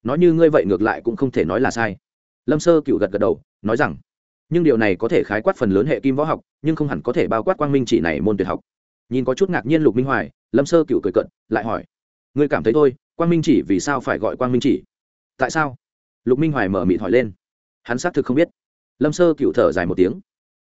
S1: Nói như ngươi vậy ngược lại cũng không thể nói là sai. Lâm sơ cựu gật gật đầu, nói rằng, nhưng điều này có thể khái quát phần lớn hệ kim võ học, nhưng không hẳn có thể bao quát quang minh chỉ này môn tuyệt học nhìn có chút ngạc nhiên lục minh hoài, lâm sơ cựu cười cận lại hỏi, ngươi cảm thấy thôi, quang minh chỉ vì sao phải gọi quang minh chỉ? Tại sao? Lục minh hoài mở mịt hỏi lên. Hắn xác thực không biết. Lâm sơ cựu thở dài một tiếng.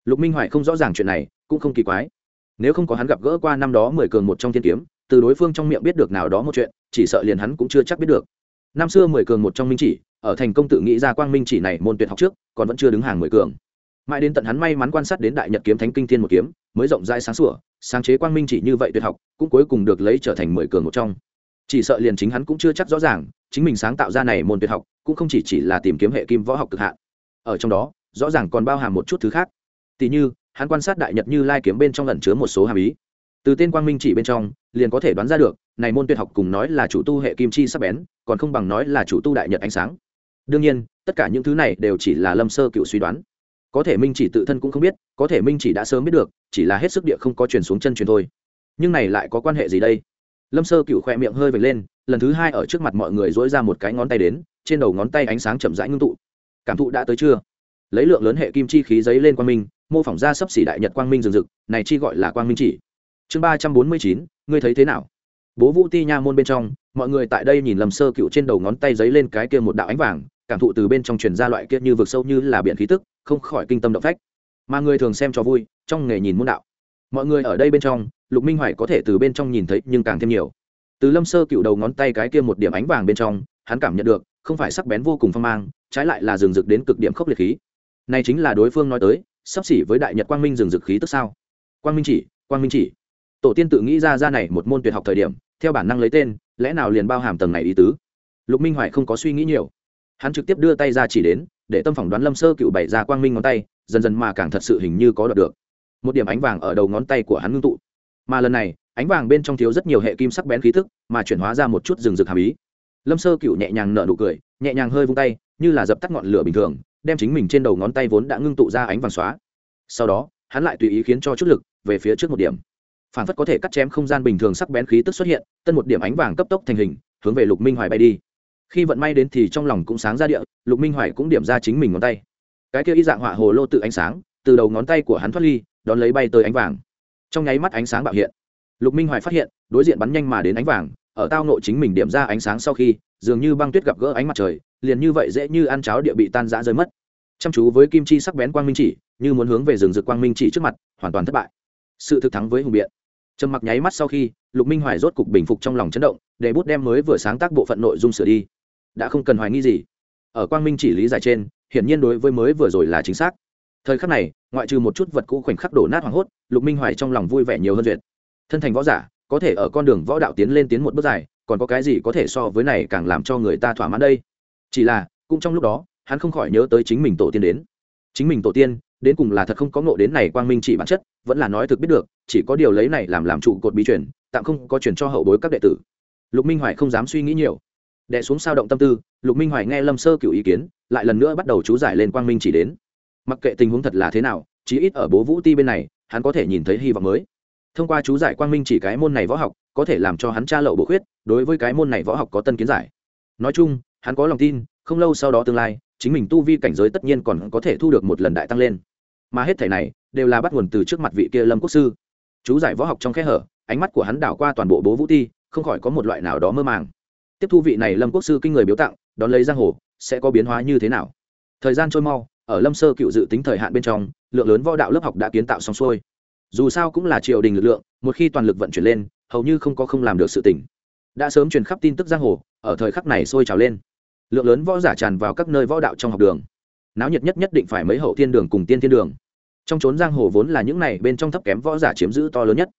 S1: Lục minh hoài không rõ ràng chuyện này, cũng không kỳ quái. Nếu không có hắn gặp gỡ qua năm đó mười cường một trong thiên kiếm, từ đối phương trong miệng biết được nào đó một chuyện, chỉ sợ liền hắn cũng chưa chắc biết được. Năm xưa mười cường một trong minh chỉ, ở thành công tự nghĩ ra quang minh chỉ này môn tuyệt học trước, còn vẫn chưa đứng hàng mười cường. Mãi đến tận hắn may mắn quan sát đến đại nhật kiếm thánh kinh thiên một kiếm mới rộng rãi sáng sủa, sáng chế quang minh chỉ như vậy tuyệt học, cũng cuối cùng được lấy trở thành mười cường một trong. Chỉ sợ liền chính hắn cũng chưa chắc rõ ràng, chính mình sáng tạo ra này môn tuyệt học, cũng không chỉ chỉ là tìm kiếm hệ kim võ học cực hạn. Ở trong đó, rõ ràng còn bao hàm một chút thứ khác. Tỉ như, hắn quan sát đại nhật như lai kiếm bên trong lẩn chứa một số hàm ý. Từ tên quang minh chỉ bên trong, liền có thể đoán ra được, này môn tuyệt học cùng nói là chủ tu hệ kim chi sắp bén, còn không bằng nói là chủ tu đại nhật ánh sáng. Đương nhiên, tất cả những thứ này đều chỉ là lâm sơ cựu suy đoán có thể minh chỉ tự thân cũng không biết, có thể minh chỉ đã sớm biết được, chỉ là hết sức địa không có truyền xuống chân truyền thôi. Nhưng này lại có quan hệ gì đây? Lâm sơ cựu khoe miệng hơi vệt lên, lần thứ hai ở trước mặt mọi người dỗi ra một cái ngón tay đến, trên đầu ngón tay ánh sáng chậm rãi ngưng tụ. Cảm thụ đã tới chưa? Lấy lượng lớn hệ kim chi khí giấy lên quang minh, mô phỏng ra sấp xỉ đại nhật quang minh rừng rực, này chi gọi là quang minh chỉ. Chương ba trăm bốn mươi chín, ngươi thấy thế nào? Bố vũ ti nha môn bên trong, mọi người tại đây nhìn lầm sơ cựu trên đầu ngón tay giấy lên cái kia một đạo ánh vàng, cảm thụ từ bên trong truyền ra loại kia như vực sâu như là biển khí tức không khỏi kinh tâm động phách. Mà người thường xem cho vui, trong nghề nhìn môn đạo. Mọi người ở đây bên trong, lục minh hoài có thể từ bên trong nhìn thấy nhưng càng thêm nhiều. Từ lâm sơ cựu đầu ngón tay cái kia một điểm ánh vàng bên trong, hắn cảm nhận được, không phải sắc bén vô cùng phong mang, trái lại là rừng rực đến cực điểm khốc liệt khí. Này chính là đối phương nói tới, sắp xỉ với đại nhật quang minh rừng rực khí tức sao? Quang minh chỉ, quang minh chỉ. Tổ tiên tự nghĩ ra ra này một môn tuyệt học thời điểm, theo bản năng lấy tên, lẽ nào liền bao hàm tầng này ý tứ? Lục minh hoài không có suy nghĩ nhiều. Hắn trực tiếp đưa tay ra chỉ đến để tâm phỏng đoán lâm sơ cựu bày ra quang minh ngón tay, dần dần mà càng thật sự hình như có đọc được. Một điểm ánh vàng ở đầu ngón tay của hắn ngưng tụ. Mà lần này, ánh vàng bên trong thiếu rất nhiều hệ kim sắc bén khí thức, mà chuyển hóa ra một chút rừng rực hàm ý. Lâm sơ cựu nhẹ nhàng nở nụ cười, nhẹ nhàng hơi vung tay, như là dập tắt ngọn lửa bình thường, đem chính mình trên đầu ngón tay vốn đã ngưng tụ ra ánh vàng xóa. Sau đó, hắn lại tùy ý khiến cho chút lực, về phía trước một điểm. Phản phất có thể cắt chém không gian bình thường sắc bén khí tức xuất hiện, tân một điểm ánh vàng cấp tốc thành hình, hướng về lục minh hoài bay đi khi vận may đến thì trong lòng cũng sáng ra địa, lục minh hoài cũng điểm ra chính mình ngón tay. Cái kia y dạng họa hồ lô tự ánh sáng, từ đầu ngón tay của hắn thoát ly, đón lấy bay tới ánh vàng. Trong nháy mắt ánh sáng bạo hiện. Lục minh hoài phát hiện, đối diện bắn nhanh mà đến ánh vàng, ở tao nộ chính mình điểm ra ánh sáng sau khi, dường như băng tuyết gặp gỡ ánh mặt trời, liền như vậy dễ như ăn cháo địa bị tan rã rơi mất. Chăm chú với kim chi sắc bén quang minh chỉ, như muốn hướng về rừng rực quang minh chỉ trước mặt, hoàn toàn thất bại. Sự thực thắng với hùng biện. Trầm mặc nháy mắt sau khi, lục minh hoài rốt cục bình phục trong lòng chấn động, để bút đem mới vừa sáng tác bộ phận nội dung sửa đi đã không cần hoài nghi gì. Ở quang minh chỉ lý giải trên, hiển nhiên đối với mới vừa rồi là chính xác. Thời khắc này, ngoại trừ một chút vật cũ khoảnh khắc đổ nát hoảng hốt, lục minh hoài trong lòng vui vẻ nhiều hơn duyệt. Thân thành võ giả, có thể ở con đường võ đạo tiến lên tiến một bước dài, còn có cái gì có thể so với này càng làm cho người ta thỏa mãn đây? Chỉ là, cũng trong lúc đó, hắn không khỏi nhớ tới chính mình tổ tiên đến. Chính mình tổ tiên, đến cùng là thật không có ngộ đến này quang minh chỉ bản chất, vẫn là nói thực biết được, chỉ có điều lấy này làm làm trụ cột bí truyền, tạm không có truyền cho hậu bối các đệ tử. Lục minh hoài không dám suy nghĩ nhiều đệ xuống sao động tâm tư, lục minh hoài nghe lâm sơ cựu ý kiến, lại lần nữa bắt đầu chú giải lên quang minh chỉ đến. Mặc kệ tình huống thật là thế nào, chí ít ở bố vũ ti bên này, hắn có thể nhìn thấy hy vọng mới. Thông qua chú giải quang minh chỉ cái môn này võ học, có thể làm cho hắn tra lậu bộ khuyết, đối với cái môn này võ học có tân kiến giải. Nói chung, hắn có lòng tin, không lâu sau đó tương lai, chính mình tu vi cảnh giới tất nhiên còn có thể thu được một lần đại tăng lên. Mà hết thể này, đều là bắt nguồn từ trước mặt vị kia lâm quốc sư. Chú giải võ học trong khe hở, ánh mắt của hắn đảo qua toàn bộ bố vũ ti, không khỏi có một loại nào đó mơ màng tiếp thu vị này lâm quốc sư kinh người biếu tặng đón lấy giang hồ sẽ có biến hóa như thế nào thời gian trôi mau ở lâm sơ cựu dự tính thời hạn bên trong lượng lớn võ đạo lớp học đã kiến tạo xong xuôi dù sao cũng là triều đình lực lượng một khi toàn lực vận chuyển lên hầu như không có không làm được sự tỉnh đã sớm truyền khắp tin tức giang hồ ở thời khắc này sôi trào lên lượng lớn võ giả tràn vào các nơi võ đạo trong học đường náo nhiệt nhất nhất định phải mấy hậu thiên đường cùng tiên thiên đường trong trốn giang hồ vốn là những này bên trong thấp kém võ giả chiếm giữ to lớn nhất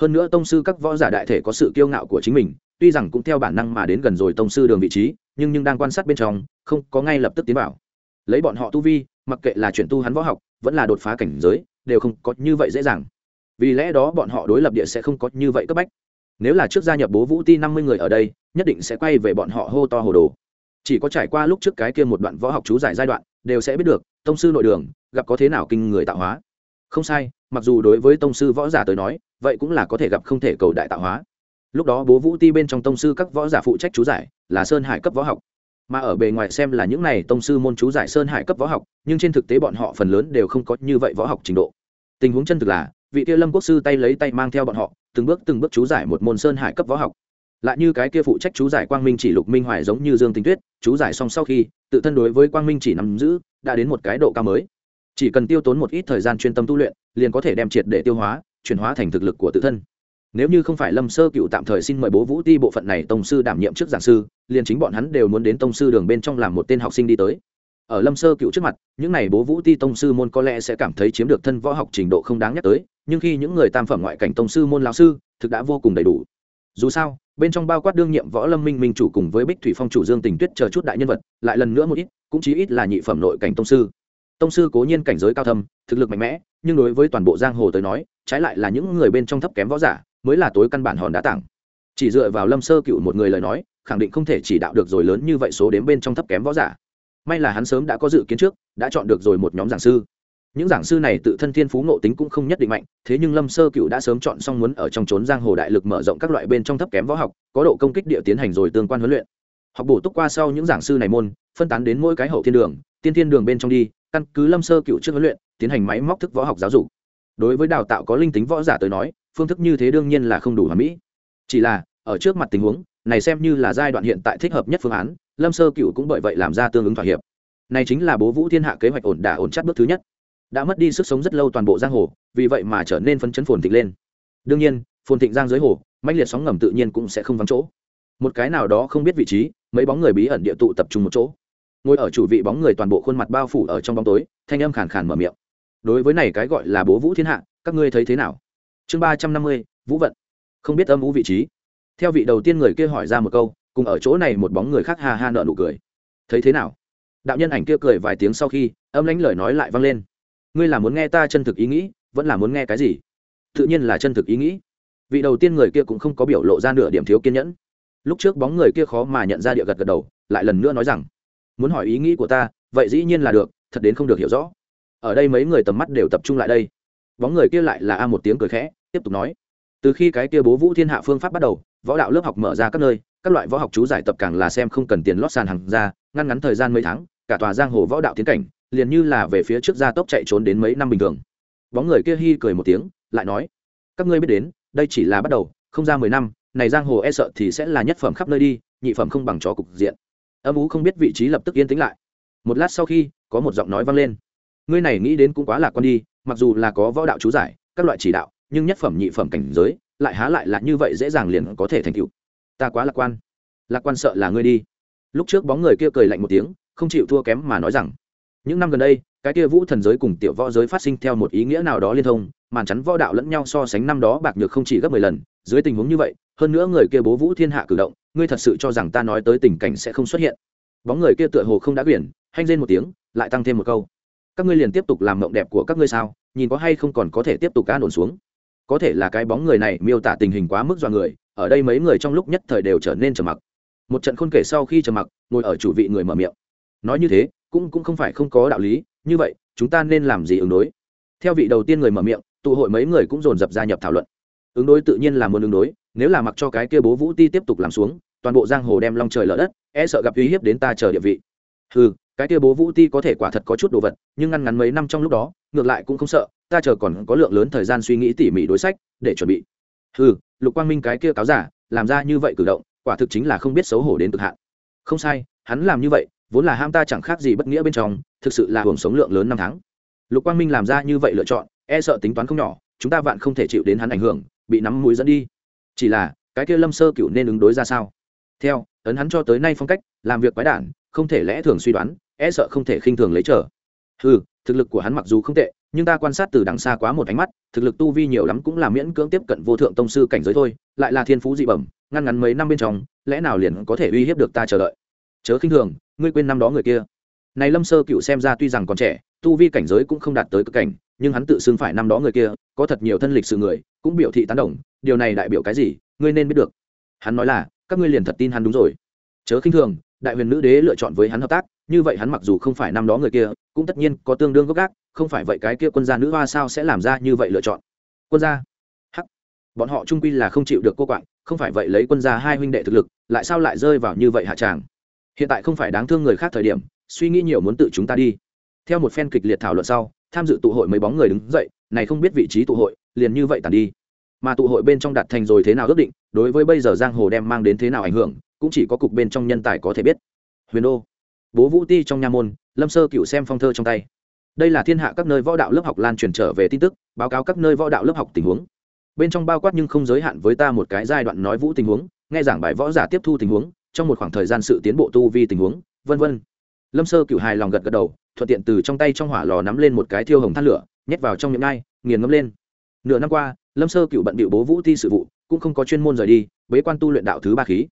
S1: hơn nữa tông sư các võ giả đại thể có sự kiêu ngạo của chính mình tuy rằng cũng theo bản năng mà đến gần rồi tông sư đường vị trí, nhưng nhưng đang quan sát bên trong, không có ngay lập tức tiến vào. Lấy bọn họ tu vi, mặc kệ là chuyển tu hắn võ học, vẫn là đột phá cảnh giới, đều không có như vậy dễ dàng. Vì lẽ đó bọn họ đối lập địa sẽ không có như vậy cấp bách. Nếu là trước gia nhập bố vũ ti năm mươi người ở đây, nhất định sẽ quay về bọn họ hô to hồ đồ. Chỉ có trải qua lúc trước cái kia một đoạn võ học chú giải giai đoạn, đều sẽ biết được, tông sư nội đường, gặp có thế nào kinh người tạo hóa. Không sai, mặc dù đối với tông sư võ giả tới nói, vậy cũng là có thể gặp không thể cầu đại tạo hóa lúc đó bố vũ ti bên trong tông sư các võ giả phụ trách chú giải là sơn hải cấp võ học. Mà ở bề ngoài xem là những này tông sư môn chú giải sơn hải cấp võ học, nhưng trên thực tế bọn họ phần lớn đều không có như vậy võ học trình độ. Tình huống chân thực là, vị kia lâm quốc sư tay lấy tay mang theo bọn họ, từng bước từng bước chú giải một môn sơn hải cấp võ học. Lại như cái kia phụ trách chú giải quang minh chỉ lục minh hoài giống như dương tình tuyết, chú giải xong sau khi, tự thân đối với quang minh chỉ nắm giữ, đã đến một cái độ cao mới. Chỉ cần tiêu tốn một ít thời gian chuyên tâm tu luyện, liền có thể đem triệt để tiêu hóa, chuyển hóa thành thực lực của tự thân nếu như không phải lâm sơ cựu tạm thời xin mời bố vũ ti bộ phận này tông sư đảm nhiệm trước giảng sư, liền chính bọn hắn đều muốn đến tông sư đường bên trong làm một tên học sinh đi tới. Ở lâm sơ cựu trước mặt, những n à y bố vũ ti tông sư môn có lẽ sẽ cảm thấy chiếm được thân võ học trình độ không đáng nhắc tới, nhưng khi những người tam phẩm ngoại cảnh tông sư môn lao sư, thực đã vô cùng đầy đủ. Dù sao, bên trong bao quát đương nhiệm võ lâm minh minh chủ cùng với bích thủy phong chủ dương tình tuyết chờ chút đại nhân vật, lại lần nữa một ít, cũng chí ít là nhị phẩm nội cảnh tông sư. Tông sư cố nhiên cảnh giới cao thâm, thực lực mạnh mẽ, nhưng đối với toàn bộ giang hồ tới nói, trái lại là những người bên trong thấp kém võ giả mới là tối căn bản hòn đá tảng. Chỉ dựa vào lâm sơ cựu một người lời nói, khẳng định không thể chỉ đạo được rồi lớn như vậy số đến bên trong thấp kém võ giả. May là hắn sớm đã có dự kiến trước, đã chọn được rồi một nhóm giảng sư. Những giảng sư này tự thân thiên phú ngộ tính cũng không nhất định mạnh, thế nhưng lâm sơ cựu đã sớm chọn xong muốn ở trong trốn giang hồ đại lực mở rộng các loại bên trong thấp kém võ học, có độ công kích địa tiến hành rồi tương quan huấn luyện. Học bổ túc qua sau những giảng sư này môn, phân tán đến mỗi cái hậu thiên đường, tiên thiên đường bên trong đi, căn cứ lâm sơ cựu trước huấn luyện, tiến hành máy móc thức võ học giáo dục. Đối với đào tạo có linh tính võ giả tới nói phương thức như thế đương nhiên là không đủ hoàn mỹ. Chỉ là, ở trước mặt tình huống, này xem như là giai đoạn hiện tại thích hợp nhất phương án, lâm sơ cựu cũng bởi vậy làm ra tương ứng thỏa hiệp. Này chính là bố vũ thiên hạ kế hoạch ổn đả ổn chắc bước thứ nhất. Đã mất đi sức sống rất lâu toàn bộ giang hồ, vì vậy mà trở nên phấn chấn phồn thịnh lên. Đương nhiên, phồn thịnh giang dưới hồ mạnh liệt sóng ngầm tự nhiên cũng sẽ không vắng chỗ. Một cái nào đó không biết vị trí, mấy bóng người bí ẩn địa tụ tập trung một chỗ. Ngồi ở chủ vị bóng người toàn bộ khuôn mặt bao phủ ở trong bóng tối, thanh âm khàn khàn mở miệng. Đối với này cái gọi là bố vũ thiên hạ, các ngươi thấy thế nào? Chương ba trăm năm mươi, vũ vận. Không biết âm vũ vị trí. Theo vị đầu tiên người kia hỏi ra một câu, cùng ở chỗ này một bóng người khác hà ha nợ nụ cười. Thấy thế nào? Đạo nhân ảnh kia cười vài tiếng sau khi, âm lãnh lời nói lại vang lên. Ngươi là muốn nghe ta chân thực ý nghĩ, vẫn là muốn nghe cái gì? Tự nhiên là chân thực ý nghĩ. Vị đầu tiên người kia cũng không có biểu lộ ra nửa điểm thiếu kiên nhẫn. Lúc trước bóng người kia khó mà nhận ra địa gật gật đầu, lại lần nữa nói rằng, muốn hỏi ý nghĩ của ta, vậy dĩ nhiên là được, thật đến không được hiểu rõ. Ở đây mấy người tầm mắt đều tập trung lại đây. Bóng người kia lại là a một tiếng cười khẽ tiếp tục nói. Từ khi cái kia bố vũ thiên hạ phương pháp bắt đầu, võ đạo lớp học mở ra các nơi, các loại võ học chú giải tập càng là xem không cần tiền lót sàn hàng ra, ngăn ngắn thời gian mấy tháng, cả tòa giang hồ võ đạo tiến cảnh, liền như là về phía trước gia tốc chạy trốn đến mấy năm bình thường. Bóng người kia hi cười một tiếng, lại nói, các ngươi biết đến, đây chỉ là bắt đầu, không ra mười năm, này giang hồ e sợ thì sẽ là nhất phẩm khắp nơi đi, nhị phẩm không bằng chó cục diện. Âm ú không biết vị trí lập tức yên tĩnh lại. Một lát sau khi, có một giọng nói vang lên, ngươi này nghĩ đến cũng quá lạc quan đi, mặc dù là có võ đạo chú giải, các loại chỉ đạo nhưng nhất phẩm nhị phẩm cảnh giới, lại há lại là như vậy dễ dàng liền có thể thành tựu. Ta quá lạc quan. Lạc quan sợ là ngươi đi. Lúc trước bóng người kia cười lạnh một tiếng, không chịu thua kém mà nói rằng, những năm gần đây, cái kia vũ thần giới cùng tiểu võ giới phát sinh theo một ý nghĩa nào đó liên thông, màn chắn võ đạo lẫn nhau so sánh năm đó bạc nhược không chỉ gấp mười lần, dưới tình huống như vậy, hơn nữa người kia bố vũ thiên hạ cử động, ngươi thật sự cho rằng ta nói tới tình cảnh sẽ không xuất hiện? Bóng người kia tựa hồ không đã quyển, hanh lên một tiếng, lại tăng thêm một câu, các ngươi liền tiếp tục làm mộng đẹp của các ngươi sao? Nhìn có hay không còn có thể tiếp tục cá nổn xuống có thể là cái bóng người này miêu tả tình hình quá mức do người, ở đây mấy người trong lúc nhất thời đều trở nên trầm mặc. Một trận khôn kể sau khi trầm mặc, ngồi ở chủ vị người mở miệng. Nói như thế, cũng cũng không phải không có đạo lý, như vậy, chúng ta nên làm gì ứng đối? Theo vị đầu tiên người mở miệng, tụ hội mấy người cũng dồn dập gia nhập thảo luận. Ứng đối tự nhiên là muốn ứng đối, nếu là mặc cho cái kia bố vũ ti tiếp tục làm xuống, toàn bộ giang hồ đem long trời lở đất e sợ gặp uy hiếp đến ta chờ địa vị. Ừ cái kia bố vũ ti có thể quả thật có chút đồ vật, nhưng ngăn ngắn mấy năm trong lúc đó, ngược lại cũng không sợ, ta chờ còn có lượng lớn thời gian suy nghĩ tỉ mỉ đối sách, để chuẩn bị. Ừ lục quang minh cái kia cáo giả, làm ra như vậy cử động, quả thực chính là không biết xấu hổ đến cực hạn. Không sai, hắn làm như vậy, vốn là ham ta chẳng khác gì bất nghĩa bên trong, thực sự là hưởng sống lượng lớn năm tháng. Lục quang minh làm ra như vậy lựa chọn e sợ tính toán không nhỏ, chúng ta vạn không thể chịu đến hắn ảnh hưởng, bị nắm mũi dẫn đi. Chỉ là, cái kia lâm sơ cựu nên ứng đối ra sao? Theo, ấn hắn cho tới nay phong cách, làm việc quái đản không thể lẽ thường suy đoán e sợ không thể khinh thường lấy trở ừ thực lực của hắn mặc dù không tệ, nhưng ta quan sát từ đằng xa quá một ánh mắt, thực lực tu vi nhiều lắm cũng là miễn cưỡng tiếp cận vô thượng tông sư cảnh giới thôi, lại là thiên phú dị bẩm, ngăn ngắn mấy năm bên trong, lẽ nào liền có thể uy hiếp được ta chờ đợi? Chớ khinh thường, ngươi quên năm đó người kia. Này lâm sơ cựu xem ra tuy rằng còn trẻ, tu vi cảnh giới cũng không đạt tới cực cảnh, nhưng hắn tự xưng phải năm đó người kia, có thật nhiều thân lịch sự người, cũng biểu thị tán đồng, điều này đại biểu cái gì, ngươi nên biết được. Hắn nói là, các ngươi liền thật tin hắn đúng rồi. Chớ khinh thường đại huyền nữ đế lựa chọn với hắn hợp tác, như vậy hắn mặc dù không phải năm đó người kia, cũng tất nhiên có tương đương gốc gác, không phải vậy cái kia quân gia nữ hoa sao sẽ làm ra như vậy lựa chọn? Quân gia? Hắc. Bọn họ trung quy là không chịu được cô quạng, không phải vậy lấy quân gia hai huynh đệ thực lực, lại sao lại rơi vào như vậy hạ tràng? Hiện tại không phải đáng thương người khác thời điểm, suy nghĩ nhiều muốn tự chúng ta đi. Theo một phen kịch liệt thảo luận sau, tham dự tụ hội mấy bóng người đứng dậy, này không biết vị trí tụ hội, liền như vậy tàn đi. Mà tụ hội bên trong đặt thành rồi thế nào ước định, đối với bây giờ giang hồ đem mang đến thế nào ảnh hưởng cũng chỉ có cục bên trong nhân tài có thể biết. Huyền đô, bố vũ ti trong nha môn, lâm sơ cựu xem phong thơ trong tay. Đây là thiên hạ các nơi võ đạo lớp học lan truyền trở về tin tức, báo cáo các nơi võ đạo lớp học tình huống. Bên trong bao quát nhưng không giới hạn với ta một cái giai đoạn nói vũ tình huống, nghe giảng bài võ giả tiếp thu tình huống, trong một khoảng thời gian sự tiến bộ tu vi tình huống, vân vân. Lâm sơ cựu hài lòng gật gật đầu, thuận tiện từ trong tay trong hỏa lò nắm lên một cái thiêu hồng than lửa, nhét vào trong miệng ngai, nghiền ngấm lên. Nửa năm qua, lâm sơ cựu bận bịu bố vũ ti sự vụ, cũng không có chuyên môn rời đi, bế quan tu luyện đạo thứ ba khí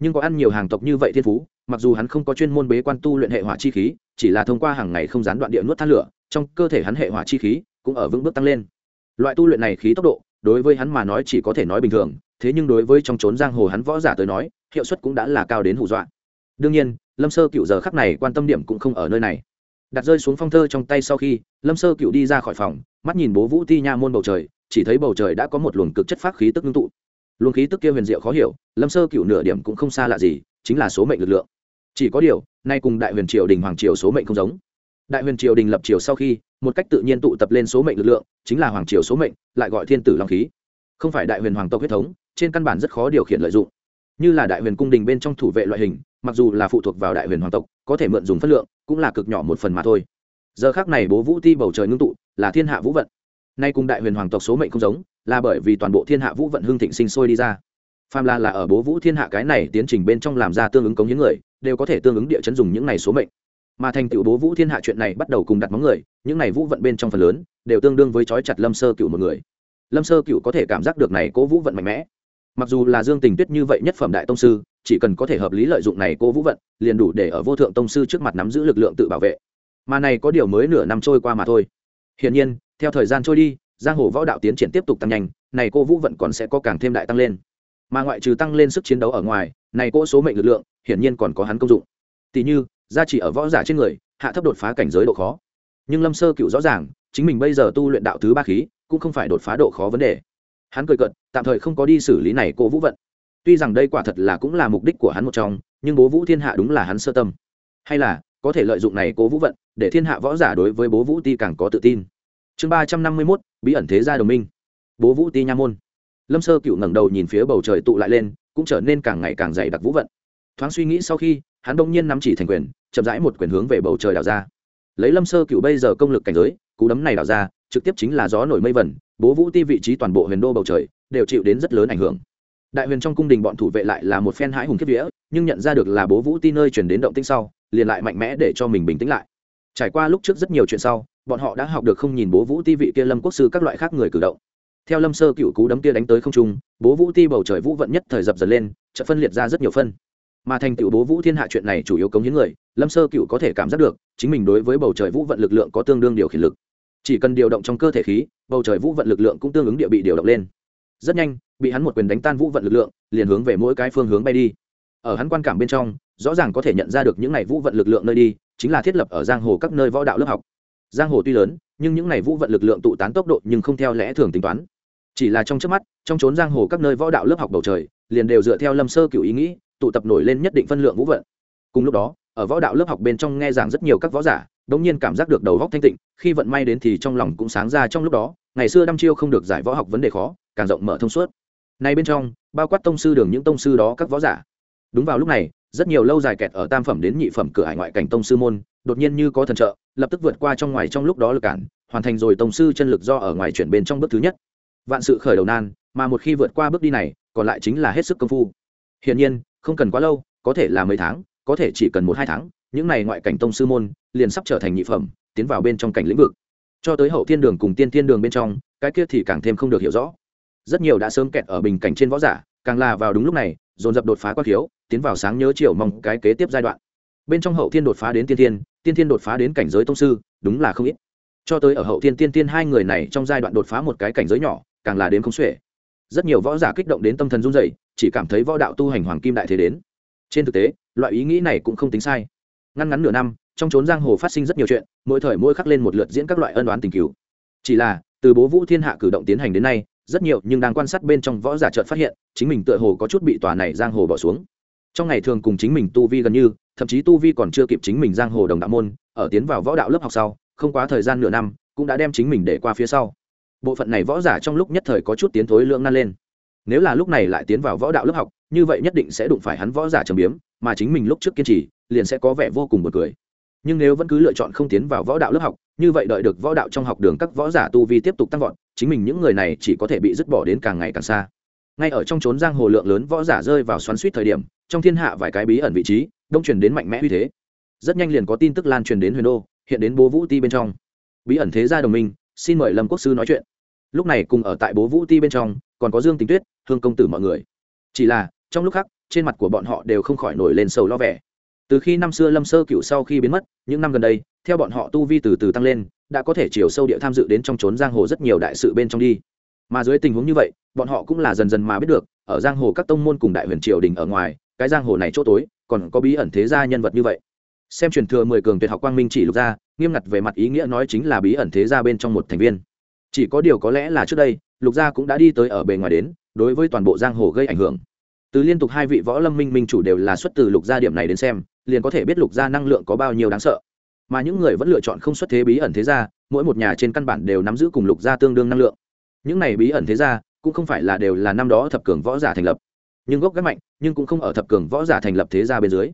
S1: nhưng có ăn nhiều hàng tộc như vậy thiên phú, mặc dù hắn không có chuyên môn bế quan tu luyện hệ hỏa chi khí, chỉ là thông qua hàng ngày không gián đoạn địa nuốt than lửa, trong cơ thể hắn hệ hỏa chi khí cũng ở vững bước tăng lên. Loại tu luyện này khí tốc độ, đối với hắn mà nói chỉ có thể nói bình thường, thế nhưng đối với trong trốn giang hồ hắn võ giả tới nói, hiệu suất cũng đã là cao đến hù dọa. Đương nhiên, lâm sơ cựu giờ khắc này quan tâm điểm cũng không ở nơi này. Đặt rơi xuống phong thơ trong tay sau khi, lâm sơ cựu đi ra khỏi phòng, mắt nhìn bố vũ ti nha môn bầu trời, chỉ thấy bầu trời đã có một luồng cực chất phát khí tức ngưng tụ luồng khí tức kia huyền diệu khó hiểu, lâm sơ cựu nửa điểm cũng không xa lạ gì, chính là số mệnh lực lượng. Chỉ có điều, nay cùng đại huyền triều đình hoàng triều số mệnh không giống. Đại huyền triều đình lập triều sau khi, một cách tự nhiên tụ tập lên số mệnh lực lượng, chính là hoàng triều số mệnh, lại gọi thiên tử long khí. Không phải đại huyền hoàng tộc huyết thống, trên căn bản rất khó điều khiển lợi dụng. Như là đại huyền cung đình bên trong thủ vệ loại hình, mặc dù là phụ thuộc vào đại huyền hoàng tộc, có thể mượn dùng phất lượng, cũng là cực nhỏ một phần mà thôi. Giờ khác này bố vũ ti bầu trời ngưng tụ, là thiên hạ vũ vận nay cùng đại huyền hoàng tộc số mệnh không giống, là bởi vì toàn bộ thiên hạ vũ vận hưng thịnh sinh sôi đi ra. Phàm là là ở bố vũ thiên hạ cái này tiến trình bên trong làm ra tương ứng cống những người, đều có thể tương ứng địa chấn dùng những này số mệnh. Mà thành tựu bố vũ thiên hạ chuyện này bắt đầu cùng đặt móng người, những này vũ vận bên trong phần lớn, đều tương đương với trói chặt lâm sơ cựu một người. Lâm sơ cựu có thể cảm giác được này cố vũ vận mạnh mẽ. Mặc dù là dương tình tuyết như vậy nhất phẩm đại tông sư, chỉ cần có thể hợp lý lợi dụng này cố vũ vận, liền đủ để ở vô thượng tông sư trước mặt nắm giữ lực lượng tự bảo vệ. Mà này có điều mới nửa năm trôi qua mà thôi. Hiển nhiên theo thời gian trôi đi, giang hồ võ đạo tiến triển tiếp tục tăng nhanh, này cô vũ vận còn sẽ có càng thêm đại tăng lên. Mà ngoại trừ tăng lên sức chiến đấu ở ngoài, này cô số mệnh lực lượng, hiển nhiên còn có hắn công dụng. Tỷ như, gia chỉ ở võ giả trên người, hạ thấp đột phá cảnh giới độ khó. Nhưng lâm sơ cựu rõ ràng, chính mình bây giờ tu luyện đạo thứ ba khí, cũng không phải đột phá độ khó vấn đề. Hắn cười cận tạm thời không có đi xử lý này cô vũ vận. Tuy rằng đây quả thật là cũng là mục đích của hắn một trong, nhưng bố vũ thiên hạ đúng là hắn sơ tâm. Hay là, có thể lợi dụng này cố vũ vận, để thiên hạ võ giả đối với bố vũ ti càng có tự tin chương ba trăm năm mươi mốt, bí ẩn thế gia đồng minh. Bố vũ ti nha môn. Lâm sơ cựu ngẩng đầu nhìn phía bầu trời tụ lại lên, cũng trở nên càng ngày càng dày đặc vũ vận. Thoáng suy nghĩ sau khi, hắn đông nhiên nắm chỉ thành quyền, chậm rãi một quyền hướng về bầu trời đào ra. Lấy lâm sơ cựu bây giờ công lực cảnh giới, cú đấm này đào ra, trực tiếp chính là gió nổi mây vẩn bố vũ ti vị trí toàn bộ huyền đô bầu trời đều chịu đến rất lớn ảnh hưởng. Đại huyền trong cung đình bọn thủ vệ lại là một phen hãi hùng kiếp vía, nhưng nhận ra được là bố vũ ti nơi chuyển đến động tĩnh sau, liền lại mạnh mẽ để cho mình bình tĩnh lại. Trải qua lúc trước rất nhiều chuyện sau bọn họ đã học được không nhìn bố vũ ti vị kia lâm quốc sư các loại khác người cử động. Theo lâm sơ cựu cú đấm kia đánh tới không trung, bố vũ ti bầu trời vũ vận nhất thời dập dần lên, chợt phân liệt ra rất nhiều phân. Mà thành tựu bố vũ thiên hạ chuyện này chủ yếu cống hiến người, lâm sơ cựu có thể cảm giác được, chính mình đối với bầu trời vũ vận lực lượng có tương đương điều khiển lực. Chỉ cần điều động trong cơ thể khí, bầu trời vũ vận lực lượng cũng tương ứng địa bị điều động lên. Rất nhanh, bị hắn một quyền đánh tan vũ vận lực lượng, liền hướng về mỗi cái phương hướng bay đi. Ở hắn quan cảm bên trong, rõ ràng có thể nhận ra được những này vũ vận lực lượng nơi đi, chính là thiết lập ở giang hồ các nơi võ đạo lớp học giang hồ tuy lớn, nhưng những này vũ vận lực lượng tụ tán tốc độ nhưng không theo lẽ thường tính toán. Chỉ là trong trước mắt, trong trốn giang hồ các nơi võ đạo lớp học bầu trời, liền đều dựa theo lâm sơ cựu ý nghĩ, tụ tập nổi lên nhất định phân lượng vũ vận. Cùng lúc đó, ở võ đạo lớp học bên trong nghe giảng rất nhiều các võ giả, đống nhiên cảm giác được đầu góc thanh tịnh, khi vận may đến thì trong lòng cũng sáng ra trong lúc đó, ngày xưa đăm chiêu không được giải võ học vấn đề khó, càng rộng mở thông suốt. Nay bên trong, bao quát tông sư đường những tông sư đó các võ giả. Đúng vào lúc này rất nhiều lâu dài kẹt ở tam phẩm đến nhị phẩm cửa hải ngoại cảnh tông sư môn, đột nhiên như có thần trợ, lập tức vượt qua trong ngoài trong lúc đó lực cản, hoàn thành rồi tông sư chân lực do ở ngoài chuyển bên trong bước thứ nhất. Vạn sự khởi đầu nan, mà một khi vượt qua bước đi này, còn lại chính là hết sức công phu. Hiển nhiên, không cần quá lâu, có thể là mấy tháng, có thể chỉ cần một hai tháng, những này ngoại cảnh tông sư môn liền sắp trở thành nhị phẩm, tiến vào bên trong cảnh lĩnh vực. Cho tới hậu thiên đường cùng tiên thiên đường bên trong, cái kia thì càng thêm không được hiểu rõ. Rất nhiều đã sớm kẹt ở bình cảnh trên võ giả càng là vào đúng lúc này, dồn dập đột phá quá thiếu tiến vào sáng nhớ chiều mong cái kế tiếp giai đoạn. Bên trong hậu thiên đột phá đến tiên thiên tiên thiên đột phá đến cảnh giới tông sư, đúng là không ít. Cho tới ở hậu thiên tiên thiên hai người này trong giai đoạn đột phá một cái cảnh giới nhỏ, càng là đến không xuể. Rất nhiều võ giả kích động đến tâm thần run dậy chỉ cảm thấy võ đạo tu hành hoàng kim đại thế đến. Trên thực tế, loại ý nghĩ này cũng không tính sai. Ngăn ngắn nửa năm, trong trốn giang hồ phát sinh rất nhiều chuyện, mỗi thời mỗi khắc lên một lượt diễn các loại ân đoán tình cứu. Chỉ là, từ bố vũ thiên hạ cử động tiến hành đến nay rất nhiều nhưng đang quan sát bên trong võ giả trợt phát hiện, chính mình tựa hồ có chút bị tòa này giang hồ bỏ xuống. Trong ngày thường cùng chính mình tu vi gần như, thậm chí tu vi còn chưa kịp chính mình giang hồ đồng đạo môn, ở tiến vào võ đạo lớp học sau, không quá thời gian nửa năm, cũng đã đem chính mình để qua phía sau. Bộ phận này võ giả trong lúc nhất thời có chút tiến thối lưỡng nan lên. Nếu là lúc này lại tiến vào võ đạo lớp học, như vậy nhất định sẽ đụng phải hắn võ giả trầm biếm, mà chính mình lúc trước kiên trì, liền sẽ có vẻ vô cùng bật cười. Nhưng nếu vẫn cứ lựa chọn không tiến vào võ đạo lớp học, như vậy đợi được võ đạo trong học đường các võ giả tu vi tiếp tục tăng vọt chính mình những người này chỉ có thể bị dứt bỏ đến càng ngày càng xa. Ngay ở trong trốn giang hồ lượng lớn võ giả rơi vào xoắn suýt thời điểm, trong thiên hạ vài cái bí ẩn vị trí, đông truyền đến mạnh mẽ uy thế. Rất nhanh liền có tin tức lan truyền đến huyền đô, hiện đến bố vũ ti bên trong. Bí ẩn thế gia đồng minh, xin mời lâm quốc sư nói chuyện. Lúc này cùng ở tại bố vũ ti bên trong, còn có dương tình tuyết, hương công tử mọi người. Chỉ là, trong lúc khác trên mặt của bọn họ đều không khỏi nổi lên sầu lo vẻ từ khi năm xưa lâm sơ cựu sau khi biến mất, những năm gần đây, theo bọn họ tu vi từ từ tăng lên, đã có thể chiều sâu địa tham dự đến trong trốn giang hồ rất nhiều đại sự bên trong đi. Mà dưới tình huống như vậy, bọn họ cũng là dần dần mà biết được, ở giang hồ các tông môn cùng đại huyền triều đình ở ngoài, cái giang hồ này chỗ tối, còn có bí ẩn thế gia nhân vật như vậy. Xem truyền thừa mười cường tuyệt học quang minh chỉ lục gia nghiêm ngặt về mặt ý nghĩa nói chính là bí ẩn thế gia bên trong một thành viên. Chỉ có điều có lẽ là trước đây, lục gia cũng đã đi tới ở bề ngoài đến, đối với toàn bộ giang hồ gây ảnh hưởng. Từ liên tục hai vị võ lâm minh minh chủ đều là xuất từ lục gia điểm này đến xem liền có thể biết lục gia năng lượng có bao nhiêu đáng sợ. Mà những người vẫn lựa chọn không xuất thế bí ẩn thế gia, mỗi một nhà trên căn bản đều nắm giữ cùng lục gia tương đương năng lượng. Những này bí ẩn thế gia, cũng không phải là đều là năm đó thập cường võ giả thành lập. Nhưng gốc gác mạnh, nhưng cũng không ở thập cường võ giả thành lập thế gia bên dưới.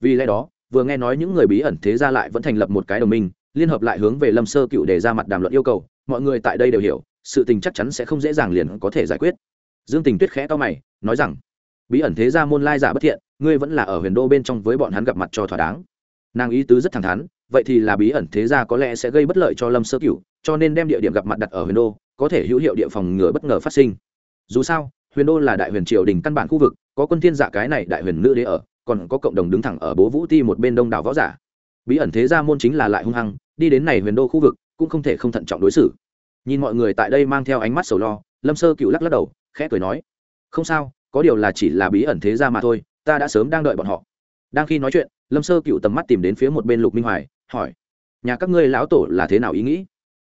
S1: Vì lẽ đó, vừa nghe nói những người bí ẩn thế gia lại vẫn thành lập một cái đồng minh, liên hợp lại hướng về lâm sơ cựu để ra mặt đàm luận yêu cầu, mọi người tại đây đều hiểu, sự tình chắc chắn sẽ không dễ dàng liền có thể giải quyết. Dương tình tuyết khẽ to mày, nói rằng, bí ẩn thế gia môn lai giả bất thiện ngươi vẫn là ở huyền đô bên trong với bọn hắn gặp mặt cho thỏa đáng. Nàng ý tứ rất thẳng thắn, vậy thì là bí ẩn thế gia có lẽ sẽ gây bất lợi cho lâm sơ cửu, cho nên đem địa điểm gặp mặt đặt ở huyền đô, có thể hữu hiệu địa phòng ngừa bất ngờ phát sinh. Dù sao, huyền đô là đại huyền triều đình căn bản khu vực, có quân thiên giả cái này đại huyền nữ đế ở, còn có cộng đồng đứng thẳng ở bố vũ ti một bên đông đảo võ giả. Bí ẩn thế gia môn chính là lại hung hăng, đi đến này huyền đô khu vực, cũng không thể không thận trọng đối xử. Nhìn mọi người tại đây mang theo ánh mắt sầu lo, lâm sơ cựu lắc lắc đầu, khẽ cười nói, không sao, có điều là chỉ là bí ẩn thế gia mà thôi ta đã sớm đang đợi bọn họ. Đang khi nói chuyện, lâm sơ cựu tầm mắt tìm đến phía một bên lục minh hoài, hỏi, nhà các ngươi lão tổ là thế nào ý nghĩ?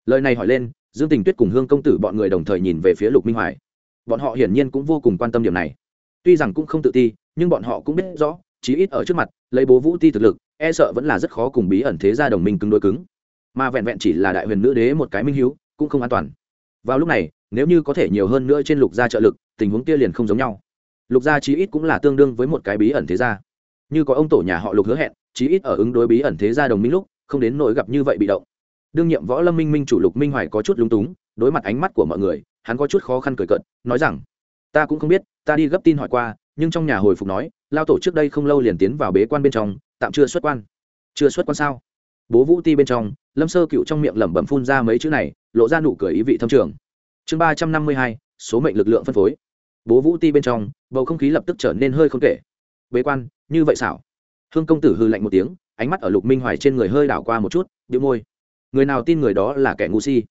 S1: Lời này hỏi lên, dương tình tuyết cùng hương công tử bọn người đồng thời nhìn về phía lục minh hoài. Bọn họ hiển nhiên cũng vô cùng quan tâm điểm này. Tuy rằng cũng không tự ti, nhưng bọn họ cũng biết rõ, chí ít ở trước mặt, lấy bố vũ ti thực lực e sợ vẫn là rất khó cùng bí ẩn thế gia đồng minh cứng đôi cứng. Mà vẹn vẹn chỉ là đại huyền nữ đế một cái minh hiếu, cũng không an toàn. Vào lúc này, nếu như có thể nhiều hơn nữa trên lục gia trợ lực, tình huống kia liền không giống nhau lục gia chí ít cũng là tương đương với một cái bí ẩn thế gia. Như có ông tổ nhà họ lục hứa hẹn, chí ít ở ứng đối bí ẩn thế gia đồng minh lúc, không đến nỗi gặp như vậy bị động. Đương nhiệm võ lâm minh minh chủ lục minh hoài có chút lúng túng, đối mặt ánh mắt của mọi người, hắn có chút khó khăn cười cận nói rằng, ta cũng không biết, ta đi gấp tin hỏi qua, nhưng trong nhà hồi phục nói, lao tổ trước đây không lâu liền tiến vào bế quan bên trong, tạm chưa xuất quan. Chưa xuất quan sao? Bố vũ ti bên trong, lâm sơ cựu trong miệng lẩm bẩm phun ra mấy chữ này, lộ ra nụ cười ý vị thâm trường. Chương ba trăm năm mươi hai, số mệnh lực lượng phân phối bố vũ ti bên trong, bầu không khí lập tức trở nên hơi không kể. Bế quan, như vậy xảo. Hương công tử hư lạnh một tiếng, ánh mắt ở lục minh hoài trên người hơi đảo qua một chút đĩu môi. Người nào tin người đó là kẻ ngu si?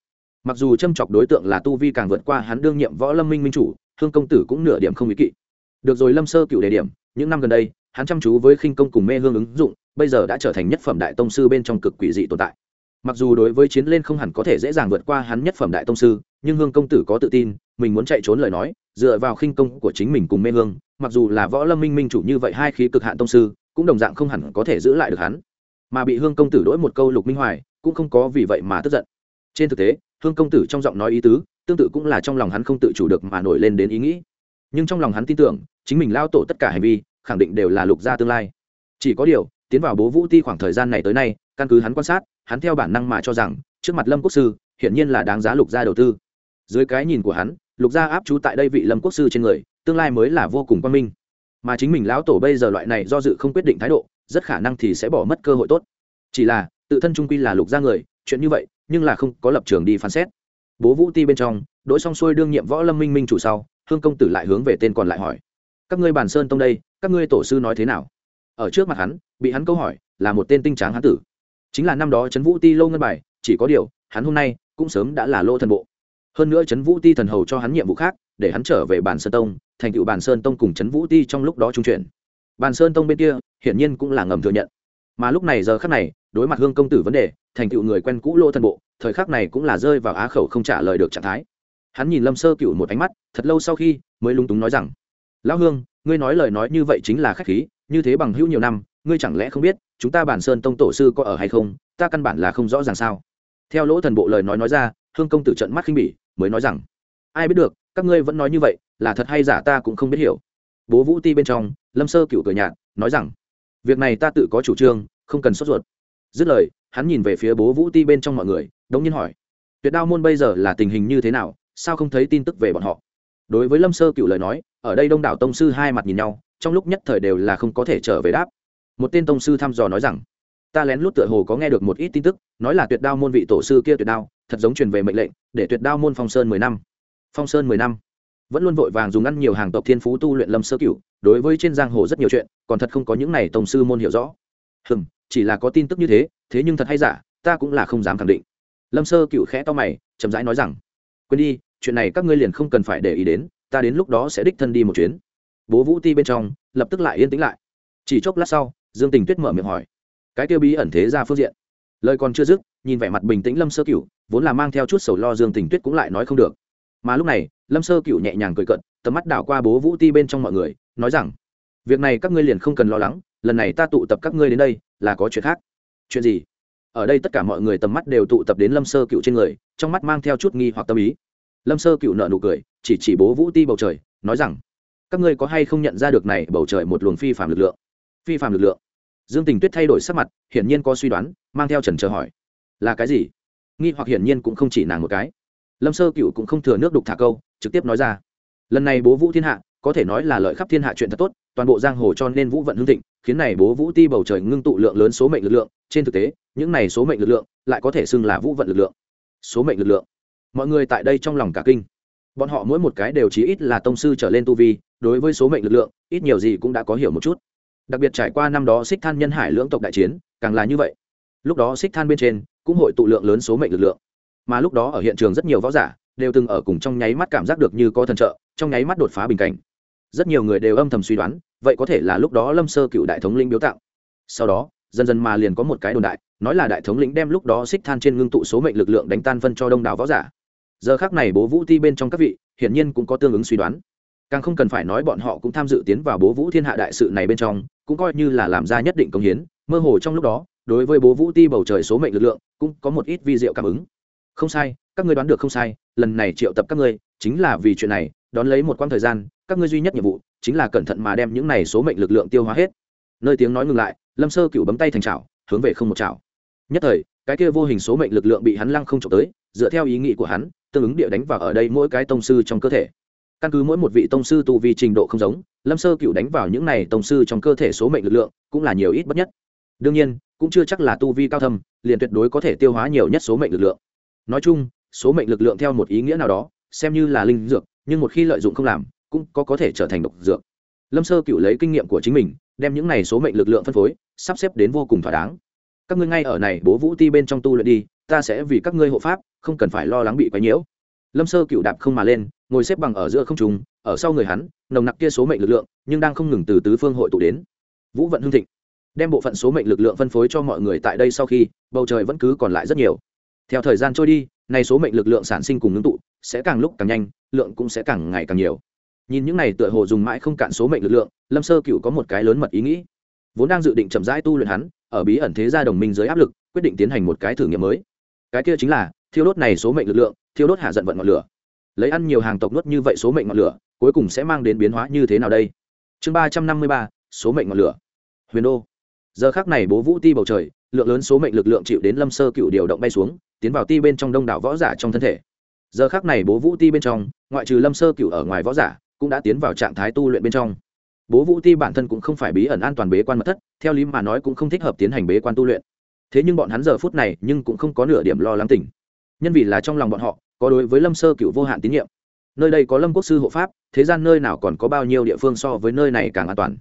S1: Mặc dù châm chọc đối tượng là tu vi càng vượt qua hắn đương nhiệm võ lâm minh minh chủ, hương công tử cũng nửa điểm không ý kỵ. Được rồi, lâm sơ cựu đề điểm, những năm gần đây, hắn chăm chú với khinh công cùng mê hương ứng dụng, bây giờ đã trở thành nhất phẩm đại tông sư bên trong cực quỷ dị tồn tại mặc dù đối với chiến lên không hẳn có thể dễ dàng vượt qua hắn nhất phẩm đại tông sư, nhưng hương công tử có tự tin, mình muốn chạy trốn lời nói, dựa vào khinh công của chính mình cùng mê hương, mặc dù là võ lâm minh minh chủ như vậy hai khí cực hạn tông sư, cũng đồng dạng không hẳn có thể giữ lại được hắn. Mà bị hương công tử đổi một câu lục minh hoài, cũng không có vì vậy mà tức giận. Trên thực tế, hương công tử trong giọng nói ý tứ, tương tự cũng là trong lòng hắn không tự chủ được mà nổi lên đến ý nghĩ. Nhưng trong lòng hắn tin tưởng, chính mình lao tổ tất cả hành vi, khẳng định đều là lục gia tương lai. Chỉ có điều, tiến vào bố vũ ti khoảng thời gian này tới nay căn cứ hắn quan sát, hắn theo bản năng mà cho rằng, trước mặt lâm quốc sư, hiển nhiên là đáng giá lục gia đầu tư. Dưới cái nhìn của hắn, lục gia áp chú tại đây vị lâm quốc sư trên người, tương lai mới là vô cùng quan minh. Mà chính mình lão tổ bây giờ loại này do dự không quyết định thái độ, rất khả năng thì sẽ bỏ mất cơ hội tốt. Chỉ là, tự thân trung quy là lục gia người, chuyện như vậy, nhưng là không có lập trường đi phán xét. Bố vũ ti bên trong đỗ song xuôi đương nhiệm võ lâm minh minh chủ sau, hương công tử lại hướng về tên còn lại hỏi. Các ngươi bàn sơn tông đây, các ngươi tổ sư nói thế nào? Ở trước mặt hắn, bị hắn câu hỏi, là một tên tinh tráng hán tử chính là năm đó trấn vũ ti lô ngân bài, chỉ có điều, hắn hôm nay cũng sớm đã là lô thần bộ. Hơn nữa trấn vũ ti thần hầu cho hắn nhiệm vụ khác, để hắn trở về bàn sơn tông, thành tựu bàn sơn tông cùng trấn vũ ti trong lúc đó trung chuyển. Bàn sơn tông bên kia, hiển nhiên cũng là ngầm thừa nhận. Mà lúc này giờ khắc này, đối mặt hương công tử vấn đề, thành tựu người quen cũ lô thần bộ, thời khắc này cũng là rơi vào á khẩu không trả lời được trạng thái. Hắn nhìn lâm sơ cựu một ánh mắt, thật lâu sau khi mới lung túng nói rằng, lão hương, ngươi nói lời nói như vậy chính là khách khí, như thế bằng hữu nhiều năm, ngươi chẳng lẽ không biết chúng ta bản sơn tông tổ sư có ở hay không, ta căn bản là không rõ ràng sao. Theo lỗ thần bộ lời nói nói ra, hương công tử trận mắt khinh bỉ, mới nói rằng, ai biết được, các ngươi vẫn nói như vậy, là thật hay giả ta cũng không biết hiểu. Bố vũ ti bên trong, lâm sơ cựu cười nhạt, nói rằng, việc này ta tự có chủ trương, không cần sốt ruột. Dứt lời, hắn nhìn về phía bố vũ ti bên trong mọi người, đống nhiên hỏi, tuyệt đao môn bây giờ là tình hình như thế nào, sao không thấy tin tức về bọn họ? Đối với lâm sơ cựu lời nói, ở đây đông đảo tông sư hai mặt nhìn nhau, trong lúc nhất thời đều là không có thể trở về đáp một tên tông sư thăm dò nói rằng, ta lén lút tựa hồ có nghe được một ít tin tức, nói là tuyệt đao môn vị tổ sư kia tuyệt đao, thật giống truyền về mệnh lệnh, để tuyệt đao môn phong sơn mười năm. Phong sơn mười năm. Vẫn luôn vội vàng dùng ăn nhiều hàng tộc thiên phú tu luyện lâm sơ cửu, đối với trên giang hồ rất nhiều chuyện, còn thật không có những này tổng sư môn hiểu rõ. Hừm, chỉ là có tin tức như thế thế nhưng thật hay giả, ta cũng là không dám khẳng định. Lâm sơ cửu khẽ to mày, chậm rãi nói rằng, quên đi, chuyện này các ngươi liền không cần phải để ý đến, ta đến lúc đó sẽ đích thân đi một chuyến. Bố vũ ti bên trong, lập tức lại yên tĩnh lại. Chỉ chốc lát sau dương tình tuyết mở miệng hỏi. Cái tiêu bí ẩn thế ra phương diện. Lời còn chưa dứt, nhìn vẻ mặt bình tĩnh lâm sơ Cựu vốn là mang theo chút sầu lo dương tình tuyết cũng lại nói không được. Mà lúc này, lâm sơ Cựu nhẹ nhàng cười cận tầm mắt đảo qua bố vũ ti bên trong mọi người, nói rằng, việc này các ngươi liền không cần lo lắng, lần này ta tụ tập các ngươi đến đây, là có chuyện khác. Chuyện gì? Ở đây tất cả mọi người tầm mắt đều tụ tập đến lâm sơ cựu trên người, trong mắt mang theo chút nghi hoặc tâm ý. Lâm sơ cựu nợ nụ cười, chỉ chỉ bố vũ ti bầu trời, nói rằng, các ngươi có hay không nhận ra được này bầu trời một luồng phi phạm lực lượng? Phi phạm lực lượng? Dương tình tuyết thay đổi sắc mặt, hiển nhiên có suy đoán, mang theo trần chờ hỏi. Là cái gì? Nghi hoặc hiển nhiên cũng không chỉ nàng một cái. Lâm sơ cựu cũng không thừa nước đục thả câu, trực tiếp nói ra. Lần này bố vũ thiên hạ, có thể nói là lợi khắp thiên hạ chuyện thật tốt, toàn bộ giang hồ cho nên vũ vận hương thịnh, khiến này bố vũ ti bầu trời ngưng tụ lượng lớn số mệnh lực lượng. Trên thực tế, những này số mệnh lực lượng lại có thể xưng là vũ vận lực lượng. Số mệnh lực lượng. Mọi người tại đây trong lòng cả kinh. Bọn họ mỗi một cái đều chí ít là tông sư trở lên tu vi, đối với số mệnh lực lượng, ít nhiều gì cũng đã có hiểu một chút đặc biệt trải qua năm đó xích than nhân hải lưỡng tộc đại chiến, càng là như vậy. Lúc đó xích than bên trên cũng hội tụ lượng lớn số mệnh lực lượng. Mà lúc đó ở hiện trường rất nhiều võ giả đều từng ở cùng trong nháy mắt cảm giác được như có thần trợ, trong nháy mắt đột phá bình cảnh. Rất nhiều người đều âm thầm suy đoán, vậy có thể là lúc đó lâm sơ cựu đại thống lĩnh biếu tạo sau đó, dần dần mà liền có một cái đồn đại, nói là đại thống lĩnh đem lúc đó xích than trên ngưng tụ số mệnh lực lượng đánh tan phân cho đông đảo võ giả. Giờ khác này bố vũ ti bên trong các vị, hiển nhiên cũng có tương ứng suy đoán. Càng không cần phải nói bọn họ cũng tham dự tiến vào bố vũ thiên hạ đại sự này bên trong cũng coi như là làm ra nhất định công hiến, mơ hồ trong lúc đó, đối với bố vũ ti bầu trời số mệnh lực lượng, cũng có một ít vi diệu cảm ứng. Không sai, các ngươi đoán được không sai, lần này triệu tập các ngươi, chính là vì chuyện này, đón lấy một quãng thời gian, các ngươi duy nhất nhiệm vụ, chính là cẩn thận mà đem những này số mệnh lực lượng tiêu hóa hết. Nơi tiếng nói ngừng lại, lâm sơ cựu bấm tay thành chảo, hướng về không một chảo. Nhất thời, cái kia vô hình số mệnh lực lượng bị hắn lăng không trộm tới, dựa theo ý nghĩ của hắn, tương ứng địa đánh vào ở đây mỗi cái tông sư trong cơ thể căn cứ mỗi một vị tông sư tu vi trình độ không giống, lâm sơ cựu đánh vào những này tông sư trong cơ thể số mệnh lực lượng cũng là nhiều ít bất nhất. Đương nhiên, cũng chưa chắc là tu vi cao thâm, liền tuyệt đối có thể tiêu hóa nhiều nhất số mệnh lực lượng. Nói chung, số mệnh lực lượng theo một ý nghĩa nào đó, xem như là linh dược, nhưng một khi lợi dụng không làm, cũng có có thể trở thành độc dược. Lâm sơ cựu lấy kinh nghiệm của chính mình, đem những này số mệnh lực lượng phân phối, sắp xếp đến vô cùng thỏa đáng. Các ngươi ngay ở này, bố vũ ti bên trong tu luyện đi, ta sẽ vì các ngươi hộ pháp, không cần phải lo lắng bị quấy nhiễu. Lâm sơ cựu đạp không mà lên ngồi xếp bằng ở giữa không trùng ở sau người hắn, nồng nặc kia số mệnh lực lượng, nhưng đang không ngừng từ tứ phương hội tụ đến. Vũ vận hưng thịnh đem bộ phận số mệnh lực lượng phân phối cho mọi người tại đây sau khi, bầu trời vẫn cứ còn lại rất nhiều. Theo thời gian trôi đi này số mệnh lực lượng sản sinh cùng ngưng tụ sẽ càng lúc càng nhanh, lượng cũng sẽ càng ngày càng nhiều. Nhìn những này tựa hồ dùng mãi không cạn số mệnh lực lượng, lâm sơ cựu có một cái lớn mật ý nghĩ. Vốn đang dự định chậm rãi tu luyện hắn, ở bí ẩn thế gia đồng minh dưới áp lực, quyết định tiến hành một cái thử nghiệm mới. Cái kia chính là, thiêu đốt này số mệnh lực lượng, thiêu đốt hạ giận vận ngọn lửa lấy ăn nhiều hàng tộc nuốt như vậy số mệnh ngọn lửa, cuối cùng sẽ mang đến biến hóa như thế nào đây? Chương ba trăm năm mươi ba, số mệnh ngọn lửa. Huyền đô. Giờ khác này bố vũ ti bầu trời, lượng lớn số mệnh lực lượng chịu đến lâm sơ cựu điều động bay xuống, tiến vào ti bên trong đông đảo võ giả trong thân thể. Giờ khác này bố vũ ti bên trong, ngoại trừ lâm sơ cựu ở ngoài võ giả, cũng đã tiến vào trạng thái tu luyện bên trong. Bố vũ ti bản thân cũng không phải bí ẩn an toàn bế quan mật thất, theo lý mà nói cũng không thích hợp tiến hành bế quan tu luyện. Thế nhưng bọn hắn giờ phút này nhưng cũng không có nửa điểm lo lắng tỉnh nhân vì là trong lòng bọn họ có đối với lâm sơ cựu vô hạn tín nhiệm. Nơi đây có lâm quốc sư hộ pháp, thế gian nơi nào còn có bao nhiêu địa phương so với nơi này càng an toàn.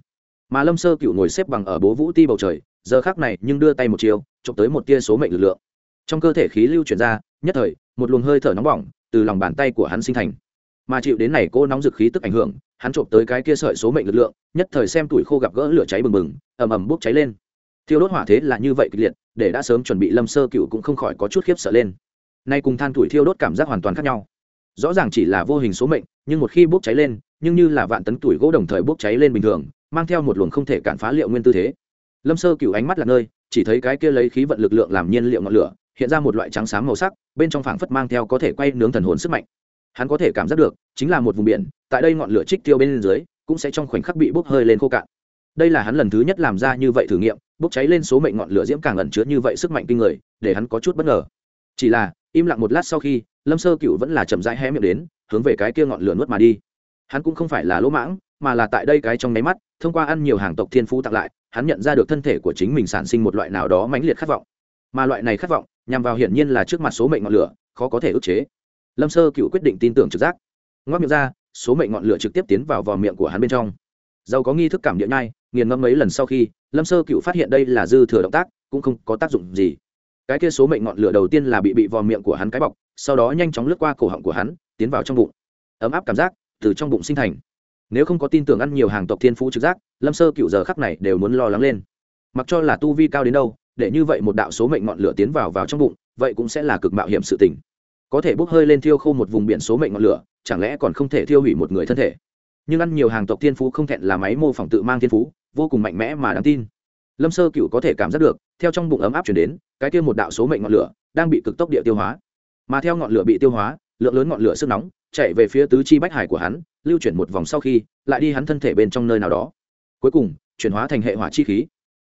S1: Mà lâm sơ cựu ngồi xếp bằng ở bố vũ ti bầu trời, giờ khác này nhưng đưa tay một chiều, chụp tới một tia số mệnh lực lượng. Trong cơ thể khí lưu chuyển ra, nhất thời, một luồng hơi thở nóng bỏng từ lòng bàn tay của hắn sinh thành. Mà chịu đến này cô nóng dực khí tức ảnh hưởng, hắn trộm tới cái kia sợi số mệnh lực lượng, nhất thời xem tuổi khô gặp gỡ lửa cháy bừng bừng, ầm ầm bốc cháy lên. Thiêu đốt hỏa thế là như vậy kịch liệt, để đã sớm chuẩn bị lâm sơ cựu cũng không khỏi có chút khiếp sợ lên nay cùng than tuổi thiêu đốt cảm giác hoàn toàn khác nhau. Rõ ràng chỉ là vô hình số mệnh, nhưng một khi bốc cháy lên, nhưng như là vạn tấn tuổi gỗ đồng thời bốc cháy lên bình thường, mang theo một luồng không thể cản phá liệu nguyên tư thế. Lâm sơ cựu ánh mắt là nơi, chỉ thấy cái kia lấy khí vận lực lượng làm nhiên liệu ngọn lửa, hiện ra một loại trắng sáng màu sắc, bên trong phảng phất mang theo có thể quay nướng thần hồn sức mạnh. Hắn có thể cảm giác được, chính là một vùng biển, tại đây ngọn lửa trích tiêu bên dưới, cũng sẽ trong khoảnh khắc bị bốc hơi lên khô cạn. Đây là hắn lần thứ nhất làm ra như vậy thử nghiệm, bốc cháy lên số mệnh ngọn lửa diễm càng ẩn chứa như vậy sức mạnh kinh người, để hắn có chút bất ngờ chỉ là, im lặng một lát sau khi, lâm sơ cựu vẫn là chậm rãi hé miệng đến, hướng về cái kia ngọn lửa nuốt mà đi. Hắn cũng không phải là lỗ mãng, mà là tại đây cái trong nháy mắt, thông qua ăn nhiều hàng tộc thiên phú tặng lại, hắn nhận ra được thân thể của chính mình sản sinh một loại nào đó mãnh liệt khát vọng. Mà loại này khát vọng, nhằm vào hiển nhiên là trước mặt số mệnh ngọn lửa, khó có thể ức chế. Lâm sơ cựu quyết định tin tưởng trực giác. Ngoác miệng ra, số mệnh ngọn lửa trực tiếp tiến vào vò miệng của hắn bên trong. Giàu có nghi thức cảm địa nhai, nghiền ngâm mấy lần sau khi, lâm sơ cựu phát hiện đây là dư thừa động tác, cũng không có tác dụng gì cái kia số mệnh ngọn lửa đầu tiên là bị bị vò miệng của hắn cái bọc, sau đó nhanh chóng lướt qua cổ họng của hắn, tiến vào trong bụng. Ấm áp cảm giác từ trong bụng sinh thành. Nếu không có tin tưởng ăn nhiều hàng tộc thiên phú trực giác, lâm sơ cựu giờ khắc này đều muốn lo lắng lên. Mặc cho là tu vi cao đến đâu, để như vậy một đạo số mệnh ngọn lửa tiến vào vào trong bụng, vậy cũng sẽ là cực mạo hiểm sự tình. Có thể bốc hơi lên thiêu khô một vùng biển số mệnh ngọn lửa, chẳng lẽ còn không thể thiêu hủy một người thân thể? Nhưng ăn nhiều hàng tộc thiên phú không thẹn là máy mô phỏng tự mang thiên phú, vô cùng mạnh mẽ mà đáng tin lâm sơ cựu có thể cảm giác được, theo trong bụng ấm áp chuyển đến, cái kia một đạo số mệnh ngọn lửa đang bị cực tốc địa tiêu hóa. Mà theo ngọn lửa bị tiêu hóa, lượng lớn ngọn lửa sức nóng chạy về phía tứ chi bách hải của hắn, lưu chuyển một vòng sau khi, lại đi hắn thân thể bên trong nơi nào đó. Cuối cùng, chuyển hóa thành hệ hỏa chi khí.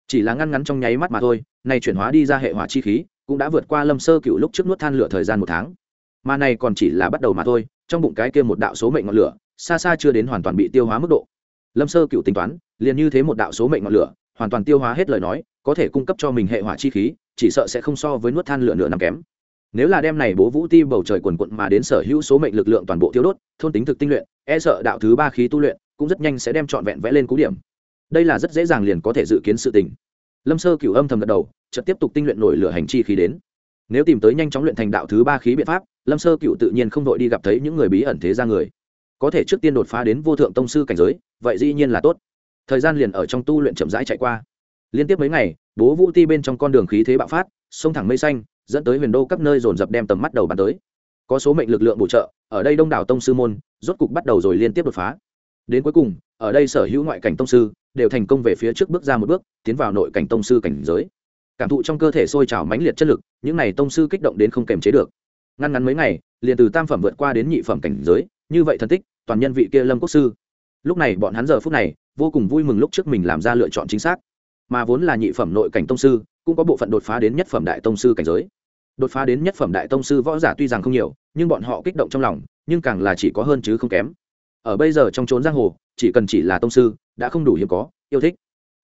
S1: Chỉ là ngăn ngắn trong nháy mắt mà thôi nay chuyển hóa đi ra hệ hỏa chi khí cũng đã vượt qua lâm sơ cựu lúc trước nuốt than lửa thời gian một tháng. Mà này còn chỉ là bắt đầu mà thôi, trong bụng cái kia một đạo số mệnh ngọn lửa xa xa chưa đến hoàn toàn bị tiêu hóa mức độ. Lâm sơ cựu tính toán, liền như thế một đạo số mệnh ngọn lửa hoàn toàn tiêu hóa hết lời nói, có thể cung cấp cho mình hệ hỏa chi khí, chỉ sợ sẽ không so với nuốt than lửa nửa nằm kém. Nếu là đem này bố vũ ti bầu trời quần quận mà đến sở hữu số mệnh lực lượng toàn bộ thiếu đốt, thôn tính thực tinh luyện e sợ đạo thứ ba khí tu luyện cũng rất nhanh sẽ đem trọn vẹn vẽ lên cú điểm. Đây là rất dễ dàng liền có thể dự kiến sự tình. Lâm sơ cửu âm thầm gật đầu, chợt tiếp tục tinh luyện nổi lửa hành chi khí đến. Nếu tìm tới nhanh chóng luyện thành đạo thứ ba khí biện pháp, lâm sơ cửu tự nhiên không đội đi gặp thấy những người bí ẩn thế ra người. Có thể trước tiên đột phá đến vô thượng tông sư cảnh giới, vậy dĩ nhiên là tốt thời gian liền ở trong tu luyện chậm rãi chạy qua. Liên tiếp mấy ngày, bố vũ ti bên trong con đường khí thế bạo phát, sông thẳng mây xanh, dẫn tới huyền đô các nơi dồn dập đem tầm mắt đầu bàn tới. Có số mệnh lực lượng bổ trợ, ở đây đông đảo tông sư môn, rốt cục bắt đầu rồi liên tiếp đột phá. Đến cuối cùng, ở đây sở hữu ngoại cảnh tông sư, đều thành công về phía trước bước ra một bước, tiến vào nội cảnh tông sư cảnh giới. Cảm thụ trong cơ thể sôi trào mãnh liệt chất lực, những n à y tông sư kích động đến không kềm chế được. Ngăn ngắn mấy ngày, liền từ tam phẩm vượt qua đến nhị phẩm cảnh giới, như vậy thân tích, toàn nhân vị kia lâm quốc sư lúc này bọn hắn giờ phút này, vô cùng vui mừng lúc trước mình làm ra lựa chọn chính xác. Mà vốn là nhị phẩm nội cảnh tông sư, cũng có bộ phận đột phá đến nhất phẩm đại tông sư cảnh giới. Đột phá đến nhất phẩm đại tông sư võ giả tuy rằng không nhiều, nhưng bọn họ kích động trong lòng, nhưng càng là chỉ có hơn chứ không kém. Ở bây giờ trong trốn giang hồ, chỉ cần chỉ là tông sư, đã không đủ hiếm có, yêu thích.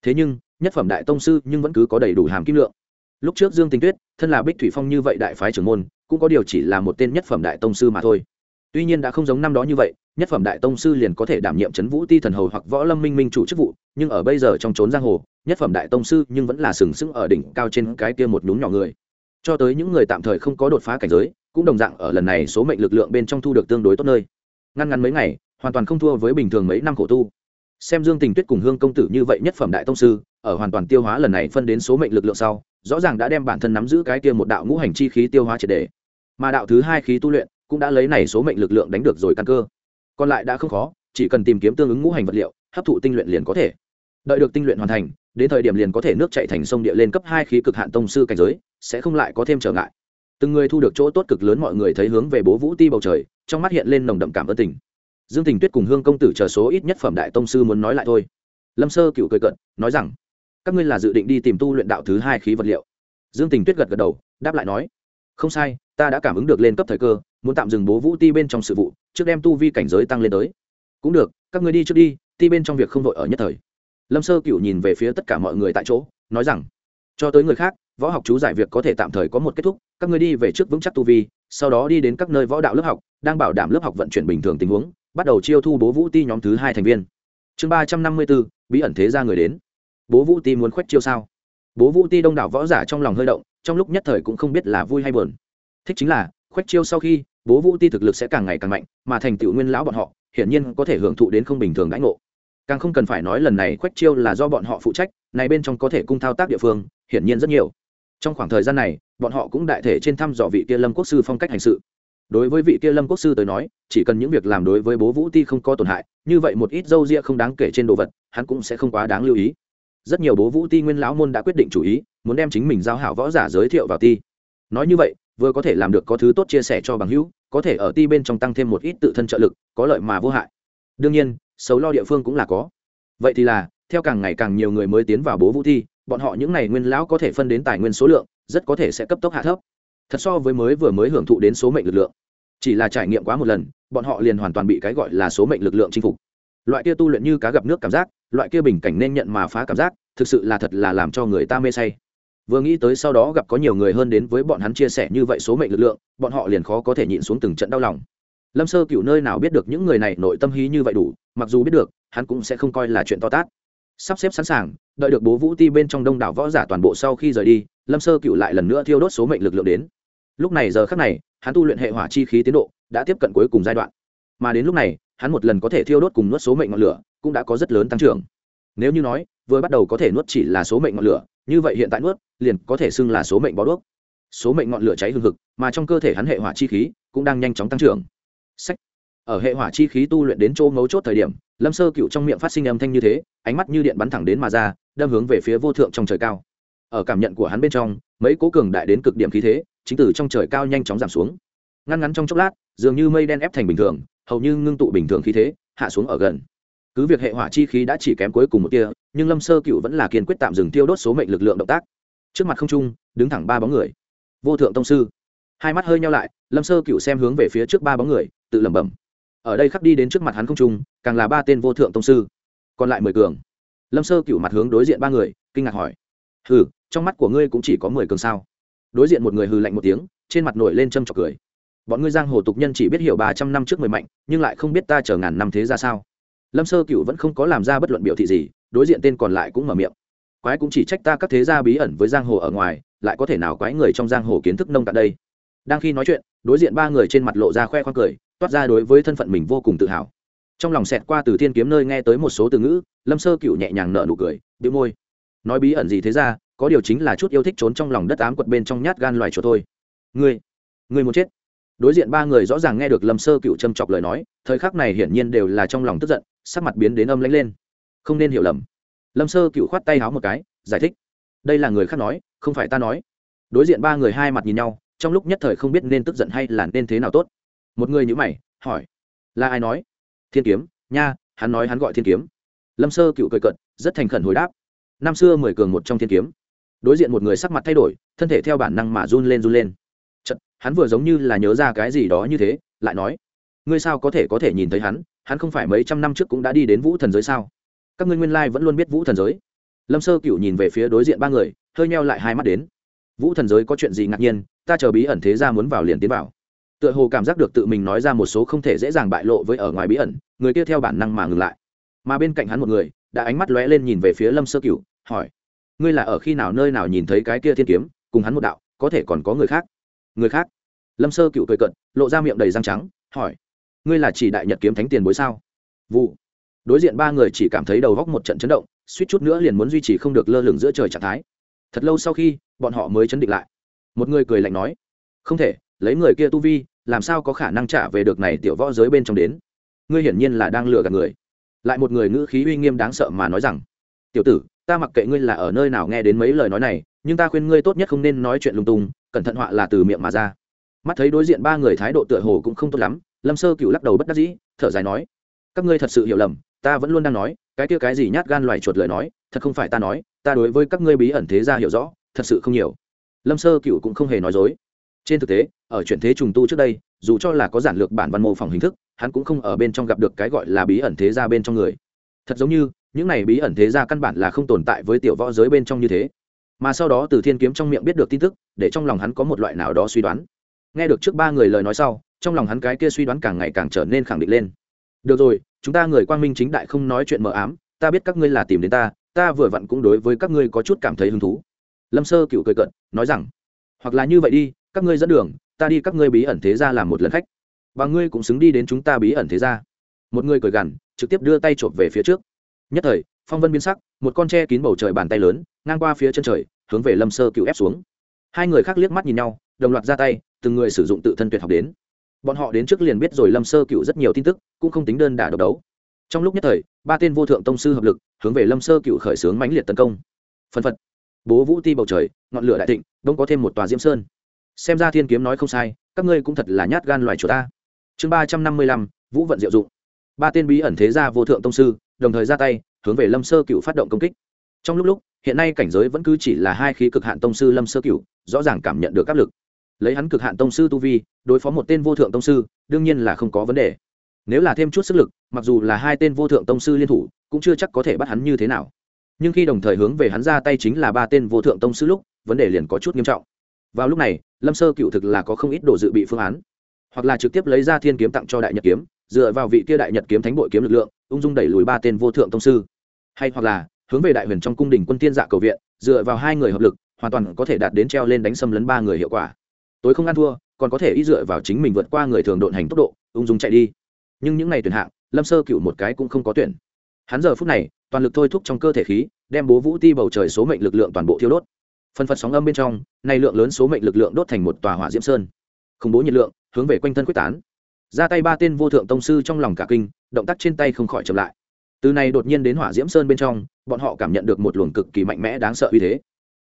S1: Thế nhưng, nhất phẩm đại tông sư nhưng vẫn cứ có đầy đủ hàm kim lượng. Lúc trước dương tình tuyết, thân là bích thủy phong như vậy đại phái trưởng môn, cũng có điều chỉ là một tên nhất phẩm đại tông sư mà thôi. Tuy nhiên đã không giống năm đó như vậy nhất phẩm đại tông sư liền có thể đảm nhiệm c h ấ n vũ ti thần hầu hoặc võ lâm minh minh chủ chức vụ, nhưng ở bây giờ trong trốn giang hồ, nhất phẩm đại tông sư nhưng vẫn là sừng sững ở đỉnh cao trên cái kia một nhúm nhỏ người. Cho tới những người tạm thời không có đột phá cảnh giới, cũng đồng dạng ở lần này số mệnh lực lượng bên trong thu được tương đối tốt nơi. Ngăn ngắn mấy ngày, hoàn toàn không thua với bình thường mấy năm khổ tu. Xem dương tình tuyết cùng hương công tử như vậy nhất phẩm đại tông sư, ở hoàn toàn tiêu hóa lần này phân đến số mệnh lực lượng sau, rõ ràng đã đem bản thân nắm giữ cái kia một đạo ngũ hành chi khí tiêu hóa triệt đề mà đạo thứ hai khí tu luyện cũng đã lấy này số mệnh lực lượng đánh được rồi căn cơ còn lại đã không khó, chỉ cần tìm kiếm tương ứng ngũ hành vật liệu, hấp thụ tinh luyện liền có thể. Đợi được tinh luyện hoàn thành, đến thời điểm liền có thể nước chạy thành sông địa lên cấp hai khí cực hạn tông sư cảnh giới, sẽ không lại có thêm trở ngại. Từng người thu được chỗ tốt cực lớn mọi người thấy hướng về bố vũ ti bầu trời, trong mắt hiện lên nồng đậm cảm ơn tình. Dương tình tuyết cùng hương công tử chờ số ít nhất phẩm đại tông sư muốn nói lại thôi. Lâm sơ cựu cười cận nói rằng, các ngươi là dự định đi tìm tu luyện đạo thứ hai khí vật liệu. Dương tình tuyết gật gật đầu, đáp lại nói, không sai, ta đã cảm ứng được lên cấp thời cơ muốn tạm dừng bố vũ ti bên trong sự vụ, trước đem tu vi cảnh giới tăng lên tới. Cũng được, các người đi trước đi, ti bên trong việc không đội ở nhất thời. Lâm sơ cựu nhìn về phía tất cả mọi người tại chỗ, nói rằng, cho tới người khác, võ học chú giải việc có thể tạm thời có một kết thúc, các người đi về trước vững chắc tu vi, sau đó đi đến các nơi võ đạo lớp học, đang bảo đảm lớp học vận chuyển bình thường tình huống, bắt đầu chiêu thu bố vũ ti nhóm thứ hai thành viên. Chương ba trăm năm mươi bốn, bí ẩn thế ra người đến. Bố vũ ti muốn khoách chiêu sao? Bố vũ ti đông đảo võ giả trong lòng hơi động, trong lúc nhất thời cũng không biết là vui hay buồn. Thích chính là khoách chiêu sau khi bố vũ ti thực lực sẽ càng ngày càng mạnh, mà thành tựu nguyên lão bọn họ, hiển nhiên có thể hưởng thụ đến không bình thường đãi ngộ. Càng không cần phải nói lần này khoách chiêu là do bọn họ phụ trách, này bên trong có thể cung thao tác địa phương, hiển nhiên rất nhiều. Trong khoảng thời gian này, bọn họ cũng đại thể trên thăm dò vị kia lâm quốc sư phong cách hành sự. Đối với vị kia lâm quốc sư tới nói, chỉ cần những việc làm đối với bố vũ ti không có tổn hại, như vậy một ít dâu ria không đáng kể trên đồ vật, hắn cũng sẽ không quá đáng lưu ý. Rất nhiều bố vũ ti nguyên lão môn đã quyết định chủ ý, muốn đem chính mình giao hảo võ giả giới thiệu vào ti. Nói như vậy vừa có thể làm được có thứ tốt chia sẻ cho bằng hữu, có thể ở ti bên trong tăng thêm một ít tự thân trợ lực, có lợi mà vô hại. Đương nhiên, xấu lo địa phương cũng là có. Vậy thì là, theo càng ngày càng nhiều người mới tiến vào bố vũ thi, bọn họ những n à y nguyên lão có thể phân đến tài nguyên số lượng, rất có thể sẽ cấp tốc hạ thấp. Thật so với mới vừa mới hưởng thụ đến số mệnh lực lượng. Chỉ là trải nghiệm quá một lần, bọn họ liền hoàn toàn bị cái gọi là số mệnh lực lượng chinh phục. Loại kia tu luyện như cá gặp nước cảm giác, loại kia bình cảnh nên nhận mà phá cảm giác, thực sự là thật là làm cho người ta mê say vừa nghĩ tới sau đó gặp có nhiều người hơn đến với bọn hắn chia sẻ như vậy số mệnh lực lượng, bọn họ liền khó có thể nhịn xuống từng trận đau lòng. Lâm sơ cựu nơi nào biết được những người này nội tâm hí như vậy đủ, mặc dù biết được, hắn cũng sẽ không coi là chuyện to tát. Sắp xếp sẵn sàng, đợi được bố vũ ti bên trong đông đảo võ giả toàn bộ sau khi rời đi, lâm sơ cựu lại lần nữa thiêu đốt số mệnh lực lượng đến. Lúc này giờ khác này, hắn tu luyện hệ hỏa chi khí tiến độ đã tiếp cận cuối cùng giai đoạn. Mà đến lúc này, hắn một lần có thể thiêu đốt cùng nuốt số mệnh ngọn lửa cũng đã có rất lớn tăng trưởng. Nếu như nói, vừa bắt đầu có thể nuốt chỉ là số mệnh ngọn lửa như vậy hiện tại nuốt liền có thể xưng là số mệnh bó đuốc. Số mệnh ngọn lửa cháy hừng hực, mà trong cơ thể hắn hệ hỏa chi khí cũng đang nhanh chóng tăng trưởng. Sách ở hệ hỏa chi khí tu luyện đến chỗ ngấu chốt thời điểm lâm sơ cựu trong miệng phát sinh âm thanh như thế ánh mắt như điện bắn thẳng đến mà ra đâm hướng về phía vô thượng trong trời cao. Ở cảm nhận của hắn bên trong mấy cố cường đại đến cực điểm khí thế chính từ trong trời cao nhanh chóng giảm xuống. Ngăn ngắn trong chốc lát dường như mây đen ép thành bình thường hầu như ngưng tụ bình thường khí thế hạ xuống ở gần cứ việc hệ hỏa chi khí đã chỉ kém cuối cùng một tia, nhưng lâm sơ cựu vẫn là kiên quyết tạm dừng tiêu đốt số mệnh lực lượng động tác. Trước mặt không trung, đứng thẳng ba bóng người. Vô thượng tông sư. Hai mắt hơi nhau lại, lâm sơ cựu xem hướng về phía trước ba bóng người, tự lẩm bẩm. Ở đây khắc đi đến trước mặt hắn không trung, càng là ba tên vô thượng tông sư. Còn lại mười cường. Lâm sơ cựu mặt hướng đối diện ba người, kinh ngạc hỏi. Hừ, trong mắt của ngươi cũng chỉ có mười cường sao? Đối diện một người hừ lạnh một tiếng, trên mặt nổi lên châm trọc cười. Bọn ngươi giang hồ tục nhân chỉ biết hiểu ba trăm năm trước mười mạnh, nhưng lại không biết ta chờ ngàn năm thế ra sao? Lâm sơ cựu vẫn không có làm ra bất luận biểu thị gì, đối diện tên còn lại cũng mở miệng. Quái cũng chỉ trách ta các thế gia bí ẩn với giang hồ ở ngoài, lại có thể nào quái người trong giang hồ kiến thức nông tại đây? Đang khi nói chuyện, đối diện ba người trên mặt lộ ra khoe khoang cười, toát ra đối với thân phận mình vô cùng tự hào. Trong lòng xẹt qua từ thiên kiếm nơi nghe tới một số từ ngữ, lâm sơ cựu nhẹ nhàng nở nụ cười, bĩu môi. Nói bí ẩn gì thế ra, có điều chính là chút yêu thích trốn trong lòng đất ám quật bên trong nhát gan loài chuột thôi. Ngươi ngươi muốn chết. Đối diện ba người rõ ràng nghe được lâm sơ cựu châm chọc lời nói, thời khắc này hiển nhiên đều là trong lòng tức giận sắc mặt biến đến âm lãnh lên. Không nên hiểu lầm. Lâm sơ cựu khoát tay háo một cái giải thích. Đây là người khác nói không phải ta nói. Đối diện ba người hai mặt nhìn nhau trong lúc nhất thời không biết nên tức giận hay là nên thế nào tốt. Một người nhữ mày hỏi. Là ai nói? Thiên kiếm nha hắn nói hắn gọi thiên kiếm. Lâm sơ cựu cười cận rất thành khẩn hồi đáp. Năm xưa mười cường một trong thiên kiếm. Đối diện một người sắc mặt thay đổi thân thể theo bản năng mà run lên run lên. Chật, hắn vừa giống như là nhớ ra cái gì đó như thế lại nói ngươi sao có thể có thể nhìn thấy hắn? Hắn không phải mấy trăm năm trước cũng đã đi đến vũ thần giới sao? Các ngươi nguyên lai vẫn luôn biết vũ thần giới. Lâm sơ cựu nhìn về phía đối diện ba người hơi neo lại hai mắt đến. Vũ thần giới có chuyện gì ngạc nhiên? Ta chờ bí ẩn thế ra muốn vào liền tiến vào. Tựa hồ cảm giác được tự mình nói ra một số không thể dễ dàng bại lộ với ở ngoài bí ẩn người kia theo bản năng mà ngừng lại. Mà bên cạnh hắn một người đã ánh mắt lóe lên nhìn về phía lâm sơ cựu, hỏi ngươi là ở khi nào nơi nào nhìn thấy cái kia thiên kiếm cùng hắn một đạo có thể còn có người khác? Người khác? Lâm sơ cựu cười cận lộ ra miệng đầy răng trắng hỏi ngươi là chỉ đại nhật kiếm thánh tiền bối sao? Vụ. Đối diện ba người chỉ cảm thấy đầu góc một trận chấn động, suýt chút nữa liền muốn duy trì không được lơ lửng giữa trời trạng thái. Thật lâu sau khi, bọn họ mới chấn định lại. Một người cười lạnh nói, không thể, lấy người kia tu vi, làm sao có khả năng trả về được này tiểu võ giới bên trong đến? Ngươi hiển nhiên là đang lừa gạt người. Lại một người ngữ khí uy nghiêm đáng sợ mà nói rằng, tiểu tử, ta mặc kệ ngươi là ở nơi nào nghe đến mấy lời nói này, nhưng ta khuyên ngươi tốt nhất không nên nói chuyện lung tung, cẩn thận họa là từ miệng mà ra. Mắt thấy đối diện ba người thái độ tựa hồ cũng không tốt lắm lâm sơ cựu lắc đầu bất đắc dĩ, thở dài nói, các ngươi thật sự hiểu lầm, ta vẫn luôn đang nói, cái kia cái gì nhát gan loài chuột lời nói, thật không phải ta nói, ta đối với các ngươi bí ẩn thế gia hiểu rõ, thật sự không nhiều. Lâm sơ cựu cũng không hề nói dối. Trên thực tế, ở chuyển thế trùng tu trước đây, dù cho là có giản lược bản văn mô phỏng hình thức, hắn cũng không ở bên trong gặp được cái gọi là bí ẩn thế gia bên trong người. Thật giống như, những này bí ẩn thế gia căn bản là không tồn tại với tiểu võ giới bên trong như thế. Mà sau đó từ thiên kiếm trong miệng biết được tin tức, để trong lòng hắn có một loại nào đó suy đoán. Nghe được trước ba người lời nói sau trong lòng hắn cái kia suy đoán càng ngày càng trở nên khẳng định lên. Được rồi, chúng ta người quang minh chính đại không nói chuyện mờ ám, ta biết các ngươi là tìm đến ta ta vừa vặn cũng đối với các ngươi có chút cảm thấy hứng thú. Lâm sơ cựu cười cận nói rằng, hoặc là như vậy đi, các ngươi dẫn đường, ta đi các ngươi bí ẩn thế ra làm một lần khách. Và ngươi cũng xứng đi đến chúng ta bí ẩn thế ra một người cười gằn, trực tiếp đưa tay chộp về phía trước. Nhất thời, phong vân biến sắc, một con tre kín bầu trời bàn tay lớn, ngang qua phía chân trời, hướng về lâm sơ cựu ép xuống. Hai người khác liếc mắt nhìn nhau, đồng loạt ra tay, từng người sử dụng tự thân tuyệt học đến bọn họ đến trước liền biết rồi lâm sơ cựu rất nhiều tin tức, cũng không tính đơn đả độc đấu. Trong lúc nhất thời, ba tên vô thượng tông sư hợp lực, hướng về lâm sơ cựu khởi xướng mãnh liệt tấn công. Phân phật. Bố vũ ti bầu trời, ngọn lửa đại thịnh, đông có thêm một tòa diễm sơn. Xem ra thiên kiếm nói không sai, các ngươi cũng thật là nhát gan loài chuột ta. Chương ba trăm năm mươi lăm, vũ vận diệu dụng. Ba tên bí ẩn thế gia vô thượng tông sư, đồng thời ra tay, hướng về lâm sơ cựu phát động công kích. Trong lúc lúc, hiện nay cảnh giới vẫn cứ chỉ là hai khí cực hạn tông sư lâm sơ cựu, rõ ràng cảm nhận được áp lực lấy hắn cực hạn tông sư tu vi, đối phó một tên vô thượng tông sư, đương nhiên là không có vấn đề. Nếu là thêm chút sức lực, mặc dù là hai tên vô thượng tông sư liên thủ, cũng chưa chắc có thể bắt hắn như thế nào. Nhưng khi đồng thời hướng về hắn ra tay chính là ba tên vô thượng tông sư lúc, vấn đề liền có chút nghiêm trọng. Vào lúc này, lâm sơ cựu thực là có không ít đồ dự bị phương án. Hoặc là trực tiếp lấy ra thiên kiếm tặng cho đại nhật kiếm, dựa vào vị kia đại nhật kiếm thánh bội kiếm lực lượng, ung dung đẩy lùi ba tên vô thượng tông sư. Hay hoặc là, hướng về đại huyền trong cung đình quân tiên dạ cầu viện, dựa vào hai người hợp lực, hoàn toàn có thể đạt đến treo lên đánh xâm lấn ba người hiệu quả tối không ăn thua, còn có thể ý dựa vào chính mình vượt qua người thường độn hành tốc độ, ung dung chạy đi. Nhưng những ngày tuyển hạng, lâm sơ cựu một cái cũng không có tuyển. Hắn giờ phút này, toàn lực thôi thúc trong cơ thể khí, đem bố vũ ti bầu trời số mệnh lực lượng toàn bộ thiêu đốt. Phân phật sóng âm bên trong, nay lượng lớn số mệnh lực lượng đốt thành một tòa hỏa diễm sơn. Khủng bố nhiệt lượng, hướng về quanh thân quyết tán. Ra tay ba tên vô thượng tông sư trong lòng cả kinh, động tác trên tay không khỏi chậm lại. Từ này đột nhiên đến hỏa diễm sơn bên trong, bọn họ cảm nhận được một luồng cực kỳ mạnh mẽ đáng sợ uy thế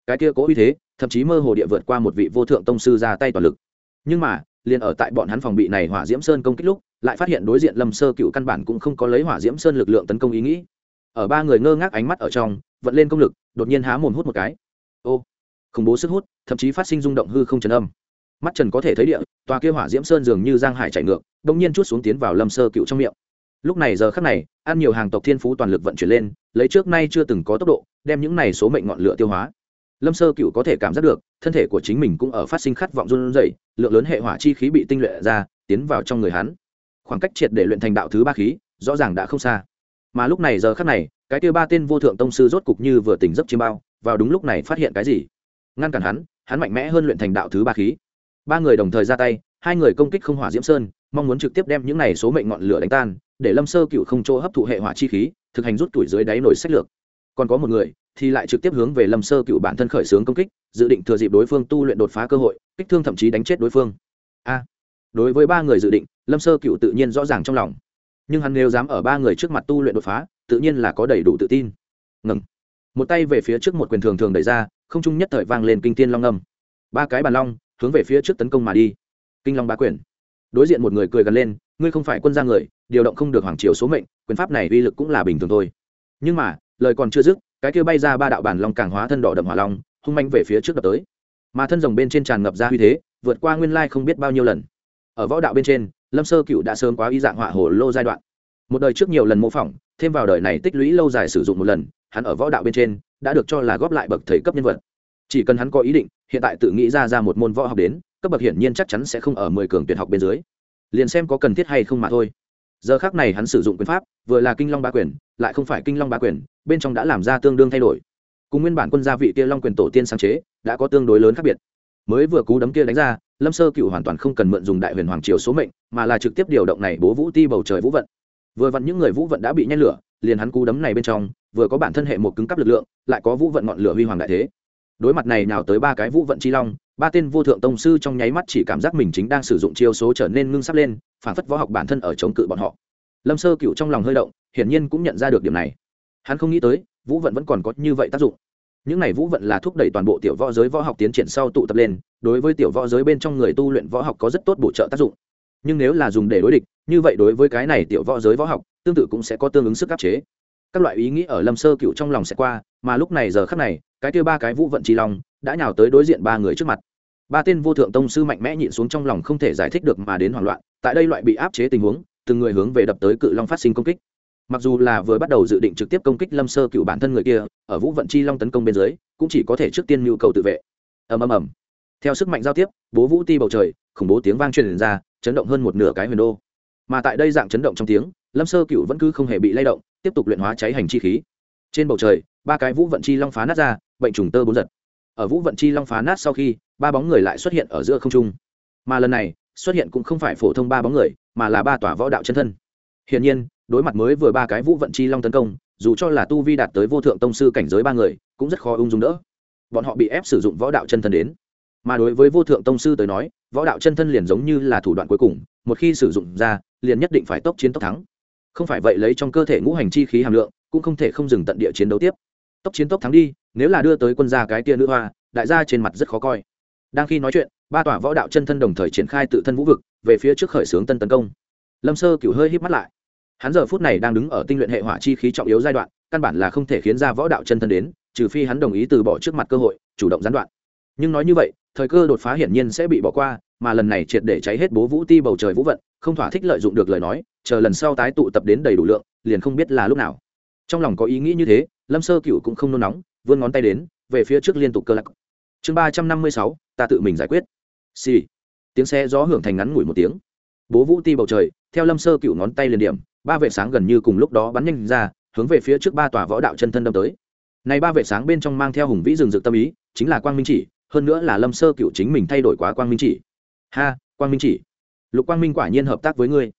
S1: cái kia cố uy thế, thậm chí mơ hồ địa vượt qua một vị vô thượng tông sư ra tay toàn lực. Nhưng mà, liền ở tại bọn hắn phòng bị này hỏa diễm sơn công kích lúc, lại phát hiện đối diện lâm sơ cựu căn bản cũng không có lấy hỏa diễm sơn lực lượng tấn công ý nghĩ. Ở ba người ngơ ngác ánh mắt ở trong, vận lên công lực, đột nhiên há mồm hút một cái. Ô, khủng bố sức hút, thậm chí phát sinh rung động hư không trần âm. Mắt trần có thể thấy địa, tòa kia hỏa diễm sơn dường như giang hải chạy ngược đông nhiên chút xuống tiến vào lâm sơ cựu trong miệng. Lúc này giờ khắc này, ăn nhiều hàng tộc thiên phú toàn lực vận chuyển lên, lấy trước nay chưa từng có tốc độ, đem những này số mệnh ngọn lửa tiêu hóa lâm sơ cựu có thể cảm giác được, thân thể của chính mình cũng ở phát sinh khát vọng run rẩy, lượng lớn hệ hỏa chi khí bị tinh luyện ra, tiến vào trong người hắn. Khoảng cách triệt để luyện thành đạo thứ ba khí, rõ ràng đã không xa. Mà lúc này giờ khắc này, cái kia ba tên vô thượng tông sư rốt cục như vừa tỉnh giấc chiêm bao, vào đúng lúc này phát hiện cái gì? Ngăn cản hắn hắn mạnh mẽ hơn luyện thành đạo thứ ba khí. Ba người đồng thời ra tay, hai người công kích không hỏa diễm sơn, mong muốn trực tiếp đem những này số mệnh ngọn lửa đánh tan, để lâm sơ cựu không chỗ hấp thụ hệ hỏa chi khí, thực hành rút tuổi dưới đáy nổi sách lược. Còn có một người thì lại trực tiếp hướng về lâm sơ cựu bản thân khởi xướng công kích, dự định thừa dịp đối phương tu luyện đột phá cơ hội, kích thương thậm chí đánh chết đối phương. A. Đối với ba người dự định, lâm sơ cựu tự nhiên rõ ràng trong lòng. Nhưng hắn nếu dám ở ba người trước mặt tu luyện đột phá, tự nhiên là có đầy đủ tự tin. Ngừng. Một tay về phía trước một quyền thường thường đẩy ra, không trung nhất thời vang lên kinh tiên long âm. Ba cái bàn long, hướng về phía trước tấn công mà đi. Kinh long ba quyền. Đối diện một người cười gần lên, ngươi không phải quân gia người, điều động không được hoàng triều số mệnh, quyền pháp này uy lực cũng là bình thường thôi. Nhưng mà, lời còn chưa dứt cái kia bay ra ba đạo bản long càng hóa thân đỏ đậm hỏa long, hung manh về phía trước đập tới. Mà thân rồng bên trên tràn ngập ra uy thế, vượt qua nguyên lai không biết bao nhiêu lần. Ở võ đạo bên trên, lâm sơ cựu đã sớm quá y dạng họa hồ lô giai đoạn. Một đời trước nhiều lần mô phỏng, thêm vào đời này tích lũy lâu dài sử dụng một lần, hắn ở võ đạo bên trên đã được cho là góp lại bậc thầy cấp nhân vật. Chỉ cần hắn có ý định, hiện tại tự nghĩ ra ra một môn võ học đến, cấp bậc hiển nhiên chắc chắn sẽ không ở mười cường tuyệt học bên dưới. Liền xem có cần thiết hay không mà thôi. Giờ khác này hắn sử dụng quyền pháp, vừa là kinh long ba quyền, lại không phải kinh long ba quyền bên trong đã làm ra tương đương thay đổi. Cùng nguyên bản quân gia vị kia long quyền tổ tiên sáng chế, đã có tương đối lớn khác biệt. Mới vừa cú đấm kia đánh ra, lâm sơ cựu hoàn toàn không cần mượn dùng đại huyền hoàng triều số mệnh, mà là trực tiếp điều động này bố vũ ti bầu trời vũ vận. Vừa vặn những người vũ vận đã bị nhen lửa, liền hắn cú đấm này bên trong, vừa có bản thân hệ một cứng cấp lực lượng, lại có vũ vận ngọn lửa huy hoàng đại thế. Đối mặt này nào tới ba cái vũ vận chi long, ba tên vô thượng tông sư trong nháy mắt chỉ cảm giác mình chính đang sử dụng chiêu số trở nên ngưng sắp lên, phản phất võ học bản thân ở chống cự bọn họ. Lâm sơ cựu trong lòng hơi động, hiển nhiên cũng nhận ra được điểm này hắn không nghĩ tới, vũ vận vẫn còn có như vậy tác dụng. Những này vũ vận là thúc đẩy toàn bộ tiểu võ giới võ học tiến triển sau tụ tập lên, đối với tiểu võ giới bên trong người tu luyện võ học có rất tốt bổ trợ tác dụng. Nhưng nếu là dùng để đối địch, như vậy đối với cái này tiểu võ giới võ học, tương tự cũng sẽ có tương ứng sức áp chế. Các loại ý nghĩ ở lâm sơ cựu trong lòng sẽ qua, mà lúc này giờ khắc này, cái kia ba cái vũ vận trí long đã nhào tới đối diện ba người trước mặt. Ba tên vô thượng tông sư mạnh mẽ nhịn xuống trong lòng không thể giải thích được mà đến hoảng loạn, tại đây loại bị áp chế tình huống, từng người hướng về đập tới cự long phát sinh công kích mặc dù là vừa bắt đầu dự định trực tiếp công kích lâm sơ cựu bản thân người kia, ở vũ vận chi long tấn công bên dưới, cũng chỉ có thể trước tiên nhu cầu tự vệ. Ầm ầm ầm. Theo sức mạnh giao tiếp, bố vũ ti bầu trời, khủng bố tiếng vang truyền ra, chấn động hơn một nửa cái huyền đô. Mà tại đây dạng chấn động trong tiếng, lâm sơ cựu vẫn cứ không hề bị lay động, tiếp tục luyện hóa cháy hành chi khí. Trên bầu trời, ba cái vũ vận chi long phá nát ra, bệnh trùng tơ bốn giật. Ở vũ vận chi long phá nát sau khi, ba bóng người lại xuất hiện ở giữa không trung. Mà lần này, xuất hiện cũng không phải phổ thông ba bóng người, mà là ba tòa võ đạo chân thân hiển nhiên, đối mặt mới vừa ba cái vũ vận chi long tấn công, dù cho là tu vi đạt tới vô thượng tông sư cảnh giới ba người, cũng rất khó ung dung đỡ. Bọn họ bị ép sử dụng võ đạo chân thân đến. Mà đối với vô thượng tông sư tới nói, võ đạo chân thân liền giống như là thủ đoạn cuối cùng, một khi sử dụng ra, liền nhất định phải tốc chiến tốc thắng. Không phải vậy lấy trong cơ thể ngũ hành chi khí hàm lượng, cũng không thể không dừng tận địa chiến đấu tiếp. Tốc chiến tốc thắng đi, nếu là đưa tới quân gia cái tia nữ hoa, đại gia trên mặt rất khó coi. Đang khi nói chuyện, ba tòa võ đạo chân thân đồng thời triển khai tự thân vũ vực, về phía trước khởi xướng tân tấn công lâm sơ cửu hơi híp mắt lại. Hắn giờ phút này đang đứng ở tinh luyện hệ hỏa chi khí trọng yếu giai đoạn, căn bản là không thể khiến ra võ đạo chân thân đến, trừ phi hắn đồng ý từ bỏ trước mặt cơ hội, chủ động gián đoạn. Nhưng nói như vậy, thời cơ đột phá hiển nhiên sẽ bị bỏ qua, mà lần này triệt để cháy hết bố vũ ti bầu trời vũ vận, không thỏa thích lợi dụng được lời nói, chờ lần sau tái tụ tập đến đầy đủ lượng, liền không biết là lúc nào. Trong lòng có ý nghĩ như thế, lâm sơ cựu cũng không nôn nóng, vươn ngón tay đến, về phía trước liên tục cơ lắc. Chương ba trăm năm mươi sáu, ta tự mình giải quyết. Xì、sì. tiếng xe gió hưởng thành ngắn ngủi một tiếng bố vũ ti bầu trời, theo lâm sơ cựu ngón tay liền điểm, ba vệ sáng gần như cùng lúc đó bắn nhanh ra, hướng về phía trước ba tòa võ đạo chân thân đâm tới. Này ba vệ sáng bên trong mang theo hùng vĩ rừng rực tâm ý, chính là quang minh chỉ, hơn nữa là lâm sơ cựu chính mình thay đổi quá quang minh chỉ. Ha, quang minh chỉ. Lục quang minh quả nhiên hợp tác với ngươi.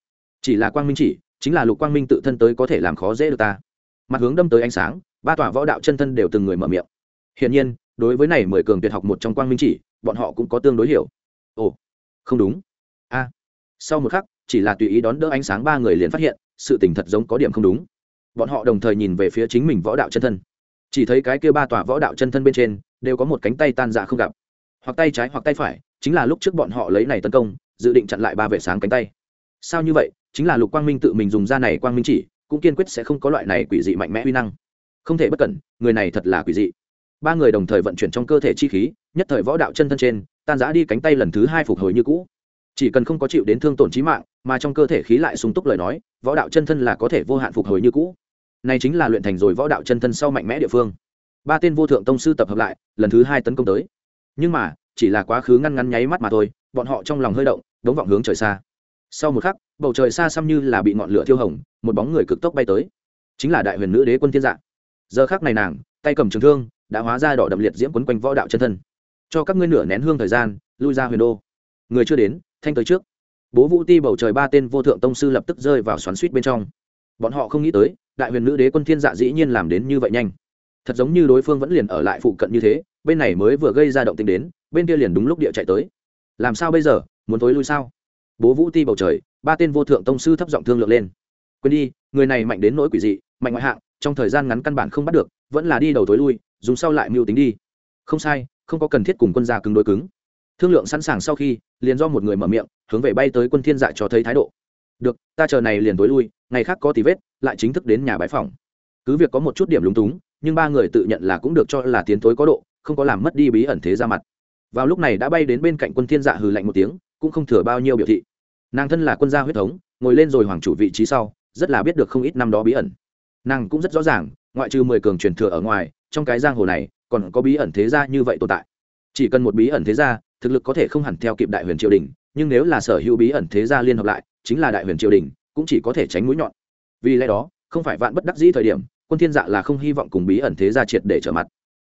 S1: Chỉ là quang minh chỉ, chính là lục quang minh tự thân tới có thể làm khó dễ được ta. Mặt hướng đâm tới ánh sáng, ba tòa võ đạo chân thân đều từng người mở miệng. Hiển nhiên, đối với này mười cường tuyệt học một trong quang minh chỉ, bọn họ cũng có tương đối hiểu. Ồ, không đúng sau một khắc, chỉ là tùy ý đón đỡ ánh sáng ba người liền phát hiện, sự tình thật giống có điểm không đúng. Bọn họ đồng thời nhìn về phía chính mình võ đạo chân thân. Chỉ thấy cái kia ba tòa võ đạo chân thân bên trên, đều có một cánh tay tan dạ không gặp. Hoặc tay trái hoặc tay phải, chính là lúc trước bọn họ lấy này tấn công, dự định chặn lại ba vệ sáng cánh tay. Sao như vậy, chính là lục quang minh tự mình dùng ra này quang minh chỉ, cũng kiên quyết sẽ không có loại này quỷ dị mạnh mẽ uy năng. Không thể bất cẩn, người này thật là quỷ dị. Ba người đồng thời vận chuyển trong cơ thể chi khí, nhất thời võ đạo chân thân trên, tan giã đi cánh tay lần thứ hai phục hồi như cũ chỉ cần không có chịu đến thương tổn trí mạng, mà trong cơ thể khí lại sung túc lời nói, võ đạo chân thân là có thể vô hạn phục hồi như cũ. Này chính là luyện thành rồi võ đạo chân thân sau mạnh mẽ địa phương. Ba tên vô thượng tông sư tập hợp lại, lần thứ hai tấn công tới. Nhưng mà, chỉ là quá khứ ngăn ngắn nháy mắt mà thôi, bọn họ trong lòng hơi động, đống vọng hướng trời xa. Sau một khắc, bầu trời xa xăm như là bị ngọn lửa thiêu hồng một bóng người cực tốc bay tới. Chính là đại huyền nữ đế quân thiên dạ. Giờ khắc này nàng, tay cầm trường thương, đã hóa ra đỏ đậm liệt diễm quấn quanh võ đạo chân thân. Cho các ngươi nửa nén hương thời gian, lui ra huyền đô. Người chưa đến thanh tới trước. Bố vũ ti bầu trời ba tên vô thượng tông sư lập tức rơi vào xoắn suýt bên trong. Bọn họ không nghĩ tới, đại huyền nữ đế quân thiên dạ dĩ nhiên làm đến như vậy nhanh. Thật giống như đối phương vẫn liền ở lại phụ cận như thế, bên này mới vừa gây ra động tình đến, bên kia liền đúng lúc địa chạy tới. Làm sao bây giờ, muốn tối lui sao? Bố vũ ti bầu trời, ba tên vô thượng tông sư thấp giọng thương lượng lên. Quên đi, người này mạnh đến nỗi quỷ dị, mạnh ngoại hạng, trong thời gian ngắn căn bản không bắt được, vẫn là đi đầu tối lui, dùng sau lại mưu tính đi. Không sai, không có cần thiết cùng quân gia cứng đối cứng thương lượng sẵn sàng sau khi, liền do một người mở miệng, hướng về bay tới quân thiên dạ cho thấy thái độ. Được, ta chờ này liền tối lui, ngày khác có tí vết, lại chính thức đến nhà bãi phòng. Cứ việc có một chút điểm lúng túng, nhưng ba người tự nhận là cũng được cho là tiến tối có độ, không có làm mất đi bí ẩn thế ra mặt. Vào lúc này đã bay đến bên cạnh quân thiên dạ hừ lạnh một tiếng, cũng không thừa bao nhiêu biểu thị. Nàng thân là quân gia huyết thống, ngồi lên rồi hoàng chủ vị trí sau, rất là biết được không ít năm đó bí ẩn. Nàng cũng rất rõ ràng, ngoại trừ mười cường truyền thừa ở ngoài, trong cái giang hồ này, còn có bí ẩn thế gia như vậy tồn tại. Chỉ cần một bí ẩn thế gia thực lực có thể không hẳn theo kịp đại huyền triều đình, nhưng nếu là sở hữu bí ẩn thế gia liên hợp lại, chính là đại huyền triều đình, cũng chỉ có thể tránh mũi nhọn. Vì lẽ đó, không phải vạn bất đắc dĩ thời điểm, quân thiên dạ là không hy vọng cùng bí ẩn thế gia triệt để trở mặt.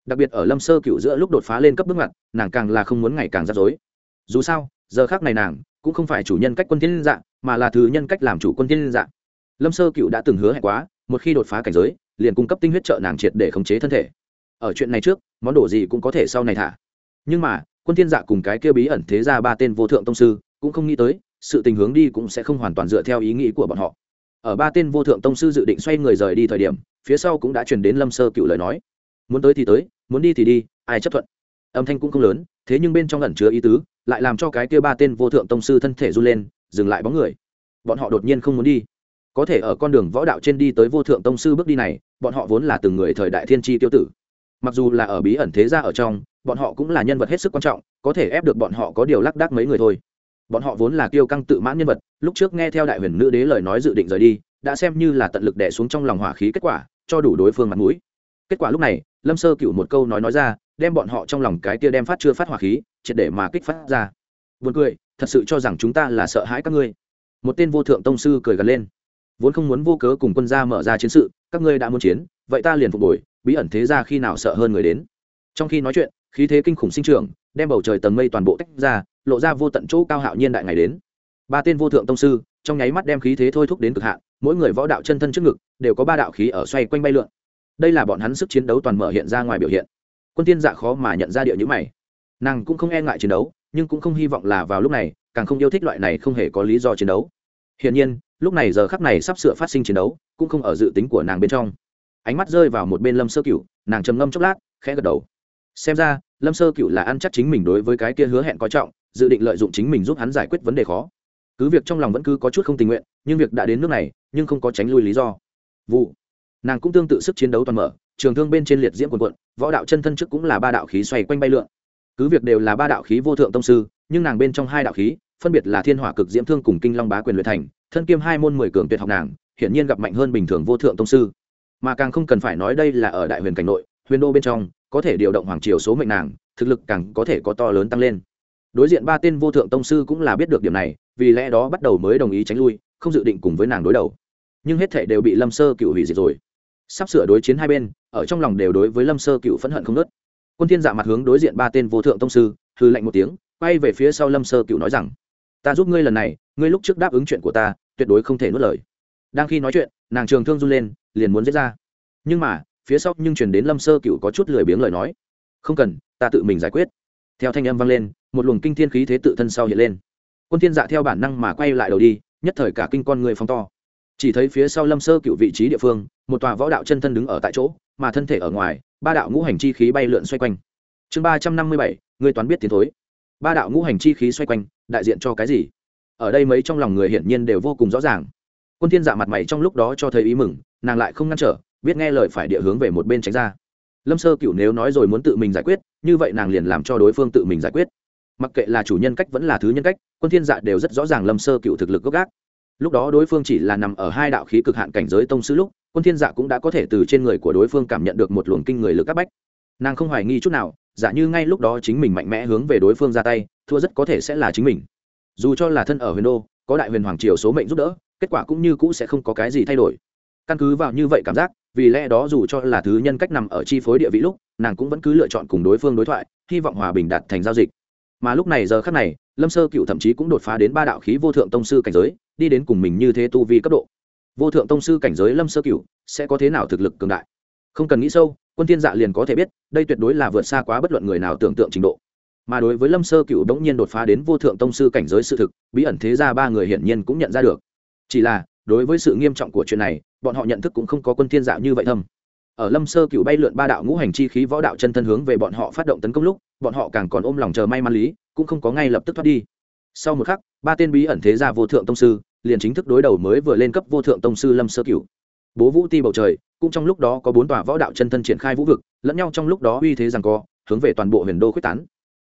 S1: Đặc biệt ở lâm sơ cựu giữa lúc đột phá lên cấp bước ngoặt, nàng càng là không muốn ngày càng rắc rối. Dù sao, giờ khác này nàng cũng không phải chủ nhân cách quân thiên dạ mà là thứ nhân cách làm chủ quân thiên dạ. Lâm sơ cựu đã từng hứa hẹn quá, một khi đột phá cảnh giới, liền cung cấp tinh huyết trợ nàng triệt để khống chế thân thể. Ở chuyện này trước, món đồ gì cũng có thể sau này thả. Nhưng mà quân thiên dạ cùng cái kia bí ẩn thế ra ba tên vô thượng tông sư, cũng không nghĩ tới, sự tình hướng đi cũng sẽ không hoàn toàn dựa theo ý nghĩ của bọn họ. Ở ba tên vô thượng tông sư dự định xoay người rời đi thời điểm, phía sau cũng đã truyền đến lâm sơ cựu lời nói. Muốn tới thì tới, muốn đi thì đi, ai chấp thuận? Âm thanh cũng không lớn, thế nhưng bên trong ẩn chứa ý tứ, lại làm cho cái kia ba tên vô thượng tông sư thân thể run lên, dừng lại bóng người. Bọn họ đột nhiên không muốn đi. Có thể ở con đường võ đạo trên đi tới vô thượng tông sư bước đi này, bọn họ vốn là từng người thời đại thiên tri tiêu tử. Mặc dù là ở bí ẩn thế gia ở trong bọn họ cũng là nhân vật hết sức quan trọng có thể ép được bọn họ có điều lắc đắc mấy người thôi bọn họ vốn là kiêu căng tự mãn nhân vật lúc trước nghe theo đại huyền nữ đế lời nói dự định rời đi đã xem như là tận lực đẻ xuống trong lòng hỏa khí kết quả cho đủ đối phương mặt mũi kết quả lúc này lâm sơ cựu một câu nói nói ra đem bọn họ trong lòng cái tia đem phát chưa phát hỏa khí triệt để mà kích phát ra Buồn cười, thật sự cho rằng chúng ta là sợ hãi các ngươi. Một tên vô thượng tông sư cười gần lên. Vốn không muốn vô cớ cùng quân gia mở ra chiến sự, các ngươi đã muốn chiến, vậy ta liền phục bồi, bí ẩn thế gia khi nào sợ hơn người đến. Trong khi nói chuyện, khí thế kinh khủng sinh trưởng, đem bầu trời tầng mây toàn bộ tách ra, lộ ra vô tận chỗ cao hạo nhiên đại ngày đến. Ba tên vô thượng tông sư, trong nháy mắt đem khí thế thôi thúc đến cực hạn, mỗi người võ đạo chân thân trước ngực đều có ba đạo khí ở xoay quanh bay lượn. Đây là bọn hắn sức chiến đấu toàn mở hiện ra ngoài biểu hiện. Quân Tiên Dạ khó mà nhận ra địa như mày. Nàng cũng không e ngại chiến đấu, nhưng cũng không hy vọng là vào lúc này càng không yêu thích loại này không hề có lý do chiến đấu hiển nhiên lúc này giờ khắc này sắp sửa phát sinh chiến đấu cũng không ở dự tính của nàng bên trong ánh mắt rơi vào một bên lâm sơ cửu, nàng trầm ngâm chốc lát khẽ gật đầu xem ra, lâm sơ cựu là ăn chắc chính mình đối với cái kia hứa hẹn coi trọng, dự định lợi dụng chính mình giúp hắn giải quyết vấn đề khó. Cứ việc trong lòng vẫn cứ có chút không tình nguyện, nhưng việc đã đến nước này, nhưng không có tránh lui lý do. Vụ. Nàng cũng tương tự sức chiến đấu toàn mở, trường thương bên trên liệt diễm quần quận võ đạo chân thân trước cũng là ba đạo khí xoay quanh bay lượn. Cứ việc đều là ba đạo khí vô thượng tông sư, nhưng nàng bên trong hai đạo khí, phân biệt là thiên hỏa cực diễm thương cùng kinh long bá quyền luyện thành, thân kiêm hai môn mười cường tuyệt học nàng, hiển nhiên gặp mạnh hơn bình thường vô thượng tông sư. Mà càng không cần phải nói đây là ở đại huyền cảnh nội, huyền đô bên trong có thể điều động hoàng triều số mệnh nàng, thực lực càng có thể có to lớn tăng lên. Đối diện ba tên vô thượng tông sư cũng là biết được điểm này, vì lẽ đó bắt đầu mới đồng ý tránh lui, không dự định cùng với nàng đối đầu. Nhưng hết thể đều bị lâm sơ cựu hủy diệt rồi. Sắp sửa đối chiến hai bên, ở trong lòng đều đối với lâm sơ cựu phẫn hận không nớt quân thiên dạ mặt hướng đối diện ba tên vô thượng tông sư hư lạnh một tiếng, quay về phía sau lâm sơ cựu nói rằng, ta giúp ngươi lần này, ngươi lúc trước đáp ứng chuyện của ta, tuyệt đối không thể nuốt lời. Đang khi nói chuyện, nàng trường thương run lên, liền muốn giết ra. Nhưng mà phía sau nhưng truyền đến lâm sơ cựu có chút lười biếng lời nói. Không cần, ta tự mình giải quyết. Theo thanh âm vang lên, một luồng kinh thiên khí thế tự thân sau hiện lên. Quân thiên dạ theo bản năng mà quay lại đầu đi, nhất thời cả kinh con người phóng to. Chỉ thấy phía sau lâm sơ cựu vị trí địa phương, một tòa võ đạo chân thân đứng ở tại chỗ, mà thân thể ở ngoài, ba đạo ngũ hành chi khí bay lượn xoay quanh. Chương ba trăm năm mươi bảy người toán biết tiến thối. Ba đạo ngũ hành chi khí xoay quanh, đại diện cho cái gì? Ở đây mấy trong lòng người hiển nhiên đều vô cùng rõ ràng. Quân thiên dạ mặt mày trong lúc đó cho thấy ý mừng, nàng lại không ngăn trở biết nghe lời phải địa hướng về một bên tránh ra. Lâm sơ cựu nếu nói rồi muốn tự mình giải quyết, như vậy nàng liền làm cho đối phương tự mình giải quyết. Mặc kệ là chủ nhân cách vẫn là thứ nhân cách, quân thiên dạ đều rất rõ ràng lâm sơ cựu thực lực gốc gác. Lúc đó đối phương chỉ là nằm ở hai đạo khí cực hạn cảnh giới tông sư lúc, quân thiên dạ cũng đã có thể từ trên người của đối phương cảm nhận được một luồng kinh người lực các bách. Nàng không hoài nghi chút nào, giả như ngay lúc đó chính mình mạnh mẽ hướng về đối phương ra tay, thua rất có thể sẽ là chính mình. Dù cho là thân ở huyền đô, có đại huyền hoàng triều số mệnh giúp đỡ, kết quả cũng như cũ sẽ không có cái gì thay đổi. Căn cứ vào như vậy cảm giác vì lẽ đó dù cho là thứ nhân cách nằm ở chi phối địa vị lúc, nàng cũng vẫn cứ lựa chọn cùng đối phương đối thoại, hy vọng hòa bình đạt thành giao dịch. Mà lúc này giờ khác này, lâm sơ cựu thậm chí cũng đột phá đến ba đạo khí vô thượng tông sư cảnh giới, đi đến cùng mình như thế tu vi cấp độ. Vô thượng tông sư cảnh giới lâm sơ cựu sẽ có thế nào thực lực cường đại? Không cần nghĩ sâu, quân thiên dạ liền có thể biết, đây tuyệt đối là vượt xa quá bất luận người nào tưởng tượng trình độ. Mà đối với lâm sơ cựu đống nhiên đột phá đến vô thượng tông sư cảnh giới sự thực, bí ẩn thế ra ba người hiển nhiên cũng nhận ra được. Chỉ là, đối với sự nghiêm trọng của chuyện này bọn họ nhận thức cũng không có quân thiên giả như vậy thâm. Ở lâm sơ cựu bay lượn ba đạo ngũ hành chi khí võ đạo chân thân hướng về bọn họ phát động tấn công lúc, bọn họ càng còn ôm lòng chờ may mắn lý, cũng không có ngay lập tức thoát đi. Sau một khắc, ba tên bí ẩn thế gia vô thượng tông sư liền chính thức đối đầu mới vừa lên cấp vô thượng tông sư lâm sơ cửu. Bố vũ ti bầu trời, cũng trong lúc đó có bốn tòa võ đạo chân thân triển khai vũ vực, lẫn nhau trong lúc đó uy thế rằng co, hướng về toàn bộ huyền đô quyết tán.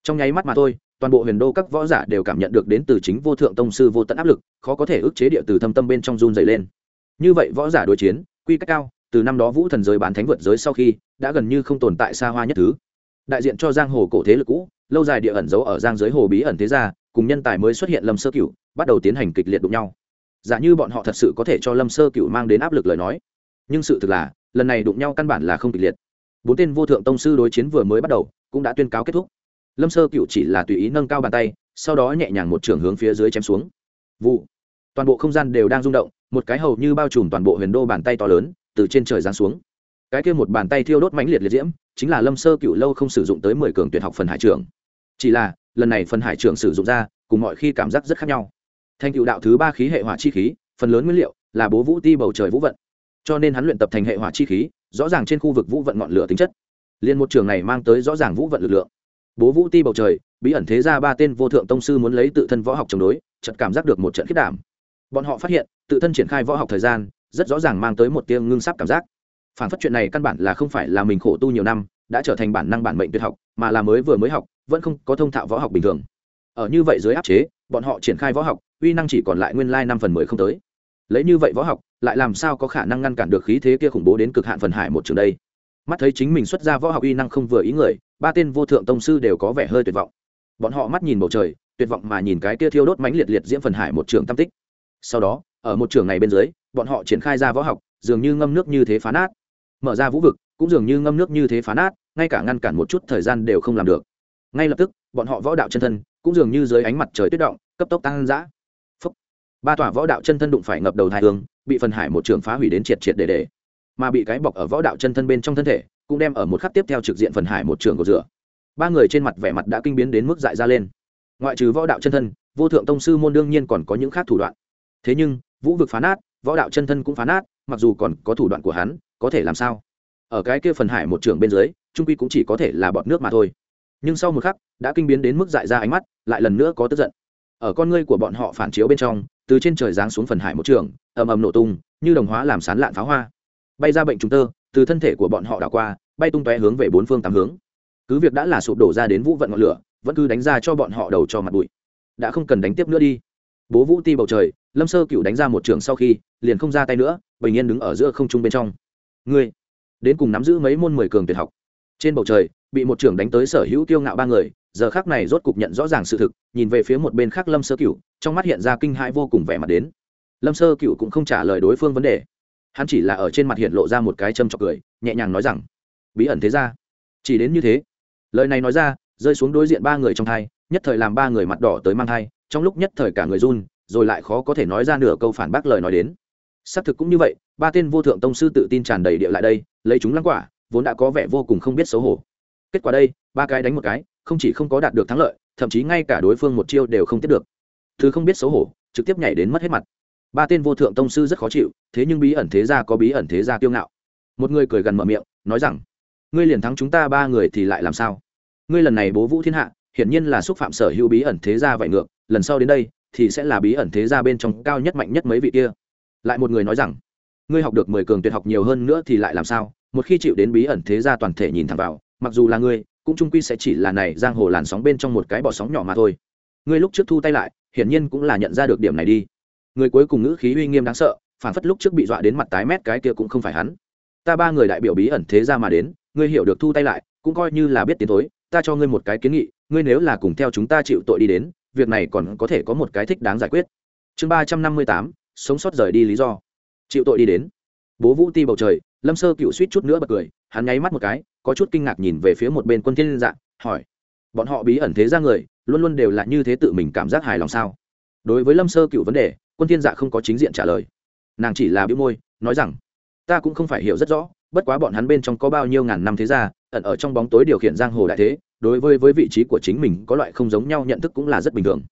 S1: Trong nháy mắt mà thôi, toàn bộ huyền đô các võ giả đều cảm nhận được đến từ chính vô thượng tông sư vô tận áp lực, khó có thể ức chế địa từ thâm tâm bên trong run dày lên như vậy võ giả đối chiến, quy cách cao, từ năm đó vũ thần giới bán thánh vượt giới sau khi, đã gần như không tồn tại xa hoa nhất thứ. Đại diện cho giang hồ cổ thế lực cũ, lâu dài địa ẩn giấu ở giang giới hồ bí ẩn thế gia, cùng nhân tài mới xuất hiện lâm sơ cửu, bắt đầu tiến hành kịch liệt đụng nhau. Giả như bọn họ thật sự có thể cho lâm sơ cửu mang đến áp lực lời nói. Nhưng sự thực là, lần này đụng nhau căn bản là không kịch liệt. Bốn tên vô thượng tông sư đối chiến vừa mới bắt đầu, cũng đã tuyên cáo kết thúc. Lâm sơ cửu chỉ là tùy ý nâng cao bàn tay, sau đó nhẹ nhàng một trường hướng phía dưới chém xuống. Vụ. Toàn bộ không gian đều đang rung động một cái hầu như bao trùm toàn bộ huyền đô bàn tay to lớn, từ trên trời giáng xuống. Cái kia một bàn tay thiêu đốt mãnh liệt liệt diễm, chính là lâm sơ cựu lâu không sử dụng tới mười cường tuyệt học phần hải trưởng. Chỉ là, lần này phần hải trưởng sử dụng ra, cùng mọi khi cảm giác rất khác nhau. Thành cựu đạo thứ ba khí hệ hỏa chi khí, phần lớn nguyên liệu là bố vũ ti bầu trời vũ vận. Cho nên hắn luyện tập thành hệ hỏa chi khí, rõ ràng trên khu vực vũ vận ngọn lửa tính chất. Liên một trường này mang tới rõ ràng vũ vận lực lượng. Bố vũ ti bầu trời, bí ẩn thế ra ba tên vô thượng tông sư muốn lấy tự thân võ học chống đối, chợt cảm giác được một trận khiết đảm bọn họ phát hiện, tự thân triển khai võ học thời gian, rất rõ ràng mang tới một tiếng ngưng sắp cảm giác. Phản phát chuyện này căn bản là không phải là mình khổ tu nhiều năm, đã trở thành bản năng bản mệnh tuyệt học, mà là mới vừa mới học, vẫn không có thông thạo võ học bình thường. Ở như vậy dưới áp chế, bọn họ triển khai võ học, uy năng chỉ còn lại nguyên lai năm phần mười không tới. Lấy như vậy võ học, lại làm sao có khả năng ngăn cản được khí thế kia khủng bố đến cực hạn phần hải một trường đây? Mắt thấy chính mình xuất ra võ học uy năng không vừa ý người, ba tên vô thượng tông sư đều có vẻ hơi tuyệt vọng. Bọn họ mắt nhìn bầu trời, tuyệt vọng mà nhìn cái kia thiêu đốt mánh liệt liệt diễm phần hải một trường tam tích sau đó, ở một trường này bên dưới, bọn họ triển khai ra võ học, dường như ngâm nước như thế phá nát. Mở ra vũ vực, cũng dường như ngâm nước như thế phá nát, ngay cả ngăn cản một chút thời gian đều không làm được. Ngay lập tức, bọn họ võ đạo chân thân, cũng dường như dưới ánh mặt trời tuyết động, cấp tốc tăng dã. Phúc. ba tòa võ đạo chân thân đụng phải ngập đầu hai hương, bị phần hải một trường phá hủy đến triệt triệt để để. Mà bị cái bọc ở võ đạo chân thân bên trong thân thể, cũng đem ở một khắc tiếp theo trực diện phần hải một trường của rửa. Ba người trên mặt vẻ mặt đã kinh biến đến mức dại ra lên. Ngoại trừ võ đạo chân thân, vô thượng tông sư môn đương nhiên còn có những khác thủ đoạn thế nhưng, vũ vực phá nát, võ đạo chân thân cũng phá nát, mặc dù còn có thủ đoạn của hắn, có thể làm sao? Ở cái kia phần hải một trường bên dưới, trung quy cũng chỉ có thể là bọt nước mà thôi. Nhưng sau một khắc, đã kinh biến đến mức dại ra ánh mắt, lại lần nữa có tức giận. Ở con ngươi của bọn họ phản chiếu bên trong, từ trên trời giáng xuống phần hải một trường ầm ầm nổ tung, như đồng hóa làm sán lạn pháo hoa. Bay ra bệnh trùng tơ, từ thân thể của bọn họ đảo qua, bay tung tóe hướng về bốn phương tám hướng. Cứ việc đã là sụp đổ ra đến vũ vận ngọn lửa, vẫn cứ đánh ra cho bọn họ đầu cho mặt bụi. Đã không cần đánh tiếp nữa đi bố vũ ti bầu trời, lâm sơ cựu đánh ra một trường sau khi, liền không ra tay nữa, bình yên đứng ở giữa không trung bên trong. Ngươi, đến cùng nắm giữ mấy môn mười cường tuyệt học? Trên bầu trời, bị một trưởng đánh tới sở hữu tiêu ngạo ba người, giờ khác này rốt cục nhận rõ ràng sự thực, nhìn về phía một bên khác lâm sơ cựu trong mắt hiện ra kinh hãi vô cùng vẻ mặt đến. Lâm sơ cựu cũng không trả lời đối phương vấn đề. Hắn chỉ là ở trên mặt hiện lộ ra một cái châm trọc cười, nhẹ nhàng nói rằng, bí ẩn thế ra chỉ đến như thế, lời này nói ra, rơi xuống đối diện ba người trong thai, nhất thời làm ba người mặt đỏ tới mang thai trong lúc nhất thời cả người run, rồi lại khó có thể nói ra nửa câu phản bác lời nói đến. Xác thực cũng như vậy, ba tên vô thượng tông sư tự tin tràn đầy địa lại đây, lấy chúng lăng quả, vốn đã có vẻ vô cùng không biết xấu hổ. Kết quả đây, ba cái đánh một cái, không chỉ không có đạt được thắng lợi, thậm chí ngay cả đối phương một chiêu đều không tiếp được. Thứ không biết xấu hổ, trực tiếp nhảy đến mất hết mặt. Ba tên vô thượng tông sư rất khó chịu, thế nhưng bí ẩn thế gia có bí ẩn thế gia kiêu ngạo. Một người cười gần mở miệng, nói rằng, ngươi liền thắng chúng ta ba người thì lại làm sao? Ngươi lần này bố vũ thiên hạ hiển nhiên là xúc phạm sở hữu bí ẩn thế gia vậy ngược, lần sau đến đây thì sẽ là bí ẩn thế gia bên trong cao nhất mạnh nhất mấy vị kia. Lại một người nói rằng, ngươi học được mười cường tuyệt học nhiều hơn nữa thì lại làm sao? Một khi chịu đến bí ẩn thế gia toàn thể nhìn thẳng vào, mặc dù là ngươi, cũng trung quy sẽ chỉ là này giang hồ làn sóng bên trong một cái bọ sóng nhỏ mà thôi. Ngươi lúc trước thu tay lại, hiển nhiên cũng là nhận ra được điểm này đi. Người cuối cùng ngữ khí uy nghiêm đáng sợ, phản phất lúc trước bị dọa đến mặt tái mét cái kia cũng không phải hắn. Ta ba người đại biểu bí ẩn thế gia mà đến, ngươi hiểu được thu tay lại, cũng coi như là biết tiến thối, ta cho ngươi một cái kiến nghị ngươi nếu là cùng theo chúng ta chịu tội đi đến, việc này còn có thể có một cái thích đáng giải quyết. Chương ba trăm năm mươi tám, sống sót rời đi lý do. Chịu tội đi đến. Bố vũ ti bầu trời, lâm sơ cựu suýt chút nữa bật cười, hắn nháy mắt một cái, có chút kinh ngạc nhìn về phía một bên quân thiên dạng hỏi, bọn họ bí ẩn thế ra người, luôn luôn đều là như thế tự mình cảm giác hài lòng sao? Đối với lâm sơ cựu vấn đề, quân thiên dạ không có chính diện trả lời. Nàng chỉ là bĩu môi, nói rằng, ta cũng không phải hiểu rất rõ bất quá bọn hắn bên trong có bao nhiêu ngàn năm thế gia, ẩn ở trong bóng tối điều khiển giang hồ đại thế, đối với với vị trí của chính mình có loại không giống nhau nhận thức cũng là rất bình thường.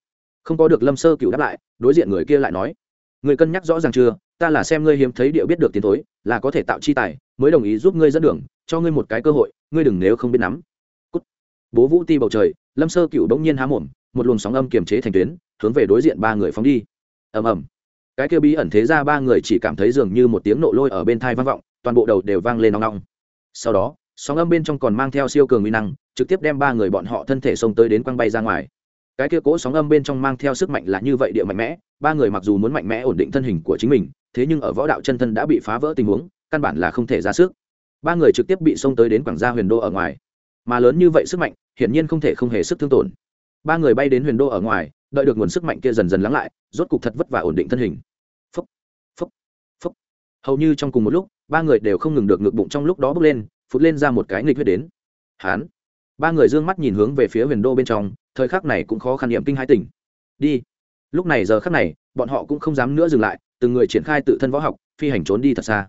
S1: Không có được lâm sơ cựu đáp lại, đối diện người kia lại nói, người cân nhắc rõ ràng chưa? Ta là xem ngươi hiếm thấy điệu biết được tiến tối là có thể tạo chi tài, mới đồng ý giúp ngươi dẫn đường, cho ngươi một cái cơ hội, ngươi đừng nếu không biết nắm. Cút. bố vũ ti bầu trời, lâm sơ cựu bỗng nhiên há mồm, một luồng sóng âm kiềm chế thành tuyến, hướng về đối diện ba người phóng đi. Ầm ầm. Cái kia bí ẩn thế ra ba người chỉ cảm thấy dường như một tiếng nộ lôi ở bên thai vang vọng toàn bộ đầu đều vang lên nong nong sau đó sóng âm bên trong còn mang theo siêu cường uy năng trực tiếp đem ba người bọn họ thân thể xông tới đến quăng bay ra ngoài. Cái kia cỗ sóng âm bên trong mang theo sức mạnh là như vậy địa mạnh mẽ ba người mặc dù muốn mạnh mẽ ổn định thân hình của chính mình thế nhưng ở võ đạo chân thân đã bị phá vỡ tình huống căn bản là không thể ra sức. Ba người trực tiếp bị xông tới đến quảng gia huyền đô ở ngoài. Mà lớn như vậy sức mạnh hiển nhiên không thể không hề sức thương tổn. Ba người bay đến huyền đô ở ngoài đợi được nguồn sức mạnh kia dần dần lắng lại rốt cục thật vất vả ổn định thân hình. Phúc, phúc, phúc. hầu như trong cùng một lúc ba người đều không ngừng được ngực bụng trong lúc đó bước lên, phụt lên ra một cái nghịch huyết đến. Hán. Ba người d ư ơ n g mắt nhìn hướng về phía huyền đô bên trong, thời khắc này cũng khó khăn niệm kinh hai tỉnh. Đi. Lúc này giờ khắc này, bọn họ cũng không dám nữa dừng lại, từng người triển khai tự thân võ học, phi hành trốn đi thật xa.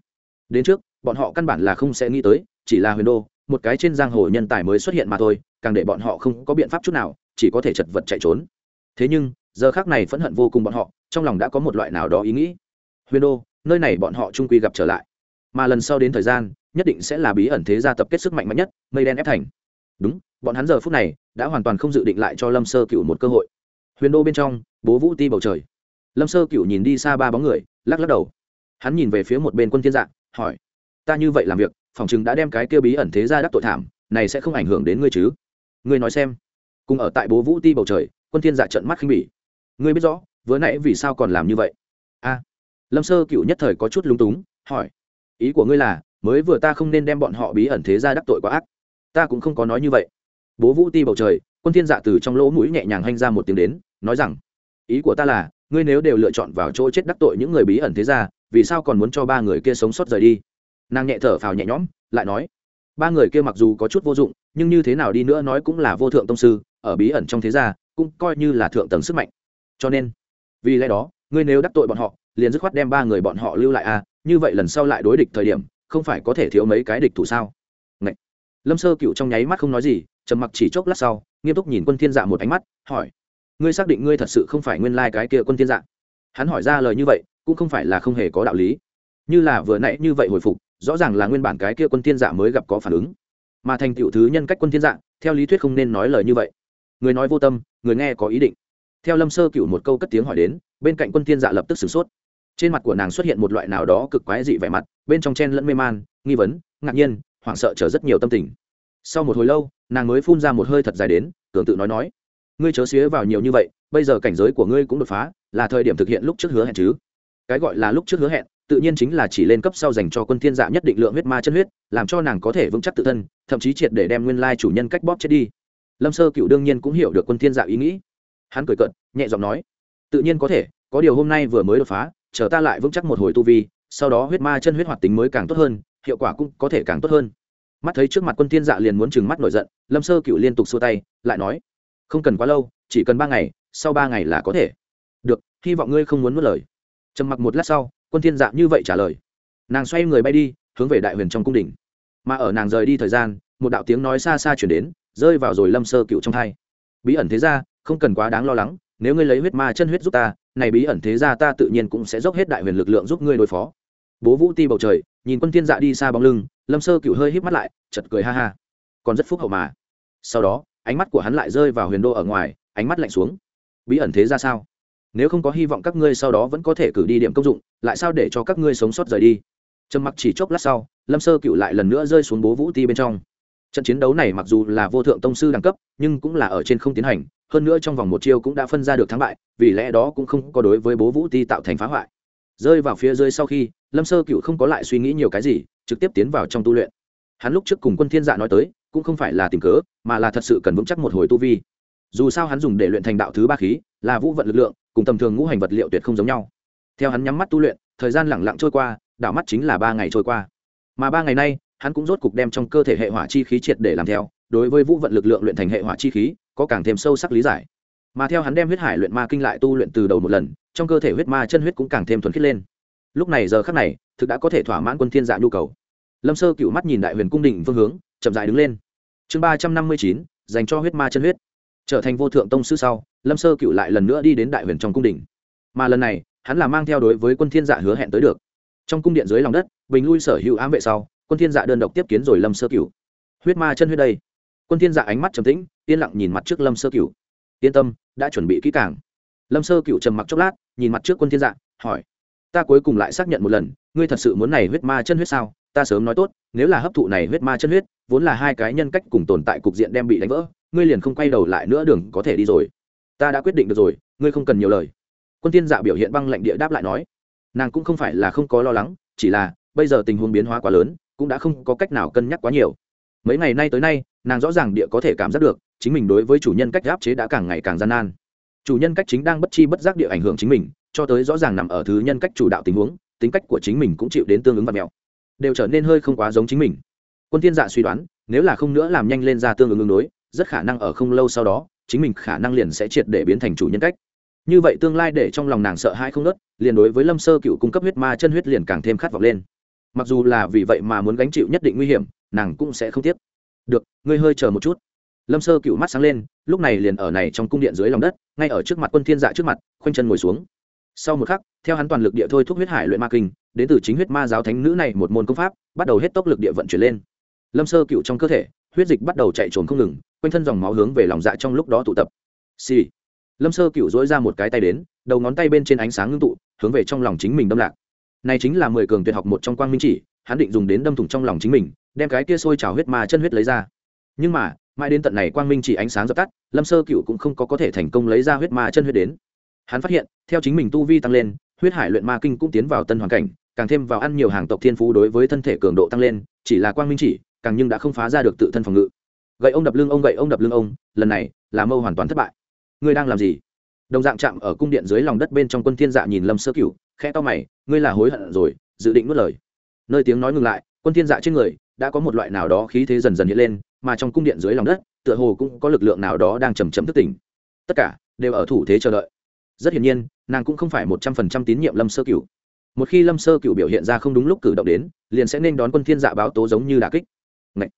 S1: Đến trước, bọn họ căn bản là không sẽ nghĩ tới, chỉ là huyền đô, một cái trên giang hồ nhân tài mới xuất hiện mà thôi, càng để bọn họ không có biện pháp chút nào, chỉ có thể chật vật chạy trốn. Thế nhưng, giờ khác này phẫn hận vô cùng bọn họ, trong lòng đã có một loại nào đó ý nghĩ. Huyền đô, nơi này bọn họ trung quy gặp trở lại mà lần sau đến thời gian, nhất định sẽ là bí ẩn thế gia tập kết sức mạnh mạnh nhất, mây đen ép thành. Đúng, bọn hắn giờ phút này đã hoàn toàn không dự định lại cho lâm sơ cựu một cơ hội. Huyền đô bên trong, bố vũ ti bầu trời. Lâm sơ cựu nhìn đi xa ba bóng người, lắc lắc đầu. Hắn nhìn về phía một bên quân thiên dạng, hỏi, ta như vậy làm việc, phòng chừng đã đem cái kia bí ẩn thế gia đắc tội thảm, này sẽ không ảnh hưởng đến ngươi chứ? Ngươi nói xem. Cùng ở tại bố vũ ti bầu trời, quân thiên dạ trận mắt khinh bỉ. Ngươi biết rõ, vừa nãy vì sao còn làm như vậy? A. Lâm sơ cựu nhất thời có chút lúng túng, hỏi ý của ngươi là, mới vừa ta không nên đem bọn họ bí ẩn thế gia đắc tội quá ác. Ta cũng không có nói như vậy. Bố vũ ti bầu trời, quân thiên dạ từ trong lỗ mũi nhẹ nhàng hanh ra một tiếng đến, nói rằng, ý của ta là, ngươi nếu đều lựa chọn vào chỗ chết đắc tội những người bí ẩn thế gia, vì sao còn muốn cho ba người kia sống sót rời đi? Nàng nhẹ thở phào nhẹ nhõm, lại nói, ba người kia mặc dù có chút vô dụng, nhưng như thế nào đi nữa nói cũng là vô thượng tông sư, ở bí ẩn trong thế gia, cũng coi như là thượng tầng sức mạnh. Cho nên, vì lẽ đó, ngươi nếu đắc tội bọn họ, liền dứt khoát đem ba người bọn họ lưu lại à như vậy lần sau lại đối địch thời điểm, không phải có thể thiếu mấy cái địch thủ sao? Ngậy. lâm sơ cựu trong nháy mắt không nói gì, trầm mặc chỉ chốc lát sau, nghiêm túc nhìn quân thiên dạ một ánh mắt, hỏi, ngươi xác định ngươi thật sự không phải nguyên lai cái kia quân thiên dạ? Hắn hỏi ra lời như vậy, cũng không phải là không hề có đạo lý. Như là vừa nãy như vậy hồi phục, rõ ràng là nguyên bản cái kia quân thiên dạ mới gặp có phản ứng. Mà thành tựu thứ nhân cách quân thiên dạ theo lý thuyết không nên nói lời như vậy. Người nói vô tâm, người nghe có ý định. Theo lâm sơ cựu một câu cất tiếng hỏi đến, bên cạnh quân thiên dạ lập tức sửng sốt trên mặt của nàng xuất hiện một loại nào đó cực quái dị vẻ mặt, bên trong chen lẫn mê man, nghi vấn, ngạc nhiên, hoảng sợ chở rất nhiều tâm tình. Sau một hồi lâu, nàng mới phun ra một hơi thật dài đến, tưởng tự nói nói, ngươi chớ xía vào nhiều như vậy, bây giờ cảnh giới của ngươi cũng đột phá, là thời điểm thực hiện lúc trước hứa hẹn chứ. Cái gọi là lúc trước hứa hẹn, tự nhiên chính là chỉ lên cấp sau dành cho quân thiên dạ nhất định lượng huyết ma chân huyết, làm cho nàng có thể vững chắc tự thân, thậm chí triệt để đem nguyên lai chủ nhân cách bóp chết đi. Lâm sơ cựu đương nhiên cũng hiểu được quân thiên dạ ý nghĩ. Hắn cười cận nhẹ giọng nói, tự nhiên có thể, có điều hôm nay vừa mới đột phá chờ ta lại vững chắc một hồi tu vi, sau đó huyết ma chân huyết hoạt tính mới càng tốt hơn, hiệu quả cũng có thể càng tốt hơn. Mắt thấy trước mặt quân thiên dạ liền muốn chừng mắt nổi giận, lâm sơ cựu liên tục xua tay, lại nói, không cần quá lâu, chỉ cần ba ngày, sau ba ngày là có thể. Được, hy vọng ngươi không muốn mất lời. Trầm mặc một lát sau, quân thiên dạ như vậy trả lời. Nàng xoay người bay đi, hướng về đại huyền trong cung đình mà ở nàng rời đi thời gian, một đạo tiếng nói xa xa chuyển đến, rơi vào rồi lâm sơ cựu trong thai. Bí ẩn thế ra không cần quá đáng lo lắng nếu ngươi lấy huyết ma chân huyết giúp ta, này bí ẩn thế ra ta tự nhiên cũng sẽ dốc hết đại huyền lực lượng giúp ngươi đối phó. Bố vũ ti bầu trời, nhìn quân thiên dạ đi xa bóng lưng, lâm sơ cựu hơi híp mắt lại chật cười ha ha. Còn rất phúc hậu mà. Sau đó, ánh mắt của hắn lại rơi vào huyền đô ở ngoài, ánh mắt lạnh xuống. Bí ẩn thế ra sao? Nếu không có hy vọng các ngươi sau đó vẫn có thể cử đi điểm công dụng, lại sao để cho các ngươi sống sót rời đi? Trầm mặc chỉ chốc lát sau, lâm sơ cựu lại lần nữa rơi xuống bố vũ ti bên trong trận chiến đấu này mặc dù là vô thượng tông sư đẳng cấp, nhưng cũng là ở trên không tiến hành, hơn nữa trong vòng một chiêu cũng đã phân ra được thắng bại, vì lẽ đó cũng không có đối với bố vũ ti tạo thành phá hoại. Rơi vào phía dưới sau khi, lâm sơ cựu không có lại suy nghĩ nhiều cái gì, trực tiếp tiến vào trong tu luyện. Hắn lúc trước cùng quân thiên dạ nói tới, cũng không phải là tìm cớ, mà là thật sự cần vững chắc một hồi tu vi. Dù sao hắn dùng để luyện thành đạo thứ ba khí, là vũ vận lực lượng, cùng tầm thường ngũ hành vật liệu tuyệt không giống nhau. Theo hắn nhắm mắt tu luyện, thời gian lẳng lặng trôi qua đảo mắt chính là ba ngày trôi qua. Mà ba ngày nay hắn cũng rốt cục đem trong cơ thể hệ hỏa chi khí triệt để làm theo, đối với vũ vận lực lượng luyện thành hệ hỏa chi khí, có càng thêm sâu sắc lý giải. Mà theo hắn đem huyết hải luyện ma kinh lại tu luyện từ đầu một lần, trong cơ thể huyết ma chân huyết cũng càng thêm thuần khiết lên. Lúc này giờ khắc này, thực đã có thể thỏa mãn quân thiên dạ nhu cầu. Lâm sơ cựu mắt nhìn đại huyền cung đình phương hướng, chậm dài đứng lên. Chương ba trăm năm mươi chín, dành cho huyết ma chân huyết. Trở thành vô thượng tông sư sau, lâm sơ cựu lại lần nữa đi đến đại huyền trong cung đình mà lần này, hắn là mang theo đối với quân thiên dạ hứa hẹn tới được. Trong cung điện dưới lòng đất, bình lui sở hữu ám vệ sau quân thiên dạ đơn độc tiếp kiến rồi lâm sơ cựu huyết ma chân huyết đây. Quân thiên dạ ánh mắt trầm tĩnh, yên lặng nhìn mặt trước lâm sơ cựu yên tâm, đã chuẩn bị kỹ càng. Lâm sơ cựu trầm mặc chốc lát, nhìn mặt trước quân thiên dạ hỏi. Ta cuối cùng lại xác nhận một lần, ngươi thật sự muốn này huyết ma chân huyết sao? Ta sớm nói tốt, nếu là hấp thụ này huyết ma chân huyết, vốn là hai cái nhân cách cùng tồn tại cục diện đem bị đánh vỡ, ngươi liền không quay đầu lại nữa đường có thể đi rồi. Ta đã quyết định được rồi, ngươi không cần nhiều lời. Quân tiên dạ biểu hiện băng lạnh địa đáp lại nói. Nàng cũng không phải là không có lo lắng, chỉ là, bây giờ tình huống biến hóa quá lớn cũng đã không có cách nào cân nhắc quá nhiều. Mấy ngày nay tới nay, nàng rõ ràng địa có thể cảm giác được, chính mình đối với chủ nhân cách áp chế đã càng ngày càng gian nan. Chủ nhân cách chính đang bất chi bất giác địa ảnh hưởng chính mình, cho tới rõ ràng nằm ở thứ nhân cách chủ đạo tình huống, tính cách của chính mình cũng chịu đến tương ứng và mèo đều trở nên hơi không quá giống chính mình. Quân thiên dạ suy đoán, nếu là không nữa làm nhanh lên ra tương ứng ứng đối, rất khả năng ở không lâu sau đó, chính mình khả năng liền sẽ triệt để biến thành chủ nhân cách. Như vậy tương lai để trong lòng nàng sợ hãi không nớt, liền đối với lâm sơ cựu cung cấp huyết ma chân huyết liền càng thêm khát vọng lên mặc dù là vì vậy mà muốn gánh chịu nhất định nguy hiểm, nàng cũng sẽ không tiếc. Được, ngươi hơi chờ một chút. Lâm sơ cựu mắt sáng lên, lúc này liền ở này trong cung điện dưới lòng đất, ngay ở trước mặt quân thiên dạ trước mặt, khoanh chân ngồi xuống. Sau một khắc, theo hắn toàn lực địa thôi thúc huyết hải luyện ma kinh, đến từ chính huyết ma giáo thánh nữ này một môn công pháp, bắt đầu hết tốc lực địa vận chuyển lên. Lâm sơ cựu trong cơ thể, huyết dịch bắt đầu chạy trốn không ngừng, quanh thân dòng máu hướng về lòng dạ trong lúc đó tụ tập. Xì、sì. lâm sơ cựu dối ra một cái tay đến, đầu ngón tay bên trên ánh sáng ngưng tụ, hướng về trong lòng chính mình đâm lạc này chính là mười cường tuyệt học một trong quang minh chỉ, hắn định dùng đến đâm thủng trong lòng chính mình, đem cái kia sôi trào huyết ma chân huyết lấy ra. Nhưng mà, mãi đến tận này quang minh chỉ ánh sáng dập tắt, lâm sơ cựu cũng không có có thể thành công lấy ra huyết ma chân huyết đến. Hắn phát hiện, theo chính mình tu vi tăng lên, huyết hải luyện ma kinh cũng tiến vào tân hoàn cảnh, càng thêm vào ăn nhiều hàng tộc thiên phú đối với thân thể cường độ tăng lên, chỉ là quang minh chỉ, càng nhưng đã không phá ra được tự thân phòng ngự. Gậy ông đập lưng ông, gậy ông đập lưng ông, lần này, là mâu hoàn toàn thất bại. Ngươi đang làm gì? Đồng dạng chạm ở cung điện dưới lòng đất bên trong quân thiên dạ nhìn lâm sơ cửu khẽ to mày, ngươi là hối hận rồi, dự định nuốt lời. Nơi tiếng nói ngừng lại, quân thiên dạ trên người đã có một loại nào đó khí thế dần dần hiện lên, mà trong cung điện dưới lòng đất, tựa hồ cũng có lực lượng nào đó đang chầm chậm thức tỉnh. Tất cả đều ở thủ thế chờ đợi. Rất hiển nhiên, nàng cũng không phải một trăm phần trăm tín nhiệm lâm sơ cửu. Một khi lâm sơ cửu biểu hiện ra không đúng lúc cử động đến, liền sẽ nên đón quân thiên dạ báo tố giống như đà kích. Ngậy!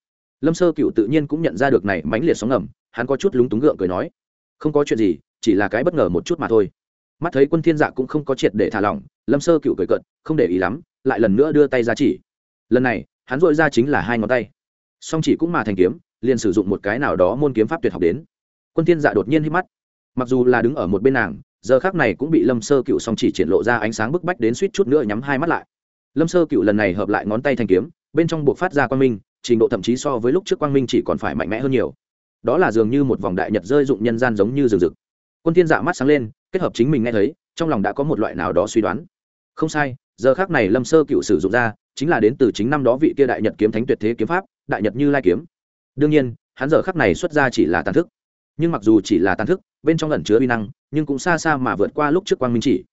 S1: lâm sơ cửu tự nhiên cũng nhận ra được này mãnh liệt sóng ngầm, hắn có chút lúng túng gượng cười nói, không có chuyện gì, chỉ là cái bất ngờ một chút mà thôi mắt thấy quân thiên dạ cũng không có triệt để thả lỏng, lâm sơ cửu cười cận không để ý lắm, lại lần nữa đưa tay ra chỉ. Lần này, hắn dội ra chính là hai ngón tay. Song chỉ cũng mà thành kiếm, liền sử dụng một cái nào đó môn kiếm pháp tuyệt học đến. Quân thiên dạ đột nhiên hít mắt. Mặc dù là đứng ở một bên nàng, giờ khác này cũng bị lâm sơ cựu song chỉ triển lộ ra ánh sáng bức bách đến suýt chút nữa nhắm hai mắt lại. Lâm sơ cựu lần này hợp lại ngón tay thành kiếm, bên trong buộc phát ra quang minh, trình độ thậm chí so với lúc trước quang minh chỉ còn phải mạnh mẽ hơn nhiều. Đó là dường như một vòng đại nhật rơi dụng nhân gian giống như rừng rực. Quân thiên dạ mắt sáng lên kết hợp chính mình nghe thấy, trong lòng đã có một loại nào đó suy đoán. Không sai, giờ khác này lâm sơ cựu sử dụng ra, chính là đến từ chính năm đó vị kia đại nhật kiếm thánh tuyệt thế kiếm pháp, đại nhật như lai kiếm. Đương nhiên, hắn giờ khắc này xuất ra chỉ là tàn thức. Nhưng mặc dù chỉ là tàn thức, bên trong ẩn chứa uy năng, nhưng cũng xa xa mà vượt qua lúc trước quang minh chỉ.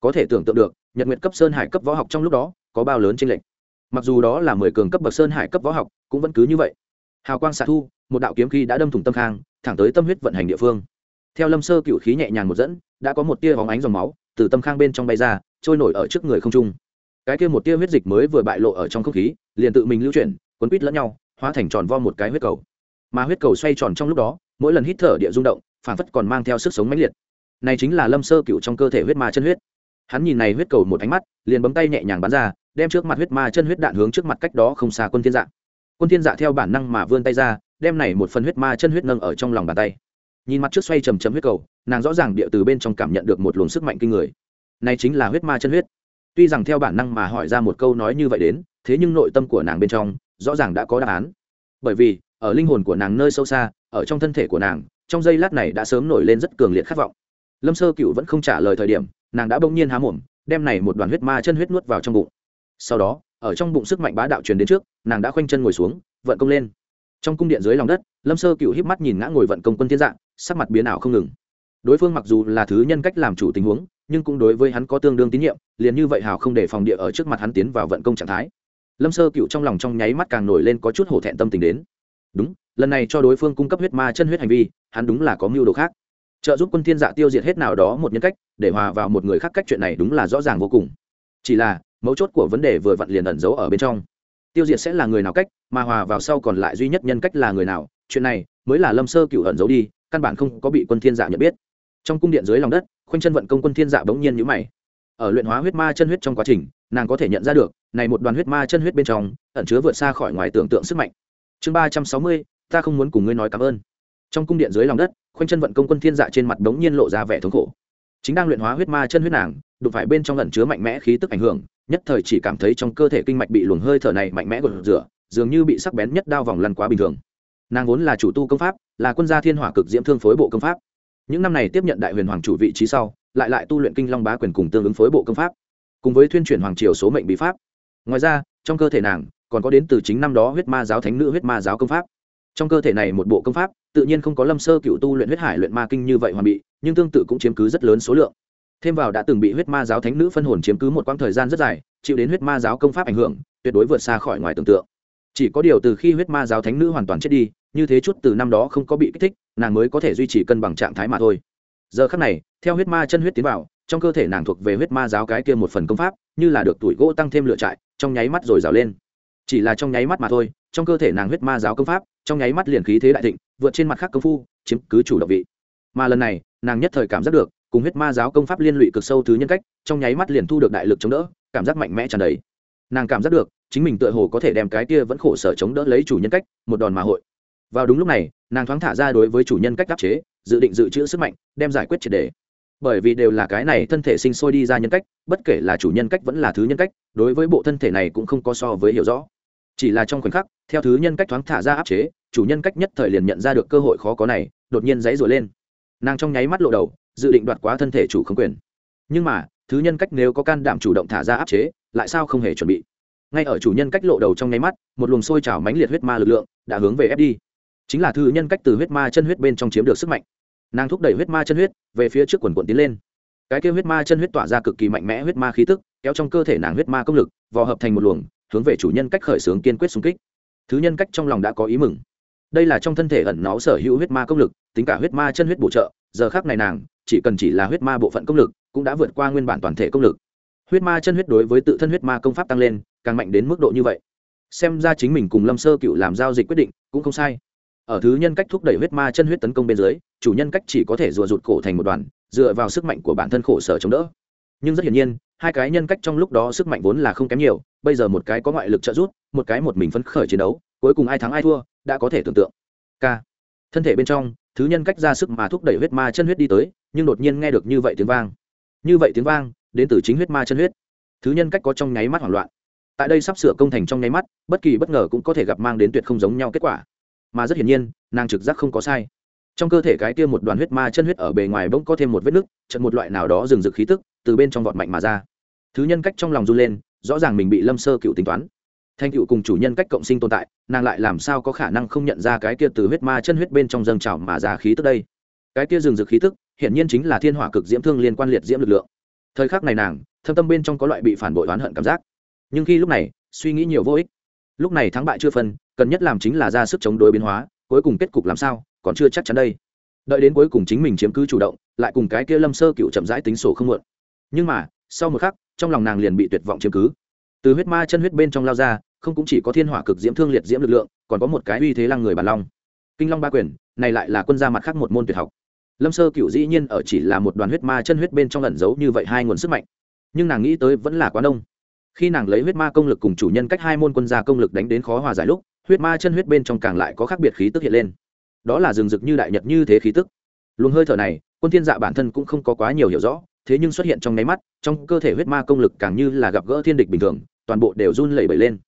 S1: Có thể tưởng tượng được, nhật nguyện cấp sơn hải cấp võ học trong lúc đó, có bao lớn trên lệnh mặc dù đó là mười cường cấp bậc sơn hải cấp võ học, cũng vẫn cứ như vậy. Hào quang xạ thu, một đạo kiếm khí đã đâm thủng tâm khang, thẳng tới tâm huyết vận hành địa phương. Theo lâm sơ cựu khí nhẹ nhàng một dẫn đã có một tia hóng ánh dòng máu từ tâm khang bên trong bay ra, trôi nổi ở trước người không trung. Cái kia một tia huyết dịch mới vừa bại lộ ở trong không khí, liền tự mình lưu chuyển, quấn quýt lẫn nhau, hóa thành tròn vo một cái huyết cầu. Mà huyết cầu xoay tròn trong lúc đó, mỗi lần hít thở địa rung động phản phất còn mang theo sức sống mãnh liệt. Này chính là lâm sơ cựu trong cơ thể huyết ma chân huyết. Hắn nhìn này huyết cầu một ánh mắt, liền bấm tay nhẹ nhàng bắn ra, đem trước mặt huyết ma chân huyết đạn hướng trước mặt cách đó không xa quân thiên dạ. Quân thiên dạ theo bản năng mà vươn tay ra, đem này một phần huyết ma chân huyết nâng ở trong lòng bàn tay nhìn mặt trước xoay trầm trầm huyết cầu, nàng rõ ràng địa từ bên trong cảm nhận được một luồng sức mạnh kinh người. Này chính là huyết ma chân huyết. Tuy rằng theo bản năng mà hỏi ra một câu nói như vậy đến, thế nhưng nội tâm của nàng bên trong, rõ ràng đã có đáp án. Bởi vì, ở linh hồn của nàng nơi sâu xa, ở trong thân thể của nàng, trong giây lát này đã sớm nổi lên rất cường liệt khát vọng. Lâm sơ cựu vẫn không trả lời thời điểm, nàng đã bỗng nhiên há mồm, đem này một đoàn huyết ma chân huyết nuốt vào trong bụng. Sau đó, ở trong bụng sức mạnh bá đạo truyền đến trước, nàng đã khoanh chân ngồi xuống, vận công lên. Trong cung điện dưới lòng đất, lâm sơ cựu híp mắt nhìn ngã ngồi vận công quân thiên dạng sắc mặt biến ảo không ngừng. Đối phương mặc dù là thứ nhân cách làm chủ tình huống, nhưng cũng đối với hắn có tương đương tín nhiệm, liền như vậy hào không để phòng địa ở trước mặt hắn tiến vào vận công trạng thái. Lâm sơ cựu trong lòng trong nháy mắt càng nổi lên có chút hổ thẹn tâm tình đến. Đúng, lần này cho đối phương cung cấp huyết ma chân huyết hành vi, hắn đúng là có mưu đồ khác. Trợ giúp quân thiên dạ tiêu diệt hết nào đó một nhân cách, để hòa vào một người khác cách chuyện này đúng là rõ ràng vô cùng. Chỉ là, mấu chốt của vấn đề vừa vặn liền ẩn giấu ở bên trong. Tiêu diệt sẽ là người nào cách, mà hòa vào sau còn lại duy nhất nhân cách là người nào, chuyện này mới là lâm sơ cựu ẩn giấu đi căn bản không có bị quân thiên dạ nhận biết. Trong cung điện dưới lòng đất, khoanh chân vận công quân thiên dạ bỗng nhiên nhíu mày. Ở luyện hóa huyết ma chân huyết trong quá trình, nàng có thể nhận ra được, này một đoàn huyết ma chân huyết bên trong, ẩn chứa vượt xa khỏi ngoài tưởng tượng sức mạnh. Chương ba trăm sáu mươi, ta không muốn cùng ngươi nói cảm ơn. Trong cung điện dưới lòng đất, khoanh chân vận công quân thiên dạ trên mặt đống nhiên lộ ra vẻ thống khổ. Chính đang luyện hóa huyết ma chân huyết nàng, đụng phải bên trong ẩn chứa mạnh mẽ khí tức ảnh hưởng, nhất thời chỉ cảm thấy trong cơ thể kinh mạch bị luồng hơi thở này mạnh mẽ gột rửa, dường như bị sắc bén nhất đao vòng lăn quá bình thường nàng vốn là chủ tu công pháp, là quân gia thiên hỏa cực diễm thương phối bộ công pháp. Những năm này tiếp nhận đại huyền hoàng chủ vị trí sau, lại lại tu luyện kinh long bá quyền cùng tương ứng phối bộ công pháp, cùng với thuyên chuyển hoàng triều số mệnh bí pháp. Ngoài ra, trong cơ thể nàng, còn có đến từ chính năm đó huyết ma giáo thánh nữ huyết ma giáo công pháp. Trong cơ thể này một bộ công pháp, tự nhiên không có lâm sơ cựu tu luyện huyết hải luyện ma kinh như vậy hoàn bị, nhưng tương tự cũng chiếm cứ rất lớn số lượng. Thêm vào đã từng bị huyết ma giáo thánh nữ phân hồn chiếm cứ một quãng thời gian rất dài, chịu đến huyết ma giáo công pháp ảnh hưởng, tuyệt đối vượt xa khỏi ngoài tưởng tượng chỉ có điều từ khi huyết ma giáo thánh nữ hoàn toàn chết đi, như thế chút từ năm đó không có bị kích thích, nàng mới có thể duy trì cân bằng trạng thái mà thôi. Giờ khắc này, theo huyết ma chân huyết tiến vào, trong cơ thể nàng thuộc về huyết ma giáo cái kia một phần công pháp, như là được tuổi gỗ tăng thêm lựa trại, trong nháy mắt rồi rào lên. Chỉ là trong nháy mắt mà thôi, trong cơ thể nàng huyết ma giáo công pháp, trong nháy mắt liền khí thế đại thịnh, vượt trên mặt khác công phu, chiếm cứ chủ động vị. Mà lần này, nàng nhất thời cảm giác được, cùng huyết ma giáo công pháp liên lụy cực sâu thứ nhân cách, trong nháy mắt liền thu được đại lực chống đỡ, cảm giác mạnh mẽ tràn đầy. Nàng cảm giác được chính mình tựa hồ có thể đem cái kia vẫn khổ sở chống đỡ lấy chủ nhân cách, một đòn mà hội. Vào đúng lúc này, nàng thoáng thả ra đối với chủ nhân cách đáp chế, dự định dự trữ sức mạnh, đem giải quyết triệt đề bởi vì đều là cái này thân thể sinh sôi đi ra nhân cách, bất kể là chủ nhân cách vẫn là thứ nhân cách, đối với bộ thân thể này cũng không có so với hiểu rõ. Chỉ là trong khoảnh khắc, theo thứ nhân cách thoáng thả ra áp chế, chủ nhân cách nhất thời liền nhận ra được cơ hội khó có này, đột nhiên dãy rồi lên. Nàng trong nháy mắt lộ đầu, dự định đoạt quá thân thể chủ không quyền. Nhưng mà, thứ nhân cách nếu có can đảm chủ động thả ra áp chế, lại sao không hề chuẩn bị? Ngay ở chủ nhân cách lộ đầu trong nháy mắt, một luồng sôi trào mãnh liệt huyết ma lực lượng đã hướng về ép đi. Chính là thứ nhân cách từ huyết ma chân huyết bên trong chiếm được sức mạnh. Nàng thúc đẩy huyết ma chân huyết, về phía trước quần quận tiến lên. Cái kêu huyết ma chân huyết tỏa ra cực kỳ mạnh mẽ huyết ma khí tức, kéo trong cơ thể nàng huyết ma công lực, vò hợp thành một luồng, hướng về chủ nhân cách khởi xướng kiên quyết xung kích. Thứ nhân cách trong lòng đã có ý mừng. Đây là trong thân thể ẩn nó sở hữu huyết ma công lực, tính cả huyết ma chân huyết bổ trợ, giờ khác này nàng, chỉ cần chỉ là huyết ma bộ phận công lực, cũng đã vượt qua nguyên bản toàn thể công lực huyết ma chân huyết đối với tự thân huyết ma công pháp tăng lên, càng mạnh đến mức độ như vậy. Xem ra chính mình cùng lâm sơ cựu làm giao dịch quyết định cũng không sai. Ở thứ nhân cách thúc đẩy huyết ma chân huyết tấn công bên dưới, chủ nhân cách chỉ có thể rùa rụt cổ thành một đoàn, dựa vào sức mạnh của bản thân khổ sở chống đỡ. Nhưng rất hiển nhiên, hai cái nhân cách trong lúc đó sức mạnh vốn là không kém nhiều, bây giờ một cái có ngoại lực trợ giúp, một cái một mình phấn khởi chiến đấu, cuối cùng ai thắng ai thua, đã có thể tưởng tượng. K. Thân thể bên trong, thứ nhân cách ra sức mà thúc đẩy huyết ma chân huyết đi tới, nhưng đột nhiên nghe được như vậy tiếng vang. Như vậy tiếng vang đến từ chính huyết ma chân huyết. Thứ nhân cách có trong nháy mắt hoảng loạn. Tại đây sắp sửa công thành trong nháy mắt, bất kỳ bất ngờ cũng có thể gặp mang đến tuyệt không giống nhau kết quả. Mà rất hiển nhiên, nàng trực giác không có sai. Trong cơ thể cái kia một đoàn huyết ma chân huyết ở bề ngoài bỗng có thêm một vết nứt trận một loại nào đó rừng rực khí tức từ bên trong vọt mạnh mà ra. Thứ nhân cách trong lòng run lên, rõ ràng mình bị lâm sơ cựu tính toán. Thanh cựu cùng chủ nhân cách cộng sinh tồn tại, nàng lại làm sao có khả năng không nhận ra cái kia từ huyết ma chân huyết bên trong dâng trào mà ra khí tức đây? Cái kia rừng rực khí tức, hiển nhiên chính là thiên hỏa cực diễm thương liên quan liệt diễm lực lượng thời khắc này nàng, thâm tâm bên trong có loại bị phản bội oán hận cảm giác. Nhưng khi lúc này, suy nghĩ nhiều vô ích. Lúc này thắng bại chưa phân, cần nhất làm chính là ra sức chống đối biến hóa, cuối cùng kết cục làm sao, còn chưa chắc chắn đây. Đợi đến cuối cùng chính mình chiếm cứ chủ động, lại cùng cái kia lâm sơ cựu chậm rãi tính sổ không muộn nhưng mà, sau một khắc, trong lòng nàng liền bị tuyệt vọng chiếm cứ. Từ huyết ma chân huyết bên trong lao ra, không cũng chỉ có thiên hỏa cực diễm thương liệt diễm lực lượng, còn có một cái uy thế lăng người bản long. Kinh long ba quyền, này lại là quân gia mặt khác một môn tuyệt học lâm sơ cựu dĩ nhiên ở chỉ là một đoàn huyết ma chân huyết bên trong ẩn giấu như vậy hai nguồn sức mạnh. Nhưng nàng nghĩ tới vẫn là quá đông khi nàng lấy huyết ma công lực cùng chủ nhân cách hai môn quân gia công lực đánh đến khó hòa giải lúc, huyết ma chân huyết bên trong càng lại có khác biệt khí tức hiện lên. Đó là rừng rực như đại nhật như thế khí tức. Luồng hơi thở này, quân thiên dạ bản thân cũng không có quá nhiều hiểu rõ, thế nhưng xuất hiện trong nháy mắt, trong cơ thể huyết ma công lực càng như là gặp gỡ thiên địch bình thường, toàn bộ đều run lẩy bẩy lên.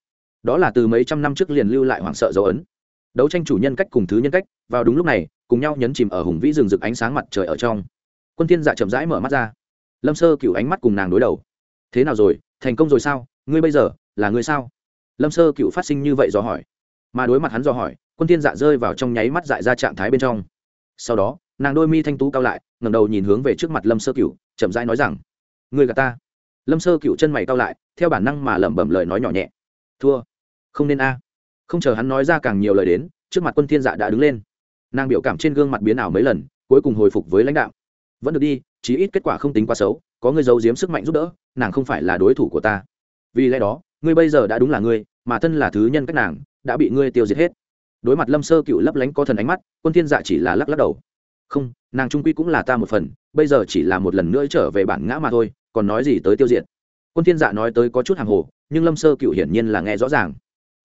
S1: Đó là từ mấy trăm năm trước liền lưu lại hoảng sợ dấu ấn. Đấu tranh chủ nhân cách cùng thứ nhân cách, vào đúng lúc này cùng nhau nhấn chìm ở hùng vĩ rừng rực ánh sáng mặt trời ở trong. Quân thiên dạ chậm rãi mở mắt ra. Lâm sơ cửu ánh mắt cùng nàng đối đầu. Thế nào rồi, thành công rồi sao? Ngươi bây giờ là ngươi sao? Lâm sơ cửu phát sinh như vậy do hỏi. Mà đối mặt hắn do hỏi, quân thiên dạ rơi vào trong nháy mắt dại ra trạng thái bên trong. Sau đó, nàng đôi mi thanh tú cao lại, ngẩng đầu nhìn hướng về trước mặt lâm sơ cửu, chậm rãi nói rằng, ngươi gạt ta. Lâm sơ cửu chân mày cao lại, theo bản năng mà lẩm bẩm lời nói nhỏ nhẹ. Thua. Không nên a. Không chờ hắn nói ra càng nhiều lời đến, trước mặt quân thiên dạ đã đứng lên nàng biểu cảm trên gương mặt biến ảo mấy lần, cuối cùng hồi phục với lãnh đạo vẫn được đi, chí ít kết quả không tính quá xấu, có người giấu giếm sức mạnh giúp đỡ, nàng không phải là đối thủ của ta. Vì lẽ đó, ngươi bây giờ đã đúng là ngươi, mà thân là thứ nhân cách nàng, đã bị ngươi tiêu diệt hết. Đối mặt lâm sơ cựu lấp lánh có thần ánh mắt, quân thiên dạ chỉ là lắc lắc đầu. Không, nàng trung quy cũng là ta một phần, bây giờ chỉ là một lần nữa trở về bản ngã mà thôi, còn nói gì tới tiêu diệt. Quân thiên dạ nói tới có chút hàng hồ, nhưng lâm sơ cựu hiển nhiên là nghe rõ ràng.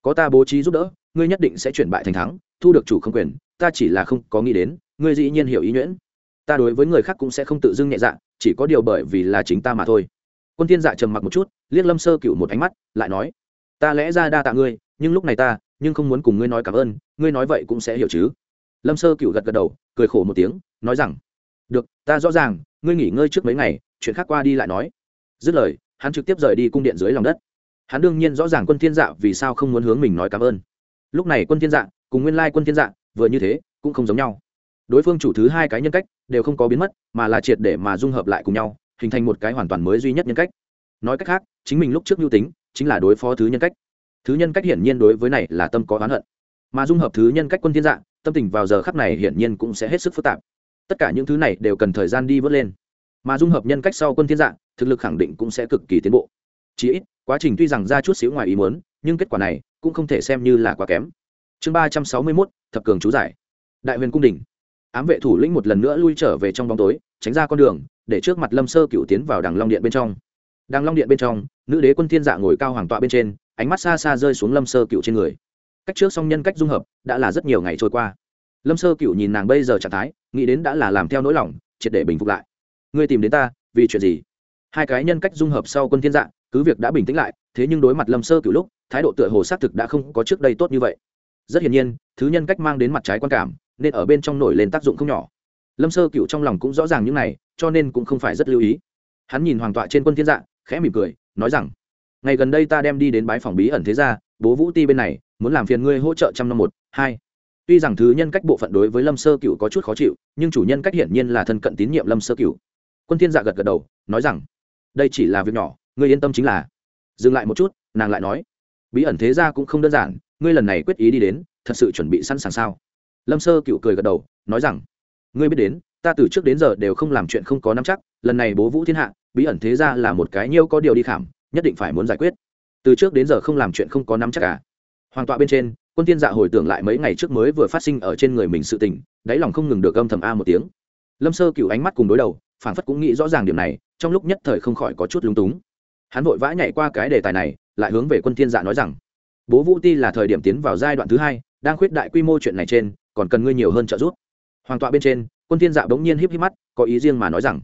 S1: Có ta bố trí giúp đỡ ngươi nhất định sẽ chuyển bại thành thắng, thu được chủ không quyền, ta chỉ là không có nghĩ đến, ngươi dĩ nhiên hiểu ý nhuyễn. Ta đối với người khác cũng sẽ không tự dưng nhẹ dạ chỉ có điều bởi vì là chính ta mà thôi. Quân thiên dạ trầm mặc một chút, liếc lâm sơ cựu một ánh mắt, lại nói, ta lẽ ra đa tạ ngươi, nhưng lúc này ta, nhưng không muốn cùng ngươi nói cảm ơn, ngươi nói vậy cũng sẽ hiểu chứ. Lâm sơ cựu gật gật đầu, cười khổ một tiếng, nói rằng, được, ta rõ ràng, ngươi nghỉ ngơi trước mấy ngày, chuyện khác qua đi lại nói. Dứt lời, hắn trực tiếp rời đi cung điện dưới lòng đất. Hắn đương nhiên rõ ràng quân thiên dạ vì sao không muốn hướng mình nói cảm ơn lúc này quân thiên dạ cùng nguyên lai quân thiên dạ vừa như thế cũng không giống nhau. Đối phương chủ thứ hai cái nhân cách đều không có biến mất, mà là triệt để mà dung hợp lại cùng nhau, hình thành một cái hoàn toàn mới duy nhất nhân cách. Nói cách khác, chính mình lúc trước mưu tính chính là đối phó thứ nhân cách. Thứ nhân cách hiển nhiên đối với này là tâm có oán hận. Mà dung hợp thứ nhân cách quân thiên dạ tâm tình vào giờ khắc này hiển nhiên cũng sẽ hết sức phức tạp. Tất cả những thứ này đều cần thời gian đi vớt lên. Mà dung hợp nhân cách sau quân thiên dạ thực lực khẳng định cũng sẽ cực kỳ tiến bộ chí ít, quá trình tuy rằng ra chút xíu ngoài ý muốn, nhưng kết quả này cũng không thể xem như là quá kém. Chương ba trăm sáu mươi mốt, thập cường chú giải. Đại huyền cung đình. Ám vệ thủ lĩnh một lần nữa lui trở về trong bóng tối, tránh ra con đường, để trước mặt lâm sơ cựu tiến vào đằng long điện bên trong. Đằng long điện bên trong, nữ đế quân thiên dạ ngồi cao hoàng tọa bên trên, ánh mắt xa xa rơi xuống lâm sơ cựu trên người. Cách trước song nhân cách dung hợp, đã là rất nhiều ngày trôi qua. Lâm sơ cựu nhìn nàng bây giờ trạng thái, nghĩ đến đã là làm theo nỗi lòng, triệt để bình phục lại. Ngươi tìm đến ta, vì chuyện gì? Hai cái nhân cách dung hợp sau quân thiên dạ cứ việc đã bình tĩnh lại, thế nhưng đối mặt lâm sơ cựu lúc, thái độ tựa hồ xác thực đã không có trước đây tốt như vậy. Rất hiển nhiên, thứ nhân cách mang đến mặt trái quan cảm, nên ở bên trong nổi lên tác dụng không nhỏ. Lâm sơ cựu trong lòng cũng rõ ràng những này, cho nên cũng không phải rất lưu ý. Hắn nhìn hoàng tọa trên quân thiên dạ khẽ mỉm cười, nói rằng, ngày gần đây ta đem đi đến bái phòng bí ẩn thế gia, bố vũ ti bên này, muốn làm phiền ngươi hỗ trợ trăm năm một, hai. Tuy rằng thứ nhân cách bộ phận đối với lâm sơ cựu có chút khó chịu, nhưng chủ nhân cách hiển nhiên là thân cận tín nhiệm lâm sơ cựu quân thiên dạ gật gật đầu, nói rằng, đây chỉ là việc nhỏ ngươi yên tâm chính là dừng lại một chút nàng lại nói bí ẩn thế gia cũng không đơn giản ngươi lần này quyết ý đi đến thật sự chuẩn bị sẵn sàng sao lâm sơ cựu cười gật đầu nói rằng ngươi biết đến ta từ trước đến giờ đều không làm chuyện không có nắm chắc lần này bố vũ thiên hạ bí ẩn thế gia là một cái nhiêu có điều đi khảm nhất định phải muốn giải quyết từ trước đến giờ không làm chuyện không có nắm chắc cả hoàng tọa bên trên, quân tiên dạ hồi tưởng lại mấy ngày trước mới vừa phát sinh ở trên người mình sự tình, đáy lòng không ngừng được âm thầm a một tiếng. Lâm sơ cựu ánh mắt cùng đối đầu phản phất cũng nghĩ rõ ràng điểm này, trong lúc nhất thời không khỏi có chút lúng túng hắn vội vã nhảy qua cái đề tài này, lại hướng về quân thiên dạ nói rằng, bố vũ ti là thời điểm tiến vào giai đoạn thứ hai, đang khuyết đại quy mô chuyện này trên, còn cần ngươi nhiều hơn trợ giúp. Hoàng tọa bên trên, quân thiên dạ bỗng nhiên híp híp mắt, có ý riêng mà nói rằng,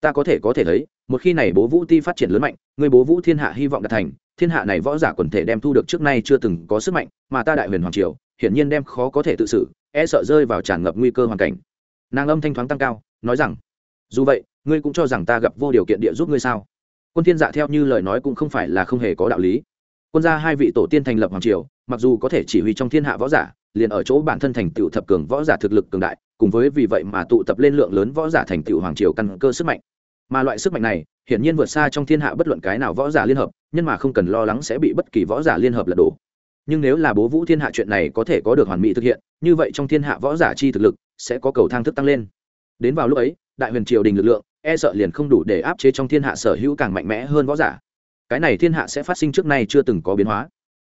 S1: ta có thể có thể thấy, một khi này bố vũ ti phát triển lớn mạnh, ngươi bố vũ thiên hạ hy vọng đạt thành, thiên hạ này võ giả quần thể đem thu được trước nay chưa từng có sức mạnh, mà ta đại huyền hoàng triều, hiển nhiên đem khó có thể tự xử e sợ rơi vào tràn ngập nguy cơ hoàn cảnh. Nàng âm thanh thoáng tăng cao, nói rằng, dù vậy, ngươi cũng cho rằng ta gặp vô điều kiện địa giúp ngươi sao? Quân thiên dạ theo như lời nói cũng không phải là không hề có đạo lý. Quân gia hai vị tổ tiên thành lập hoàng triều, mặc dù có thể chỉ huy trong thiên hạ võ giả, liền ở chỗ bản thân thành tựu thập cường võ giả thực lực cường đại, cùng với vì vậy mà tụ tập lên lượng lớn võ giả thành tựu hoàng triều căn cơ sức mạnh. Mà loại sức mạnh này, hiển nhiên vượt xa trong thiên hạ bất luận cái nào võ giả liên hợp nhưng mà không cần lo lắng sẽ bị bất kỳ võ giả liên hợp lật đổ. Nhưng nếu là bố vũ thiên hạ chuyện này có thể có được hoàn mỹ thực hiện, như vậy trong thiên hạ võ giả chi thực lực sẽ có cầu thang thức tăng lên. Đến vào lúc ấy, đại huyền triều đình lực lượng e sợ liền không đủ để áp chế trong thiên hạ sở hữu càng mạnh mẽ hơn võ giả. Cái này thiên hạ sẽ phát sinh trước nay chưa từng có biến hóa.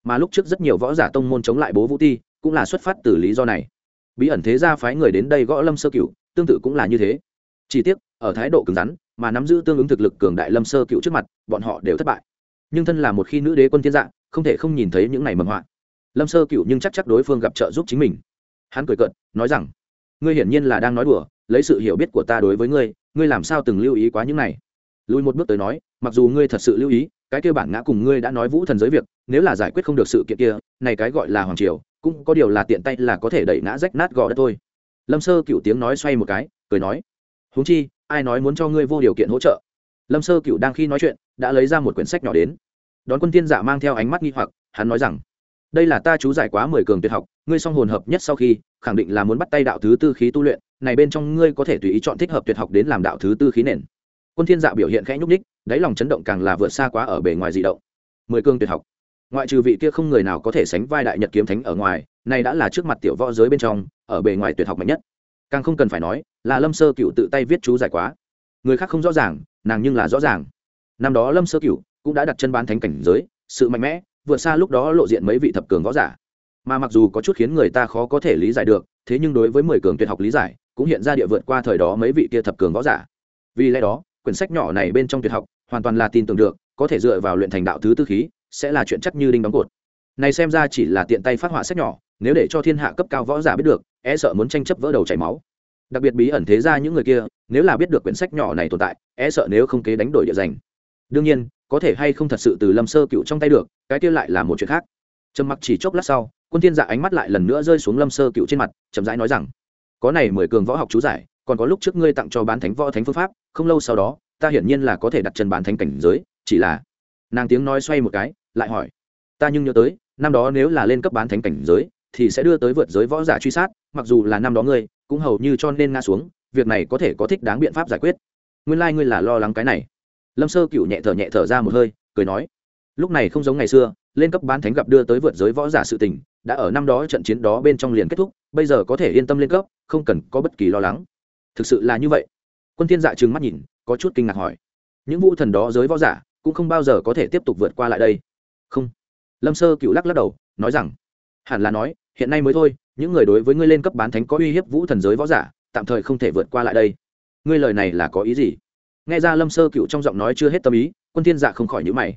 S1: Mà lúc trước rất nhiều võ giả tông môn chống lại bố vũ ti, cũng là xuất phát từ lý do này. Bí ẩn thế gia phái người đến đây gõ lâm sơ cựu tương tự cũng là như thế. Chỉ tiếc, ở thái độ cứng rắn, mà nắm giữ tương ứng thực lực cường đại lâm sơ cựu trước mặt, bọn họ đều thất bại. Nhưng thân là một khi nữ đế quân thiên dạng không thể không nhìn thấy những này mầm họa. Lâm sơ cựu nhưng chắc chắc đối phương gặp trợ giúp chính mình. Hắn cười cợt, nói rằng, ngươi hiển nhiên là đang nói đùa, lấy sự hiểu biết của ta đối với ngươi ngươi làm sao từng lưu ý quá những này? Lùi một bước tới nói, mặc dù ngươi thật sự lưu ý, cái kia bản ngã cùng ngươi đã nói vũ thần giới việc, nếu là giải quyết không được sự kiện kia, này cái gọi là hoàng triều, cũng có điều là tiện tay là có thể đẩy ngã rách nát gò đất thôi. Lâm sơ cựu tiếng nói xoay một cái, cười nói, huống chi, ai nói muốn cho ngươi vô điều kiện hỗ trợ? Lâm sơ cựu đang khi nói chuyện, đã lấy ra một quyển sách nhỏ đến. Đón quân tiên giả mang theo ánh mắt nghi hoặc, hắn nói rằng đây là ta chú giải quá mười cường tuyệt học, ngươi song hồn hợp nhất sau khi, khẳng định là muốn bắt tay đạo thứ tư khí tu luyện, này bên trong ngươi có thể tùy ý chọn thích hợp tuyệt học đến làm đạo thứ tư khí nền. Quân thiên dạ biểu hiện khẽ nhúc ních đáy lòng chấn động càng là vượt xa quá ở bề ngoài dị động. Mười cương tuyệt học. Ngoại trừ vị kia không người nào có thể sánh vai đại nhật kiếm thánh ở ngoài, này đã là trước mặt tiểu võ giới bên trong, ở bề ngoài tuyệt học mạnh nhất. Càng không cần phải nói, là lâm sơ cựu tự tay viết chú giải quá. Người khác không rõ ràng, nàng nhưng là rõ ràng. Năm đó lâm sơ cựu cũng đã đặt chân bán thánh cảnh giới, sự mạnh mẽ vượt xa lúc đó lộ diện mấy vị thập cường võ giả. Mà mặc dù có chút khiến người ta khó có thể lý giải được, thế nhưng đối với mười cường tuyệt học lý giải, cũng hiện ra địa vượt qua thời đó mấy vị kia thập cường võ giả. Vì lẽ đó, quyển sách nhỏ này bên trong tuyệt học, hoàn toàn là tin tưởng được, có thể dựa vào luyện thành đạo thứ tư khí, sẽ là chuyện chắc như đinh đóng cột. Này xem ra chỉ là tiện tay phát họa sách nhỏ, nếu để cho thiên hạ cấp cao võ giả biết được e sợ muốn tranh chấp vỡ đầu chảy máu. Đặc biệt bí ẩn thế ra những người kia, nếu là biết được quyển sách nhỏ này tồn tại e sợ nếu không kế đánh đổi địa giành đương nhiên có thể hay không thật sự từ lâm sơ cựu trong tay được, cái kia lại là một chuyện khác. Trầm mặc chỉ chốc lát sau, quân thiên dạ ánh mắt lại lần nữa rơi xuống lâm sơ cựu trên mặt, chậm rãi nói rằng, có này mười cường võ học chú giải, còn có lúc trước ngươi tặng cho bán thánh võ thánh phương pháp, không lâu sau đó, ta hiển nhiên là có thể đặt chân bán thánh cảnh giới, chỉ là nàng tiếng nói xoay một cái, lại hỏi, ta nhưng nhớ tới, năm đó nếu là lên cấp bán thánh cảnh giới, thì sẽ đưa tới vượt giới võ giả truy sát, mặc dù là năm đó ngươi, cũng hầu như cho nên ngã xuống, việc này có thể có thích đáng biện pháp giải quyết. Nguyên lai、like、ngươi là lo lắng cái này lâm sơ cựu nhẹ thở nhẹ thở ra một hơi, cười nói, lúc này không giống ngày xưa, lên cấp bán thánh gặp đưa tới vượt giới võ giả sự tình, đã ở năm đó trận chiến đó bên trong liền kết thúc, bây giờ có thể yên tâm lên cấp, không cần có bất kỳ lo lắng. Thực sự là như vậy. Quân thiên dạ trừng mắt nhìn, có chút kinh ngạc hỏi, những vũ thần đó giới võ giả cũng không bao giờ có thể tiếp tục vượt qua lại đây? Không. Lâm sơ cựu lắc lắc đầu, nói rằng, hẳn là nói, hiện nay mới thôi, những người đối với ngươi lên cấp bán thánh có uy hiếp vũ thần giới võ giả, tạm thời không thể vượt qua lại đây. Ngươi lời này là có ý gì? Nghe ra lâm sơ cựu trong giọng nói chưa hết tâm ý, quân thiên dạ không khỏi nhíu mày.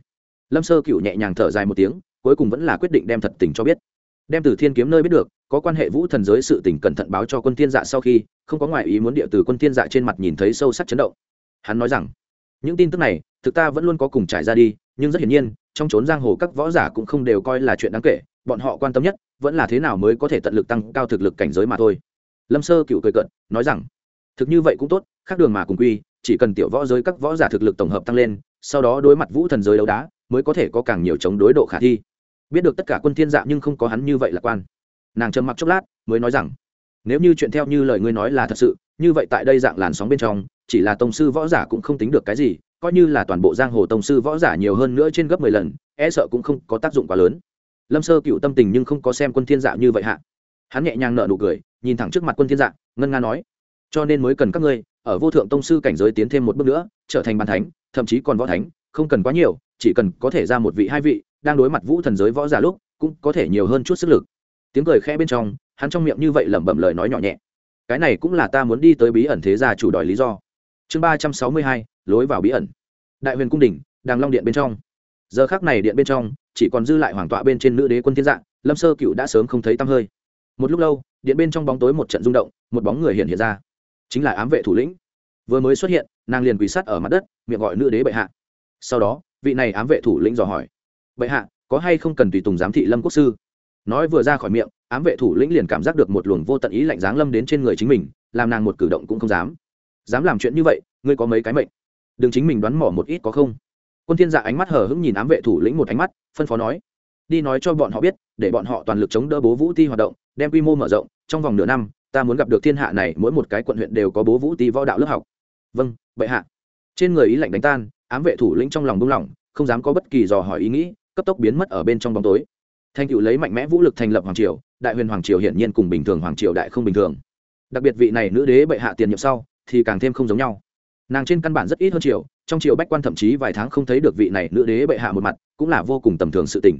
S1: Lâm sơ cựu nhẹ nhàng thở dài một tiếng, cuối cùng vẫn là quyết định đem thật tình cho biết. Đem từ thiên kiếm nơi biết được, có quan hệ vũ thần giới sự tình cẩn thận báo cho quân thiên dạ sau khi, không có ngoại ý muốn địa từ quân thiên dạ trên mặt nhìn thấy sâu sắc chấn động. Hắn nói rằng, những tin tức này, thực ta vẫn luôn có cùng trải ra đi, nhưng rất hiển nhiên, trong chốn giang hồ các võ giả cũng không đều coi là chuyện đáng kể, bọn họ quan tâm nhất, vẫn là thế nào mới có thể tận lực tăng cao thực lực cảnh giới mà thôi. Lâm sơ cựu cười cận nói rằng, thực như vậy cũng tốt, khác đường mà cùng quy chỉ cần tiểu võ giới các võ giả thực lực tổng hợp tăng lên, sau đó đối mặt vũ thần giới đấu đá, mới có thể có càng nhiều chống đối độ khả thi. Biết được tất cả quân thiên dạ nhưng không có hắn như vậy lạc quan. Nàng trầm mặc chốc lát, mới nói rằng, nếu như chuyện theo như lời ngươi nói là thật sự, như vậy tại đây dạng làn sóng bên trong, chỉ là tông sư võ giả cũng không tính được cái gì, coi như là toàn bộ giang hồ tông sư võ giả nhiều hơn nữa trên gấp mười lần e sợ cũng không có tác dụng quá lớn. Lâm sơ cựu tâm tình nhưng không có xem quân thiên dạ như vậy hạ. Hắn nhẹ nhàng nở nụ cười, nhìn thẳng trước mặt quân thiên dạ ngân nga nói cho nên mới cần các ngươi, ở vô thượng tông sư cảnh giới tiến thêm một bước nữa, trở thành bàn thánh, thậm chí còn võ thánh, không cần quá nhiều, chỉ cần có thể ra một vị hai vị, đang đối mặt vũ thần giới võ giả lúc, cũng có thể nhiều hơn chút sức lực. Tiếng cười khẽ bên trong, hắn trong miệng như vậy lẩm bẩm lời nói nhỏ nhẹ. Cái này cũng là ta muốn đi tới bí ẩn thế gia chủ đòi lý do. Chương ba trăm sáu mươi hai, lối vào bí ẩn. Đại huyền cung đình đàng long điện bên trong. Giờ khác này điện bên trong, chỉ còn dư lại hoàng tọa bên trên nữ đế quân thiên dạng, lâm sơ cựu đã sớm không thấy tăm hơi. Một lúc lâu, điện bên trong bóng tối một trận rung động, một bóng người hiện hiện ra chính là ám vệ thủ lĩnh. Vừa mới xuất hiện, nàng liền quỳ sắt ở mặt đất, miệng gọi nữ đế bệ hạ. Sau đó, vị này ám vệ thủ lĩnh dò hỏi, bệ hạ, có hay không cần tùy tùng giám thị lâm quốc sư? Nói vừa ra khỏi miệng, ám vệ thủ lĩnh liền cảm giác được một luồng vô tận ý lạnh giáng lâm đến trên người chính mình, làm nàng một cử động cũng không dám. Dám làm chuyện như vậy, ngươi có mấy cái mệnh? Đừng chính mình đoán mỏ một ít có không? Quân thiên dạ ánh mắt hờ hững nhìn ám vệ thủ lĩnh một ánh mắt, phân phó nói, đi nói cho bọn họ biết, để bọn họ toàn lực chống đỡ bố vũ ti hoạt động, đem quy mô mở rộng, trong vòng nửa năm ta muốn gặp được thiên hạ này, mỗi một cái quận huyện đều có bố vũ ti võ đạo lớp học. Vâng bệ hạ. Trên người ý lạnh đánh tan, ám vệ thủ lĩnh trong lòng buông lỏng, không dám có bất kỳ dò hỏi ý nghĩ, cấp tốc biến mất ở bên trong bóng tối. Thanh cựu lấy mạnh mẽ vũ lực thành lập hoàng triều, đại huyền hoàng triều hiển nhiên cùng bình thường hoàng triều đại không bình thường. Đặc biệt vị này nữ đế bệ hạ tiền nhiệm sau, thì càng thêm không giống nhau. Nàng trên căn bản rất ít hơn triều, trong triều bách quan thậm chí vài tháng không thấy được vị này nữ đế bệ hạ một mặt, cũng là vô cùng tầm thường sự tình.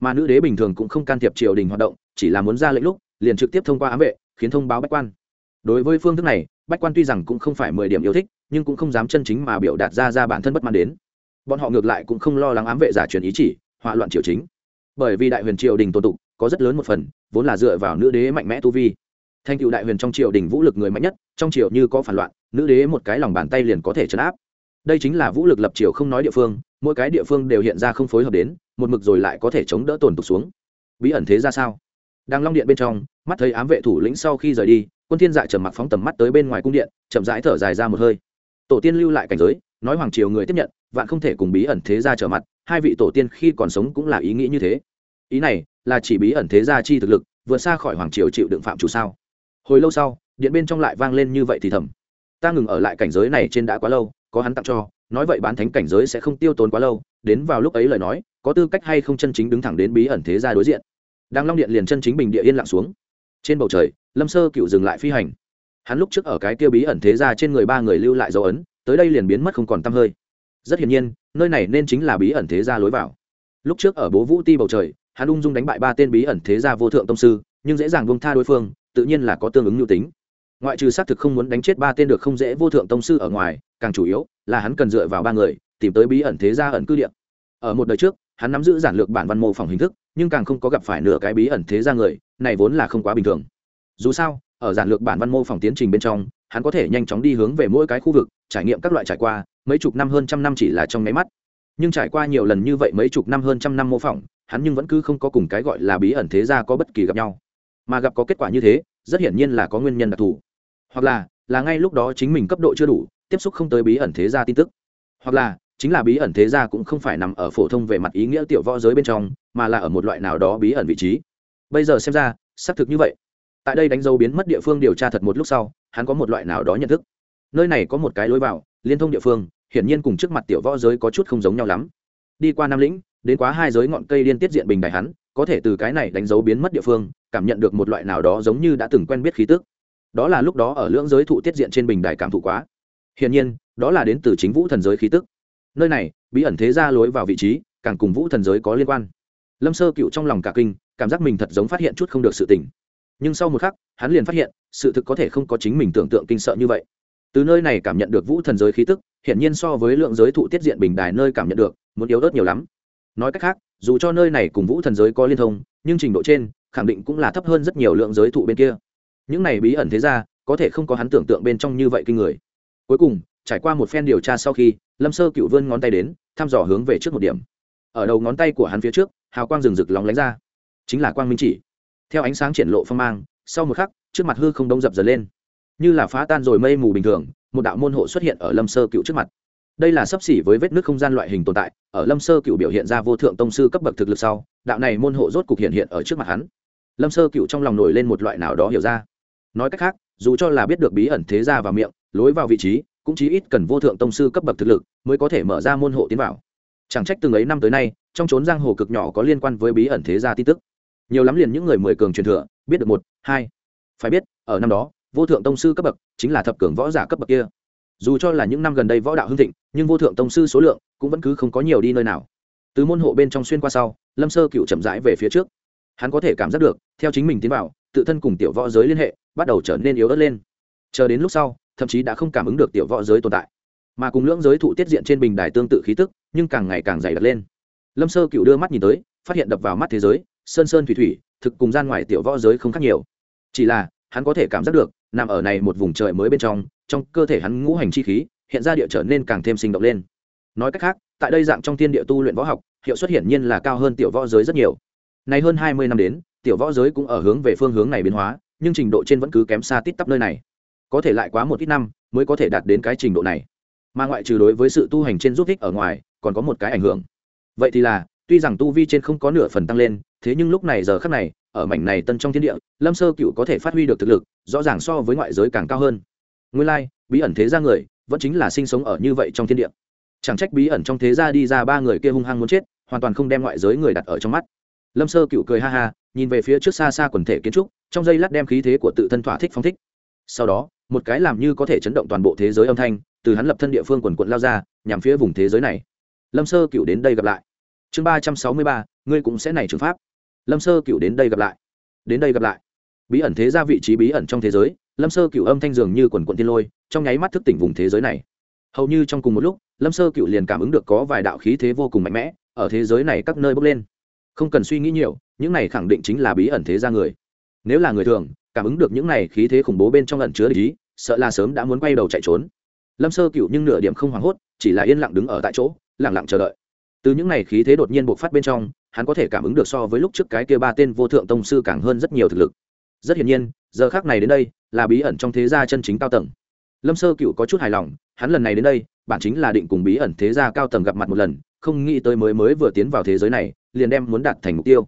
S1: Mà nữ đế bình thường cũng không can thiệp triều đình hoạt động, chỉ là muốn ra lệnh lúc, liền trực tiếp thông qua ám vệ khiến thông báo bách quan. Đối với phương thức này, bách quan tuy rằng cũng không phải mười điểm yêu thích, nhưng cũng không dám chân chính mà biểu đạt ra ra bản thân bất mãn đến. Bọn họ ngược lại cũng không lo lắng ám vệ giả truyền ý chỉ, hỏa loạn triều chính. Bởi vì đại huyền triều đình tồn tụ, có rất lớn một phần, vốn là dựa vào nữ đế mạnh mẽ tu vi. Thanh cựu đại huyền trong triều đình vũ lực người mạnh nhất, trong triều như có phản loạn, nữ đế một cái lòng bàn tay liền có thể chấn áp. Đây chính là vũ lực lập triều không nói địa phương, mỗi cái địa phương đều hiện ra không phối hợp đến, một mực rồi lại có thể chống đỡ tồn tục xuống. Bí ẩn thế ra sao? Đang long điện bên trong, mắt thấy ám vệ thủ lĩnh sau khi rời đi, quân thiên dạ trầm mặc phóng tầm mắt tới bên ngoài cung điện, chậm rãi thở dài ra một hơi. Tổ tiên lưu lại cảnh giới, nói hoàng triều người tiếp nhận, vạn không thể cùng bí ẩn thế gia trở mặt, hai vị tổ tiên khi còn sống cũng là ý nghĩ như thế. Ý này, là chỉ bí ẩn thế gia chi thực lực, vượt xa khỏi hoàng triều chịu đựng phạm chủ sao? Hồi lâu sau, điện bên trong lại vang lên như vậy thì thầm. Ta ngừng ở lại cảnh giới này trên đã quá lâu, có hắn tặng cho, nói vậy bán thánh cảnh giới sẽ không tiêu tốn quá lâu, đến vào lúc ấy lời nói, có tư cách hay không chân chính đứng thẳng đến bí ẩn thế gia đối diện? Đang long điện liền chân chính bình địa yên lặng xuống. Trên bầu trời, lâm sơ cựu dừng lại phi hành. Hắn lúc trước ở cái kia bí ẩn thế gia trên người ba người lưu lại dấu ấn, tới đây liền biến mất không còn t hơi. Rất hiển nhiên, nơi này nên chính là bí ẩn thế gia lối vào. Lúc trước ở bố vũ ti bầu trời, hắn ung dung đánh bại ba tên bí ẩn thế gia vô thượng tông sư, nhưng dễ dàng buông tha đối phương, tự nhiên là có tương ứng nhu tính. Ngoại trừ xác thực không muốn đánh chết ba tên được không dễ vô thượng tông sư ở ngoài, càng chủ yếu là hắn cần dựa vào ba người tìm tới bí ẩn thế gia ẩn cư địa. Ở một đời trước, hắn nắm giữ giản lược bản văn mô phỏng hình thức nhưng càng không có gặp phải nửa cái bí ẩn thế gia người, này vốn là không quá bình thường. Dù sao, ở giản lược bản văn mô phỏng tiến trình bên trong, hắn có thể nhanh chóng đi hướng về mỗi cái khu vực, trải nghiệm các loại trải qua, mấy chục năm hơn trăm năm chỉ là trong máy mắt. Nhưng trải qua nhiều lần như vậy mấy chục năm hơn trăm năm mô phỏng, hắn nhưng vẫn cứ không có cùng cái gọi là bí ẩn thế gia có bất kỳ gặp nhau. Mà gặp có kết quả như thế, rất hiển nhiên là có nguyên nhân đặc thù. Hoặc là là ngay lúc đó chính mình cấp độ chưa đủ, tiếp xúc không tới bí ẩn thế gia tin tức. Hoặc là chính là bí ẩn thế gia cũng không phải nằm ở phổ thông về mặt ý nghĩa tiểu võ giới bên trong, mà là ở một loại nào đó bí ẩn vị trí. Bây giờ xem ra, xác thực như vậy. Tại đây đánh dấu biến mất địa phương điều tra thật một lúc sau, hắn có một loại nào đó nhận thức. Nơi này có một cái lối vào, liên thông địa phương, hiển nhiên cùng trước mặt tiểu võ giới có chút không giống nhau lắm. Đi qua nam lĩnh, đến quá hai giới ngọn cây liên tiết diện bình đại hắn, có thể từ cái này đánh dấu biến mất địa phương, cảm nhận được một loại nào đó giống như đã từng quen biết khí tức. Đó là lúc đó ở lưỡng giới thụ tiết diện trên bình đài cảm thụ quá. Hiển nhiên, đó là đến từ chính vũ thần giới khí tức nơi này, bí ẩn thế ra lối vào vị trí, càng cùng vũ thần giới có liên quan. Lâm sơ cựu trong lòng cả kinh, cảm giác mình thật giống phát hiện chút không được sự tình. Nhưng sau một khắc, hắn liền phát hiện, sự thực có thể không có chính mình tưởng tượng kinh sợ như vậy. Từ nơi này cảm nhận được vũ thần giới khí tức, hiển nhiên so với lượng giới thụ tiết diện bình đài nơi cảm nhận được, muốn yếu đớt nhiều lắm. Nói cách khác, dù cho nơi này cùng vũ thần giới có liên thông, nhưng trình độ trên, khẳng định cũng là thấp hơn rất nhiều lượng giới thụ bên kia. Những này bí ẩn thế ra có thể không có hắn tưởng tượng bên trong như vậy kinh người. Cuối cùng, trải qua một phen điều tra sau khi lâm sơ cựu vươn ngón tay đến, thăm dò hướng về trước một điểm. Ở đầu ngón tay của hắn phía trước, hào quang rừng rực lóng lánh ra. Chính là quang minh chỉ. Theo ánh sáng triển lộ phong mang, sau một khắc, trước mặt hư không đông dập dần lên. Như là phá tan rồi mây mù bình thường, một đạo môn hộ xuất hiện ở lâm sơ cựu trước mặt. Đây là sấp xỉ với vết nước không gian loại hình tồn tại, ở lâm sơ cựu biểu hiện ra vô thượng tông sư cấp bậc thực lực sau, đạo này môn hộ rốt cục hiện hiện ở trước mặt hắn. Lâm sơ cựu trong lòng nổi lên một loại nào đó hiểu ra. Nói cách khác, dù cho là biết được bí ẩn thế ra vào miệng, lối vào vị trí cũng chí ít cần vô thượng tông sư cấp bậc thực lực mới có thể mở ra môn hộ tiến vào. Chẳng trách từng ấy năm tới nay, trong trốn giang hồ cực nhỏ có liên quan với bí ẩn thế gia tin tức. Nhiều lắm liền những người mười cường truyền thừa, biết được một, hai. Phải biết, ở năm đó, vô thượng tông sư cấp bậc chính là thập cường võ giả cấp bậc kia. Dù cho là những năm gần đây võ đạo hưng thịnh, nhưng vô thượng tông sư số lượng cũng vẫn cứ không có nhiều đi nơi nào. Từ môn hộ bên trong xuyên qua sau, lâm sơ cựu chậm rãi về phía trước. Hắn có thể cảm giác được, theo chính mình tiến vào, tự thân cùng tiểu võ giới liên hệ, bắt đầu trở nên yếu ớt lên. Chờ đến lúc sau thậm chí đã không cảm ứng được tiểu võ giới tồn tại. Mà cùng lưỡng giới thụ tiết diện trên bình đài tương tự khí tức, nhưng càng ngày càng dày đặc lên. Lâm sơ cựu đưa mắt nhìn tới, phát hiện đập vào mắt thế giới, sơn sơn thủy thủy, thực cùng gian ngoài tiểu võ giới không khác nhiều. Chỉ là, hắn có thể cảm giác được, nằm ở này một vùng trời mới bên trong trong cơ thể hắn ngũ hành chi khí, hiện ra địa trở nên càng thêm sinh động lên. Nói cách khác, tại đây dạng trong thiên địa tu luyện võ học, hiệu suất hiển nhiên là cao hơn tiểu võ giới rất nhiều. Này hơn hai mươi năm đến, tiểu võ giới cũng ở hướng về phương hướng này biến hóa, nhưng trình độ trên vẫn cứ kém xa tít tắp nơi này có thể lại quá một ít năm mới có thể đạt đến cái trình độ này. Mà ngoại trừ đối với sự tu hành trên giúp ích ở ngoài còn có một cái ảnh hưởng. Vậy thì là tuy rằng tu vi trên không có nửa phần tăng lên thế nhưng lúc này giờ khắc này ở mảnh này tân trong thiên địa lâm sơ cựu có thể phát huy được thực lực rõ ràng so với ngoại giới càng cao hơn. Nguyên lai、like, bí ẩn thế gia người vẫn chính là sinh sống ở như vậy trong thiên địa. Chẳng trách bí ẩn trong thế gia đi ra ba người kia hung hăng muốn chết hoàn toàn không đem ngoại giới người đặt ở trong mắt. Lâm sơ cựu cười ha ha nhìn về phía trước xa xa quần thể kiến trúc trong giây lát đem khí thế của tự thân thỏa thích phong thích sau đó, một cái làm như có thể chấn động toàn bộ thế giới âm thanh, từ hắn lập thân địa phương quần quận lao ra, nhằm phía vùng thế giới này. Lâm sơ cựu đến đây gặp lại. Chương ba trăm sáu mươi ba, ngươi cũng sẽ này trường pháp. Lâm sơ cựu đến đây gặp lại. Đến đây gặp lại. Bí ẩn thế ra vị trí bí ẩn trong thế giới, lâm sơ cựu âm thanh dường như quần quận tiên lôi, trong nháy mắt thức tỉnh vùng thế giới này. Hầu như trong cùng một lúc, lâm sơ cựu liền cảm ứng được có vài đạo khí thế vô cùng mạnh mẽ, ở thế giới này các nơi bốc lên. Không cần suy nghĩ nhiều, những này khẳng định chính là bí ẩn thế ra người nếu là người thường, cảm ứng được những này khí thế khủng bố bên trong ẩn chứa lý sợ là sớm đã muốn quay đầu chạy trốn. Lâm sơ cựu nhưng nửa điểm không hoảng hốt, chỉ là yên lặng đứng ở tại chỗ lẳng lặng chờ đợi. Từ những này khí thế đột nhiên bộc phát bên trong, hắn có thể cảm ứng được so với lúc trước cái kia ba tên vô thượng tông sư càng hơn rất nhiều thực lực. Rất hiển nhiên, giờ khác này đến đây, là bí ẩn trong thế gia chân chính cao tầng. Lâm sơ cựu có chút hài lòng, hắn lần này đến đây, bản chính là định cùng bí ẩn thế gia cao tầng gặp mặt một lần, không nghĩ tới mới mới vừa tiến vào thế giới này, liền đem muốn đạt thành mục tiêu.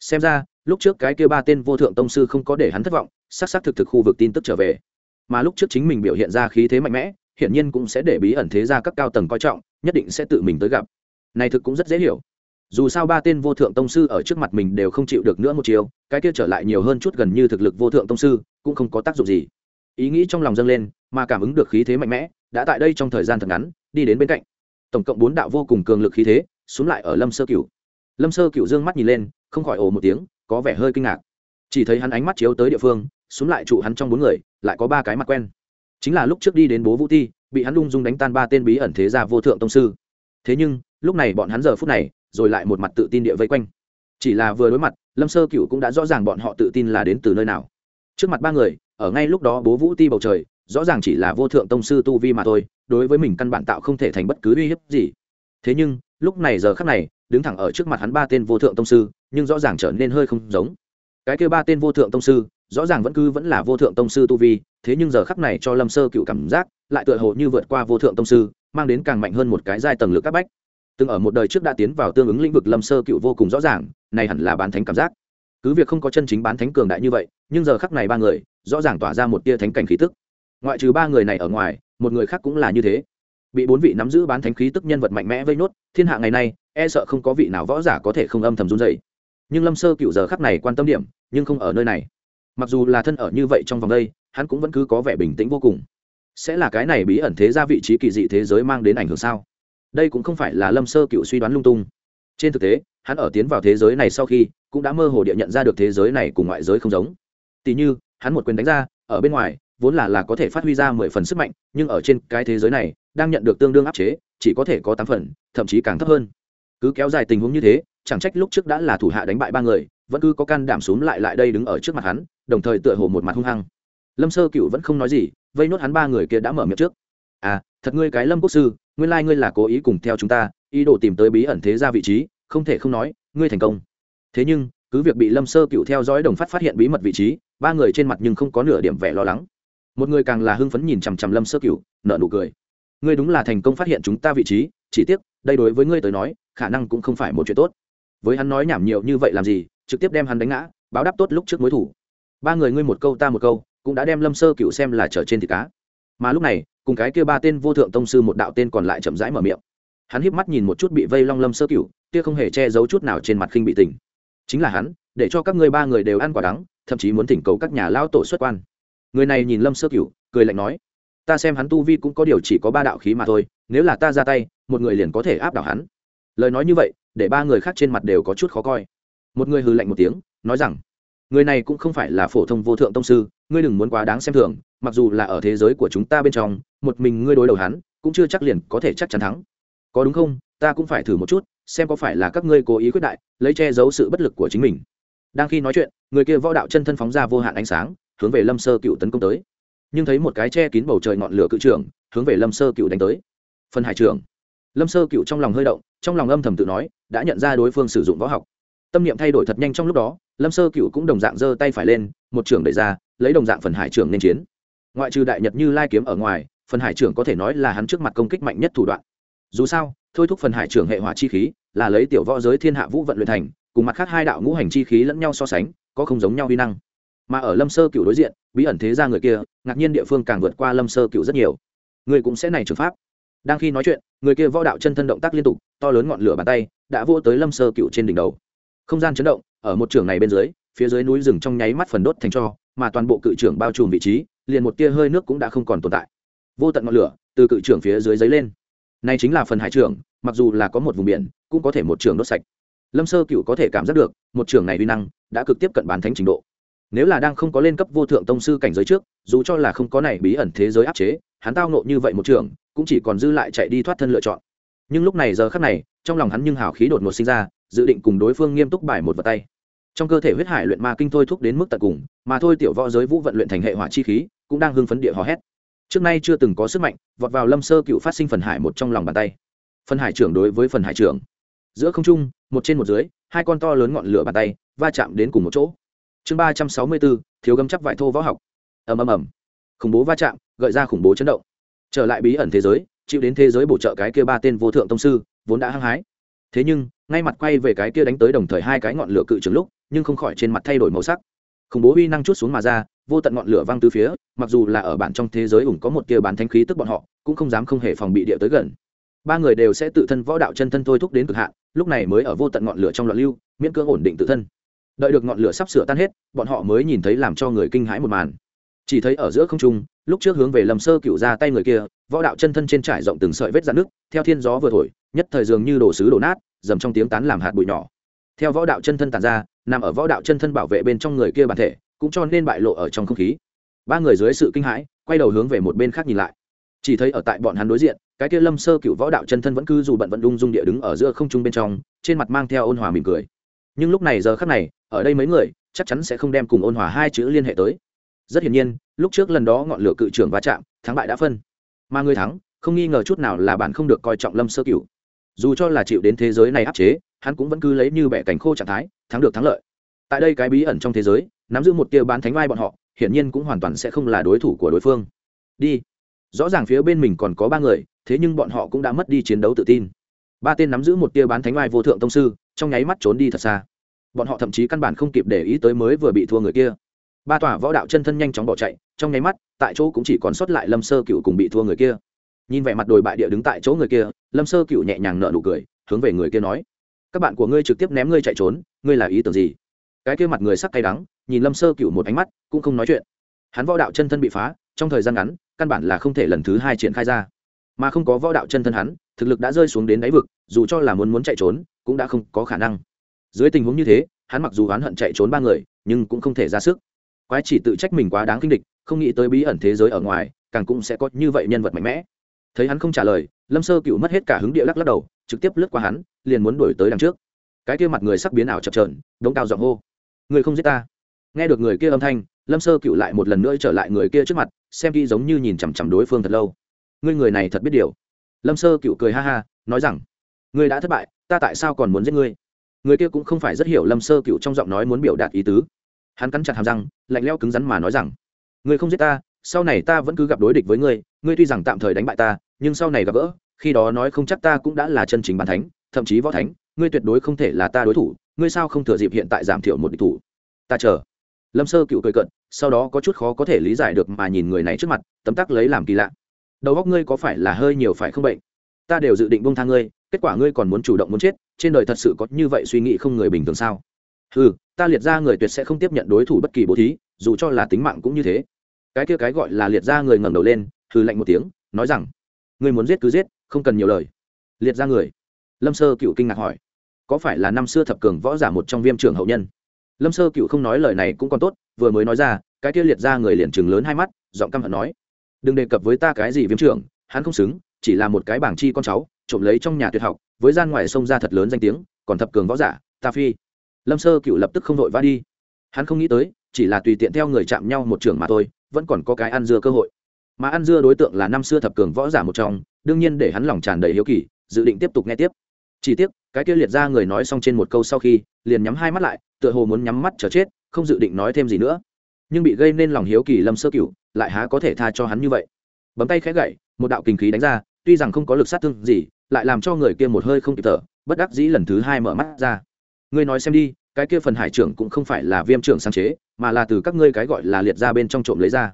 S1: Xem ra lúc trước cái kia ba tên vô thượng tông sư không có để hắn thất vọng s á c s á c thực thực khu vực tin tức trở về. Mà lúc trước chính mình biểu hiện ra khí thế mạnh mẽ, hiển nhiên cũng sẽ để bí ẩn thế gia các cao tầng coi trọng, nhất định sẽ tự mình tới gặp. Này thực cũng rất dễ hiểu. Dù sao ba tên vô thượng tông sư ở trước mặt mình đều không chịu được nữa một chiều, cái kia trở lại nhiều hơn chút gần như thực lực vô thượng tông sư, cũng không có tác dụng gì. Ý nghĩ trong lòng dâng lên, mà cảm ứng được khí thế mạnh mẽ, đã tại đây trong thời gian thật ngắn, đi đến bên cạnh. Tổng cộng bốn đạo vô cùng cường lực khí thế xuống lại ở lâm sơ cửu. Lâm sơ cửu dương mắt nhìn lên, không khỏi ồ một tiếng có vẻ hơi kinh ngạc. Chỉ thấy hắn ánh mắt chiếu tới địa phương, xuống lại trụ hắn trong bốn người, lại có ba cái mặt quen. Chính là lúc trước đi đến bố vũ ti, bị hắn lung dung đánh tan ba tên bí ẩn thế gia vô thượng tông sư. Thế nhưng, lúc này bọn hắn giờ phút này, rồi lại một mặt tự tin địa vây quanh. Chỉ là vừa đối mặt, lâm sơ cựu cũng đã rõ ràng bọn họ tự tin là đến từ nơi nào. Trước mặt ba người, ở ngay lúc đó bố vũ ti bầu trời, rõ ràng chỉ là vô thượng tông sư tu vi mà thôi, đối với mình căn bản tạo không thể thành bất cứ uy hiếp gì. Thế nhưng, lúc này giờ khắc này, đứng thẳng ở trước mặt hắn ba tên vô thượng tông sư nhưng rõ ràng trở nên hơi không giống. Cái kêu ba tên vô thượng tông sư, rõ ràng vẫn cứ vẫn là vô thượng tông sư tu vi, thế nhưng giờ khắc này cho lâm sơ cựu cảm giác, lại tựa hồ như vượt qua vô thượng tông sư, mang đến càng mạnh hơn một cái giai tầng lực các bách. Từng ở một đời trước đã tiến vào tương ứng lĩnh vực, lâm sơ cựu vô cùng rõ ràng, này hẳn là bán thánh cảm giác. Cứ việc không có chân chính bán thánh cường đại như vậy, nhưng giờ khắc này ba người, rõ ràng tỏa ra một tia thánh cảnh khí tức. Ngoại trừ ba người này ở ngoài, một người khác cũng là như thế. Bị bốn vị nắm giữ bán thánh khí tức nhân vật mạnh mẽ vây nốt, thiên hạ ngày nay e sợ không có vị nào võ giả có thể không âm thầm run dày nhưng lâm sơ cựu giờ khắc này quan tâm điểm, nhưng không ở nơi này. Mặc dù là thân ở như vậy trong vòng đây, hắn cũng vẫn cứ có vẻ bình tĩnh vô cùng. Sẽ là cái này bí ẩn thế ra vị trí kỳ dị thế giới mang đến ảnh hưởng sao? Đây cũng không phải là lâm sơ cựu suy đoán lung tung. Trên thực tế, hắn ở tiến vào thế giới này sau khi, cũng đã mơ hồ địa nhận ra được thế giới này cùng ngoại giới không giống. Tỉ như, hắn một quyền đánh ra, ở bên ngoài, vốn là là có thể phát huy ra mười phần sức mạnh, nhưng ở trên cái thế giới này, đang nhận được tương đương áp chế, chỉ có thể có tám phần, thậm chí càng thấp hơn. Cứ kéo dài tình huống như thế chẳng trách lúc trước đã là thủ hạ đánh bại ba người, vẫn cứ có can đảm xuống lại lại đây đứng ở trước mặt hắn, đồng thời tựa hồ một mặt hung hăng. Lâm sơ cựu vẫn không nói gì, vây nốt hắn ba người kia đã mở miệng trước. À thật ngươi cái lâm quốc sư, nguyên lai ngươi là cố ý cùng theo chúng ta, ý đồ tìm tới bí ẩn thế ra vị trí, không thể không nói, ngươi thành công. Thế nhưng, cứ việc bị lâm sơ cựu theo dõi đồng phát phát hiện bí mật vị trí, ba người trên mặt nhưng không có nửa điểm vẻ lo lắng. Một người càng là hưng phấn nhìn chằm chằm lâm sơ cựu nợ nụ cười. Ngươi đúng là thành công phát hiện chúng ta vị trí, chỉ tiếc, đây đối với ngươi tới nói, khả năng cũng không phải một chuyện tốt với hắn nói nhảm nhiều như vậy làm gì, trực tiếp đem hắn đánh ngã, báo đáp tốt lúc trước mối thủ. Ba người ngươi một câu ta một câu, cũng đã đem lâm sơ cựu xem là trở trên thịt cá. Mà lúc này, cùng cái kia ba tên vô thượng tông sư một đạo tên còn lại chậm rãi mở miệng. Hắn híp mắt nhìn một chút bị vây long lâm sơ cựu kia không hề che giấu chút nào trên mặt khinh bị tình. Chính là hắn, để cho các ngươi ba người đều ăn quả đắng, thậm chí muốn thỉnh cầu các nhà lao tổ xuất quan. Người này nhìn lâm sơ cựu cười lạnh nói, ta xem hắn tu vi cũng có điều chỉ có ba đạo khí mà thôi, nếu là ta ra tay, một người liền có thể áp đảo hắn. Lời nói như vậy để ba người khác trên mặt đều có chút khó coi. Một người hừ lạnh một tiếng, nói rằng, người này cũng không phải là phổ thông vô thượng tông sư, ngươi đừng muốn quá đáng xem thường, mặc dù là ở thế giới của chúng ta bên trong, một mình ngươi đối đầu hắn, cũng chưa chắc liền có thể chắc chắn thắng. Có đúng không? Ta cũng phải thử một chút, xem có phải là các ngươi cố ý quyết đại, lấy che giấu sự bất lực của chính mình. Đang khi nói chuyện, người kia võ đạo chân thân phóng ra vô hạn ánh sáng, hướng về lâm sơ cựu tấn công tới. Nhưng thấy một cái che kín bầu trời ngọn lửa cự trưởng, hướng về lâm sơ cựu đánh tới. Phần hải trưởng lâm sơ cựu trong lòng hơi động, trong lòng âm thầm tự nói, đã nhận ra đối phương sử dụng võ học. Tâm niệm thay đổi thật nhanh trong lúc đó, lâm sơ cựu cũng đồng dạng giơ tay phải lên, một trưởng đẩy ra, lấy đồng dạng phần hải trưởng nên chiến. Ngoại trừ đại nhật như lai kiếm ở ngoài, phần hải trưởng có thể nói là hắn trước mặt công kích mạnh nhất thủ đoạn. Dù sao, thôi thúc phần hải trưởng hệ hỏa chi khí, là lấy tiểu võ giới thiên hạ vũ vận luyện thành, cùng mặt khác hai đạo ngũ hành chi khí lẫn nhau so sánh, có không giống nhau vi năng. Mà ở lâm sơ cựu đối diện, bí ẩn thế ra người kia, ngạc nhiên địa phương càng vượt qua lâm sơ cựu rất nhiều. Người cũng sẽ này trường pháp đang khi nói chuyện, người kia võ đạo chân thân động tác liên tục, to lớn ngọn lửa bàn tay, đã vô tới lâm sơ cựu trên đỉnh đầu. Không gian chấn động, ở một trường này bên dưới, phía dưới núi rừng trong nháy mắt phần đốt thành cho, mà toàn bộ cự trưởng bao trùm vị trí, liền một tia hơi nước cũng đã không còn tồn tại. Vô tận ngọn lửa từ cự trưởng phía dưới dấy lên. Này chính là phần hải trưởng, mặc dù là có một vùng biển, cũng có thể một trường đốt sạch. Lâm sơ cựu có thể cảm giác được, một trường này uy năng đã cực tiếp cận bán thánh trình độ. Nếu là đang không có lên cấp vô thượng tông sư cảnh giới trước, dù cho là không có này bí ẩn thế giới áp chế hắn tao nộ như vậy một trường, cũng chỉ còn dư lại chạy đi thoát thân lựa chọn. Nhưng lúc này giờ khắc này, trong lòng hắn nhưng hào khí đột ngột sinh ra, dự định cùng đối phương nghiêm túc bài một vật tay. Trong cơ thể huyết hải luyện ma kinh thôi thúc đến mức tận cùng, mà thôi tiểu võ giới vũ vận luyện thành hệ hỏa chi khí, cũng đang hưng phấn địa hò hét. Trước nay chưa từng có sức mạnh, vọt vào lâm sơ cựu phát sinh phần hải một trong lòng bàn tay. Phần hải trưởng đối với phần hải trưởng. Giữa không trung, một trên một dưới, hai con to lớn ngọn lửa bàn tay, va chạm đến cùng một chỗ. Chương ba trăm sáu mươi bốn, thiếu gấm chắc vải thô võ học. Ầm ầm ầm khủng bố va chạm, gợi ra khủng bố chấn động. Trở lại bí ẩn thế giới, chịu đến thế giới bổ trợ cái kia ba tên vô thượng tông sư, vốn đã hăng hái. Thế nhưng, ngay mặt quay về cái kia đánh tới đồng thời hai cái ngọn lửa cự trường lúc, nhưng không khỏi trên mặt thay đổi màu sắc. Khủng bố uy năng chút xuống mà ra, vô tận ngọn lửa văng từ phía, mặc dù là ở bản trong thế giới ủng có một tia bán thanh khí tức bọn họ, cũng không dám không hề phòng bị địa tới gần. Ba người đều sẽ tự thân võ đạo chân thân thôi thúc đến cực hạn, lúc này mới ở vô tận ngọn lửa trong loạn lưu, miễn cưỡng ổn định tự thân. Đợi được ngọn lửa sắp sửa tan hết, bọn họ mới nhìn thấy làm cho người kinh hãi một màn chỉ thấy ở giữa không trung, lúc trước hướng về lâm sơ cựu ra tay người kia, võ đạo chân thân trên trải rộng từng sợi vết dạn nước theo thiên gió vừa thổi, nhất thời dường như đổ sứ đổ nát, dầm trong tiếng tán làm hạt bụi nhỏ. Theo võ đạo chân thân tàn ra, nằm ở võ đạo chân thân bảo vệ bên trong người kia bản thể, cũng cho nên bại lộ ở trong không khí. Ba người dưới sự kinh hãi, quay đầu hướng về một bên khác nhìn lại. Chỉ thấy ở tại bọn hắn đối diện, cái kia lâm sơ cựu võ đạo chân thân vẫn cứ dù bận vẫn đung dung địa đứng ở giữa không trung bên trong, trên mặt mang theo ôn hòa mỉm cười. Nhưng lúc này giờ khắc này, ở đây mấy người, chắc chắn sẽ không đem cùng ôn hòa hai chữ liên hệ tới rất hiển nhiên, lúc trước lần đó ngọn lửa cự trưởng va chạm, thắng bại đã phân. Mà người thắng, không nghi ngờ chút nào là bạn không được coi trọng lâm sơ cửu. Dù cho là chịu đến thế giới này áp chế, hắn cũng vẫn cứ lấy như bẻ cánh khô trạng thái, thắng được thắng lợi. Tại đây cái bí ẩn trong thế giới, nắm giữ một tia bán thánh vai bọn họ, hiển nhiên cũng hoàn toàn sẽ không là đối thủ của đối phương. Đi. Rõ ràng phía bên mình còn có ba người, thế nhưng bọn họ cũng đã mất đi chiến đấu tự tin. Ba tên nắm giữ một tia bán thánh vai vô thượng tông sư, trong nháy mắt trốn đi thật xa. Bọn họ thậm chí căn bản không kịp để ý tới mới vừa bị thua người kia ba tòa võ đạo chân thân nhanh chóng bỏ chạy, trong nháy mắt, tại chỗ cũng chỉ còn sót lại lâm sơ cựu cùng bị thua người kia. Nhìn vẻ mặt đồi bại địa đứng tại chỗ người kia, lâm sơ cựu nhẹ nhàng nợ nụ cười, hướng về người kia nói, các bạn của ngươi trực tiếp ném ngươi chạy trốn, ngươi là ý tưởng gì? Cái kia mặt người sắc cay đắng, nhìn lâm sơ cựu một ánh mắt, cũng không nói chuyện. Hắn võ đạo chân thân bị phá, trong thời gian ngắn, căn bản là không thể lần thứ hai triển khai ra. Mà không có võ đạo chân thân hắn, thực lực đã rơi xuống đến đáy vực, dù cho là muốn muốn chạy trốn, cũng đã không có khả năng. Dưới tình huống như thế, hắn mặc dù oán hận chạy trốn ba người, nhưng cũng không thể ra sức quái chỉ tự trách mình quá đáng kinh địch, không nghĩ tới bí ẩn thế giới ở ngoài, càng cũng sẽ có như vậy nhân vật mạnh mẽ. Thấy hắn không trả lời, lâm sơ cựu mất hết cả hứng địa lắc lắc đầu, trực tiếp lướt qua hắn, liền muốn đuổi tới đằng trước. Cái kia mặt người sắc biến ảo chập trờn đống cao giọng hô. Người không giết ta. Nghe được người kia âm thanh, lâm sơ cựu lại một lần nữa trở lại người kia trước mặt, xem kỹ giống như nhìn chằm chằm đối phương thật lâu. Ngươi người này thật biết điều. Lâm sơ cựu cười ha ha, nói rằng, ngươi đã thất bại, ta tại sao còn muốn giết ngươi? Người kia cũng không phải rất hiểu lâm sơ cựu trong giọng nói muốn biểu đạt ý tứ hắn cắn chặt hàm răng, lạnh leo cứng rắn mà nói rằng, ngươi không giết ta, sau này ta vẫn cứ gặp đối địch với ngươi ngươi tuy rằng tạm thời đánh bại ta, nhưng sau này gặp gỡ, khi đó nói không chắc ta cũng đã là chân chính bàn thánh, thậm chí võ thánh, ngươi tuyệt đối không thể là ta đối thủ, ngươi sao không thừa dịp hiện tại giảm thiểu một địch thủ? Ta chờ. Lâm sơ cựu cười cận sau đó có chút khó có thể lý giải được mà nhìn người này trước mặt, tấm tắc lấy làm kỳ lạ. Đầu óc ngươi có phải là hơi nhiều phải không bệnh? Ta đều dự định bông tha ngươi, kết quả ngươi còn muốn chủ động muốn chết, trên đời thật sự có như vậy suy nghĩ không người bình thường sao? Ừ ta liệt ra người tuyệt sẽ không tiếp nhận đối thủ bất kỳ bố thí, dù cho là tính mạng cũng như thế. Cái kia cái gọi là liệt ra người ngẩng đầu lên, hừ lạnh một tiếng, nói rằng, ngươi muốn giết cứ giết, không cần nhiều lời. Liệt ra người. Lâm sơ cựu kinh ngạc hỏi, có phải là năm xưa thập cường võ giả một trong viêm trưởng hậu nhân? Lâm sơ cựu không nói lời này cũng còn tốt, vừa mới nói ra, cái kia liệt ra người liền chừng lớn hai mắt, giọng căm hận nói, đừng đề cập với ta cái gì viêm trưởng, hắn không xứng, chỉ là một cái bảng chi con cháu, trộm lấy trong nhà tuyệt học, với gian ngoài sông ra thật lớn danh tiếng, còn thập cường võ giả, ta phi lâm sơ cựu lập tức không vội vã đi. Hắn không nghĩ tới, chỉ là tùy tiện theo người chạm nhau một trường mà thôi, vẫn còn có cái ăn dưa cơ hội. Mà ăn dưa đối tượng là năm xưa thập cường võ giả một trong, đương nhiên để hắn lòng tràn đầy hiếu kỳ, dự định tiếp tục nghe tiếp. Chỉ tiếc, cái kia liệt ra người nói xong trên một câu sau khi, liền nhắm hai mắt lại, tựa hồ muốn nhắm mắt chờ chết, không dự định nói thêm gì nữa. Nhưng bị gây nên lòng hiếu kỳ lâm sơ cửu, lại há có thể tha cho hắn như vậy. Bấm tay khẽ gậy, một đạo kinh khí đánh ra, tuy rằng không có lực sát thương gì, lại làm cho người kia một hơi không kịp thở, bất đắc dĩ lần thứ hai mở mắt ra ngươi nói xem đi, cái kia phần hải trưởng cũng không phải là viêm trưởng sáng chế, mà là từ các ngươi cái gọi là liệt ra bên trong trộm lấy ra.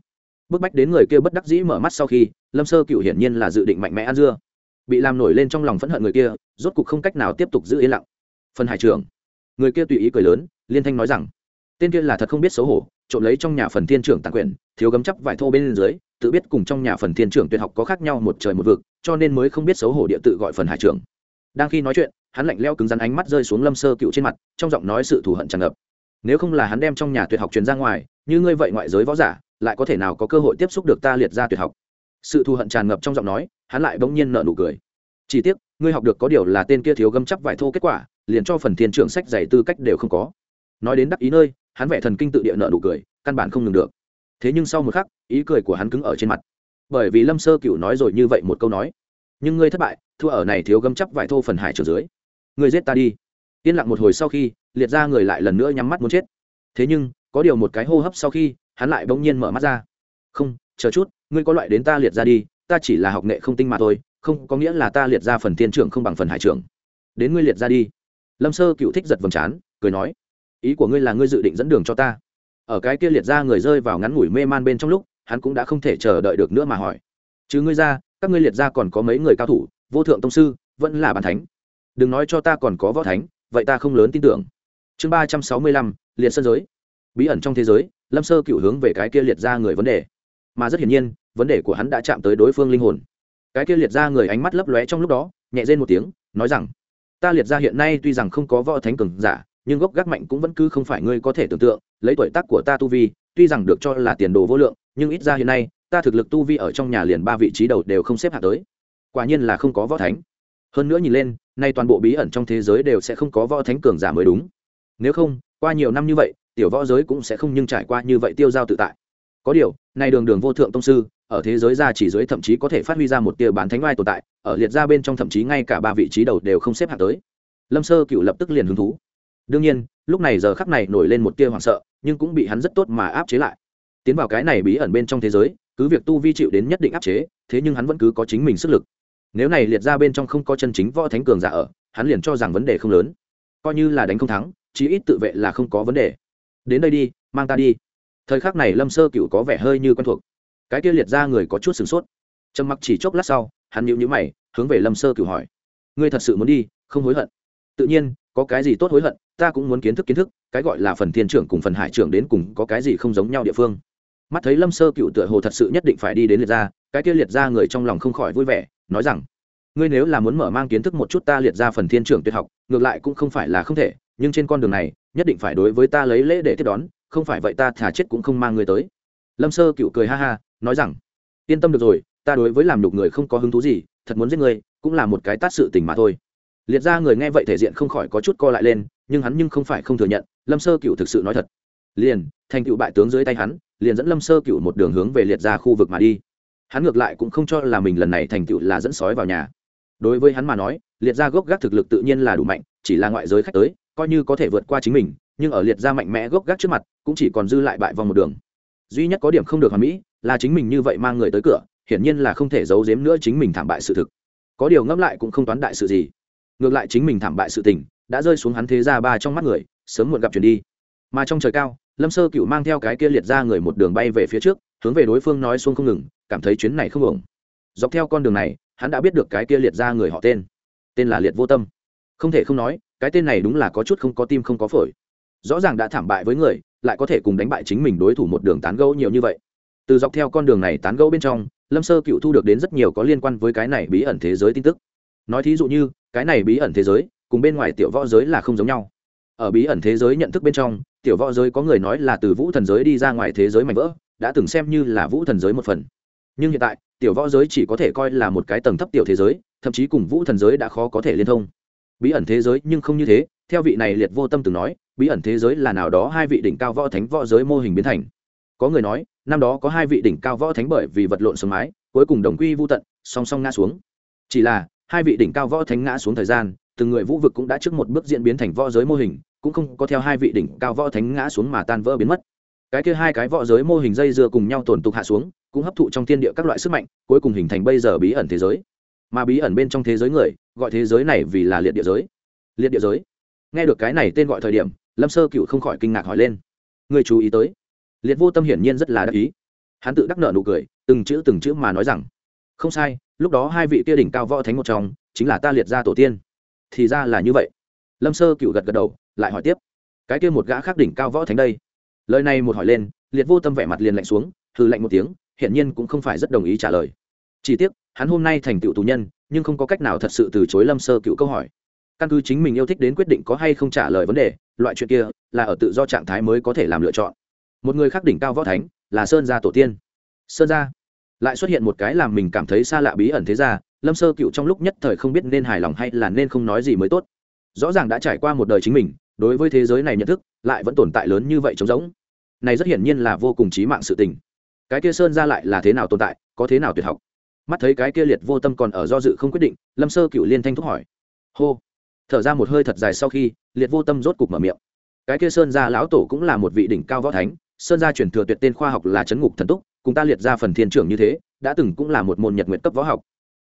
S1: Bức bách đến người kia bất đắc dĩ mở mắt sau khi, lâm sơ cựu hiển nhiên là dự định mạnh mẽ ăn dưa. Bị làm nổi lên trong lòng phẫn hận người kia, rốt cục không cách nào tiếp tục giữ yên lặng. Phần hải trưởng. Người kia tùy ý cười lớn, liên thanh nói rằng, tên kia là thật không biết xấu hổ, trộm lấy trong nhà phần thiên trưởng tàn quyền thiếu gấm chắp vải thô bên dưới, tự biết cùng trong nhà phần thiên trưởng tuyệt học có khác nhau một trời một vực, cho nên mới không biết xấu hổ địa tự gọi phần hải trưởng đang khi nói chuyện, hắn lạnh leo cứng rắn ánh mắt rơi xuống lâm sơ cựu trên mặt, trong giọng nói sự thù hận tràn ngập. Nếu không là hắn đem trong nhà tuyệt học truyền ra ngoài, như ngươi vậy ngoại giới võ giả, lại có thể nào có cơ hội tiếp xúc được ta liệt ra tuyệt học? Sự thù hận tràn ngập trong giọng nói, hắn lại bỗng nhiên nở nụ cười. Chỉ tiếc, ngươi học được có điều là tên kia thiếu gâm chắp vải thô kết quả, liền cho phần thiên trưởng sách dày tư cách đều không có. Nói đến đắc ý nơi, hắn vẻ thần kinh tự địa nợ nụ cười, căn bản không ngừng được. Thế nhưng sau một khắc, ý cười của hắn cứng ở trên mặt. Bởi vì lâm sơ cựu nói rồi như vậy một câu nói. Nhưng ngươi thất bại thua ở này thiếu gấm chắp vải thô phần hải trở dưới. Người giết ta đi. Yên lặng một hồi sau khi, liệt ra người lại lần nữa nhắm mắt muốn chết. Thế nhưng, có điều một cái hô hấp sau khi, hắn lại bỗng nhiên mở mắt ra. Không, chờ chút, ngươi có loại đến ta liệt ra đi, ta chỉ là học nghệ không tinh mà thôi, không có nghĩa là ta liệt ra phần thiên trưởng không bằng phần hải trưởng. Đến ngươi liệt ra đi. Lâm sơ cựu thích giật vầng trán, cười nói, ý của ngươi là ngươi dự định dẫn đường cho ta. Ở cái kia liệt ra người rơi vào ngắn ngủi mê man bên trong lúc, hắn cũng đã không thể chờ đợi được nữa mà hỏi chứ ngươi ra, các ngươi liệt ra còn có mấy người cao thủ vô thượng tông sư, vẫn là bàn thánh. Đừng nói cho ta còn có võ thánh, vậy ta không lớn tin tưởng. Chương ba trăm sáu mươi lăm, liệt sân giới. Bí ẩn trong thế giới, lâm sơ cựu hướng về cái kia liệt ra người vấn đề. Mà rất hiển nhiên, vấn đề của hắn đã chạm tới đối phương linh hồn. Cái kia liệt ra người ánh mắt lấp lóe trong lúc đó, nhẹ rên một tiếng, nói rằng, ta liệt ra hiện nay tuy rằng không có võ thánh cường giả, nhưng gốc gác mạnh cũng vẫn cứ không phải ngươi có thể tưởng tượng, lấy tuổi tác của ta tu vi, tuy rằng được cho là tiền đồ vô lượng, nhưng ít ra hiện nay, ta thực lực tu vi ở trong nhà liền ba vị trí đầu đều không xếp hạ tới quả nhiên là không có võ thánh. Hơn nữa nhìn lên, nay toàn bộ bí ẩn trong thế giới đều sẽ không có võ thánh cường giả mới đúng. Nếu không, qua nhiều năm như vậy, tiểu võ giới cũng sẽ không nhưng trải qua như vậy tiêu giao tự tại. Có điều, nay đường đường vô thượng tông sư, ở thế giới gia chỉ giới thậm chí có thể phát huy ra một tia bán thánh vai tồn tại, ở liệt ra bên trong thậm chí ngay cả ba vị trí đầu đều không xếp hạng tới. Lâm sơ cựu lập tức liền hứng thú. Đương nhiên, lúc này giờ khắc này nổi lên một tia hoảng sợ, nhưng cũng bị hắn rất tốt mà áp chế lại. Tiến vào cái này bí ẩn bên trong thế giới, cứ việc tu vi chịu đến nhất định áp chế, thế nhưng hắn vẫn cứ có chính mình sức lực nếu này liệt ra bên trong không có chân chính võ thánh cường giả ở, hắn liền cho rằng vấn đề không lớn. Coi như là đánh không thắng, chí ít tự vệ là không có vấn đề. Đến đây đi, mang ta đi. Thời khắc này lâm sơ cựu có vẻ hơi như quen thuộc. Cái kia liệt ra người có chút sửng sốt. Trầm mặc chỉ chốc lát sau, hắn nhịu nhữ mày, hướng về lâm sơ cựu hỏi. Ngươi thật sự muốn đi, không hối hận? Tự nhiên, có cái gì tốt hối hận, ta cũng muốn kiến thức kiến thức, cái gọi là phần thiên trưởng cùng phần hải trưởng đến cùng có cái gì không giống nhau địa phương. Mắt thấy lâm sơ cựu tựa hồ thật sự nhất định phải đi đến liệt ra, cái kia liệt ra người trong lòng không khỏi vui vẻ nói rằng, ngươi nếu là muốn mở mang kiến thức một chút ta liệt ra phần thiên trưởng tuyệt học, ngược lại cũng không phải là không thể, nhưng trên con đường này, nhất định phải đối với ta lấy lễ để tiếp đón, không phải vậy ta thả chết cũng không mang ngươi tới. Lâm sơ cựu cười ha ha, nói rằng, yên tâm được rồi, ta đối với làm đục người không có hứng thú gì, thật muốn giết ngươi, cũng là một cái tát sự tình mà thôi. Liệt ra người nghe vậy thể diện không khỏi có chút co lại lên, nhưng hắn nhưng không phải không thừa nhận, lâm sơ cựu thực sự nói thật. Liền, thành cựu bại tướng dưới tay hắn, liền dẫn lâm sơ cựu một đường hướng về liệt ra khu vực mà đi hắn ngược lại cũng không cho là mình lần này thành tựu là dẫn sói vào nhà. Đối với hắn mà nói, liệt ra gốc gác thực lực tự nhiên là đủ mạnh, chỉ là ngoại giới khách tới, coi như có thể vượt qua chính mình, nhưng ở liệt ra mạnh mẽ gốc gác trước mặt, cũng chỉ còn dư lại bại vòng một đường. Duy nhất có điểm không được hoàn mỹ, là chính mình như vậy mang người tới cửa, hiển nhiên là không thể giấu giếm nữa chính mình thảm bại sự thực. Có điều ngẫm lại cũng không toán đại sự gì. Ngược lại chính mình thảm bại sự tình, đã rơi xuống hắn thế ra ba trong mắt người, sớm muộn gặp chuyển đi. Mà trong trời cao, lâm sơ cựu mang theo cái kia liệt ra người một đường bay về phía trước hướng về đối phương nói xuống không ngừng, cảm thấy chuyến này không ổn. Dọc theo con đường này, hắn đã biết được cái kia liệt ra người họ tên. Tên là liệt vô tâm. Không thể không nói, cái tên này đúng là có chút không có tim không có phổi. Rõ ràng đã thảm bại với người, lại có thể cùng đánh bại chính mình đối thủ một đường tán gẫu nhiều như vậy. Từ dọc theo con đường này tán gẫu bên trong, lâm sơ cựu thu được đến rất nhiều có liên quan với cái này bí ẩn thế giới tin tức. Nói thí dụ như, cái này bí ẩn thế giới, cùng bên ngoài tiểu võ giới là không giống nhau. Ở bí ẩn thế giới nhận thức bên trong, tiểu võ giới có người nói là từ vũ thần giới đi ra ngoài thế giới mạnh vỡ đã từng xem như là vũ thần giới một phần. Nhưng hiện tại, tiểu võ giới chỉ có thể coi là một cái tầng thấp tiểu thế giới, thậm chí cùng vũ thần giới đã khó có thể liên thông. Bí ẩn thế giới nhưng không như thế, theo vị này liệt vô tâm từng nói, bí ẩn thế giới là nào đó hai vị đỉnh cao võ thánh võ giới mô hình biến thành. Có người nói, năm đó có hai vị đỉnh cao võ thánh bởi vì vật lộn sống mái, cuối cùng đồng quy vô tận, song song ngã xuống. Chỉ là, hai vị đỉnh cao võ thánh ngã xuống thời gian, từng người vũ vực cũng đã trước một bước diễn biến thành võ giới mô hình, cũng không có theo hai vị đỉnh cao võ thánh ngã xuống mà tan vỡ biến mất cái kia hai cái võ giới mô hình dây dưa cùng nhau tổn tục hạ xuống, cũng hấp thụ trong thiên địa các loại sức mạnh, cuối cùng hình thành bây giờ bí ẩn thế giới. Mà bí ẩn bên trong thế giới người, gọi thế giới này vì là liệt địa giới. Liệt địa giới. Nghe được cái này tên gọi thời điểm, lâm sơ cựu không khỏi kinh ngạc hỏi lên. Người chú ý tới. Liệt vô tâm hiển nhiên rất là đắc ý. Hắn tự đắc nợ nụ cười, từng chữ từng chữ mà nói rằng, không sai, lúc đó hai vị kia đỉnh cao võ thánh một trong, chính là ta liệt ra tổ tiên. Thì ra là như vậy. Lâm sơ cựu gật gật đầu, lại hỏi tiếp, cái kia một gã khác đỉnh cao võ thánh đây lời này một hỏi lên, liệt vô tâm vẻ mặt liền lạnh xuống, hừ lạnh một tiếng, hiển nhiên cũng không phải rất đồng ý trả lời. Chỉ tiếc, hắn hôm nay thành tựu tù nhân, nhưng không có cách nào thật sự từ chối lâm sơ cựu câu hỏi. Căn cứ chính mình yêu thích đến quyết định có hay không trả lời vấn đề, loại chuyện kia là ở tự do trạng thái mới có thể làm lựa chọn. Một người khác đỉnh cao võ thánh là sơn gia tổ tiên. Sơn gia. Lại xuất hiện một cái làm mình cảm thấy xa lạ bí ẩn thế ra lâm sơ cựu trong lúc nhất thời không biết nên hài lòng hay là nên không nói gì mới tốt. Rõ ràng đã trải qua một đời chính mình đối với thế giới này nhận thức, lại vẫn tồn tại lớn như vậy trống rỗng. Này rất hiển nhiên là vô cùng trí mạng sự tình. Cái kia sơn ra lại là thế nào tồn tại, có thế nào tuyệt học? Mắt thấy cái kia liệt vô tâm còn ở do dự không quyết định, lâm sơ cựu liên thanh thúc hỏi. Hô. Thở ra một hơi thật dài sau khi, liệt vô tâm rốt cục mở miệng. Cái kia sơn gia lão tổ cũng là một vị đỉnh cao võ thánh, sơn gia truyền thừa tuyệt tên khoa học là chấn ngục thần túc, cùng ta liệt ra phần thiên trưởng như thế, đã từng cũng là một môn nhật nguyện cấp võ học.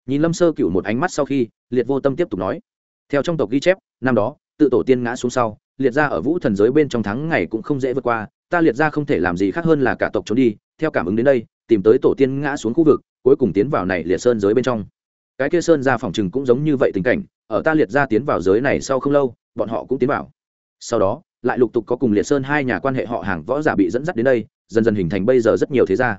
S1: Nhìn lâm sơ cựu một ánh mắt sau khi, liệt vô tâm tiếp tục nói. Theo trong tộc ghi chép, năm đó, tự tổ tiên ngã xuống sau liệt ra ở vũ thần giới bên trong tháng ngày cũng không dễ vượt qua, ta liệt ra không thể làm gì khác hơn là cả tộc trốn đi, theo cảm ứng đến đây, tìm tới tổ tiên ngã xuống khu vực, cuối cùng tiến vào này liệt sơn giới bên trong. Cái kia sơn ra phòng chừng cũng giống như vậy tình cảnh, ở ta liệt ra tiến vào giới này sau không lâu, bọn họ cũng tiến vào. Sau đó, lại lục tục có cùng liệt sơn hai nhà quan hệ họ hàng võ giả bị dẫn dắt đến đây, dần dần hình thành bây giờ rất nhiều thế gia.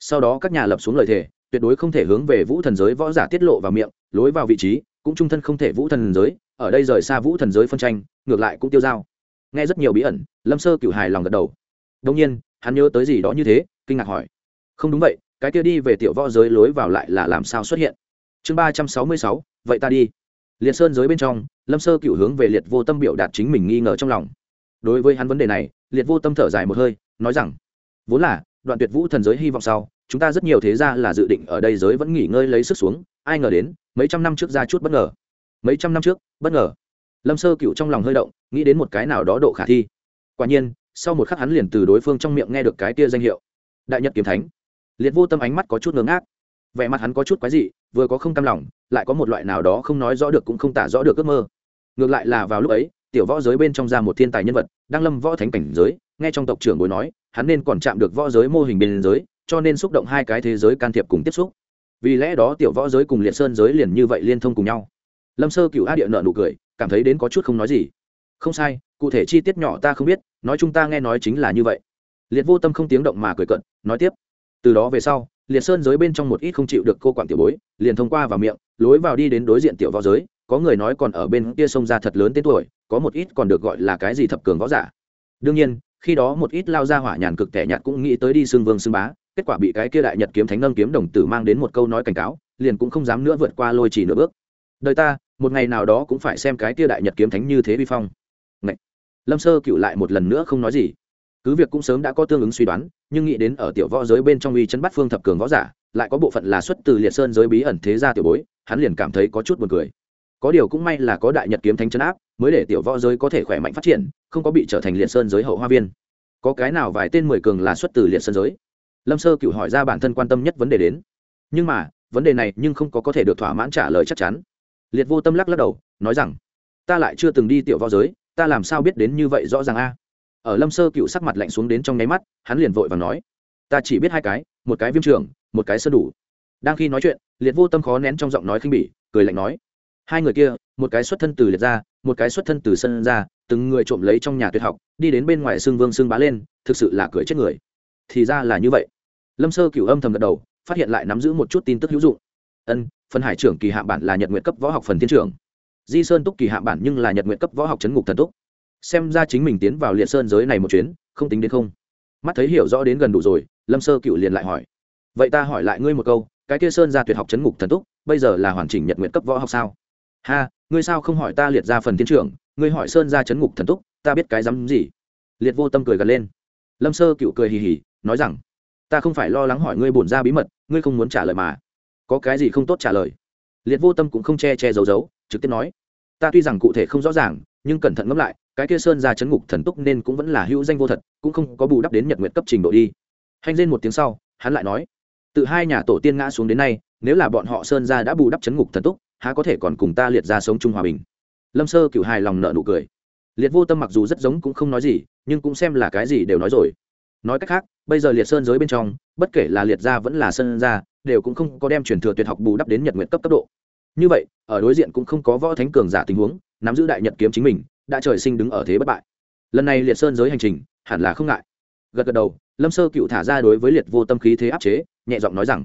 S1: Sau đó các nhà lập xuống lời thề, tuyệt đối không thể hướng về vũ thần giới võ giả tiết lộ vào miệng, lối vào vị trí, cũng trung thân không thể vũ thần giới ở đây rời xa vũ thần giới phân tranh, ngược lại cũng tiêu dao. Nghe rất nhiều bí ẩn, lâm sơ cựu hài lòng gật đầu. Đông nhiên, hắn nhớ tới gì đó như thế, kinh ngạc hỏi. Không đúng vậy, cái kia đi về tiểu võ giới lối vào lại là làm sao xuất hiện? Chương ba trăm sáu mươi sáu, vậy ta đi. Liệt sơn giới bên trong, lâm sơ cựu hướng về liệt vô tâm biểu đạt chính mình nghi ngờ trong lòng. Đối với hắn vấn đề này, liệt vô tâm thở dài một hơi, nói rằng, vốn là, đoạn tuyệt vũ thần giới hy vọng sau, chúng ta rất nhiều thế ra là dự định ở đây giới vẫn nghỉ ngơi lấy sức xuống, ai ngờ đến, mấy trăm năm trước ra chút bất ngờ mấy trăm năm trước, bất ngờ. Lâm sơ cựu trong lòng hơi động, nghĩ đến một cái nào đó độ khả thi. Quả nhiên, sau một khắc hắn liền từ đối phương trong miệng nghe được cái kia danh hiệu. Đại nhật kiếm thánh. Liệt vô tâm ánh mắt có chút ngớ ngác. Vẻ mặt hắn có chút quái dị, vừa có không cam lòng, lại có một loại nào đó không nói rõ được cũng không tả rõ được ước mơ. Ngược lại là vào lúc ấy, tiểu võ giới bên trong ra một thiên tài nhân vật, đang lâm võ thánh cảnh giới, nghe trong tộc trưởng bối nói, hắn nên còn chạm được võ giới mô hình bên giới, cho nên xúc động hai cái thế giới can thiệp cùng tiếp xúc. Vì lẽ đó tiểu võ giới cùng liệt sơn giới liền như vậy liên thông cùng nhau lâm sơ cựu a địa nợ nụ cười, cảm thấy đến có chút không nói gì. Không sai, cụ thể chi tiết nhỏ ta không biết, nói chúng ta nghe nói chính là như vậy. Liệt vô tâm không tiếng động mà cười cận nói tiếp. Từ đó về sau, liệt sơn giới bên trong một ít không chịu được cô quản tiểu bối, liền thông qua vào miệng, lối vào đi đến đối diện tiểu võ giới, có người nói còn ở bên kia sông ra thật lớn tên tuổi, có một ít còn được gọi là cái gì thập cường võ giả. Đương nhiên, khi đó một ít lao ra hỏa nhàn cực tẻ nhạt cũng nghĩ tới đi xương vương xương bá, kết quả bị cái kia đại nhật kiếm thánh nâng kiếm đồng tử mang đến một câu nói cảnh cáo, liền cũng không dám nữa vượt qua lôi chỉ nửa bước. Đời ta một ngày nào đó cũng phải xem cái Tia đại nhật kiếm thánh như thế vi phong. Ngậy! lâm sơ cựu lại một lần nữa không nói gì. Cứ việc cũng sớm đã có tương ứng suy đoán, nhưng nghĩ đến ở tiểu võ giới bên trong uy chấn bắt phương thập cường võ giả, lại có bộ phận là xuất từ liệt sơn giới bí ẩn thế gia tiểu bối, hắn liền cảm thấy có chút buồn cười. Có điều cũng may là có đại nhật kiếm thánh chấn áp, mới để tiểu võ giới có thể khỏe mạnh phát triển, không có bị trở thành liệt sơn giới hậu hoa viên. Có cái nào vài tên mười cường là xuất từ liệt sơn giới? Lâm sơ cựu hỏi ra bản thân quan tâm nhất vấn đề đến. Nhưng mà, vấn đề này nhưng không có có thể được thỏa mãn trả lời chắc chắn liệt vô tâm lắc lắc đầu, nói rằng, ta lại chưa từng đi tiểu võ giới, ta làm sao biết đến như vậy rõ ràng a? Ở lâm sơ cựu sắc mặt lạnh xuống đến trong nháy mắt, hắn liền vội và nói, ta chỉ biết hai cái, một cái viêm trường, một cái sơ đủ. Đang khi nói chuyện, liệt vô tâm khó nén trong giọng nói khinh bỉ, cười lạnh nói, hai người kia, một cái xuất thân từ liệt ra một cái xuất thân từ sân ra từng người trộm lấy trong nhà tuyệt học, đi đến bên ngoài xương vương xương bá lên, thực sự là cười chết người. Thì ra là như vậy. Lâm sơ cửu âm thầm gật đầu, phát hiện lại nắm giữ một chút tin tức hữu dụng. Ân phân hải trưởng kỳ hạ bản là nhật nguyện cấp võ học phần thiên trưởng. Di sơn túc kỳ hạ bản nhưng là nhật nguyện cấp võ học chấn ngục thần túc. Xem ra chính mình tiến vào liệt sơn giới này một chuyến, không tính đến không. Mắt thấy hiểu rõ đến gần đủ rồi, lâm sơ cựu liền lại hỏi. Vậy ta hỏi lại ngươi một câu, cái kia sơn ra tuyệt học chấn ngục thần túc, bây giờ là hoàn chỉnh nhật nguyện cấp võ học sao? Ha, ngươi sao không hỏi ta liệt ra phần thiên trưởng, ngươi hỏi sơn ra chấn ngục thần túc, ta biết cái dám gì? Liệt vô tâm cười gần lên. Lâm sơ cựu cười hì hì, nói rằng, ta không phải lo lắng hỏi ngươi bổn ra bí mật, ngươi không muốn trả lời mà có cái gì không tốt trả lời. Liệt vô tâm cũng không che che giấu giấu, trực tiếp nói, ta tuy rằng cụ thể không rõ ràng, nhưng cẩn thận ngẫm lại, cái kia sơn ra chấn ngục thần túc nên cũng vẫn là hữu danh vô thật, cũng không có bù đắp đến nhật nguyện cấp trình độ đi. Hành lên một tiếng sau, hắn lại nói, từ hai nhà tổ tiên ngã xuống đến nay, nếu là bọn họ sơn ra đã bù đắp chấn ngục thần túc, há có thể còn cùng ta liệt ra sống chung hòa bình? Lâm sơ cửu hài lòng nợ nụ cười. Liệt vô tâm mặc dù rất giống cũng không nói gì, nhưng cũng xem là cái gì đều nói rồi nói cách khác, bây giờ liệt sơn giới bên trong, bất kể là liệt gia vẫn là sơn gia, đều cũng không có đem truyền thừa tuyệt học bù đắp đến nhật nguyện cấp cấp độ. Như vậy, ở đối diện cũng không có võ thánh cường giả tình huống, nắm giữ đại nhật kiếm chính mình, đã trời sinh đứng ở thế bất bại. Lần này liệt sơn giới hành trình, hẳn là không ngại. Gật gật đầu, lâm sơ cựu thả ra đối với liệt vô tâm khí thế áp chế, nhẹ giọng nói rằng,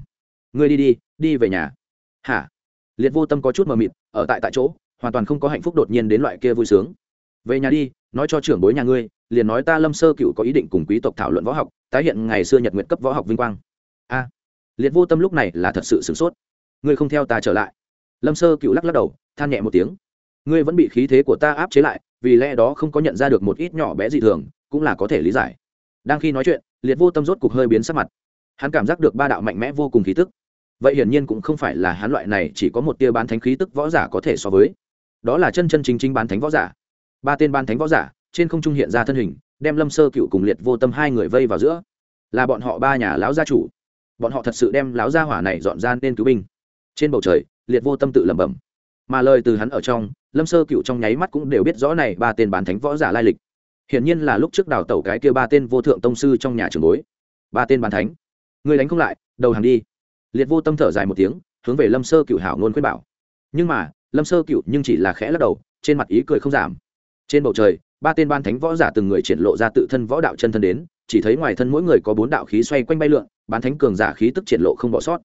S1: ngươi đi đi đi về nhà. Hả? Liệt vô tâm có chút mờ mịt, ở tại tại chỗ, hoàn toàn không có hạnh phúc đột nhiên đến loại kia vui sướng. Về nhà đi nói cho trưởng bối nhà ngươi, liền nói ta lâm sơ cựu có ý định cùng quý tộc thảo luận võ học, tái hiện ngày xưa nhật nguyện cấp võ học vinh quang. A, liệt vô tâm lúc này là thật sự sửng sốt. Ngươi không theo ta trở lại. Lâm sơ cựu lắc lắc đầu, than nhẹ một tiếng. Ngươi vẫn bị khí thế của ta áp chế lại, vì lẽ đó không có nhận ra được một ít nhỏ bé dị thường, cũng là có thể lý giải. Đang khi nói chuyện, liệt vô tâm rốt cục hơi biến sắc mặt. Hắn cảm giác được ba đạo mạnh mẽ vô cùng khí tức. Vậy hiển nhiên cũng không phải là hắn loại này chỉ có một tia bán thánh khí tức võ giả có thể so với. Đó là chân chân chính chính bán thánh võ giả ba tên ban thánh võ giả, trên không trung hiện ra thân hình, đem lâm sơ cựu cùng liệt vô tâm hai người vây vào giữa. Là bọn họ ba nhà lão gia chủ. Bọn họ thật sự đem lão gia hỏa này dọn ra nên cứu binh. Trên bầu trời, liệt vô tâm tự lẩm bẩm. Mà lời từ hắn ở trong, lâm sơ cựu trong nháy mắt cũng đều biết rõ này ba tên bán thánh võ giả lai lịch. Hiển nhiên là lúc trước đào tẩu cái kia ba tên vô thượng tông sư trong nhà trường bối. Ba tên bán thánh. Người đánh không lại, đầu hàng đi. Liệt vô tâm thở dài một tiếng, hướng về lâm sơ cựu hảo ngôn khuyên bảo. Nhưng mà, lâm sơ cựu nhưng chỉ là khẽ lắc đầu, trên mặt ý cười không giảm trên bầu trời ba tên ban thánh võ giả từng người triển lộ ra tự thân võ đạo chân thân đến chỉ thấy ngoài thân mỗi người có bốn đạo khí xoay quanh bay lượn bán thánh cường giả khí tức triển lộ không bỏ sót.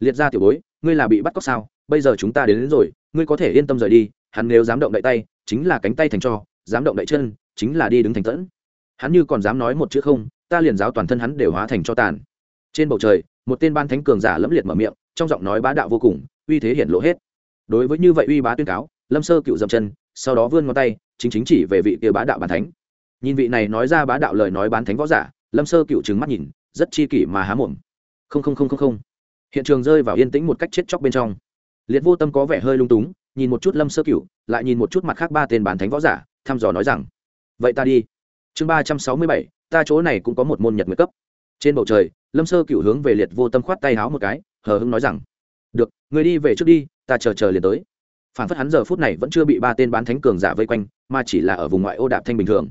S1: Liệt ra tiểu bối ngươi là bị bắt cóc sao? Bây giờ chúng ta đến, đến rồi ngươi có thể yên tâm rời đi hắn nếu dám động đậy tay chính là cánh tay thành cho dám động đậy chân chính là đi đứng thành tẫn. Hắn như còn dám nói một chữ không ta liền giáo toàn thân hắn đều hóa thành cho tàn. Trên bầu trời một tên ban thánh cường giả lẫm liệt mở miệng trong giọng nói bá đạo vô cùng uy thế hiển lộ hết. Đối với như vậy uy bá tuyên cáo lâm sơ cựu dậm chân sau đó vươn ngón tay chính chính chỉ về vị kia bá đạo bàn thánh. Nhìn vị này nói ra bá đạo lời nói bán thánh võ giả, lâm sơ cựu trừng mắt nhìn, rất chi kỷ mà há mồm. Không không không không không. Hiện trường rơi vào yên tĩnh một cách chết chóc bên trong. Liệt vô tâm có vẻ hơi lung túng, nhìn một chút lâm sơ cựu, lại nhìn một chút mặt khác ba tên bán thánh võ giả, thăm dò nói rằng, vậy ta đi. Chương ba trăm sáu mươi bảy, ta chỗ này cũng có một môn nhật nguyệt cấp. Trên bầu trời, lâm sơ cựu hướng về liệt vô tâm khoát tay háo một cái, hờ hưng nói rằng, được người đi về trước đi, ta chờ chờ liền tới phản phất hắn giờ phút này vẫn chưa bị ba tên bán thánh cường giả vây quanh, mà chỉ là ở vùng ngoại ô đạp thanh bình thường.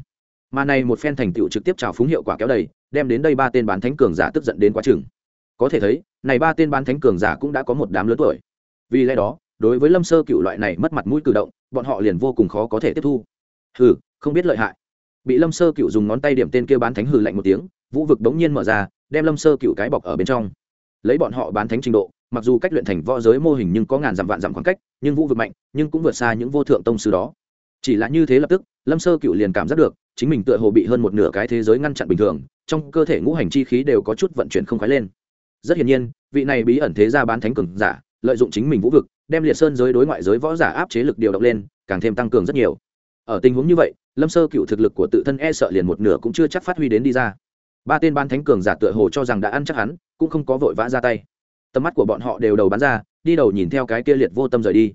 S1: Mà này một phen thành tựu trực tiếp trào phúng hiệu quả kéo đầy, đem đến đây ba tên bán thánh cường giả tức giận đến quá chừng. Có thể thấy, này ba tên bán thánh cường giả cũng đã có một đám lớn tuổi. Vì lẽ đó, đối với lâm sơ cựu loại này mất mặt mũi cử động, bọn họ liền vô cùng khó có thể tiếp thu. Hừ, không biết lợi hại. Bị lâm sơ cựu dùng ngón tay điểm tên kia bán thánh hừ lạnh một tiếng, vũ vực đống nhiên mở ra, đem lâm sơ cựu cái bọc ở bên trong. Lấy bọn họ bán thánh trình độ mặc dù cách luyện thành võ giới mô hình nhưng có ngàn dặm vạn dặm khoảng cách, nhưng vũ vực mạnh, nhưng cũng vượt xa những vô thượng tông sư đó. Chỉ là như thế lập tức, lâm sơ cựu liền cảm giác được, chính mình tựa hồ bị hơn một nửa cái thế giới ngăn chặn bình thường, trong cơ thể ngũ hành chi khí đều có chút vận chuyển không khói lên. Rất hiển nhiên, vị này bí ẩn thế ra bán thánh cường giả, lợi dụng chính mình vũ vực, đem liệt sơn giới đối ngoại giới võ giả áp chế lực điều động lên, càng thêm tăng cường rất nhiều. Ở tình huống như vậy, lâm sơ cựu thực lực của tự thân e sợ liền một nửa cũng chưa chắc phát huy đến đi ra. Ba tên bán thánh cường giả tựa hồ cho rằng đã ăn chắc hắn, cũng không có vội vã ra tay tầm mắt của bọn họ đều đầu bắn ra, đi đầu nhìn theo cái kia liệt vô tâm rời đi.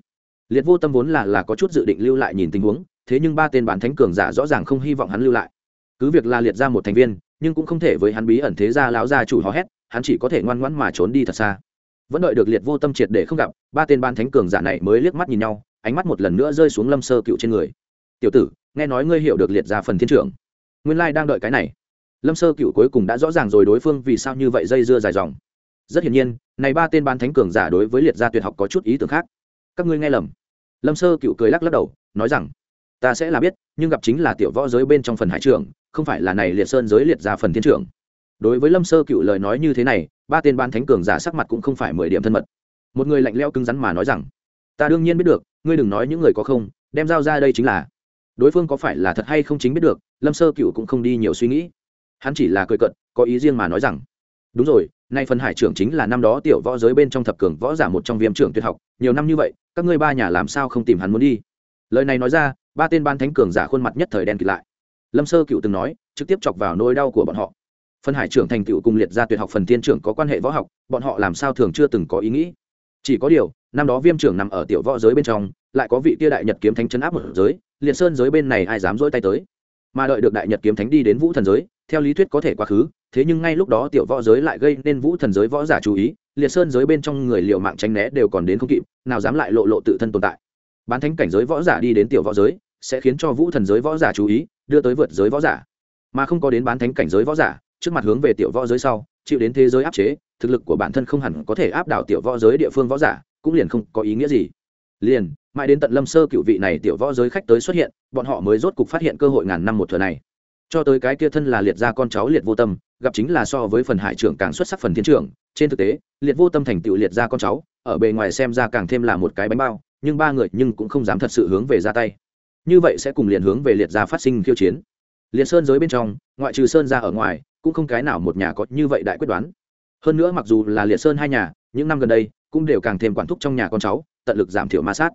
S1: Liệt vô tâm vốn là là có chút dự định lưu lại nhìn tình huống, thế nhưng ba tên bán thánh cường giả rõ ràng không hy vọng hắn lưu lại. Cứ việc là liệt ra một thành viên, nhưng cũng không thể với hắn bí ẩn thế gia láo gia chủ hò hét, hắn chỉ có thể ngoan ngoãn mà trốn đi thật xa. Vẫn đợi được liệt vô tâm triệt để không gặp, ba tên ban thánh cường giả này mới liếc mắt nhìn nhau, ánh mắt một lần nữa rơi xuống lâm sơ cựu trên người. Tiểu tử, nghe nói ngươi hiểu được liệt ra phần thiên trưởng. Nguyên lai đang đợi cái này. Lâm sơ cựu cuối cùng đã rõ ràng rồi đối phương vì sao như vậy dây dưa dài dòng rất hiển nhiên, này ba tên ban thánh cường giả đối với liệt gia tuyệt học có chút ý tưởng khác. Các ngươi nghe lầm. Lâm sơ cựu cười lắc lắc đầu, nói rằng, ta sẽ là biết, nhưng gặp chính là tiểu võ giới bên trong phần hải trưởng, không phải là này liệt sơn giới liệt ra phần thiên trưởng. Đối với lâm sơ cựu lời nói như thế này, ba tên ban thánh cường giả sắc mặt cũng không phải mười điểm thân mật. Một người lạnh leo cứng rắn mà nói rằng, ta đương nhiên biết được, ngươi đừng nói những người có không, đem dao ra đây chính là. Đối phương có phải là thật hay không chính biết được, lâm sơ cựu cũng không đi nhiều suy nghĩ. Hắn chỉ là cười cận có ý riêng mà nói rằng, đúng rồi nay phần hải trưởng chính là năm đó tiểu võ giới bên trong thập cường võ giả một trong viêm trưởng tuyệt học, nhiều năm như vậy, các ngươi ba nhà làm sao không tìm hắn muốn đi? Lời này nói ra, ba tên ban thánh cường giả khuôn mặt nhất thời đen kịt lại. Lâm sơ cựu từng nói, trực tiếp chọc vào nỗi đau của bọn họ. Phân hải trưởng thành tựu cùng liệt ra tuyệt học phần tiên trưởng có quan hệ võ học, bọn họ làm sao thường chưa từng có ý nghĩ? Chỉ có điều, năm đó viêm trưởng nằm ở tiểu võ giới bên trong, lại có vị tia đại nhật kiếm thánh chấn áp một giới, liệt sơn giới bên này ai dám dỗi tay tới? Mà đợi được đại nhật kiếm thánh đi đến vũ thần giới theo lý thuyết có thể quá khứ, thế nhưng ngay lúc đó tiểu võ giới lại gây nên vũ thần giới võ giả chú ý, liệt sơn giới bên trong người liệu mạng tránh né đều còn đến không kịp, nào dám lại lộ lộ tự thân tồn tại. Bán thánh cảnh giới võ giả đi đến tiểu võ giới, sẽ khiến cho vũ thần giới võ giả chú ý, đưa tới vượt giới võ giả. Mà không có đến bán thánh cảnh giới võ giả, trước mặt hướng về tiểu võ giới sau, chịu đến thế giới áp chế, thực lực của bản thân không hẳn có thể áp đảo tiểu võ giới địa phương võ giả, cũng liền không có ý nghĩa gì. Liền, mãi đến tận lâm sơ cựu vị này tiểu võ giới khách tới xuất hiện, bọn họ mới rốt cục phát hiện cơ hội ngàn năm một thừa này cho tới cái kia thân là liệt gia con cháu liệt vô tâm, gặp chính là so với phần hải trưởng càng xuất sắc phần thiên trưởng, trên thực tế, liệt vô tâm thành tựu liệt gia con cháu, ở bề ngoài xem ra càng thêm là một cái bánh bao, nhưng ba người nhưng cũng không dám thật sự hướng về ra tay. Như vậy sẽ cùng liền hướng về liệt gia phát sinh khiêu chiến. Liệt sơn giới bên trong, ngoại trừ sơn ra ở ngoài, cũng không cái nào một nhà có như vậy đại quyết đoán. Hơn nữa mặc dù là liệt sơn hai nhà, những năm gần đây, cũng đều càng thêm quản thúc trong nhà con cháu, tận lực giảm thiểu ma sát.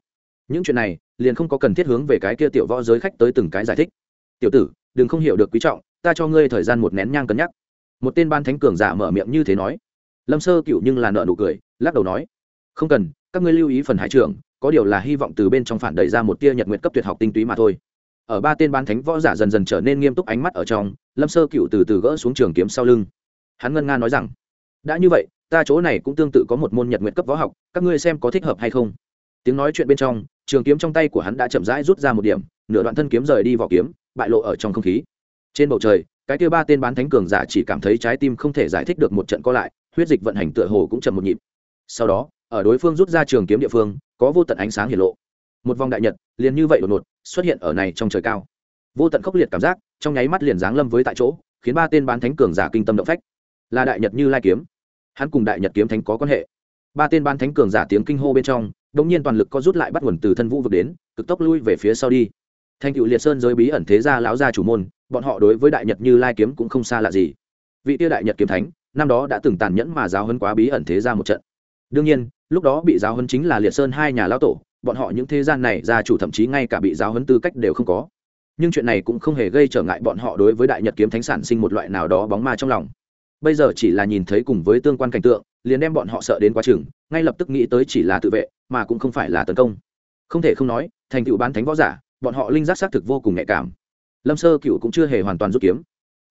S1: Những chuyện này, liền không có cần thiết hướng về cái kia tiểu võ giới khách tới từng cái giải thích. Tiểu tử đừng không hiểu được quý trọng, ta cho ngươi thời gian một nén nhang cân nhắc. Một tên ban thánh cường giả mở miệng như thế nói. Lâm sơ cựu nhưng là nợ nụ cười, lắc đầu nói, không cần, các ngươi lưu ý phần hải trưởng, có điều là hy vọng từ bên trong phản đẩy ra một tia nhật nguyện cấp tuyệt học tinh túy mà thôi. Ở ba tên ban thánh võ giả dần dần trở nên nghiêm túc ánh mắt ở trong, lâm sơ cựu từ từ gỡ xuống trường kiếm sau lưng. Hắn ngân nga nói rằng, đã như vậy, ta chỗ này cũng tương tự có một môn nhật nguyện cấp võ học, các ngươi xem có thích hợp hay không? Tiếng nói chuyện bên trong, trường kiếm trong tay của hắn đã chậm rãi rút ra một điểm, nửa đoạn thân kiếm rời đi vỏ kiếm bại lộ ở trong không khí. Trên bầu trời, cái kia ba tên bán thánh cường giả chỉ cảm thấy trái tim không thể giải thích được một trận co lại, huyết dịch vận hành tựa hồ cũng chậm một nhịp. Sau đó, ở đối phương rút ra trường kiếm địa phương, có vô tận ánh sáng hiển lộ. Một vòng đại nhật, liền như vậy đột ngột, xuất hiện ở này trong trời cao. Vô tận khốc liệt cảm giác, trong nháy mắt liền giáng lâm với tại chỗ, khiến ba tên bán thánh cường giả kinh tâm động phách. Là đại nhật như lai kiếm. Hắn cùng đại nhật kiếm thánh có quan hệ. Ba tên bán thánh cường giả tiếng kinh hô bên trong đ ỗ n g nhiên toàn lực có rút lại bắt nguồn từ thân vũ vực đến, cực tốc lui về phía sau đi thanh cựu liệt sơn giới bí ẩn thế gia lão gia chủ môn, bọn họ đối với đại nhật như lai kiếm cũng không xa lạ gì. Vị tiêu đại nhật kiếm thánh, năm đó đã từng tàn nhẫn mà giáo hấn quá bí ẩn thế gia một trận. Đương nhiên, lúc đó bị giáo hấn chính là liệt sơn hai nhà lão tổ, bọn họ những thế gian này gia chủ thậm chí ngay cả bị giáo hấn tư cách đều không có. Nhưng chuyện này cũng không hề gây trở ngại bọn họ đối với đại nhật kiếm thánh sản sinh một loại nào đó bóng ma trong lòng. Bây giờ chỉ là nhìn thấy cùng với tương quan cảnh tượng, liền đem bọn họ sợ đến quá chừng, ngay lập tức nghĩ tới chỉ là tự vệ, mà cũng không phải là tấn công. Không thể không nói, thành tựu bán thánh võ giả bọn họ linh giác xác thực vô cùng nhạy cảm. Lâm sơ cựu cũng chưa hề hoàn toàn rút kiếm.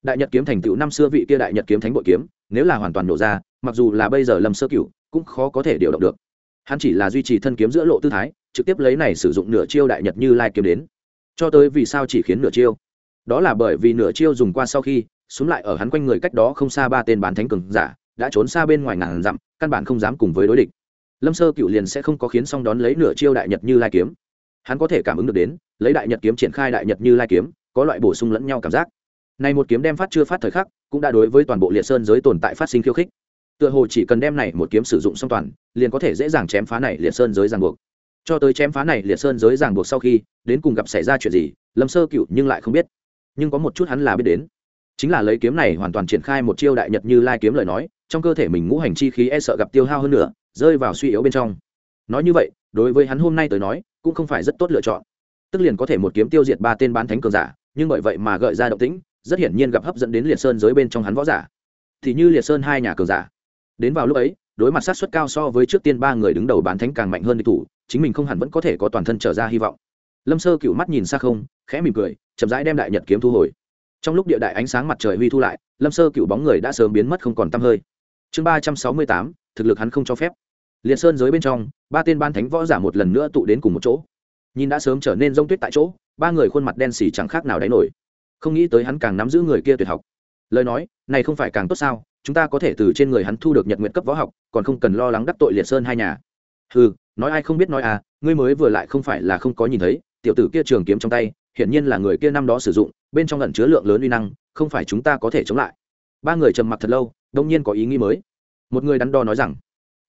S1: Đại nhật kiếm thành tựu năm xưa vị kia đại nhật kiếm thánh bội kiếm, nếu là hoàn toàn nổ ra, mặc dù là bây giờ lâm sơ cựu cũng khó có thể điều động được. Hắn chỉ là duy trì thân kiếm giữa lộ tư thái, trực tiếp lấy này sử dụng nửa chiêu đại nhật như lai kiếm đến. Cho tới vì sao chỉ khiến nửa chiêu? Đó là bởi vì nửa chiêu dùng qua sau khi, xuống lại ở hắn quanh người cách đó không xa ba tên bán thánh cường giả, đã trốn xa bên ngoài ngàn dặm, căn bản không dám cùng với đối địch. Lâm sơ cựu liền sẽ không có khiến xong đón lấy nửa chiêu đại nhật như lai kiếm hắn có thể cảm ứng được đến, lấy đại nhật kiếm triển khai đại nhật như lai kiếm, có loại bổ sung lẫn nhau cảm giác. Này một kiếm đem phát chưa phát thời khắc, cũng đã đối với toàn bộ liệt sơn giới tồn tại phát sinh khiêu khích. Tựa hồ chỉ cần đem này một kiếm sử dụng song toàn, liền có thể dễ dàng chém phá này liệt sơn giới ràng buộc. Cho tới chém phá này liệt sơn giới ràng buộc sau khi, đến cùng gặp xảy ra chuyện gì, lâm sơ cựu nhưng lại không biết. Nhưng có một chút hắn là biết đến. Chính là lấy kiếm này hoàn toàn triển khai một chiêu đại nhật như lai kiếm lời nói, trong cơ thể mình ngũ hành chi khí e sợ gặp tiêu hao hơn nữa rơi vào suy yếu bên trong. Nói như vậy, đối với hắn hôm nay tới nói cũng không phải rất tốt lựa chọn. Tức liền có thể một kiếm tiêu diệt ba tên bán thánh cường giả, nhưng bởi vậy mà gợi ra động tĩnh, rất hiển nhiên gặp hấp dẫn đến liệt sơn giới bên trong hắn võ giả. Thì như liệt sơn hai nhà cường giả. Đến vào lúc ấy, đối mặt sát suất cao so với trước tiên ba người đứng đầu bán thánh càng mạnh hơn địch thủ, chính mình không hẳn vẫn có thể có toàn thân trở ra hy vọng. Lâm sơ cựu mắt nhìn xa không, khẽ mỉm cười, chậm rãi đem đại nhật kiếm thu hồi. Trong lúc địa đại ánh sáng mặt trời huy thu lại, lâm sơ cựu bóng người đã sớm biến mất không còn t hơi. Chương ba trăm sáu mươi tám, thực lực hắn không cho phép liệt sơn giới bên trong, ba tên ban thánh võ giả một lần nữa tụ đến cùng một chỗ. Nhìn đã sớm trở nên rông tuyết tại chỗ, ba người khuôn mặt đen xì chẳng khác nào đáy nổi. Không nghĩ tới hắn càng nắm giữ người kia tuyệt học. Lời nói, này không phải càng tốt sao? Chúng ta có thể từ trên người hắn thu được nhật nguyện cấp võ học, còn không cần lo lắng đắc tội liệt sơn hai nhà. Ừ nói ai không biết nói à ngươi mới vừa lại không phải là không có nhìn thấy, tiểu tử kia trường kiếm trong tay, hiển nhiên là người kia năm đó sử dụng, bên trong ẩn chứa lượng lớn uy năng, không phải chúng ta có thể chống lại. Ba người trầm mặc thật lâu, đông nhiên có ý nghĩ mới. Một người đắn đo nói rằng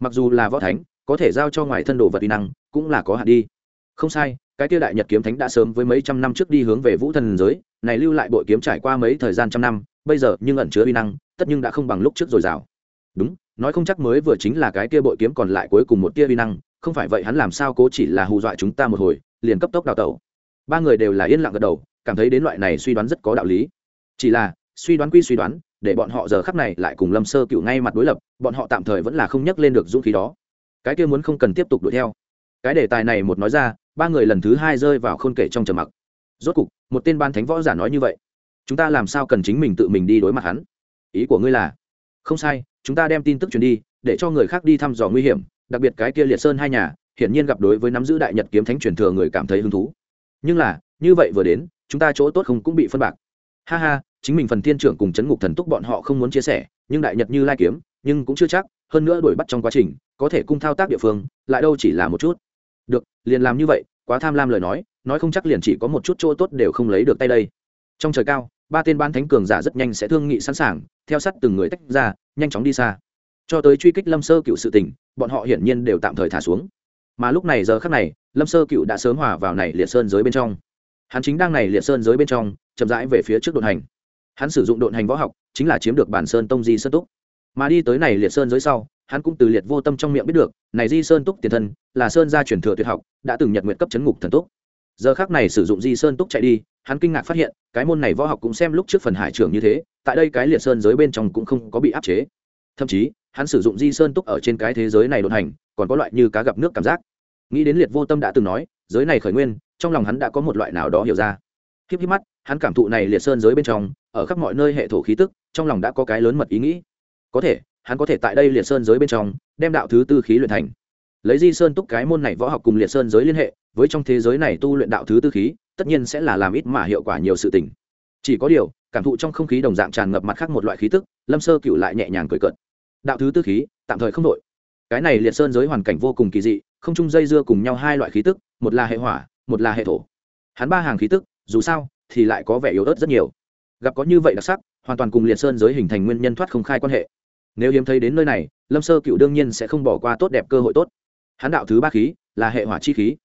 S1: mặc dù là võ thánh, có thể giao cho ngoài thân đồ vật uy năng, cũng là có hạn đi. Không sai, cái tiêu đại nhật kiếm thánh đã sớm với mấy trăm năm trước đi hướng về vũ thần giới, này lưu lại bội kiếm trải qua mấy thời gian trăm năm, bây giờ nhưng ẩn chứa uy năng, tất nhưng đã không bằng lúc trước rồi dào. đúng, nói không chắc mới vừa chính là cái kia bội kiếm còn lại cuối cùng một tia uy năng, không phải vậy hắn làm sao cố chỉ là hù dọa chúng ta một hồi, liền cấp tốc đào tẩu. Ba người đều là yên lặng gật đầu, cảm thấy đến loại này suy đoán rất có đạo lý. Chỉ là, suy đoán quy suy đoán để bọn họ giờ khắc này lại cùng lâm sơ cựu ngay mặt đối lập, bọn họ tạm thời vẫn là không nhắc lên được dũng khí đó. Cái kia muốn không cần tiếp tục đuổi theo. Cái đề tài này một nói ra, ba người lần thứ hai rơi vào khôn kể trong trầm mặc. Rốt cục, một tên ban thánh võ giả nói như vậy. Chúng ta làm sao cần chính mình tự mình đi đối mặt hắn? Ý của ngươi là, không sai, chúng ta đem tin tức truyền đi, để cho người khác đi thăm dò nguy hiểm, đặc biệt cái kia liệt sơn hai nhà, hiển nhiên gặp đối với nắm giữ đại nhật kiếm thánh truyền thừa người cảm thấy hứng thú. Nhưng là, như vậy vừa đến, chúng ta chỗ tốt không cũng bị phân bạc. Ha ha chính mình phần thiên trưởng cùng chấn ngục thần túc bọn họ không muốn chia sẻ, nhưng đại nhật như lai kiếm, nhưng cũng chưa chắc, hơn nữa đuổi bắt trong quá trình, có thể cung thao tác địa phương, lại đâu chỉ là một chút. Được, liền làm như vậy, quá tham lam lời nói nói không chắc liền chỉ có một chút chỗ tốt đều không lấy được tay đây. Trong trời cao, ba tên ban thánh cường giả rất nhanh sẽ thương nghị sẵn sàng, theo sát từng người tách ra, nhanh chóng đi xa. Cho tới truy kích lâm sơ cựu sự tình, bọn họ hiển nhiên đều tạm thời thả xuống. Mà lúc này giờ khắc này, lâm sơ cựu đã sớm hòa vào này liệt sơn giới bên trong. Hắn chính đang này liệt sơn giới bên trong, chậm rãi về phía trước đột hành hắn sử dụng độn hành võ học, chính là chiếm được bản sơn tông di sơn túc. Mà đi tới này liệt sơn dưới sau, hắn cũng từ liệt vô tâm trong miệng biết được, này di sơn túc tiền thân, là sơn gia truyền thừa tuyệt học, đã từng nhật nguyện cấp chấn ngục thần túc. Giờ khác này sử dụng di sơn túc chạy đi, hắn kinh ngạc phát hiện, cái môn này võ học cũng xem lúc trước phần hải trưởng như thế, tại đây cái liệt sơn giới bên trong cũng không có bị áp chế. Thậm chí, hắn sử dụng di sơn túc ở trên cái thế giới này đột hành, còn có loại như cá gặp nước cảm giác. Nghĩ đến liệt vô tâm đã từng nói, giới này khởi nguyên, trong lòng hắn đã có một loại nào đó hiểu ra khiếp khiếp mắt, hắn cảm thụ này liệt sơn giới bên trong, ở khắp mọi nơi hệ thổ khí tức, trong lòng đã có cái lớn mật ý nghĩ. Có thể, hắn có thể tại đây liệt sơn giới bên trong, đem đạo thứ tư khí luyện thành. Lấy di sơn túc cái môn này võ học cùng liệt sơn giới liên hệ, với trong thế giới này tu luyện đạo thứ tư khí, tất nhiên sẽ là làm ít mà hiệu quả nhiều sự tình. Chỉ có điều, cảm thụ trong không khí đồng dạng tràn ngập mặt khác một loại khí tức, lâm sơ cựu lại nhẹ nhàng cười cợt. Đạo thứ tư khí, tạm thời không đội cái này liệt sơn giới hoàn cảnh vô cùng kỳ dị, không chung dây dưa cùng nhau hai loại khí tức, một là hệ hỏa, một là hệ thổ. Hắn ba hàng khí tức dù sao, thì lại có vẻ yếu ớt rất nhiều. Gặp có như vậy đặc sắc, hoàn toàn cùng liệt sơn giới hình thành nguyên nhân thoát không khai quan hệ. Nếu hiếm thấy đến nơi này, lâm sơ cựu đương nhiên sẽ không bỏ qua tốt đẹp cơ hội tốt. Hắn đạo thứ ba khí, là hệ hỏa chi khí.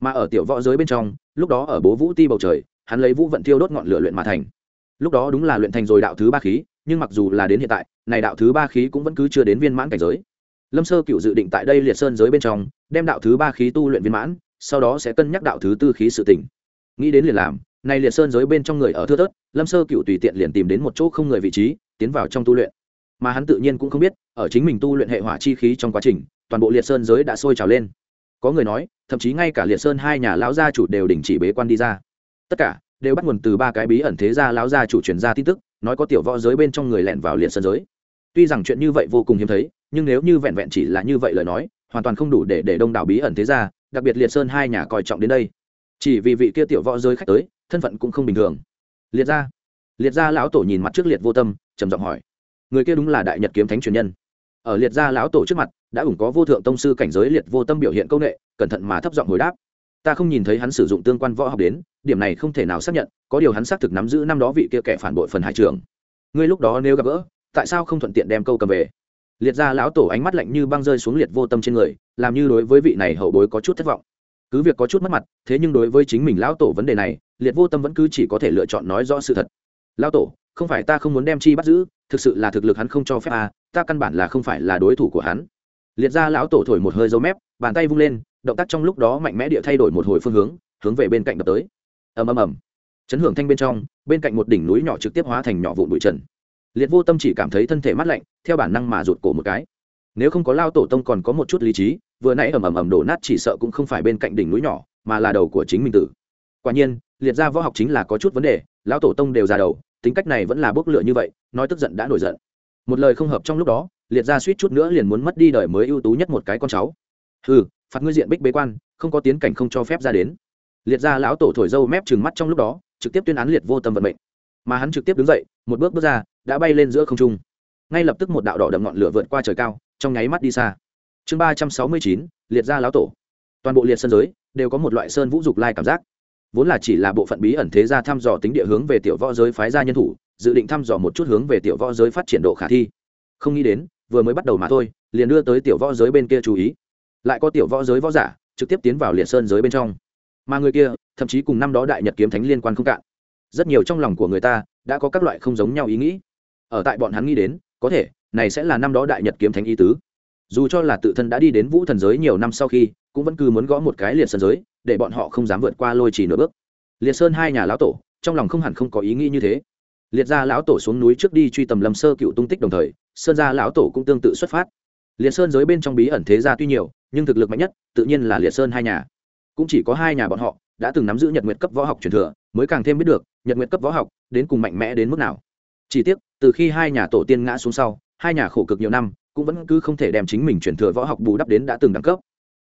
S1: Mà ở tiểu võ giới bên trong, lúc đó ở bố vũ ti bầu trời, hắn lấy vũ vận thiêu đốt ngọn lửa luyện mà thành. Lúc đó đúng là luyện thành rồi đạo thứ ba khí, nhưng mặc dù là đến hiện tại, này đạo thứ ba khí cũng vẫn cứ chưa đến viên mãn cảnh giới. Lâm sơ cựu dự định tại đây liệt sơn giới bên trong, đem đạo thứ ba khí tu luyện viên mãn, sau đó sẽ cân nhắc đạo thứ tư khí sự tỉnh nghĩ đến liền làm này liệt sơn giới bên trong người ở thưa thớt, lâm sơ cựu tùy tiện liền tìm đến một chỗ không người vị trí, tiến vào trong tu luyện. Mà hắn tự nhiên cũng không biết, ở chính mình tu luyện hệ hỏa chi khí trong quá trình, toàn bộ liệt sơn giới đã sôi trào lên. Có người nói, thậm chí ngay cả liệt sơn hai nhà lão gia chủ đều đình chỉ bế quan đi ra. Tất cả đều bắt nguồn từ ba cái bí ẩn thế gia lão gia chủ truyền ra tin tức, nói có tiểu võ giới bên trong người lẻn vào liệt sơn giới. Tuy rằng chuyện như vậy vô cùng hiếm thấy, nhưng nếu như vẹn vẹn chỉ là như vậy lời nói, hoàn toàn không đủ để để đông đảo bí ẩn thế gia, đặc biệt liệt sơn hai nhà coi trọng đến đây chỉ vì vị kia tiểu võ giới khách tới, thân phận cũng không bình thường. Liệt gia liệt gia lão tổ nhìn mặt trước liệt vô tâm, trầm giọng hỏi. Người kia đúng là đại nhật kiếm thánh truyền nhân. Ở liệt gia lão tổ trước mặt, đã ủng có vô thượng tông sư cảnh giới liệt vô tâm biểu hiện công nghệ, cẩn thận mà thấp giọng hồi đáp. Ta không nhìn thấy hắn sử dụng tương quan võ học đến, điểm này không thể nào xác nhận, có điều hắn xác thực nắm giữ năm đó vị kia kẻ phản bội phần hải trường. Ngươi lúc đó nếu gặp gỡ, tại sao không thuận tiện đem câu cầm về? Liệt ra lão tổ ánh mắt lạnh như băng rơi xuống liệt vô tâm trên người, làm như đối với vị này hậu bối có chút thất vọng cứ việc có chút mất mặt, thế nhưng đối với chính mình lão tổ vấn đề này, liệt vô tâm vẫn cứ chỉ có thể lựa chọn nói rõ sự thật. Lão tổ, không phải ta không muốn đem chi bắt giữ, thực sự là thực lực hắn không cho phép à ta căn bản là không phải là đối thủ của hắn. Liệt ra lão tổ thổi một hơi dấu mép, bàn tay vung lên, động tác trong lúc đó mạnh mẽ địa thay đổi một hồi phương hướng hướng về bên cạnh đập tới. Ầm ầm ầm. Chấn hưởng thanh bên trong, bên cạnh một đỉnh núi nhỏ trực tiếp hóa thành nhỏ vụn bụi trần. Liệt vô tâm chỉ cảm thấy thân thể mát lạnh, theo bản năng mà rụt cổ một cái. Nếu không có lao tổ tông còn có một chút lý trí vừa nãy ầm ầm ầm đổ nát chỉ sợ cũng không phải bên cạnh đỉnh núi nhỏ, mà là đầu của chính mình tử. Quả nhiên, liệt ra võ học chính là có chút vấn đề, lão tổ tông đều già đầu, tính cách này vẫn là bốc lửa như vậy, nói tức giận đã nổi giận. Một lời không hợp trong lúc đó, liệt ra suýt chút nữa liền muốn mất đi đời mới ưu tú nhất một cái con cháu. Ừ phạt ngươi diện bích bế quan, không có tiến cảnh không cho phép ra đến. Liệt ra lão tổ thổi dâu mép trừng mắt trong lúc đó, trực tiếp tuyên án liệt vô tâm vận mệnh. Mà hắn trực tiếp đứng dậy, một bước bước ra, đã bay lên giữa không trung. Ngay lập tức một đạo đỏ đậm ngọn lửa vượt qua trời cao, trong nháy mắt đi xa chương ba trăm sáu mươi chín, liệt ra lão tổ. Toàn bộ liệt sân giới đều có một loại sơn vũ dục lai cảm giác. Vốn là chỉ là bộ phận bí ẩn thế gia thăm dò tính địa hướng về tiểu võ giới phái gia nhân thủ, dự định thăm dò một chút hướng về tiểu võ giới phát triển độ khả thi. Không nghĩ đến, vừa mới bắt đầu mà thôi, liền đưa tới tiểu võ giới bên kia chú ý. Lại có tiểu võ giới võ giả trực tiếp tiến vào liệt sơn giới bên trong. Mà người kia, thậm chí cùng năm đó đại nhật kiếm thánh liên quan không cạn. Rất nhiều trong lòng của người ta đã có các loại không giống nhau ý nghĩ. Ở tại bọn hắn nghĩ đến, có thể, này sẽ là năm đó đại nhật kiếm thánh ý tứ dù cho là tự thân đã đi đến vũ thần giới nhiều năm sau khi, cũng vẫn cứ muốn gõ một cái liệt sơn giới, để bọn họ không dám vượt qua lôi chỉ nửa bước. Liệt sơn hai nhà lão tổ, trong lòng không hẳn không có ý nghĩ như thế. Liệt gia lão tổ xuống núi trước đi truy tầm lâm sơ cựu tung tích đồng thời, sơn gia lão tổ cũng tương tự xuất phát. Liệt sơn giới bên trong bí ẩn thế gia tuy nhiều, nhưng thực lực mạnh nhất, tự nhiên là liệt sơn hai nhà. Cũng chỉ có hai nhà bọn họ, đã từng nắm giữ nhật nguyệt cấp võ học truyền thừa, mới càng thêm biết được, nhật nguyệt cấp võ học, đến cùng mạnh mẽ đến mức nào. Chỉ tiếc, từ khi hai nhà tổ tiên ngã xuống sau, hai nhà khổ cực nhiều năm cũng vẫn cứ không thể đem chính mình truyền thừa võ học bù đắp đến đã từng đẳng cấp.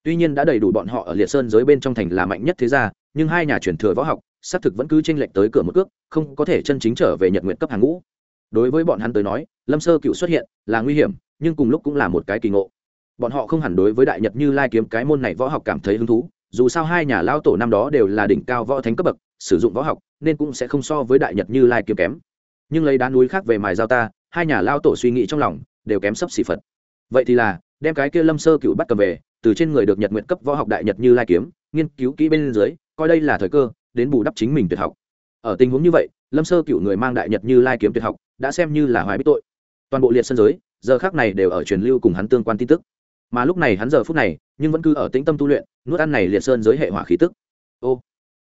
S1: Tuy nhiên đã đầy đủ bọn họ ở liệt sơn giới bên trong thành là mạnh nhất thế gia, nhưng hai nhà truyền thừa võ học, xác thực vẫn cứ tranh lệch tới cửa một cước, không có thể chân chính trở về nhật nguyện cấp hàng ngũ. Đối với bọn hắn tới nói, lâm sơ cựu xuất hiện là nguy hiểm, nhưng cùng lúc cũng là một cái kỳ ngộ. Bọn họ không hẳn đối với đại nhật như lai kiếm cái môn này võ học cảm thấy hứng thú, dù sao hai nhà lao tổ năm đó đều là đỉnh cao võ thánh cấp bậc, sử dụng võ học nên cũng sẽ không so với đại nhật như lai kiếm kém. Nhưng lấy đá núi khác về mài giao ta, hai nhà lao tổ suy nghĩ trong lòng đều kém sấp xỉ phật. Vậy thì là, đem cái kia lâm sơ cựu bắt cầm về, từ trên người được nhật nguyện cấp võ học đại nhật như lai kiếm, nghiên cứu kỹ bên dưới, coi đây là thời cơ, đến bù đắp chính mình tuyệt học. Ở tình huống như vậy, lâm sơ cựu người mang đại nhật như lai kiếm tuyệt học, đã xem như là hoài bích tội. Toàn bộ liệt sân giới, giờ khác này đều ở truyền lưu cùng hắn tương quan tin tức. Mà lúc này hắn giờ phút này, nhưng vẫn cứ ở tĩnh tâm tu luyện, nuốt ăn này liệt sơn giới hệ hỏa khí tức. Ô,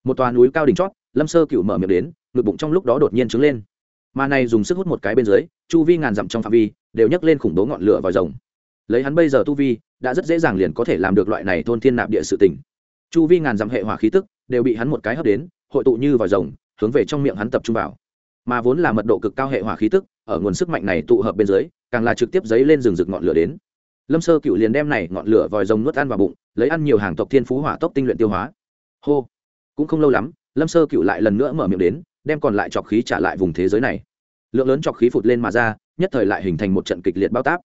S1: một tòa núi cao đỉnh chót, lâm sơ cựu mở miệng đến, ngực bụng trong lúc đó đột nhiên trứng lên. Mà này dùng sức hút một cái bên dưới, chu vi ngàn dặm trong phạm vi đều nhấc lên khủng bố ngọn lửa vào rồng. Lấy hắn bây giờ tu vi, đã rất dễ dàng liền có thể làm được loại này thôn thiên nạp địa sự tỉnh chu vi ngàn dặm hệ hỏa khí tức, đều bị hắn một cái hấp đến, hội tụ như vào rồng, hướng về trong miệng hắn tập trung vào. Mà vốn là mật độ cực cao hệ hỏa khí tức, ở nguồn sức mạnh này tụ hợp bên dưới, càng là trực tiếp dấy lên rừng rực ngọn lửa đến. Lâm sơ cựu liền đem này ngọn lửa vòi rồng nuốt ăn vào bụng, lấy ăn nhiều hàng tộc thiên phú hỏa tốc tinh luyện tiêu hóa. Hô! Cũng không lâu lắm, lâm sơ cựu lại lần nữa mở miệng đến, đem còn lại trọc khí trả lại vùng thế giới này lượng lớn trọc khí phụt lên mà ra, nhất thời lại hình thành một trận kịch liệt bao táp.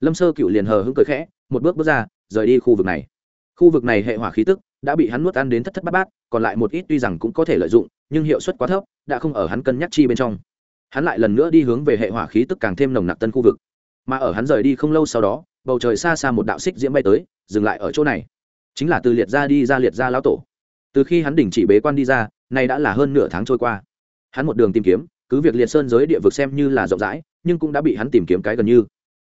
S1: Lâm sơ cựu liền hờ hững cười khẽ, một bước bước ra, rời đi khu vực này. Khu vực này hệ hỏa khí tức đã bị hắn nuốt ăn đến thất thất bát bát, còn lại một ít tuy rằng cũng có thể lợi dụng, nhưng hiệu suất quá thấp, đã không ở hắn cân nhắc chi bên trong. Hắn lại lần nữa đi hướng về hệ hỏa khí tức càng thêm nồng nặc tân khu vực. Mà ở hắn rời đi không lâu sau đó, bầu trời xa xa một đạo xích diễm bay tới, dừng lại ở chỗ này. Chính là từ liệt ra đi ra liệt ra lão tổ. Từ khi hắn đình chỉ bế quan đi ra, nay đã là hơn nửa tháng trôi qua. Hắn một đường tìm kiếm cứ việc liệt sơn giới địa vực xem như là rộng rãi, nhưng cũng đã bị hắn tìm kiếm cái gần như.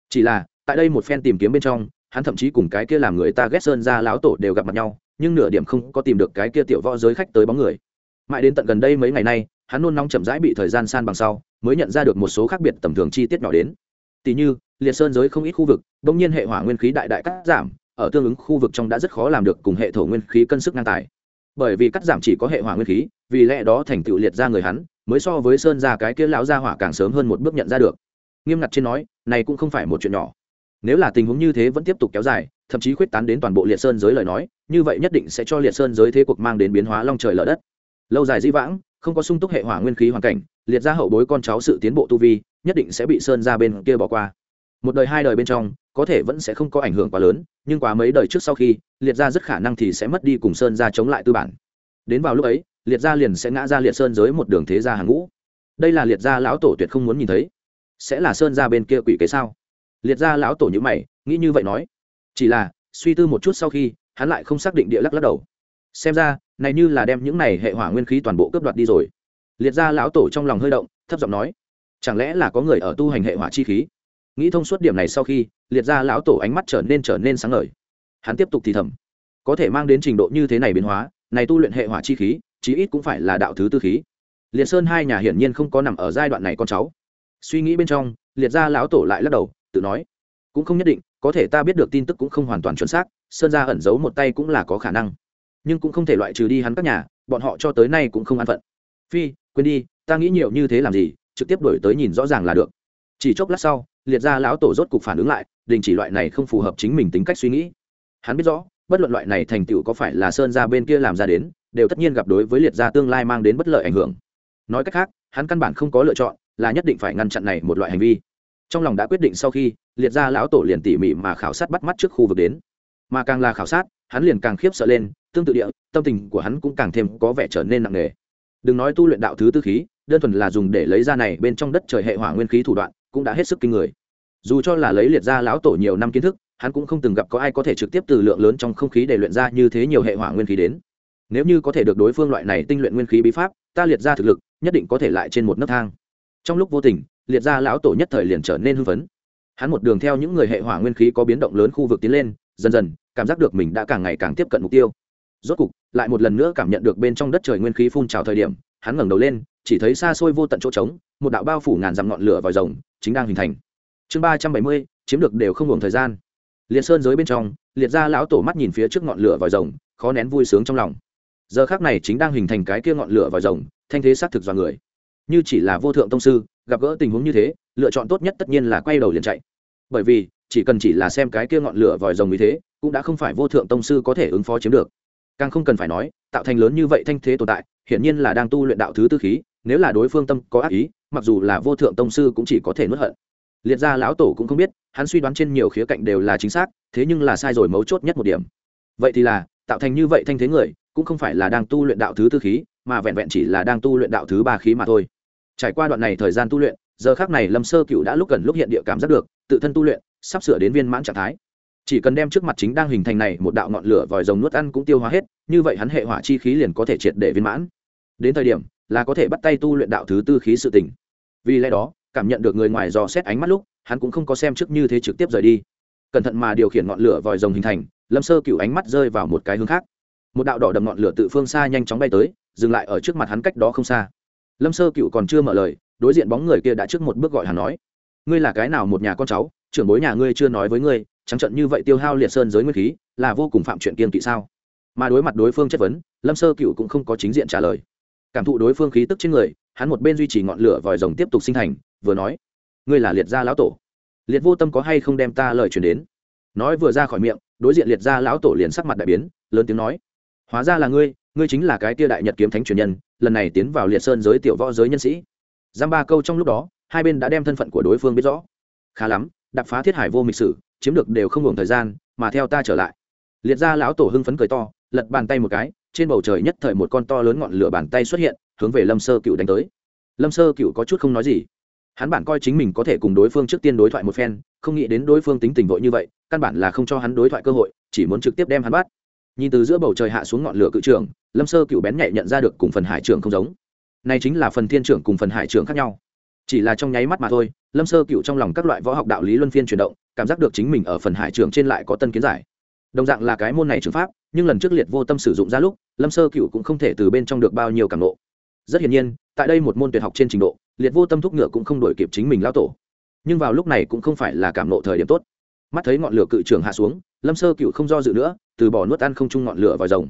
S1: Chỉ là, tại đây một phen tìm kiếm bên trong, hắn thậm chí cùng cái kia làm người ta ghét sơn ra lão tổ đều gặp mặt nhau, nhưng nửa điểm không có tìm được cái kia tiểu võ giới khách tới bóng người. Mãi đến tận gần đây mấy ngày nay, hắn nôn nóng chậm rãi bị thời gian san bằng sau, mới nhận ra được một số khác biệt tầm thường chi tiết nhỏ đến. Tỷ như, liệt sơn giới không ít khu vực, đông nhiên hệ hỏa nguyên khí đại đại cắt giảm, ở tương ứng khu vực trong đã rất khó làm được cùng hệ thổ nguyên khí cân sức ngang tài. Bởi vì cắt giảm chỉ có hệ hỏa nguyên khí, vì lẽ đó thành tựu liệt ra người hắn mới so với sơn ra cái kia lão gia hỏa càng sớm hơn một bước nhận ra được. Nghiêm ngặt trên nói, này cũng không phải một chuyện nhỏ. Nếu là tình huống như thế vẫn tiếp tục kéo dài, thậm chí khuyết tán đến toàn bộ liệt sơn giới lời nói, như vậy nhất định sẽ cho liệt sơn giới thế cuộc mang đến biến hóa long trời lở đất. Lâu dài di vãng, không có sung túc hệ hỏa nguyên khí hoàn cảnh, liệt ra hậu bối con cháu sự tiến bộ tu vi, nhất định sẽ bị sơn ra bên kia bỏ qua. Một đời hai đời bên trong, có thể vẫn sẽ không có ảnh hưởng quá lớn, nhưng quá mấy đời trước sau khi, liệt ra rất khả năng thì sẽ mất đi cùng sơn ra chống lại tư bản. Đến vào lúc ấy liệt gia liền sẽ ngã ra liệt sơn giới một đường thế gia hàng ngũ. Đây là liệt gia lão tổ tuyệt không muốn nhìn thấy. Sẽ là sơn ra bên kia quỷ kế sao? Liệt gia lão tổ nhữ mày, nghĩ như vậy nói. Chỉ là, suy tư một chút sau khi, hắn lại không xác định địa lắc lắc đầu. Xem ra, này như là đem những này hệ hỏa nguyên khí toàn bộ cướp đoạt đi rồi. Liệt gia lão tổ trong lòng hơi động, thấp giọng nói. Chẳng lẽ là có người ở tu hành hệ hỏa chi khí? Nghĩ thông suốt điểm này sau khi, liệt gia lão tổ ánh mắt trở nên trở nên sáng ngời. Hắn tiếp tục thì thầm. Có thể mang đến trình độ như thế này biến hóa, này tu luyện hệ hỏa chi khí chí ít cũng phải là đạo thứ tư khí. Liệt sơn hai nhà hiển nhiên không có nằm ở giai đoạn này con cháu. Suy nghĩ bên trong, liệt gia lão tổ lại lắc đầu, tự nói, cũng không nhất định, có thể ta biết được tin tức cũng không hoàn toàn chuẩn xác, sơn gia ẩn giấu một tay cũng là có khả năng. Nhưng cũng không thể loại trừ đi hắn các nhà, bọn họ cho tới nay cũng không an phận. Phi, quên đi, ta nghĩ nhiều như thế làm gì, trực tiếp đổi tới nhìn rõ ràng là được. Chỉ chốc lát sau, liệt gia lão tổ rốt cục phản ứng lại, đình chỉ loại này không phù hợp chính mình tính cách suy nghĩ. Hắn biết rõ, bất luận loại này thành tựu có phải là sơn gia bên kia làm ra đến đều tất nhiên gặp đối với liệt gia tương lai mang đến bất lợi ảnh hưởng. Nói cách khác, hắn căn bản không có lựa chọn, là nhất định phải ngăn chặn này một loại hành vi. Trong lòng đã quyết định sau khi, liệt gia lão tổ liền tỉ mỉ mà khảo sát bắt mắt trước khu vực đến. Mà càng là khảo sát, hắn liền càng khiếp sợ lên, tương tự địa, tâm tình của hắn cũng càng thêm có vẻ trở nên nặng nề. Đừng nói tu luyện đạo thứ tư khí, đơn thuần là dùng để lấy ra này bên trong đất trời hệ hỏa nguyên khí thủ đoạn, cũng đã hết sức kinh người. Dù cho là lấy liệt gia lão tổ nhiều năm kiến thức, hắn cũng không từng gặp có ai có thể trực tiếp từ lượng lớn trong không khí để luyện ra như thế nhiều hệ hỏa nguyên khí đến nếu như có thể được đối phương loại này tinh luyện nguyên khí bí pháp, ta liệt ra thực lực, nhất định có thể lại trên một nấc thang. Trong lúc vô tình, liệt ra lão tổ nhất thời liền trở nên hưng phấn. Hắn một đường theo những người hệ hỏa nguyên khí có biến động lớn khu vực tiến lên, dần dần, cảm giác được mình đã càng ngày càng tiếp cận mục tiêu. Rốt cục, lại một lần nữa cảm nhận được bên trong đất trời nguyên khí phun trào thời điểm, hắn ngẩng đầu lên, chỉ thấy xa xôi vô tận chỗ trống, một đạo bao phủ ngàn dặm ngọn lửa vòi rồng, chính đang hình thành. Chương ba trăm bảy mươi, chiếm được đều không ngừng thời gian. Liệt sơn giới bên trong, liệt ra lão tổ mắt nhìn phía trước ngọn lửa vòi rồng, khó nén vui sướng trong lòng giờ khác này chính đang hình thành cái kia ngọn lửa vòi rồng, thanh thế xác thực do người. Như chỉ là vô thượng tông sư, gặp gỡ tình huống như thế, lựa chọn tốt nhất tất nhiên là quay đầu liền chạy. Bởi vì, chỉ cần chỉ là xem cái kia ngọn lửa vòi rồng như thế, cũng đã không phải vô thượng tông sư có thể ứng phó chiếm được. Càng không cần phải nói, tạo thành lớn như vậy thanh thế tồn tại, hiển nhiên là đang tu luyện đạo thứ tư khí, nếu là đối phương tâm có ác ý, mặc dù là vô thượng tông sư cũng chỉ có thể nuốt hận. Liệt ra lão tổ cũng không biết, hắn suy đoán trên nhiều khía cạnh đều là chính xác, thế nhưng là sai rồi mấu chốt nhất một điểm. Vậy thì là tạo thành như vậy thanh thế người, cũng không phải là đang tu luyện đạo thứ tư khí, mà vẹn vẹn chỉ là đang tu luyện đạo thứ ba khí mà thôi. Trải qua đoạn này thời gian tu luyện, giờ khác này lâm sơ cựu đã lúc gần lúc hiện địa cảm giác được, tự thân tu luyện, sắp sửa đến viên mãn trạng thái. Chỉ cần đem trước mặt chính đang hình thành này một đạo ngọn lửa vòi rồng nuốt ăn cũng tiêu hóa hết, như vậy hắn hệ hỏa chi khí liền có thể triệt để viên mãn. Đến thời điểm, là có thể bắt tay tu luyện đạo thứ tư khí sự tình. vì lẽ đó, cảm nhận được người ngoài dò xét ánh mắt lúc, hắn cũng không có xem trước như thế trực tiếp rời đi cẩn thận mà điều khiển ngọn lửa vòi rồng hình thành, lâm sơ cựu ánh mắt rơi vào một cái hướng khác. Một đạo đỏ đầm ngọn lửa tự phương xa nhanh chóng bay tới, dừng lại ở trước mặt hắn cách đó không xa. Lâm sơ cựu còn chưa mở lời, đối diện bóng người kia đã trước một bước gọi hắn nói, ngươi là cái nào một nhà con cháu, trưởng bối nhà ngươi chưa nói với ngươi, trắng trận như vậy tiêu hao liệt sơn giới nguyên khí, là vô cùng phạm chuyện kiên kỵ sao? Mà đối mặt đối phương chất vấn, lâm sơ cựu cũng không có chính diện trả lời. Cảm thụ đối phương khí tức trên người, hắn một bên duy trì ngọn lửa vòi rồng tiếp tục sinh thành, vừa nói, ngươi là liệt gia lão tổ liệt vô tâm có hay không đem ta lời truyền đến? Nói vừa ra khỏi miệng, đối diện liệt gia lão tổ liền sắc mặt đại biến, lớn tiếng nói, hóa ra là ngươi ngươi chính là cái tia đại nhật kiếm thánh truyền nhân, lần này tiến vào liệt sơn giới tiểu võ giới nhân sĩ. Giam ba câu trong lúc đó, hai bên đã đem thân phận của đối phương biết rõ. Khá lắm đập phá thiết hải vô mịch sử, chiếm được đều không ngừng thời gian, mà theo ta trở lại. Liệt ra lão tổ hưng phấn cười to, lật bàn tay một cái, trên bầu trời nhất thời một con to lớn ngọn lửa bàn tay xuất hiện, hướng về lâm sơ cựu đánh tới. Lâm sơ cựu có chút không nói gì hắn bản coi chính mình có thể cùng đối phương trước tiên đối thoại một phen, không nghĩ đến đối phương tính tình vội như vậy, căn bản là không cho hắn đối thoại cơ hội, chỉ muốn trực tiếp đem hắn bắt. Nhìn từ giữa bầu trời hạ xuống ngọn lửa cự trưởng, lâm sơ cựu bén nhạy nhận ra được cùng phần hải trưởng không giống. Này chính là phần thiên trưởng cùng phần hải trưởng khác nhau. Chỉ là trong nháy mắt mà thôi, lâm sơ cựu trong lòng các loại võ học đạo lý luân phiên chuyển động, cảm giác được chính mình ở phần hải trưởng trên lại có tân kiến giải. Đồng dạng là cái môn này trường pháp, nhưng lần trước liệt vô tâm sử dụng ra lúc, lâm sơ cựu cũng không thể từ bên trong được bao nhiêu cảm nộ rất hiển nhiên, tại đây một môn tuyệt học trên trình độ, liệt vô tâm thúc ngựa cũng không đổi kịp chính mình lao tổ. Nhưng vào lúc này cũng không phải là cảm nộ thời điểm tốt. Mắt thấy ngọn lửa cự trường hạ xuống, lâm sơ cựu không do dự nữa, từ bỏ nuốt ăn không chung ngọn lửa vòi rồng.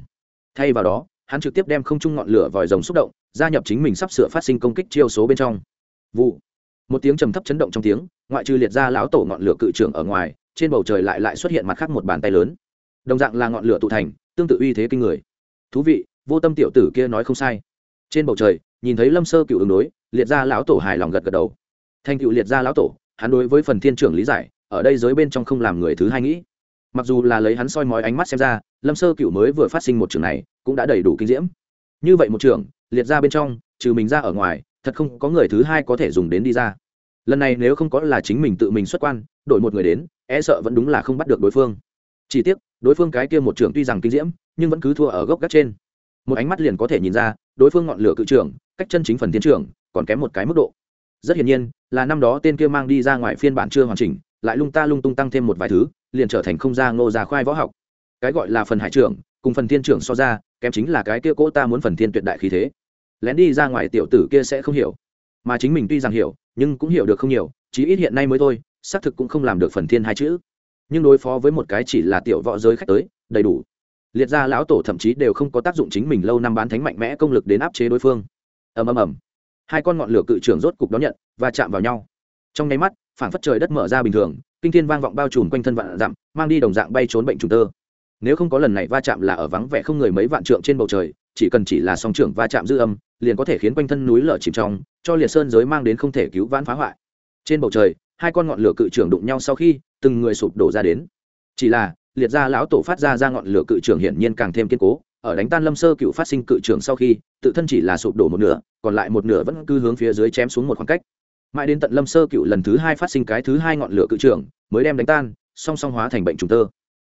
S1: Thay vào đó, hắn trực tiếp đem không chung ngọn lửa vòi rồng xúc động, gia nhập chính mình sắp sửa phát sinh công kích chiêu số bên trong. Vụ. Một tiếng trầm thấp chấn động trong tiếng, ngoại trừ liệt ra lão tổ ngọn lửa cự trường ở ngoài, trên bầu trời lại lại xuất hiện mặt khác một bàn tay lớn. Đồng dạng là ngọn lửa tụ thành, tương tự uy thế kinh người. Thú vị, vô tâm tiểu tử kia nói không sai trên bầu trời, nhìn thấy lâm sơ cựu ứng đối, liệt ra lão tổ hài lòng gật gật đầu. Thành cựu liệt ra lão tổ, hắn đối với phần thiên trưởng lý giải, ở đây giới bên trong không làm người thứ hai nghĩ. Mặc dù là lấy hắn soi mói ánh mắt xem ra, lâm sơ cựu mới vừa phát sinh một trường này, cũng đã đầy đủ kinh diễm. Như vậy một trường, liệt ra bên trong, trừ mình ra ở ngoài, thật không có người thứ hai có thể dùng đến đi ra. Lần này nếu không có là chính mình tự mình xuất quan, đổi một người đến e sợ vẫn đúng là không bắt được đối phương. Chỉ tiếc, đối phương cái kia một trưởng tuy rằng kinh diễm, nhưng vẫn cứ thua ở gốc gác trên. Một ánh mắt liền có thể nhìn ra đối phương ngọn lửa cự trưởng, cách chân chính phần thiên trưởng, còn kém một cái mức độ. Rất hiển nhiên, là năm đó tên kia mang đi ra ngoài phiên bản chưa hoàn chỉnh, lại lung ta lung tung tăng thêm một vài thứ, liền trở thành không ra ngô ra khoai võ học. Cái gọi là phần hải trưởng, cùng phần thiên trưởng so ra, kém chính là cái kia cỗ ta muốn phần thiên tuyệt đại khí thế. Lén đi ra ngoài tiểu tử kia sẽ không hiểu. Mà chính mình tuy rằng hiểu, nhưng cũng hiểu được không nhiều, chí ít hiện nay mới thôi, xác thực cũng không làm được phần thiên hai chữ. Nhưng đối phó với một cái chỉ là tiểu võ giới khách tới, đầy đủ liệt ra lão tổ thậm chí đều không có tác dụng chính mình lâu năm bán thánh mạnh mẽ công lực đến áp chế đối phương. Ầm ầm ầm. Hai con ngọn lửa cự trưởng rốt cục đón nhận và chạm vào nhau. Trong nháy mắt, phảng phất trời đất mở ra bình thường, kinh thiên vang vọng bao trùm quanh thân vạn dặm, mang đi đồng dạng bay trốn bệnh trùng tơ. Nếu không có lần này va chạm là ở vắng vẻ không người mấy vạn trượng trên bầu trời, chỉ cần chỉ là song trưởng va chạm dư âm, liền có thể khiến quanh thân núi lở chìm trong, cho liệt sơn giới mang đến không thể cứu vãn phá hoại. Trên bầu trời, hai con ngọn lửa cự trưởng đụng nhau sau khi, từng người sụp đổ ra đến. Chỉ là liệt ra lão tổ phát ra ra ngọn lửa cự trưởng hiển nhiên càng thêm kiên cố, ở đánh tan lâm sơ cựu phát sinh cự trưởng sau khi, tự thân chỉ là sụp đổ một nửa, còn lại một nửa vẫn cứ hướng phía dưới chém xuống một khoảng cách. Mãi đến tận lâm sơ cựu lần thứ hai phát sinh cái thứ hai ngọn lửa cự trưởng, mới đem đánh tan, song song hóa thành bệnh trùng tơ.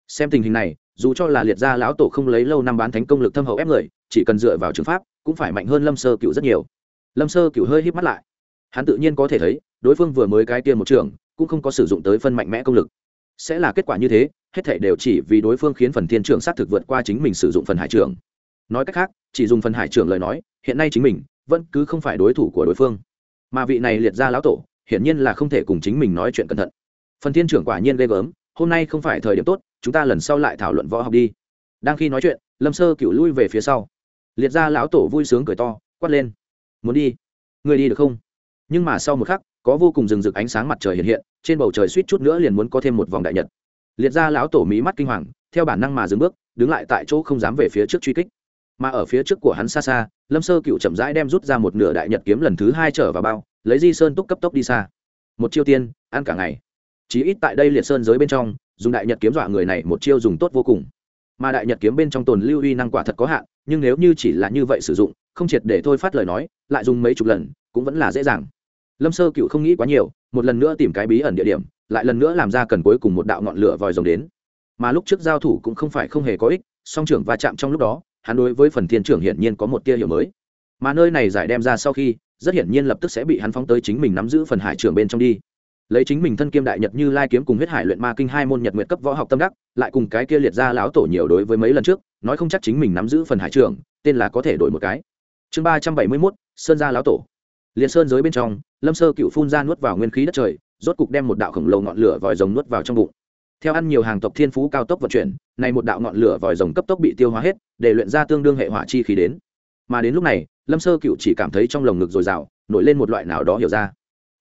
S1: Xem tình hình này, dù cho là liệt gia lão tổ không lấy lâu năm bán thánh công lực thâm hậu ép người, chỉ cần dựa vào trường pháp, cũng phải mạnh hơn lâm sơ cựu rất nhiều. Lâm sơ cựu hơi híp mắt lại. Hắn tự nhiên có thể thấy, đối phương vừa mới cái tiên một trường cũng không có sử dụng tới phân mạnh mẽ công lực. Sẽ là kết quả như thế hết thảy đều chỉ vì đối phương khiến phần thiên trưởng sát thực vượt qua chính mình sử dụng phần hải trưởng. Nói cách khác, chỉ dùng phần hải trưởng lời nói, hiện nay chính mình vẫn cứ không phải đối thủ của đối phương. Mà vị này liệt ra lão tổ, hiển nhiên là không thể cùng chính mình nói chuyện cẩn thận. Phần thiên trưởng quả nhiên ghê gớm, hôm nay không phải thời điểm tốt, chúng ta lần sau lại thảo luận võ học đi. Đang khi nói chuyện, lâm sơ cựu lui về phía sau. Liệt ra lão tổ vui sướng cười to, quát lên. Muốn đi? Người đi được không? Nhưng mà sau một khắc, có vô cùng rừng rực ánh sáng mặt trời hiện hiện, trên bầu trời suýt chút nữa liền muốn có thêm một vòng đại nhật liệt ra lão tổ mỹ mắt kinh hoàng, theo bản năng mà dừng bước, đứng lại tại chỗ không dám về phía trước truy kích. Mà ở phía trước của hắn xa xa, lâm sơ cựu chậm rãi đem rút ra một nửa đại nhật kiếm lần thứ hai trở vào bao, lấy di sơn túc cấp tốc đi xa. Một chiêu tiên, ăn cả ngày. Chí ít tại đây liệt sơn giới bên trong, dùng đại nhật kiếm dọa người này một chiêu dùng tốt vô cùng. Mà đại nhật kiếm bên trong tồn lưu uy năng quả thật có hạn, nhưng nếu như chỉ là như vậy sử dụng, không triệt để thôi phát lời nói, lại dùng mấy chục lần, cũng vẫn là dễ dàng. Lâm sơ cựu không nghĩ quá nhiều, một lần nữa tìm cái bí ẩn địa điểm lại lần nữa làm ra cần cuối cùng một đạo ngọn lửa vòi rồng đến. Mà lúc trước giao thủ cũng không phải không hề có ích, song trưởng va chạm trong lúc đó, hắn đối với phần thiên trưởng hiển nhiên có một tia hiểu mới. Mà nơi này giải đem ra sau khi, rất hiển nhiên lập tức sẽ bị hắn phóng tới chính mình nắm giữ phần hải trưởng bên trong đi. Lấy chính mình thân kiêm đại nhật như lai kiếm cùng huyết hải luyện ma kinh hai môn nhật nguyện cấp võ học tâm đắc, lại cùng cái kia liệt ra lão tổ nhiều đối với mấy lần trước, nói không chắc chính mình nắm giữ phần hải trưởng, tên là có thể đổi một cái. Chương ba trăm bảy mươi mốt, sơn gia lão tổ. Liệt sơn giới bên trong, lâm sơ cựu phun ra nuốt vào nguyên khí đất trời rốt cục đem một đạo khổng lồ ngọn lửa vòi rồng nuốt vào trong bụng. Theo ăn nhiều hàng tộc thiên phú cao tốc vận chuyển, này một đạo ngọn lửa vòi rồng cấp tốc bị tiêu hóa hết, để luyện ra tương đương hệ hỏa chi khí đến. Mà đến lúc này, lâm sơ cựu chỉ cảm thấy trong lồng ngực dồi dào, nổi lên một loại nào đó hiểu ra.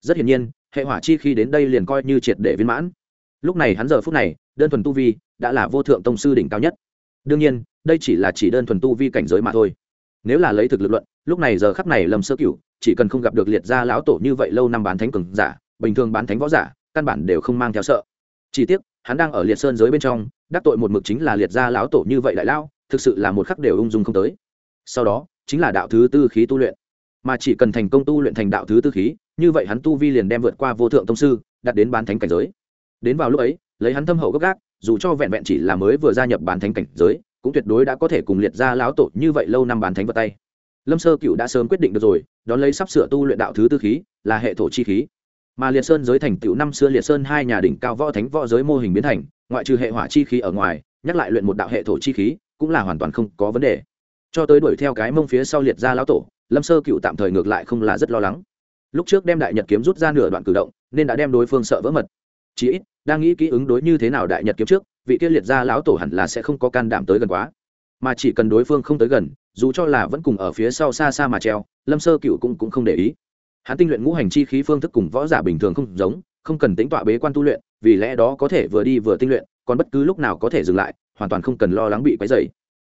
S1: Rất hiển nhiên, hệ hỏa chi khí đến đây liền coi như triệt để viên mãn. Lúc này hắn giờ phút này, đơn thuần tu vi đã là vô thượng tông sư đỉnh cao nhất. Đương nhiên, đây chỉ là chỉ đơn thuần tu vi cảnh giới mà thôi. Nếu là lấy thực lực luận, lúc này giờ khắp này lâm sơ cửu chỉ cần không gặp được liệt gia lão tổ như vậy lâu năm bán thánh cường giả bình thường bán thánh võ giả, căn bản đều không mang theo sợ. Chỉ tiếc, hắn đang ở liệt sơn giới bên trong, đắc tội một mực chính là liệt gia lão tổ như vậy đại lao thực sự là một khắc đều ung dung không tới. Sau đó, chính là đạo thứ tư khí tu luyện. Mà chỉ cần thành công tu luyện thành đạo thứ tư khí, như vậy hắn tu vi liền đem vượt qua vô thượng tông sư, đạt đến bán thánh cảnh giới. Đến vào lúc ấy, lấy hắn thâm hậu gấp gác, dù cho vẹn vẹn chỉ là mới vừa gia nhập bán thánh cảnh giới, cũng tuyệt đối đã có thể cùng liệt ra lão tổ như vậy lâu năm bán thánh vào tay. Lâm sơ cựu đã sớm quyết định được rồi, đón lấy sắp sửa tu luyện đạo thứ tư khí, là hệ thổ chi khí mà liệt sơn giới thành tựu năm xưa liệt sơn hai nhà đỉnh cao võ thánh võ giới mô hình biến thành ngoại trừ hệ hỏa chi khí ở ngoài nhắc lại luyện một đạo hệ thổ chi khí cũng là hoàn toàn không có vấn đề. Cho tới đuổi theo cái mông phía sau liệt ra lão tổ lâm sơ cựu tạm thời ngược lại không là rất lo lắng. Lúc trước đem đại nhật kiếm rút ra nửa đoạn cử động nên đã đem đối phương sợ vỡ mật. Chí ít đang nghĩ kỹ ứng đối như thế nào đại nhật kiếm trước vị kia liệt ra lão tổ hẳn là sẽ không có can đảm tới gần quá. Mà chỉ cần đối phương không tới gần dù cho là vẫn cùng ở phía sau xa xa mà treo lâm sơ cựu cũng, cũng không để ý hắn tinh luyện ngũ hành chi khí phương thức cùng võ giả bình thường không giống, không cần tính tọa bế quan tu luyện, vì lẽ đó có thể vừa đi vừa tinh luyện, còn bất cứ lúc nào có thể dừng lại, hoàn toàn không cần lo lắng bị quấy dày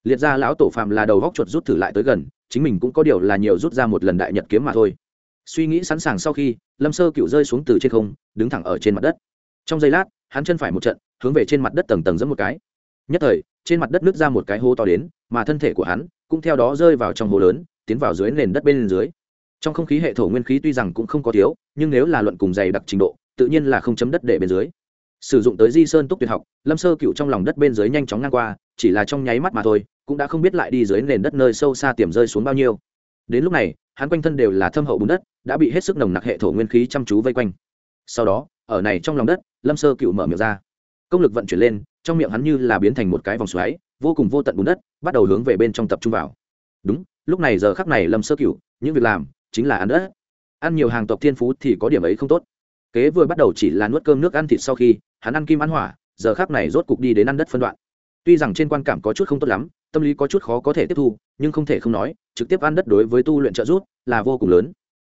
S1: liệt ra lão tổ phạm là đầu góc chuột rút thử lại tới gần, chính mình cũng có điều là nhiều rút ra một lần đại nhật kiếm mà thôi. Suy nghĩ sẵn sàng sau khi, lâm sơ cựu rơi xuống từ trên không, đứng thẳng ở trên mặt đất. Trong giây lát, hắn chân phải một trận, hướng về trên mặt đất tầng tầng dẫn một cái. Nhất thời, trên mặt đất nứt ra một cái hố to đến, mà thân thể của hắn cũng theo đó rơi vào trong hố lớn, tiến vào dưới nền đất bên dưới trong không khí hệ thổ nguyên khí tuy rằng cũng không có thiếu, nhưng nếu là luận cùng dày đặc trình độ, tự nhiên là không chấm đất để bên dưới. Sử dụng tới di sơn túc tuyệt học, lâm sơ cựu trong lòng đất bên dưới nhanh chóng ngang qua, chỉ là trong nháy mắt mà thôi, cũng đã không biết lại đi dưới nền đất nơi sâu xa tiềm rơi xuống bao nhiêu. Đến lúc này, hắn quanh thân đều là thâm hậu bùn đất, đã bị hết sức nồng nặc hệ thổ nguyên khí chăm chú vây quanh. Sau đó, ở này trong lòng đất, lâm sơ cựu mở miệng ra. Công lực vận chuyển lên, trong miệng hắn như là biến thành một cái vòng xoáy, vô cùng vô tận bùn đất, bắt đầu hướng về bên trong tập trung vào. Đúng, lúc này giờ khắc này lâm sơ cựu, những việc làm chính là ăn đất. Ăn nhiều hàng tộc thiên phú thì có điểm ấy không tốt. Kế vừa bắt đầu chỉ là nuốt cơm nước ăn thịt sau khi, hắn ăn kim ăn hỏa, giờ khắc này rốt cục đi đến ăn đất phân đoạn. Tuy rằng trên quan cảm có chút không tốt lắm, tâm lý có chút khó có thể tiếp thu, nhưng không thể không nói, trực tiếp ăn đất đối với tu luyện trợ giúp là vô cùng lớn.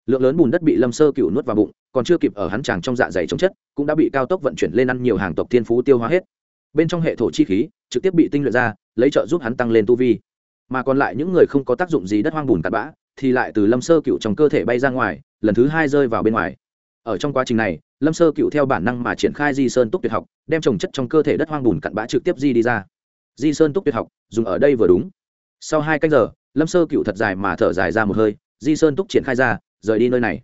S1: Lượng lớn bùn đất bị lâm sơ cựu nuốt vào bụng, còn chưa kịp ở hắn tràng trong dạ dày chống chất, cũng đã bị cao tốc vận chuyển lên ăn nhiều hàng tộc thiên phú tiêu hóa hết. Bên trong hệ thổ chi khí, trực tiếp bị tinh luyện ra, lấy trợ giúp hắn tăng lên tu vi. Mà còn lại những người không có tác dụng gì đất hoang bùn cặn bã thì lại từ lâm sơ cựu trong cơ thể bay ra ngoài, lần thứ hai rơi vào bên ngoài. Ở trong quá trình này, lâm sơ cựu theo bản năng mà triển khai di sơn túc tuyệt học, đem trồng chất trong cơ thể đất hoang bùn cặn bã trực tiếp di đi ra. Di sơn túc tuyệt học, dùng ở đây vừa đúng. Sau hai canh giờ, lâm sơ cựu thật dài mà thở dài ra một hơi, di sơn túc triển khai ra, rời đi nơi này.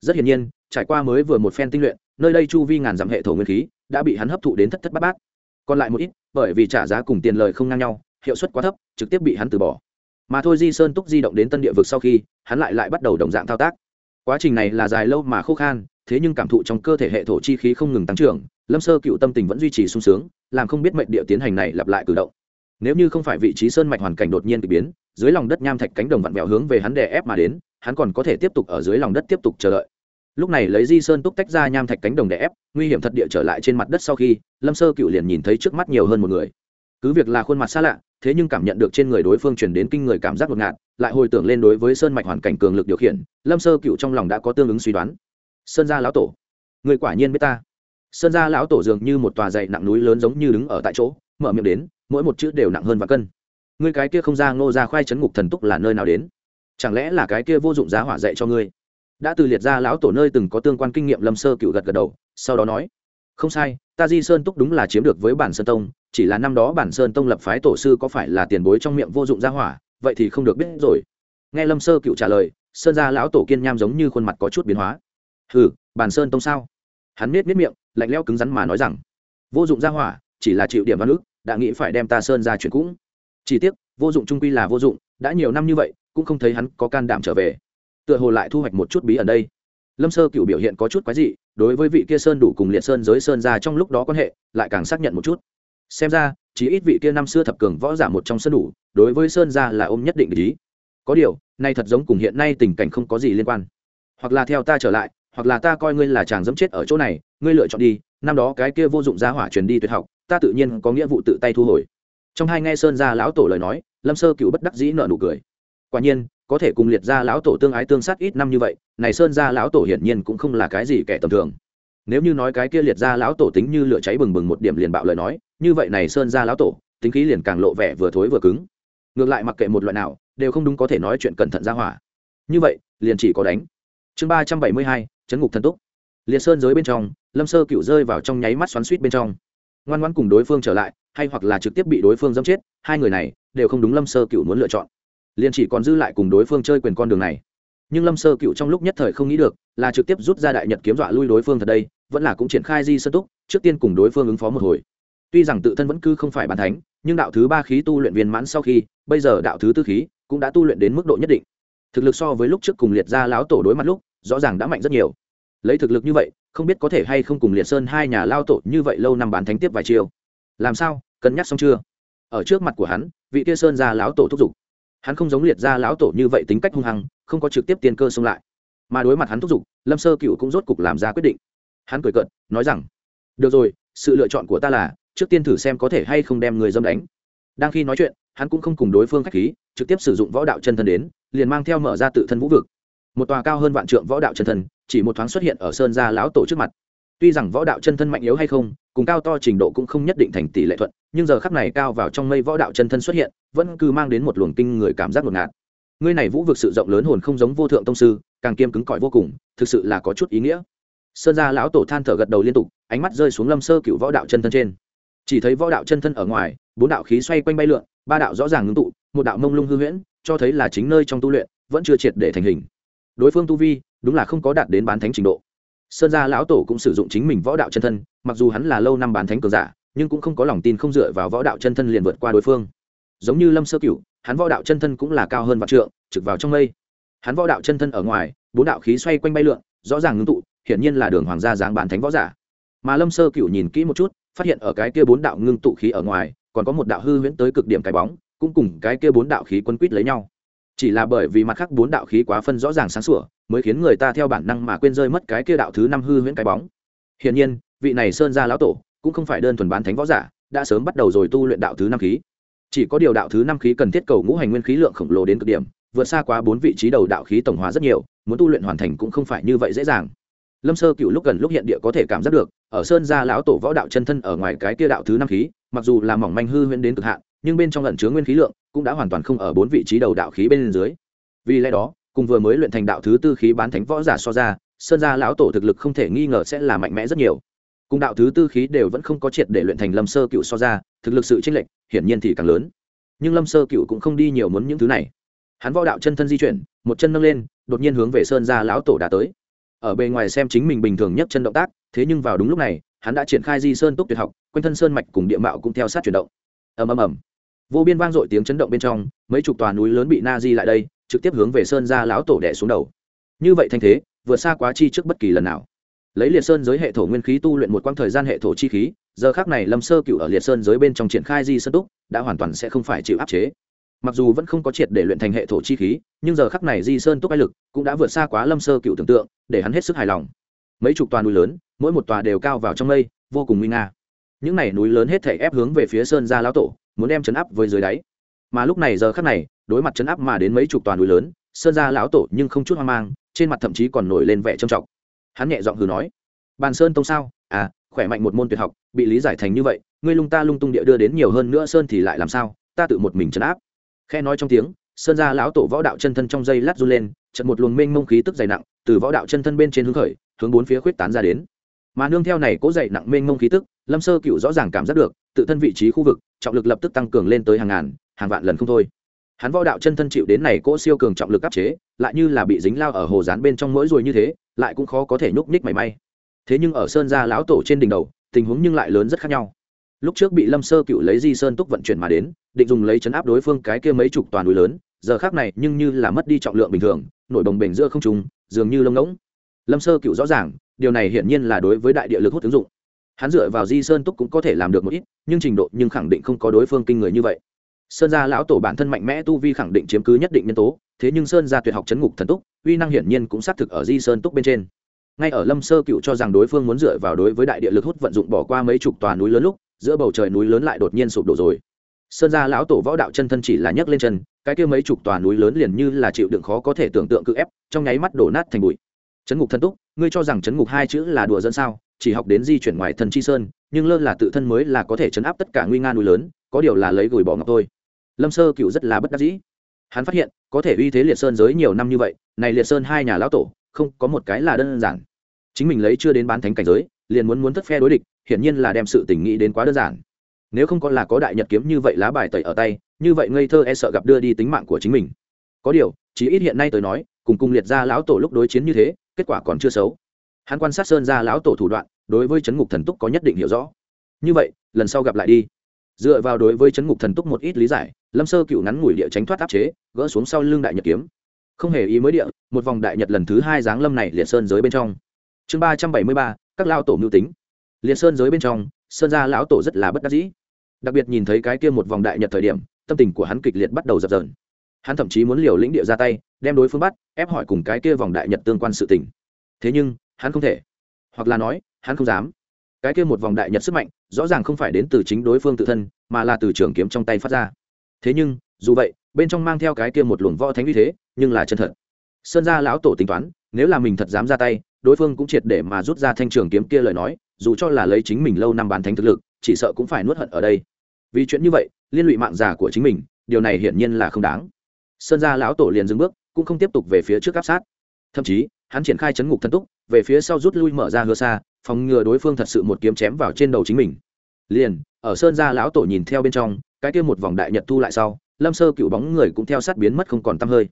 S1: Rất hiển nhiên, trải qua mới vừa một phen tinh luyện, nơi đây chu vi ngàn dặm hệ thổ nguyên khí, đã bị hắn hấp thụ đến thất thất bát bát. Còn lại một ít, bởi vì trả giá cùng tiền lời không ngang nhau, hiệu suất quá thấp, trực tiếp bị hắn từ bỏ mà thôi di sơn túc di động đến tân địa vực sau khi, hắn lại lại bắt đầu đồng dạng thao tác. Quá trình này là dài lâu mà khô khan, thế nhưng cảm thụ trong cơ thể hệ thổ chi khí không ngừng tăng trưởng, lâm sơ cựu tâm tình vẫn duy trì sung sướng, làm không biết mệnh địa tiến hành này lặp lại cử động. Nếu như không phải vị trí sơn mạch hoàn cảnh đột nhiên bị biến, dưới lòng đất nham thạch cánh đồng vặn vẹo hướng về hắn đè ép mà đến, hắn còn có thể tiếp tục ở dưới lòng đất tiếp tục chờ đợi. Lúc này lấy di sơn túc tách ra nham thạch cánh đồng đè ép, nguy hiểm thật địa trở lại trên mặt đất sau khi, lâm sơ cựu liền nhìn thấy trước mắt nhiều hơn một người. Cứ việc là khuôn mặt xa lạ thế nhưng cảm nhận được trên người đối phương truyền đến kinh người cảm giác ngột ngạt, lại hồi tưởng lên đối với sơn mạch hoàn cảnh cường lực điều khiển, lâm sơ cựu trong lòng đã có tương ứng suy đoán. Sơn gia lão tổ, người quả nhiên biết ta. Sơn gia lão tổ dường như một tòa dày nặng núi lớn giống như đứng ở tại chỗ, mở miệng đến, mỗi một chữ đều nặng hơn và cân. Ngươi cái kia không ra ngô ra khoai chấn ngục thần túc là nơi nào đến? Chẳng lẽ là cái kia vô dụng giá hỏa dạy cho ngươi? Đã từ liệt ra lão tổ nơi từng có tương quan kinh nghiệm, lâm sơ cựu gật gật đầu, sau đó nói không sai, ta di sơn túc đúng là chiếm được với bản sơn tông, chỉ là năm đó bản sơn tông lập phái tổ sư có phải là tiền bối trong miệng vô dụng gia hỏa, vậy thì không được biết rồi. Nghe lâm sơ cựu trả lời, sơn gia lão tổ kiên nham giống như khuôn mặt có chút biến hóa. Ừ bản sơn tông sao? Hắn nết nết miệng, lạnh leo cứng rắn mà nói rằng, vô dụng gia hỏa, chỉ là chịu điểm văn ước đã nghĩ phải đem ta sơn ra chuyện cũng. Chỉ tiếc, vô dụng trung quy là vô dụng, đã nhiều năm như vậy, cũng không thấy hắn có can đảm trở về. Tựa hồ lại thu hoạch một chút bí ở đây. Lâm sơ cựu biểu hiện có chút quái dị đối với vị kia sơn đủ cùng liệt sơn giới sơn ra trong lúc đó quan hệ, lại càng xác nhận một chút. Xem ra chỉ ít vị kia năm xưa thập cường võ giả một trong sơn đủ, đối với sơn ra là ôm nhất định lý có điều, nay thật giống cùng hiện nay tình cảnh không có gì liên quan. Hoặc là theo ta trở lại, hoặc là ta coi ngươi là chàng dẫm chết ở chỗ này, ngươi lựa chọn đi, năm đó cái kia vô dụng gia hỏa truyền đi tuyệt học, ta tự nhiên có nghĩa vụ tự tay thu hồi. Trong hai nghe sơn gia lão tổ lời nói, lâm sơ cựu bất đắc dĩ nợ nụ cười. Quả nhiên có thể cùng liệt gia lão tổ tương ái tương sát ít năm như vậy, này sơn gia lão tổ hiển nhiên cũng không là cái gì kẻ tầm thường. Nếu như nói cái kia liệt gia lão tổ tính như lửa cháy bừng bừng một điểm liền bạo lời nói, như vậy này sơn gia lão tổ, tính khí liền càng lộ vẻ vừa thối vừa cứng. Ngược lại mặc kệ một loại nào, đều không đúng có thể nói chuyện cẩn thận ra hỏa. Như vậy, liền chỉ có đánh. Chương ba trăm bảy mươi hai, chấn ngục thần túc. Liệt sơn giới bên trong, lâm sơ cựu rơi vào trong nháy mắt xoắn suýt bên trong. Ngoan ngoan cùng đối phương trở lại, hay hoặc là trực tiếp bị đối phương dâm chết, hai người này đều không đúng lâm sơ cựu muốn lựa chọn liền chỉ còn dư lại cùng đối phương chơi quyền con đường này. Nhưng lâm sơ cựu trong lúc nhất thời không nghĩ được, là trực tiếp rút ra đại nhật kiếm dọa lui đối phương thật đây, vẫn là cũng triển khai di sơ túc, trước tiên cùng đối phương ứng phó một hồi. Tuy rằng tự thân vẫn cứ không phải bàn thánh, nhưng đạo thứ ba khí tu luyện viên mãn sau khi, bây giờ đạo thứ tư khí cũng đã tu luyện đến mức độ nhất định. Thực lực so với lúc trước cùng liệt ra lão tổ đối mặt lúc, rõ ràng đã mạnh rất nhiều. Lấy thực lực như vậy, không biết có thể hay không cùng liệt sơn hai nhà lao tổ như vậy lâu năm bán thánh tiếp vài chiều làm sao? Cân nhắc xong chưa? Ở trước mặt của hắn, vị kia sơn ra lão tổ thúc giục hắn không giống liệt ra lão tổ như vậy tính cách hung hăng, không có trực tiếp tiên cơ xông lại. Mà đối mặt hắn thúc giục, lâm sơ cựu cũng rốt cục làm ra quyết định. Hắn cười cợt, nói rằng, được rồi, sự lựa chọn của ta là, trước tiên thử xem có thể hay không đem người dâm đánh. Đang khi nói chuyện, hắn cũng không cùng đối phương k h á c h khí, trực tiếp sử dụng võ đạo chân thân đến, liền mang theo mở ra tự thân vũ vực. Một tòa cao hơn vạn trượng võ đạo chân thân, chỉ một thoáng xuất hiện ở sơn gia lão tổ trước mặt. Tuy rằng võ đạo chân thân mạnh yếu hay không, cùng cao to trình độ cũng không nhất định thành tỷ lệ thuận nhưng giờ khắc này cao vào trong mây võ đạo chân thân xuất hiện, vẫn cứ mang đến một luồng kinh người cảm giác ngột ngạt. Ngươi này vũ vực sự rộng lớn hồn không giống vô thượng tông sư, càng kiêm cứng cỏi vô cùng, thực sự là có chút ý nghĩa. Sơn gia lão tổ than thở gật đầu liên tục, ánh mắt rơi xuống lâm sơ cựu võ đạo chân thân trên. Chỉ thấy võ đạo chân thân ở ngoài, bốn đạo khí xoay quanh bay lượn, ba đạo rõ ràng ngưng tụ, một đạo mông lung hư huyễn, cho thấy là chính nơi trong tu luyện, vẫn chưa triệt để thành hình. Đối phương tu vi, đúng là không có đạt đến bán thánh trình độ. Sơn gia lão tổ cũng sử dụng chính mình võ đạo chân thân, mặc dù hắn là lâu năm bán thánh cường giả nhưng cũng không có lòng tin không dựa vào võ đạo chân thân liền vượt qua đối phương. Giống như lâm sơ cửu, hắn võ đạo chân thân cũng là cao hơn vạn trượng, trực vào trong mây. Hắn võ đạo chân thân ở ngoài, bốn đạo khí xoay quanh bay lượn, rõ ràng ngưng tụ, hiển nhiên là đường hoàng gia dáng bán thánh võ giả. Mà lâm sơ cửu nhìn kỹ một chút, phát hiện ở cái kia bốn đạo ngưng tụ khí ở ngoài, còn có một đạo hư huyễn tới cực điểm cái bóng, cũng cùng cái kia bốn đạo khí quân quýt lấy nhau. Chỉ là bởi vì mặt khác bốn đạo khí quá phân rõ ràng sáng sủa, mới khiến người ta theo bản năng mà quên rơi mất cái kia đạo thứ năm hư huyễn cái bóng. Hiển nhiên, vị này sơn gia lão tổ cũng không phải đơn thuần bán thánh võ giả, đã sớm bắt đầu rồi tu luyện đạo thứ năm khí. Chỉ có điều đạo thứ năm khí cần thiết cầu ngũ hành nguyên khí lượng khổng lồ đến cực điểm, vượt xa quá bốn vị trí đầu đạo khí tổng hóa rất nhiều, muốn tu luyện hoàn thành cũng không phải như vậy dễ dàng. Lâm sơ cựu lúc gần lúc hiện địa có thể cảm giác được, ở sơn gia lão tổ võ đạo chân thân ở ngoài cái kia đạo thứ năm khí, mặc dù là mỏng manh hư huyễn đến cực hạn, nhưng bên trong lẩn chứa nguyên khí lượng cũng đã hoàn toàn không ở bốn vị trí đầu đạo khí bên dưới. Vì lẽ đó, cùng vừa mới luyện thành đạo thứ tư khí bán thánh võ giả so ra, sơn gia lão tổ thực lực không thể nghi ngờ sẽ là mạnh mẽ rất nhiều cùng đạo thứ tư khí đều vẫn không có triệt để luyện thành lâm sơ cựu so ra, thực lực sự tranh lệch, hiển nhiên thì càng lớn. Nhưng lâm sơ cựu cũng không đi nhiều muốn những thứ này. Hắn võ đạo chân thân di chuyển, một chân nâng lên, đột nhiên hướng về sơn gia lão tổ đã tới. Ở bề ngoài xem chính mình bình thường nhất chân động tác, thế nhưng vào đúng lúc này, hắn đã triển khai di sơn túc tuyệt học, quanh thân sơn mạch cùng địa mạo cũng theo sát chuyển động. Ầm ầm ầm. Vô biên vang dội tiếng chấn động bên trong, mấy chục tòa núi lớn bị na di lại đây, trực tiếp hướng về sơn gia lão tổ đẻ xuống đầu. Như vậy thanh thế, vượt xa quá chi trước bất kỳ lần nào lấy liệt sơn giới hệ thổ nguyên khí tu luyện một quãng thời gian hệ thổ chi khí, giờ khác này lâm sơ cựu ở liệt sơn giới bên trong triển khai di sơn túc, đã hoàn toàn sẽ không phải chịu áp chế. Mặc dù vẫn không có triệt để luyện thành hệ thổ chi khí, nhưng giờ khắc này di sơn túc ai lực cũng đã vượt xa quá lâm sơ cựu tưởng tượng, để hắn hết sức hài lòng. Mấy chục tòa núi lớn, mỗi một tòa đều cao vào trong mây, vô cùng nguy nga. Những này núi lớn hết thể ép hướng về phía sơn ra lão tổ, muốn đem chấn áp với dưới đáy. Mà lúc này giờ khắc này, đối mặt chấn áp mà đến mấy chục tòa núi lớn, sơn ra lão tổ nhưng không chút hoang mang, trên mặt thậm chí còn nổi lên vẻ trầm trọng hắn nhẹ giọng hừ nói, bàn sơn tông sao? À khỏe mạnh một môn tuyệt học, bị lý giải thành như vậy, ngươi lung ta lung tung địa đưa đến nhiều hơn nữa sơn thì lại làm sao? Ta tự một mình chấn áp. Khe nói trong tiếng, sơn gia lão tổ võ đạo chân thân trong dây lát run lên chật một luồng mênh mông khí tức dày nặng, từ võ đạo chân thân bên trên hướng khởi, hướng bốn phía khuyết tán ra đến. Mà nương theo này cố dày nặng mênh mông khí tức, lâm sơ cựu rõ ràng cảm giác được, tự thân vị trí khu vực, trọng lực lập tức tăng cường lên tới hàng ngàn, hàng vạn lần không thôi hắn võ đạo chân thân chịu đến này cỗ siêu cường trọng lực áp chế, lại như là bị dính lao ở hồ rán bên trong mỗi ruồi như thế, lại cũng khó có thể nhúc nhích mảy may. Thế nhưng ở sơn gia lão tổ trên đỉnh đầu, tình huống nhưng lại lớn rất khác nhau. Lúc trước bị lâm sơ cựu lấy di sơn túc vận chuyển mà đến, định dùng lấy chấn áp đối phương cái kia mấy chục toàn núi lớn, giờ khác này nhưng như là mất đi trọng lượng bình thường, nổi bồng bềnh giữa không trùng dường như lông ngỗng. Lâm sơ cựu rõ ràng, điều này hiển nhiên là đối với đại địa lực hút ứng dụng. Hắn dựa vào di sơn túc cũng có thể làm được một ít, nhưng trình độ nhưng khẳng định không có đối phương kinh người như vậy sơn gia lão tổ bản thân mạnh mẽ tu vi khẳng định chiếm cứ nhất định nhân tố, thế nhưng sơn gia tuyệt học chấn ngục thần túc, uy năng hiển nhiên cũng xác thực ở di sơn túc bên trên. Ngay ở lâm sơ cựu cho rằng đối phương muốn dựa vào đối với đại địa lực hút vận dụng bỏ qua mấy chục tòa núi lớn lúc, giữa bầu trời núi lớn lại đột nhiên sụp đổ rồi. Sơn gia lão tổ võ đạo chân thân chỉ là nhấc lên chân, cái kia mấy chục tòa núi lớn liền như là chịu đựng khó có thể tưởng tượng cự ép, trong nháy mắt đổ nát thành bụi. Chấn ngục thần túc, ngươi cho rằng chấn ngục hai chữ là đùa dân sao? Chỉ học đến di chuyển ngoài thần chi sơn, nhưng lơ là tự thân mới là có thể chấn áp tất cả nguy nga núi lớn, có điều là lấy gửi bỏ ngọc thôi lâm sơ cựu rất là bất đắc dĩ. Hắn phát hiện, có thể uy thế liệt sơn giới nhiều năm như vậy, này liệt sơn hai nhà lão tổ, không có một cái là đơn giản. Chính mình lấy chưa đến bán thánh cảnh giới, liền muốn muốn thất phe đối địch, hiển nhiên là đem sự tình nghĩ đến quá đơn giản. Nếu không có là có đại nhật kiếm như vậy lá bài tẩy ở tay, như vậy ngây thơ e sợ gặp đưa đi tính mạng của chính mình. Có điều, chỉ ít hiện nay tới nói, cùng cùng liệt ra lão tổ lúc đối chiến như thế, kết quả còn chưa xấu. Hắn quan sát sơn ra lão tổ thủ đoạn, đối với chấn ngục thần túc có nhất định hiểu rõ. Như vậy, lần sau gặp lại đi dựa vào đối với chấn ngục thần túc một ít lý giải, lâm sơ cựu ngắn ngủi địa tránh thoát áp chế, gỡ xuống sau lưng đại nhật kiếm. Không hề ý mới địa, một vòng đại nhật lần thứ hai giáng lâm này liệt sơn giới bên trong. Chương ba trăm bảy mươi ba, các lao tổ mưu tính. Liệt sơn giới bên trong, sơn gia lão tổ rất là bất đắc dĩ. Đặc biệt nhìn thấy cái kia một vòng đại nhật thời điểm, tâm tình của hắn kịch liệt bắt đầu dập dờn. Hắn thậm chí muốn liều lĩnh địa ra tay, đem đối phương bắt, ép hỏi cùng cái kia vòng đại nhật tương quan sự tình. Thế nhưng, hắn không thể. Hoặc là nói, hắn không dám cái kia một vòng đại nhật sức mạnh, rõ ràng không phải đến từ chính đối phương tự thân, mà là từ trường kiếm trong tay phát ra. Thế nhưng, dù vậy, bên trong mang theo cái kia một luồng võ thánh uy thế, nhưng là chân thật. Sơn gia lão tổ tính toán, nếu là mình thật dám ra tay, đối phương cũng triệt để mà rút ra thanh trường kiếm kia lời nói, dù cho là lấy chính mình lâu năm bán thánh thực lực, chỉ sợ cũng phải nuốt hận ở đây. Vì chuyện như vậy, liên lụy mạng già của chính mình, điều này hiển nhiên là không đáng. Sơn gia lão tổ liền dừng bước, cũng không tiếp tục về phía trước áp sát. Thậm chí hắn triển khai chấn ngục thần túc, về phía sau rút lui mở ra hứa xa, phòng ngừa đối phương thật sự một kiếm chém vào trên đầu chính mình. Liền, ở sơn gia lão tổ nhìn theo bên trong, cái kia một vòng đại nhật thu lại sau, lâm sơ cựu bóng người cũng theo sát biến mất không còn t hơi.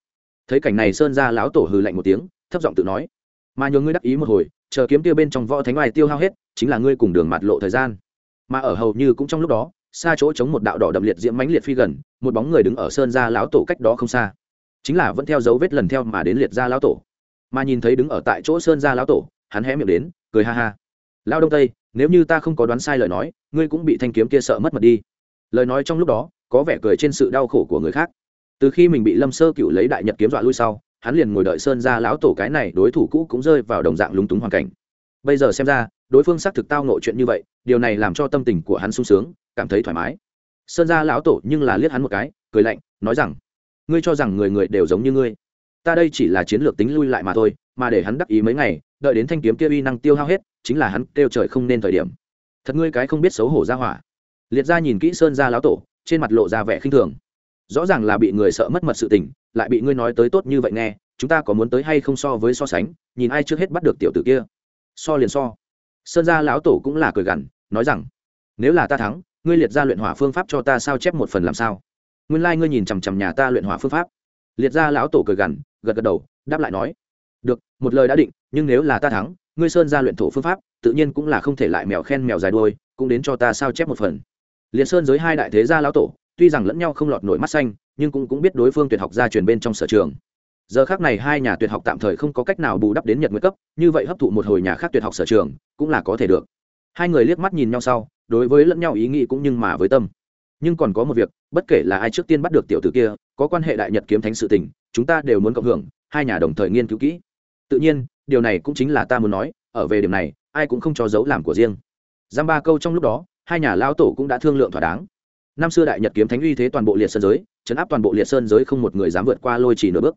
S1: Thấy cảnh này sơn gia lão tổ hừ lạnh một tiếng, thấp giọng tự nói, mà nhường ngươi đắc ý một hồi, chờ kiếm tiêu bên trong võ thánh oai tiêu hao hết, chính là ngươi cùng đường mạt lộ thời gian. Mà ở hầu như cũng trong lúc đó, xa chỗ chống một đạo đỏ đậm liệt diễm mãnh liệt phi gần, một bóng người đứng ở sơn gia lão tổ cách đó không xa. Chính là vẫn theo dấu vết lần theo mà đến liệt gia lão tổ mà nhìn thấy đứng ở tại chỗ sơn gia lão tổ, hắn hé miệng đến, cười ha ha. Lao đông tây, nếu như ta không có đoán sai lời nói, ngươi cũng bị thanh kiếm kia sợ mất mật đi. Lời nói trong lúc đó, có vẻ cười trên sự đau khổ của người khác. Từ khi mình bị lâm sơ cựu lấy đại nhật kiếm dọa lui sau, hắn liền ngồi đợi sơn ra lão tổ cái này đối thủ cũ cũng rơi vào đồng dạng lúng túng hoàn cảnh. Bây giờ xem ra, đối phương xác thực tao nội chuyện như vậy, điều này làm cho tâm tình của hắn sung sướng, cảm thấy thoải mái. Sơn ra lão tổ nhưng là liếc hắn một cái, cười lạnh, nói rằng, ngươi cho rằng người người đều giống như ngươi ta đây chỉ là chiến lược tính lui lại mà thôi, mà để hắn đắc ý mấy ngày, đợi đến thanh kiếm kia uy năng tiêu hao hết, chính là hắn kêu trời không nên thời điểm. Thật ngươi cái không biết xấu hổ ra hỏa. Liệt ra nhìn kỹ sơn ra lão tổ, trên mặt lộ ra vẻ khinh thường. Rõ ràng là bị người sợ mất mật sự tình, lại bị ngươi nói tới tốt như vậy nghe, chúng ta có muốn tới hay không so với so sánh, nhìn ai trước hết bắt được tiểu tử kia. So liền so. Sơn gia lão tổ cũng là cười gằn, nói rằng, nếu là ta thắng, ngươi liệt ra luyện hỏa phương pháp cho ta sao chép một phần làm sao? Nguyên lai、like、ngươi nhìn chằm chằm nhà ta luyện hỏa phương pháp. Liệt ra lão tổ cười gằn gật gật đầu, đáp lại nói, được, một lời đã định, nhưng nếu là ta thắng, ngươi sơn ra luyện thổ phương pháp, tự nhiên cũng là không thể lại mèo khen mèo dài đuôi, cũng đến cho ta sao chép một phần. Liền sơn giới hai đại thế gia lão tổ, tuy rằng lẫn nhau không lọt nổi mắt xanh, nhưng cũng cũng biết đối phương tuyệt học gia truyền bên trong sở trường. Giờ khác này hai nhà tuyệt học tạm thời không có cách nào bù đắp đến nhật nguyệt cấp, như vậy hấp thụ một hồi nhà khác tuyệt học sở trường, cũng là có thể được. Hai người liếc mắt nhìn nhau sau, đối với lẫn nhau ý nghĩ cũng nhưng mà với tâm. Nhưng còn có một việc, bất kể là ai trước tiên bắt được tiểu tử kia, có quan hệ đại nhật kiếm thánh sự tình chúng ta đều muốn cộng hưởng, hai nhà đồng thời nghiên cứu kỹ. Tự nhiên, điều này cũng chính là ta muốn nói, ở về điểm này, ai cũng không cho dấu làm của riêng. Giam ba câu trong lúc đó, hai nhà lao tổ cũng đã thương lượng thỏa đáng. Năm xưa đại nhật kiếm thánh uy thế toàn bộ liệt sơn giới chấn áp toàn bộ liệt sơn giới không một người dám vượt qua lôi chỉ nửa bước.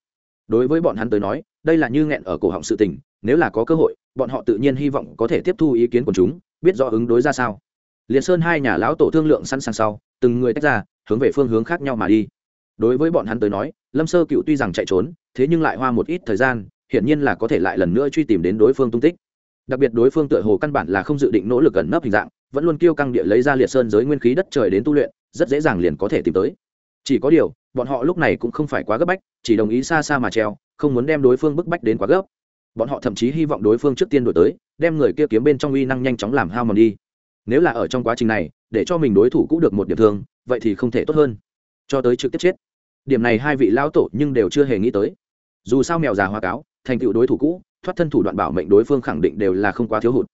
S1: Đối với bọn hắn tới nói, đây là như nghẹn ở cổ họng sự tình, nếu là có cơ hội, bọn họ tự nhiên hy vọng có thể tiếp thu ý kiến của chúng, biết rõ ứng đối ra sao. Liệt sơn hai nhà lão tổ thương lượng sẵn sàng sau, từng người tách ra, hướng về phương hướng khác nhau mà đi đối với bọn hắn tới nói, lâm sơ cựu tuy rằng chạy trốn, thế nhưng lại hoa một ít thời gian, hiển nhiên là có thể lại lần nữa truy tìm đến đối phương tung tích. Đặc biệt đối phương tựa hồ căn bản là không dự định nỗ lực ẩn nấp hình dạng, vẫn luôn kêu căng địa lấy ra liệt sơn giới nguyên khí đất trời đến tu luyện, rất dễ dàng liền có thể tìm tới. Chỉ có điều, bọn họ lúc này cũng không phải quá gấp bách, chỉ đồng ý xa xa mà treo, không muốn đem đối phương bức bách đến quá gấp. Bọn họ thậm chí hy vọng đối phương trước tiên đổi tới, đem người kia kiếm bên trong uy năng nhanh chóng làm hao mòn đi. Nếu là ở trong quá trình này, để cho mình đối thủ cũng được một điểm thương vậy thì không thể tốt hơn cho tới trực tiếp chết. Điểm này hai vị lão tổ nhưng đều chưa hề nghĩ tới. Dù sao mèo già hoa cáo, thành tựu đối thủ cũ, thoát thân thủ đoạn bảo mệnh đối phương khẳng định đều là không quá thiếu hụt.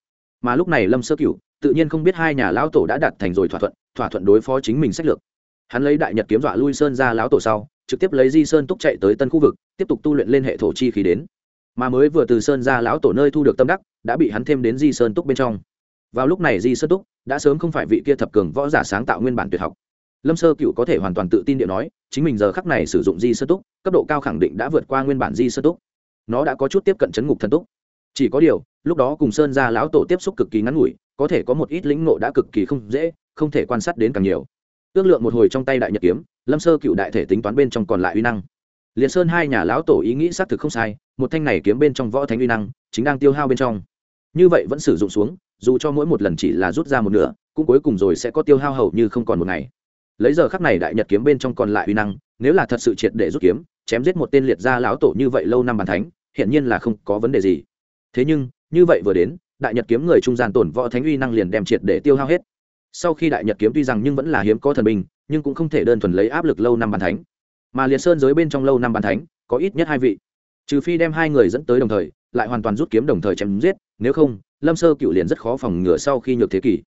S1: Mà lúc này lâm sơ cửu, tự nhiên không biết hai nhà lão tổ đã đạt thành rồi thỏa thuận thỏa thuận đối phó chính mình sách lược. Hắn lấy đại nhật kiếm dọa lui sơn ra lão tổ sau, trực tiếp lấy di sơn túc chạy tới tân khu vực, tiếp tục tu luyện lên hệ thổ chi khí đến. Mà mới vừa từ sơn ra lão tổ nơi thu được tâm đắc, đã bị hắn thêm đến di sơn túc bên trong. Vào lúc này di sơn túc đã sớm không phải vị kia thập cường võ giả sáng tạo nguyên bản tuyệt học lâm sơ cựu có thể hoàn toàn tự tin điện nói, chính mình giờ khắc này sử dụng di sơ túc, cấp độ cao khẳng định đã vượt qua nguyên bản di sơ túc. Nó đã có chút tiếp cận chấn ngục thần túc. Chỉ có điều, lúc đó cùng sơn ra lão tổ tiếp xúc cực kỳ ngắn ngủi, có thể có một ít lĩnh nộ đã cực kỳ không dễ, không thể quan sát đến càng nhiều. Ước lượng một hồi trong tay đại nhật kiếm, lâm sơ cựu đại thể tính toán bên trong còn lại uy năng. Liền sơn hai nhà lão tổ ý nghĩ xác thực không sai, một thanh này kiếm bên trong võ thánh uy năng, chính đang tiêu hao bên trong. Như vậy vẫn sử dụng xuống, dù cho mỗi một lần chỉ là rút ra một nửa, cũng cuối cùng rồi sẽ có tiêu hao hầu như không còn một ngày lấy giờ khắc này đại nhật kiếm bên trong còn lại uy năng, nếu là thật sự triệt để rút kiếm, chém giết một tên liệt gia lão tổ như vậy lâu năm bàn thánh, hiển nhiên là không có vấn đề gì. Thế nhưng, như vậy vừa đến, đại nhật kiếm người trung gian tổn võ thánh uy năng liền đem triệt để tiêu hao hết. Sau khi đại nhật kiếm tuy rằng nhưng vẫn là hiếm có thần binh, nhưng cũng không thể đơn thuần lấy áp lực lâu năm bàn thánh. Mà liệt sơn giới bên trong lâu năm bàn thánh, có ít nhất hai vị. Trừ phi đem hai người dẫn tới đồng thời, lại hoàn toàn rút kiếm đồng thời chém giết, nếu không, lâm sơ cựu liền rất khó phòng ngừa sau khi nhược thế kỷ.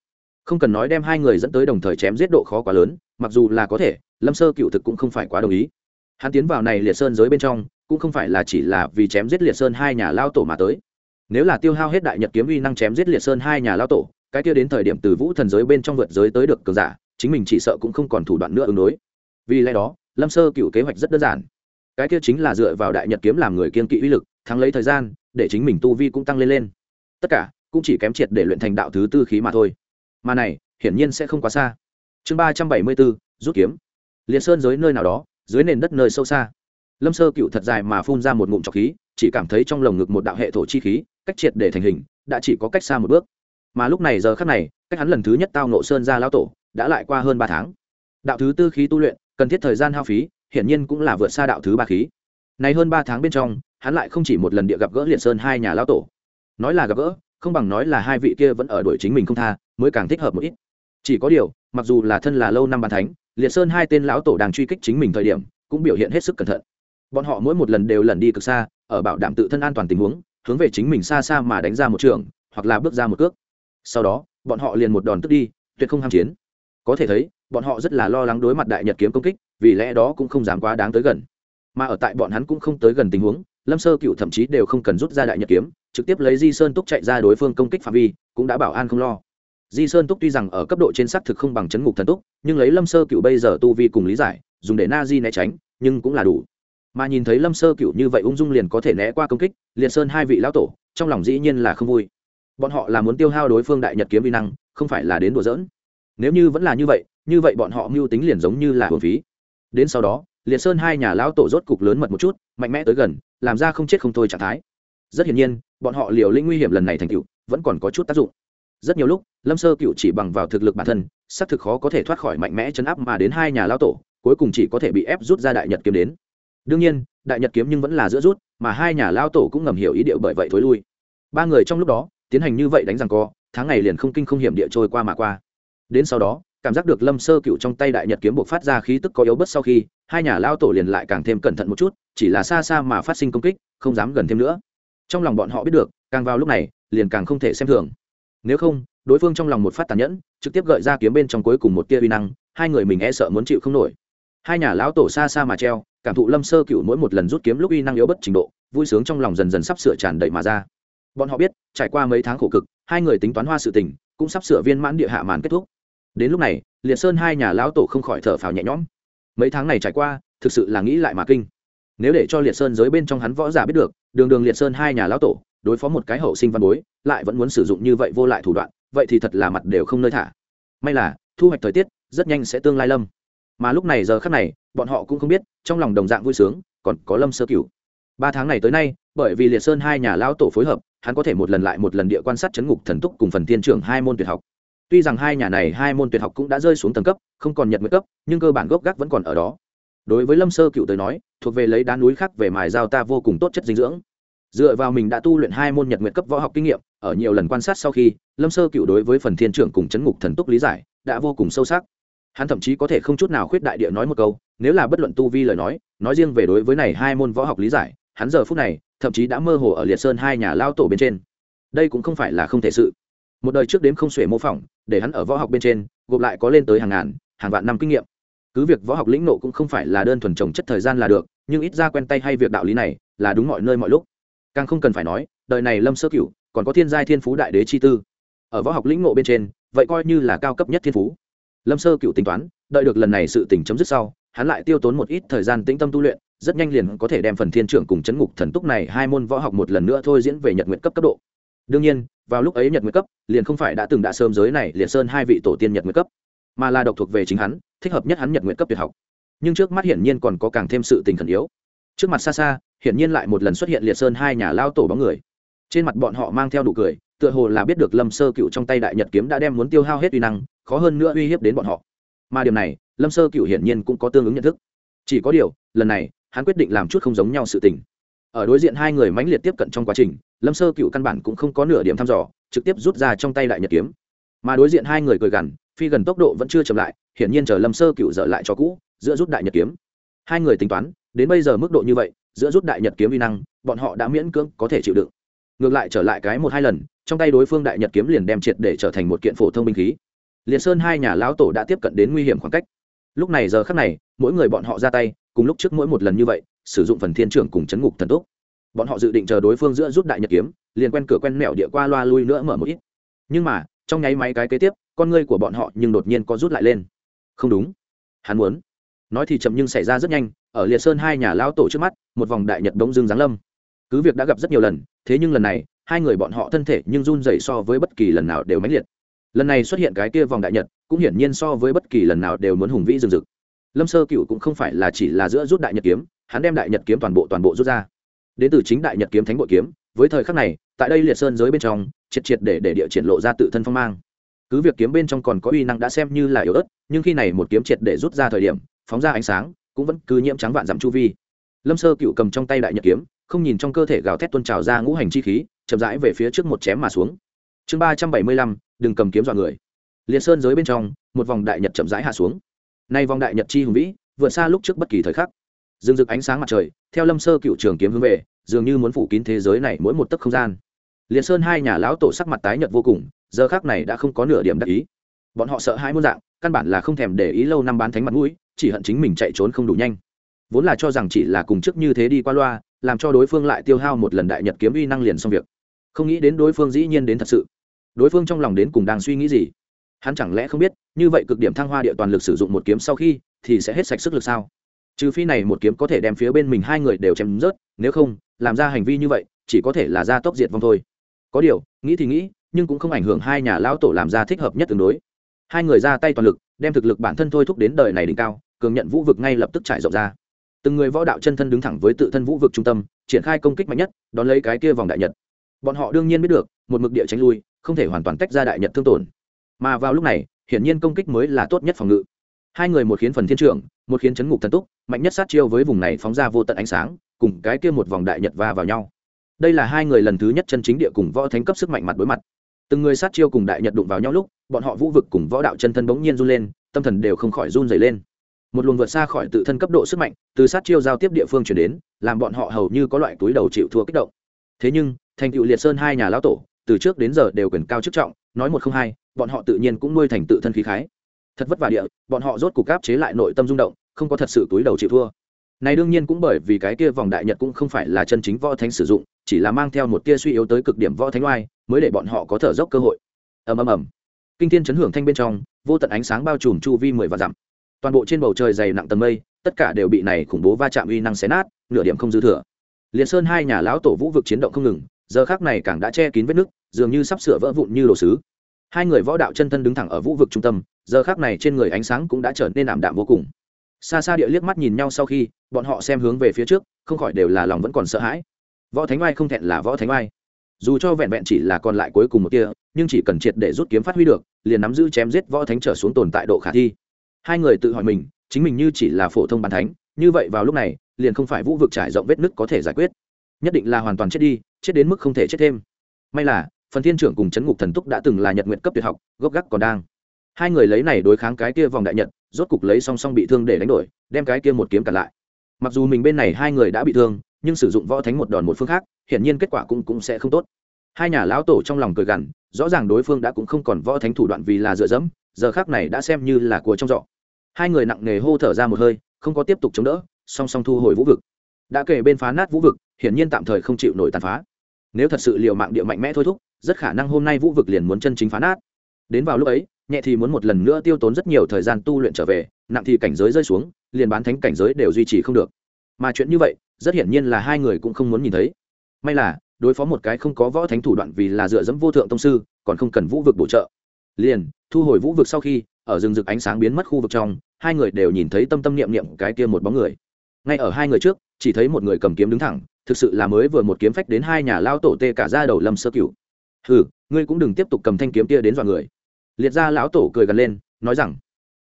S1: Không cần nói đem hai người dẫn tới đồng thời chém giết độ khó quá lớn mặc dù là có thể, lâm sơ cựu thực cũng không phải quá đồng ý. Hắn tiến vào này liệt sơn giới bên trong, cũng không phải là chỉ là vì chém giết liệt sơn hai nhà lao tổ mà tới. Nếu là tiêu hao hết đại nhật kiếm uy năng chém giết liệt sơn hai nhà lao tổ, cái kia đến thời điểm từ vũ thần giới bên trong vượt giới tới được cường giả, chính mình chỉ sợ cũng không còn thủ đoạn nữa ứng đối. Vì lẽ đó, lâm sơ cựu kế hoạch rất đơn giản. Cái kia chính là dựa vào đại nhật kiếm làm người kiên kỵ uy lực, thắng lấy thời gian, để chính mình tu vi cũng tăng lên lên. Tất cả, cũng chỉ kém triệt để luyện thành đạo thứ tư khí mà thôi. Mà này, hiển nhiên sẽ không quá xa chương ba trăm bảy mươi bốn rút kiếm. Liệt sơn dưới nơi nào đó, dưới nền đất nơi sâu xa. Lâm sơ cựu thật dài mà phun ra một ngụm trọc khí, chỉ cảm thấy trong lồng ngực một đạo hệ thổ chi khí, cách triệt để thành hình, đã chỉ có cách xa một bước. Mà lúc này giờ khắc này, cách hắn lần thứ nhất tao nộ sơn ra lao tổ, đã lại qua hơn ba tháng. Đạo thứ tư khí tu luyện, cần thiết thời gian hao phí, hiển nhiên cũng là vượt xa đạo thứ ba khí. Này hơn ba tháng bên trong, hắn lại không chỉ một lần địa gặp gỡ liệt sơn hai nhà lao tổ. Nói là gặp gỡ, không bằng nói là hai vị kia vẫn ở đuổi chính mình không tha, mới càng thích hợp một ít chỉ có điều, mặc dù là thân là lâu năm bàn thánh, liệt sơn hai tên lão tổ đang truy kích chính mình thời điểm, cũng biểu hiện hết sức cẩn thận. Bọn họ mỗi một lần đều lần đi cực xa, ở bảo đảm tự thân an toàn tình huống, hướng về chính mình xa xa mà đánh ra một trường, hoặc là bước ra một cước. Sau đó, bọn họ liền một đòn tức đi, tuyệt không ham chiến. Có thể thấy, bọn họ rất là lo lắng đối mặt đại nhật kiếm công kích, vì lẽ đó cũng không dám quá đáng tới gần. Mà ở tại bọn hắn cũng không tới gần tình huống, lâm sơ cựu thậm chí đều không cần rút ra đại nhật kiếm, trực tiếp lấy di sơn túc chạy ra đối phương công kích phạm vi, cũng đã bảo an không lo di sơn túc tuy rằng ở cấp độ trên xác thực không bằng chấn ngục thần túc, nhưng lấy lâm sơ cựu bây giờ tu vi cùng lý giải, dùng để na di né tránh, nhưng cũng là đủ. Mà nhìn thấy lâm sơ cựu như vậy ung dung liền có thể né qua công kích, liệt sơn hai vị lão tổ, trong lòng dĩ nhiên là không vui. Bọn họ là muốn tiêu hao đối phương đại nhật kiếm vi năng, không phải là đến đùa giỡn. nếu như vẫn là như vậy như vậy bọn họ mưu tính liền giống như là hồn phí. Đến sau đó, liệt sơn hai nhà lão tổ rốt cục lớn mật một chút, mạnh mẽ tới gần, làm ra không chết không thôi trạng thái. Rất hiển nhiên, bọn họ liều lĩnh nguy hiểm lần này thành cựu vẫn còn có chút tác dụng rất nhiều lúc, lâm sơ cựu chỉ bằng vào thực lực bản thân, xác thực khó có thể thoát khỏi mạnh mẽ chấn áp mà đến hai nhà lao tổ, cuối cùng chỉ có thể bị ép rút ra đại nhật kiếm đến. Đương nhiên, đại nhật kiếm nhưng vẫn là giữa rút, mà hai nhà lao tổ cũng ngầm hiểu ý điệu bởi vậy thối lui. Ba người trong lúc đó, tiến hành như vậy đánh rằng co, tháng ngày liền không kinh không hiểm địa trôi qua mà qua. Đến sau đó, cảm giác được lâm sơ cựu trong tay đại nhật kiếm buộc phát ra khí tức có yếu bớt sau khi, hai nhà lao tổ liền lại càng thêm cẩn thận một chút, chỉ là xa xa mà phát sinh công kích, không dám gần thêm nữa. Trong lòng bọn họ biết được, càng vào lúc này, liền càng không thể xem thường nếu không, đối phương trong lòng một phát tàn nhẫn, trực tiếp gợi ra kiếm bên trong cuối cùng một tia uy năng, hai người mình e sợ muốn chịu không nổi. Hai nhà lão tổ xa xa mà treo, cảm thụ lâm sơ cựu mỗi một lần rút kiếm lúc uy năng yếu bất trình độ, vui sướng trong lòng dần dần sắp sửa tràn đầy mà ra. Bọn họ biết, trải qua mấy tháng khổ cực, hai người tính toán hoa sự tình, cũng sắp sửa viên mãn địa hạ màn kết thúc. Đến lúc này, liệt sơn hai nhà lão tổ không khỏi thở phào nhẹ nhõm. Mấy tháng này trải qua, thực sự là nghĩ lại mà kinh. Nếu để cho liệt sơn giới bên trong hắn võ giả biết được, đường đường liệt sơn hai nhà lão tổ, đối phó một cái hậu sinh văn bối lại vẫn muốn sử dụng như vậy vô lại thủ đoạn, vậy thì thật là mặt đều không nơi thả. May là, thu hoạch thời tiết rất nhanh sẽ tương lai lâm. Mà lúc này giờ khắc này, bọn họ cũng không biết, trong lòng đồng dạng vui sướng, còn có lâm sơ cửu. Ba tháng này tới nay, bởi vì liệt sơn hai nhà lão tổ phối hợp, hắn có thể một lần lại một lần địa quan sát chấn ngục thần túc cùng phần tiên trưởng hai môn tuyệt học. Tuy rằng hai nhà này hai môn tuyệt học cũng đã rơi xuống tầng cấp, không còn nhật nguyệt cấp, nhưng cơ bản gốc gác vẫn còn ở đó. Đối với lâm sơ cựu tới nói, thuộc về lấy đá núi khác về mài giao ta vô cùng tốt chất dinh dưỡng dựa vào mình đã tu luyện hai môn nhật nguyện cấp võ học kinh nghiệm, ở nhiều lần quan sát sau khi, lâm sơ cựu đối với phần thiên trưởng cùng chấn ngục thần túc lý giải, đã vô cùng sâu sắc. Hắn thậm chí có thể không chút nào khuyết đại địa nói một câu, nếu là bất luận tu vi lời nói nói riêng về đối với này hai môn võ học lý giải, hắn giờ phút này, thậm chí đã mơ hồ ở liệt sơn hai nhà lao tổ bên trên. Đây cũng không phải là không thể sự. Một đời trước đếm không xuể mô phỏng, để hắn ở võ học bên trên, gộp lại có lên tới hàng ngàn, hàng vạn năm kinh nghiệm. Cứ việc võ học lĩnh nộ cũng không phải là đơn thuần trồng chất thời gian là được, nhưng ít ra quen tay hay việc đạo lý này, là đúng mọi nơi mọi lúc càng không cần phải nói, đời này lâm sơ cửu còn có thiên giai thiên phú đại đế chi tư. Ở võ học lĩnh ngộ bên trên, vậy coi như là cao cấp nhất thiên phú. Lâm sơ cửu tính toán, đợi được lần này sự tỉnh chấm dứt sau, hắn lại tiêu tốn một ít thời gian tĩnh tâm tu luyện, rất nhanh liền có thể đem phần thiên trưởng cùng chấn ngục thần túc này hai môn võ học một lần nữa thôi diễn về nhật nguyện cấp cấp độ. Đương nhiên, vào lúc ấy nhật nguyệt cấp, liền không phải đã từng đã sớm giới này liệt sơn hai vị tổ tiên nhật nguyệt cấp, mà là độc thuộc về chính hắn, thích hợp nhất hắn nhật nguyệt cấp tuyệt học. Nhưng trước mắt hiển nhiên còn có càng thêm sự tình khẩn yếu. Trước mặt xa xa hiển nhiên lại một lần xuất hiện liệt sơn hai nhà lao tổ bóng người. Trên mặt bọn họ mang theo đủ cười, tựa hồ là biết được lâm sơ cựu trong tay đại nhật kiếm đã đem muốn tiêu hao hết uy năng, khó hơn nữa uy hiếp đến bọn họ. Mà điều này, lâm sơ cựu hiển nhiên cũng có tương ứng nhận thức. Chỉ có điều, lần này, hắn quyết định làm chút không giống nhau sự tình. Ở đối diện hai người mãnh liệt tiếp cận trong quá trình, lâm sơ cựu căn bản cũng không có nửa điểm thăm dò, trực tiếp rút ra trong tay đại nhật kiếm. Mà đối diện hai người cười gằn, phi gần tốc độ vẫn chưa chậm lại, hiển nhiên chờ lâm sơ cựu dở lại cho cũ, giữa rút đại nhật kiếm. Hai người tính toán, đến bây giờ mức độ như vậy giữa rút đại nhật kiếm vi năng, bọn họ đã miễn cưỡng có thể chịu đựng. Ngược lại trở lại cái một hai lần, trong tay đối phương đại nhật kiếm liền đem triệt để trở thành một kiện phổ thông binh khí. Liền sơn hai nhà lão tổ đã tiếp cận đến nguy hiểm khoảng cách. Lúc này giờ khắc này, mỗi người bọn họ ra tay, cùng lúc trước mỗi một lần như vậy, sử dụng phần thiên trưởng cùng chấn ngục thần túc bọn họ dự định chờ đối phương giữa rút đại nhật kiếm, liền quen cửa quen mẹo địa qua loa lui nữa mở một ít. Nhưng mà, trong nháy máy cái kế tiếp, con ngươi của bọn họ nhưng đột nhiên có rút lại lên. Không đúng. Hắn muốn. Nói thì chậm nhưng xảy ra rất nhanh ở liệt sơn hai nhà lao tổ trước mắt, một vòng đại nhật đống dương giáng lâm. Cứ việc đã gặp rất nhiều lần, thế nhưng lần này, hai người bọn họ thân thể nhưng run dậy so với bất kỳ lần nào đều mãnh liệt. Lần này xuất hiện cái kia vòng đại nhật, cũng hiển nhiên so với bất kỳ lần nào đều muốn hùng vĩ rừng rực. Lâm sơ cựu cũng không phải là chỉ là giữa rút đại nhật kiếm, hắn đem đại nhật kiếm toàn bộ toàn bộ rút ra. Đến từ chính đại nhật kiếm thánh bội kiếm, với thời khắc này, tại đây liệt sơn giới bên trong, triệt triệt để để địa triển lộ ra tự thân phong mang. Cứ việc kiếm bên trong còn có uy năng đã xem như là yếu ớt, nhưng khi này một kiếm triệt để rút ra thời điểm, phóng ra ánh sáng cũng vẫn cứ nhiễm trắng vạn dặm chu vi. Lâm sơ cựu cầm trong tay đại nhật kiếm, không nhìn trong cơ thể gào thét tuôn trào ra ngũ hành chi khí, chậm rãi về phía trước một chém mà xuống. Chương ba trăm bảy mươi lăm, đừng cầm kiếm dọa người. Liệt sơn giới bên trong, một vòng đại nhật chậm rãi hạ xuống. Nay vòng đại nhật chi hùng vĩ, vượt xa lúc trước bất kỳ thời khắc. Dương rực ánh sáng mặt trời, theo lâm sơ cựu trường kiếm hướng về, dường như muốn phủ kín thế giới này mỗi một tấc không gian. Liệt sơn hai nhà lão tổ sắc mặt tái nhật vô cùng, giờ khác này đã không có nửa điểm đắc ý. Bọn họ sợ hai muôn dạng căn bản là không thèm để ý lâu năm bán thánh mặt mũi, chỉ hận chính mình chạy trốn không đủ nhanh. Vốn là cho rằng chỉ là cùng trước như thế đi qua loa, làm cho đối phương lại tiêu hao một lần đại nhật kiếm uy năng liền xong việc. Không nghĩ đến đối phương dĩ nhiên đến thật sự. Đối phương trong lòng đến cùng đang suy nghĩ gì? Hắn chẳng lẽ không biết, như vậy cực điểm thăng hoa địa toàn lực sử dụng một kiếm sau khi, thì sẽ hết sạch sức lực sao? Trừ phi này một kiếm có thể đem phía bên mình hai người đều chém rớt, nếu không, làm ra hành vi như vậy, chỉ có thể là ra tốc diệt vong thôi. Có điều, nghĩ thì nghĩ, nhưng cũng không ảnh hưởng hai nhà lão tổ làm ra thích hợp nhất tương đối hai người ra tay toàn lực, đem thực lực bản thân thôi thúc đến đời này đỉnh cao, cường nhận vũ vực ngay lập tức trải rộng ra. Từng người võ đạo chân thân đứng thẳng với tự thân vũ vực trung tâm, triển khai công kích mạnh nhất, đón lấy cái kia vòng đại nhật. Bọn họ đương nhiên biết được, một mực địa tránh lui, không thể hoàn toàn tách ra đại nhật thương tổn. Mà vào lúc này, hiển nhiên công kích mới là tốt nhất phòng ngự. Hai người một khiến phần thiên trưởng, một khiến chấn ngục thần túc, mạnh nhất sát chiêu với vùng này phóng ra vô tận ánh sáng, cùng cái kia một vòng đại nhật va vào nhau. Đây là hai người lần thứ nhất chân chính địa cùng võ thánh cấp sức mạnh mặt đối mặt từng người sát chiêu cùng đại nhật đụng vào nhau lúc, bọn họ vũ vực cùng võ đạo chân thân bỗng nhiên run lên, tâm thần đều không khỏi run dày lên. Một luồng vượt xa khỏi tự thân cấp độ sức mạnh từ sát chiêu giao tiếp địa phương chuyển đến, làm bọn họ hầu như có loại túi đầu chịu thua kích động. Thế nhưng, thành tựu liệt sơn hai nhà lão tổ, từ trước đến giờ đều quyền cao chức trọng, nói một không hai, bọn họ tự nhiên cũng nuôi thành tự thân khí khái. Thật vất vả địa, bọn họ rốt cục áp chế lại nội tâm rung động, không có thật sự túi đầu chịu thua. Này đương nhiên cũng bởi vì cái kia vòng đại nhật cũng không phải là chân chính võ thánh sử dụng, chỉ là mang theo một tia suy yếu tới cực điểm võ thánh oai mới để bọn họ có thở dốc cơ hội. Ầm ầm ầm. Kinh thiên chấn hưởng thanh bên trong, vô tận ánh sáng bao trùm chu vi mười và dặm. Toàn bộ trên bầu trời dày nặng tầng mây, tất cả đều bị này khủng bố va chạm uy năng xé nát, nửa điểm không dư thừa. Liền sơn hai nhà lão tổ vũ vực chiến động không ngừng, giờ khác này càng đã che kín vết nứt, dường như sắp sửa vỡ vụn như đồ sứ. Hai người võ đạo chân thân đứng thẳng ở vũ vực trung tâm, giờ khác này trên người ánh sáng cũng đã trở nên ảm đạm vô cùng. Xa xa địa liếc mắt nhìn nhau sau khi, bọn họ xem hướng về phía trước, không khỏi đều là lòng vẫn còn sợ hãi. Võ thánh oai không thẹn là võ thánh oai dù cho vẹn vẹn chỉ là còn lại cuối cùng một kia nhưng chỉ cần triệt để rút kiếm phát huy được, liền nắm giữ chém giết võ thánh trở xuống tồn tại độ khả thi. Hai người tự hỏi mình, chính mình như chỉ là phổ thông bàn thánh, như vậy vào lúc này, liền không phải vũ vực trải rộng vết nứt có thể giải quyết. Nhất định là hoàn toàn chết đi, chết đến mức không thể chết thêm. May là, phần thiên trưởng cùng chấn ngục thần túc đã từng là nhật nguyện cấp tuyệt học, gốc gác còn đang. Hai người lấy này đối kháng cái kia vòng đại nhật, rốt cục lấy song song bị thương để đánh đổi, đem cái kia một kiếm cả lại. Mặc dù mình bên này hai người đã bị thương nhưng sử dụng võ thánh một đòn một phương khác, hiển nhiên kết quả cũng cũng sẽ không tốt. Hai nhà lão tổ trong lòng cười gằn, rõ ràng đối phương đã cũng không còn võ thánh thủ đoạn vì là dựa dẫm, giờ khác này đã xem như là của trong giỏ. Hai người nặng nề hô thở ra một hơi, không có tiếp tục chống đỡ, song song thu hồi vũ vực. Đã kể bên phá nát vũ vực, hiển nhiên tạm thời không chịu nổi tàn phá. Nếu thật sự liều mạng địa mạnh mẽ thôi thúc, rất khả năng hôm nay vũ vực liền muốn chân chính phá nát. Đến vào lúc ấy, nhẹ thì muốn một lần nữa tiêu tốn rất nhiều thời gian tu luyện trở về, nặng thì cảnh giới rơi xuống, liền bán thánh cảnh giới đều duy trì không được mà chuyện như vậy, rất hiển nhiên là hai người cũng không muốn nhìn thấy. May là, đối phó một cái không có võ thánh thủ đoạn vì là dựa dẫm vô thượng tông sư, còn không cần vũ vực bổ trợ. Liền, thu hồi vũ vực sau khi, ở rừng rực ánh sáng biến mất khu vực trong, hai người đều nhìn thấy tâm tâm niệm niệm cái kia một bóng người. Ngay ở hai người trước, chỉ thấy một người cầm kiếm đứng thẳng, thực sự là mới vừa một kiếm phách đến hai nhà lao tổ tê cả ra đầu lâm sơ cửu. Hừ, ngươi cũng đừng tiếp tục cầm thanh kiếm kia đến dọa người. Liệt ra lão tổ cười gần lên, nói rằng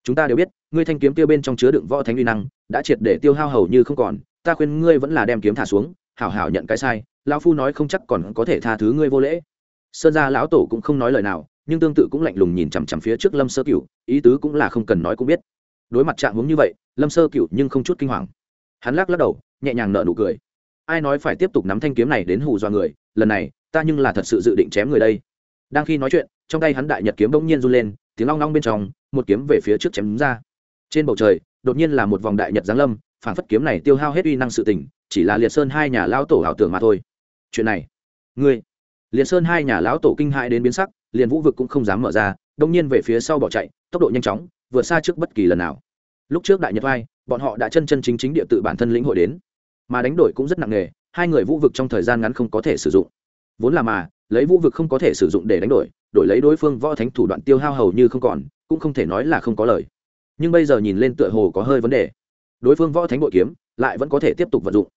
S1: chúng ta đều biết, ngươi thanh kiếm kia bên trong chứa đựng võ thánh uy năng, đã triệt để tiêu hao hầu như không còn. Ta khuyên ngươi vẫn là đem kiếm thả xuống, hảo hảo nhận cái sai. Lão phu nói không chắc còn có thể tha thứ ngươi vô lễ. Sơn gia lão tổ cũng không nói lời nào, nhưng tương tự cũng lạnh lùng nhìn chằm chằm phía trước lâm sơ cửu, ý tứ cũng là không cần nói cũng biết. Đối mặt trạng hướng như vậy, lâm sơ cửu nhưng không chút kinh hoàng. Hắn lắc lắc đầu, nhẹ nhàng nở nụ cười. Ai nói phải tiếp tục nắm thanh kiếm này đến hù dọa người, lần này, ta nhưng là thật sự dự định chém người đây. Đang khi nói chuyện, trong tay hắn đại nhật kiếm bỗng nhiên run lên, tiếng long long bên trong một kiếm về phía trước chém ra. Trên bầu trời, đột nhiên là một vòng đại nhật giáng lâm phản phất kiếm này tiêu hao hết uy năng sự tình, chỉ là liệt sơn hai nhà lão tổ ảo tưởng mà thôi. Chuyện này, ngươi, liệt sơn hai nhà lão tổ kinh hại đến biến sắc, liền vũ vực cũng không dám mở ra, đông nhiên về phía sau bỏ chạy, tốc độ nhanh chóng, vượt xa trước bất kỳ lần nào. Lúc trước đại nhật vai, bọn họ đã chân chân chính chính địa tự bản thân lĩnh hội đến, mà đánh đổi cũng rất nặng nề, hai người vũ vực trong thời gian ngắn không có thể sử dụng. Vốn là mà, lấy vũ vực không có thể sử dụng để đánh đổi đổi lấy đối phương võ thánh thủ đoạn tiêu hao hầu như không còn cũng không thể nói là không có lời. Nhưng bây giờ nhìn lên tựa hồ có hơi vấn đề. Đối phương võ thánh bội kiếm, lại vẫn có thể tiếp tục vận dụng.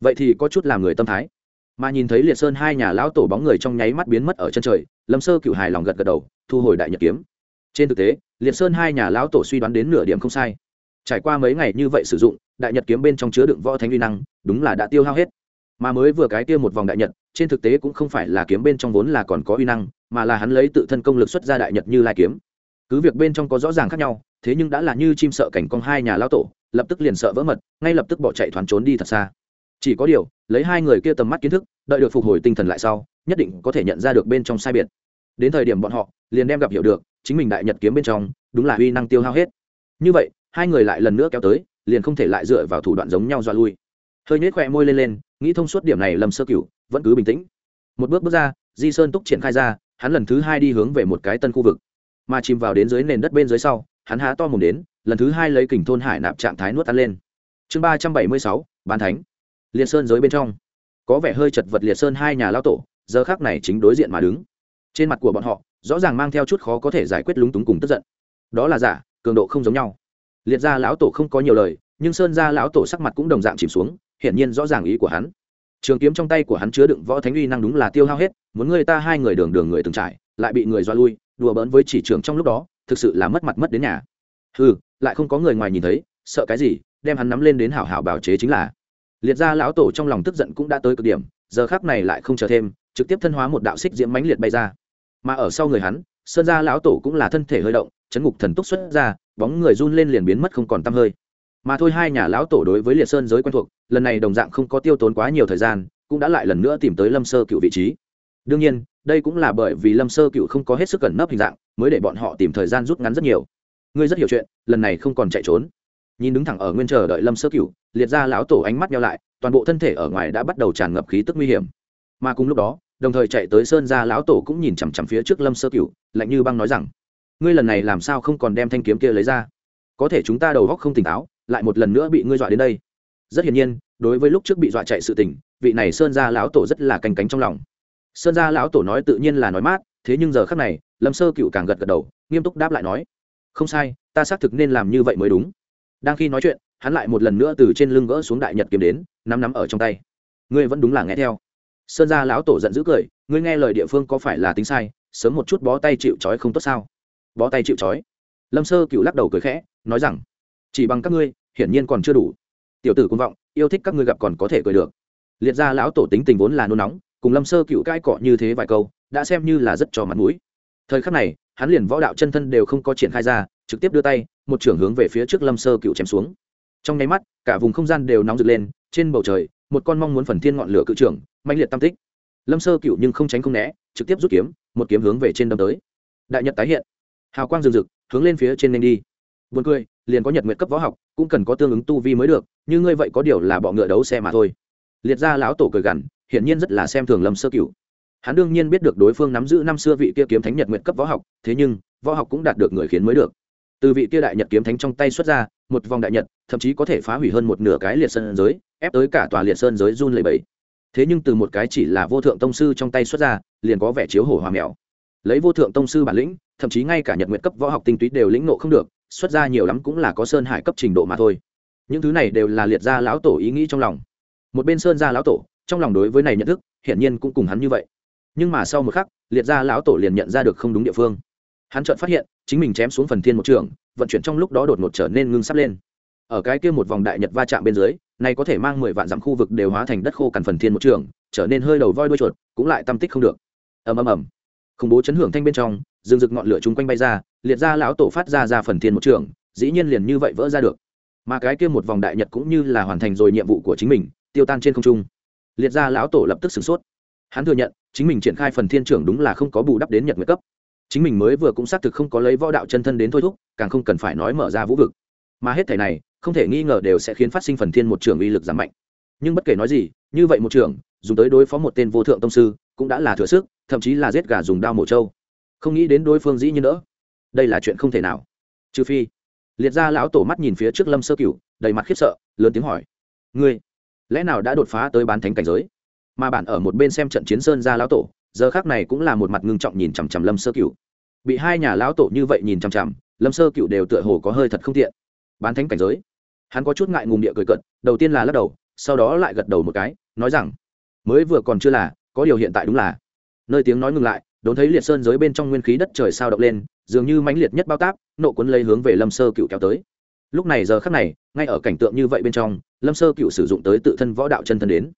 S1: Vậy thì có chút làm người tâm thái. Mà nhìn thấy liệt sơn hai nhà lão tổ bóng người trong nháy mắt biến mất ở chân trời, lâm sơ cựu hài lòng gật gật đầu, thu hồi đại nhật kiếm. Trên thực tế, liệt sơn hai nhà lão tổ suy đoán đến nửa điểm không sai. Trải qua mấy ngày như vậy sử dụng, đại nhật kiếm bên trong chứa đựng võ thánh uy năng, đúng là đã tiêu hao hết. Mà mới vừa cái kia một vòng đại nhật, trên thực tế cũng không phải là kiếm bên trong vốn là còn có uy năng, mà là hắn lấy tự thân công lực xuất ra đại nhật như lai kiếm cứ việc bên trong có rõ ràng khác nhau, thế nhưng đã là như chim sợ cảnh con hai nhà lao tổ, lập tức liền sợ vỡ mật, ngay lập tức bỏ chạy thoáng trốn đi thật xa. Chỉ có điều, lấy hai người kia tầm mắt kiến thức, đợi được phục hồi tinh thần lại sau, nhất định có thể nhận ra được bên trong sai biệt. Đến thời điểm bọn họ, liền đem gặp hiểu được, chính mình đại nhật kiếm bên trong, đúng là uy năng tiêu hao hết. Như vậy, hai người lại lần nữa kéo tới, liền không thể lại dựa vào thủ đoạn giống nhau dọa lui. Hơi nhếch khỏe môi lên lên, nghĩ thông suốt điểm này lâm sơ cửu, vẫn cứ bình tĩnh. Một bước bước ra, di sơn túc triển khai ra, hắn lần thứ hai đi hướng về một cái tân khu vực mà chìm vào đến dưới nền đất bên dưới sau, hắn há to mồm đến, lần thứ hai lấy kình thôn hải nạp trạng thái nuốt ăn lên. Chương ba trăm bảy mươi sáu, bán thánh. Liệt sơn giới bên trong. Có vẻ hơi chật vật liệt sơn hai nhà lao tổ, giờ khác này chính đối diện mà đứng. Trên mặt của bọn họ, rõ ràng mang theo chút khó có thể giải quyết lúng túng cùng tức giận. Đó là giả, cường độ không giống nhau. Liệt gia lão tổ không có nhiều lời, nhưng sơn gia lão tổ sắc mặt cũng đồng dạng chìm xuống, hiển nhiên rõ ràng ý của hắn. Trường kiếm trong tay của hắn chứa đựng võ thánh uy năng đúng là tiêu hao hết, muốn người ta hai người đường đường người từng trải, lại bị người doa lui đùa bỡn với chỉ trưởng trong lúc đó, thực sự là mất mặt mất đến nhà. Ừ lại không có người ngoài nhìn thấy, sợ cái gì, đem hắn nắm lên đến hảo hảo bào chế chính là. Liệt gia lão tổ trong lòng tức giận cũng đã tới cực điểm, giờ khác này lại không chờ thêm, trực tiếp thân hóa một đạo xích diễm mãnh liệt bay ra. Mà ở sau người hắn, sơn gia lão tổ cũng là thân thể hơi động, chấn ngục thần túc xuất ra, bóng người run lên liền biến mất không còn tăm hơi. Mà thôi hai nhà lão tổ đối với liệt sơn giới quen thuộc, lần này đồng dạng không có tiêu tốn quá nhiều thời gian, cũng đã lại lần nữa tìm tới lâm sơ cựu vị trí. Đương nhiên đây cũng là bởi vì lâm sơ cựu không có hết sức cẩn nấp hình dạng, mới để bọn họ tìm thời gian rút ngắn rất nhiều. Ngươi rất hiểu chuyện, lần này không còn chạy trốn. Nhìn đứng thẳng ở nguyên chờ đợi lâm sơ cựu, liệt ra lão tổ ánh mắt nhau lại, toàn bộ thân thể ở ngoài đã bắt đầu tràn ngập khí tức nguy hiểm. Mà cùng lúc đó, đồng thời chạy tới sơn ra lão tổ cũng nhìn chằm chằm phía trước lâm sơ cựu, lạnh như băng nói rằng, ngươi lần này làm sao không còn đem thanh kiếm kia lấy ra? Có thể chúng ta đầu góc không tỉnh táo, lại một lần nữa bị ngươi dọa đến đây. Rất hiển nhiên, đối với lúc trước bị dọa chạy sự tỉnh vị này sơn gia lão tổ rất là canh cánh trong lòng sơn gia lão tổ nói tự nhiên là nói mát, thế nhưng giờ khác này, lâm sơ cựu càng gật gật đầu, nghiêm túc đáp lại nói, không sai, ta xác thực nên làm như vậy mới đúng. Đang khi nói chuyện, hắn lại một lần nữa từ trên lưng gỡ xuống đại nhật kiếm đến, nắm nắm ở trong tay. Ngươi vẫn đúng là nghe theo. Sơn gia lão tổ giận dữ cười, ngươi nghe lời địa phương có phải là tính sai, sớm một chút bó tay chịu trói không tốt sao? Bó tay chịu trói? Lâm sơ cựu lắc đầu cười khẽ, nói rằng, chỉ bằng các ngươi, hiển nhiên còn chưa đủ. Tiểu tử công vọng, yêu thích các ngươi gặp còn có thể cười được. Liệt ra lão tổ tính tình vốn là nôn nóng cùng lâm sơ cựu cãi cọ như thế vài câu đã xem như là rất cho mặt mũi. Thời khắc này hắn liền võ đạo chân thân đều không có triển khai ra trực tiếp đưa tay một trưởng hướng về phía trước lâm sơ cựu chém xuống. Trong nháy mắt cả vùng không gian đều nóng rực lên trên bầu trời một con mong muốn phần thiên ngọn lửa cự trưởng mạnh liệt tam tích. Lâm sơ cựu nhưng không tránh không né trực tiếp rút kiếm một kiếm hướng về trên đâm tới. Đại nhật tái hiện. Hào quang rừng rực hướng lên phía trên nên đi. Buồn cười, liền có nhật nguyệt cấp võ học, cũng cần có tương ứng tu vi mới được, như ngươi vậy có điều là bọ ngựa đấu xe mà thôi. Liệt gia lão tổ cười gằn, hiển nhiên rất là xem thường Lâm Sơ Cửu. Hắn đương nhiên biết được đối phương nắm giữ năm xưa vị kia kiếm thánh nhật nguyệt cấp võ học, thế nhưng, võ học cũng đạt được người khiến mới được. Từ vị kia đại nhật kiếm thánh trong tay xuất ra, một vòng đại nhật, thậm chí có thể phá hủy hơn một nửa cái liệt sơn giới, ép tới cả tòa liệt sơn giới run lẩy bẩy. Thế nhưng từ một cái chỉ là vô thượng tông sư trong tay xuất ra, liền có vẻ chiếu hổ hòa mèo. Lấy vô thượng tông sư bản lĩnh, thậm chí ngay cả nhật nguyệt cấp võ học tinh túy đều lĩnh ngộ không được, xuất ra nhiều lắm cũng là có sơn hải cấp trình độ mà thôi những thứ này đều là liệt gia lão tổ ý nghĩ trong lòng một bên sơn gia lão tổ trong lòng đối với này nhận thức, hiển nhiên cũng cùng hắn như vậy. Nhưng mà sau một khắc, liệt gia lão tổ liền nhận ra được không đúng địa phương. Hắn chợt phát hiện, chính mình chém xuống phần thiên một trường, vận chuyển trong lúc đó đột ngột trở nên ngưng sắp lên. Ở cái kia một vòng đại nhật va chạm bên dưới, này có thể mang mười vạn dặm khu vực đều hóa thành đất khô cằn phần thiên một trường, trở nên hơi đầu voi đuôi chuột, cũng lại tâm tích không được. Ầm ầm ầm. Khủng bố chấn hưởng thanh bên trong, rừng rực ngọn lửa chung quanh bay ra, liệt ra lão tổ phát ra ra phần thiên một trường, dĩ nhiên liền như vậy vỡ ra được. Mà cái kia một vòng đại nhật cũng như là hoàn thành rồi nhiệm vụ của chính mình, tiêu tan trên không trung liệt ra lão tổ lập tức sửng sốt. Hắn thừa nhận, chính mình triển khai phần thiên trưởng đúng là không có bù đắp đến nhật nguyệt cấp. Chính mình mới vừa cũng xác thực không có lấy võ đạo chân thân đến thôi thúc, càng không cần phải nói mở ra vũ vực. Mà hết thể này, không thể nghi ngờ đều sẽ khiến phát sinh phần thiên một trường uy lực giảm mạnh. Nhưng bất kể nói gì, như vậy một trường dùng tới đối phó một tên vô thượng tông sư, cũng đã là thừa sức, thậm chí là giết gà dùng đao mổ trâu. Không nghĩ đến đối phương dĩ như nữa đây là chuyện không thể nào. Trừ phi, liệt ra lão tổ mắt nhìn phía trước lâm sơ cửu, đầy mặt khiếp sợ, lớn tiếng hỏi. Ngươi lẽ nào đã đột phá tới bán thánh cảnh giới? Mà bạn ở một bên xem trận chiến sơn ra lão tổ, giờ khác này cũng là một mặt ngưng trọng nhìn chằm chằm lâm sơ cửu. Bị hai nhà lão tổ như vậy nhìn chằm chằm, lâm sơ cửu đều tựa hồ có hơi thật không tiện. Bán thánh cảnh giới? Hắn có chút ngại ngùng địa cười cận đầu tiên là lắc đầu, sau đó lại gật đầu một cái, nói rằng, mới vừa còn chưa là, có điều hiện tại đúng là. Nơi tiếng nói ngừng lại, đốn thấy liệt sơn giới bên trong nguyên khí đất trời sao động lên, dường như mãnh liệt nhất bao táp, nộ cuốn lấy hướng về lâm sơ cựu kéo tới lúc này giờ khắc này, ngay ở cảnh tượng như vậy bên trong, lâm sơ cựu sử dụng tới tự thân võ đạo chân thân đến.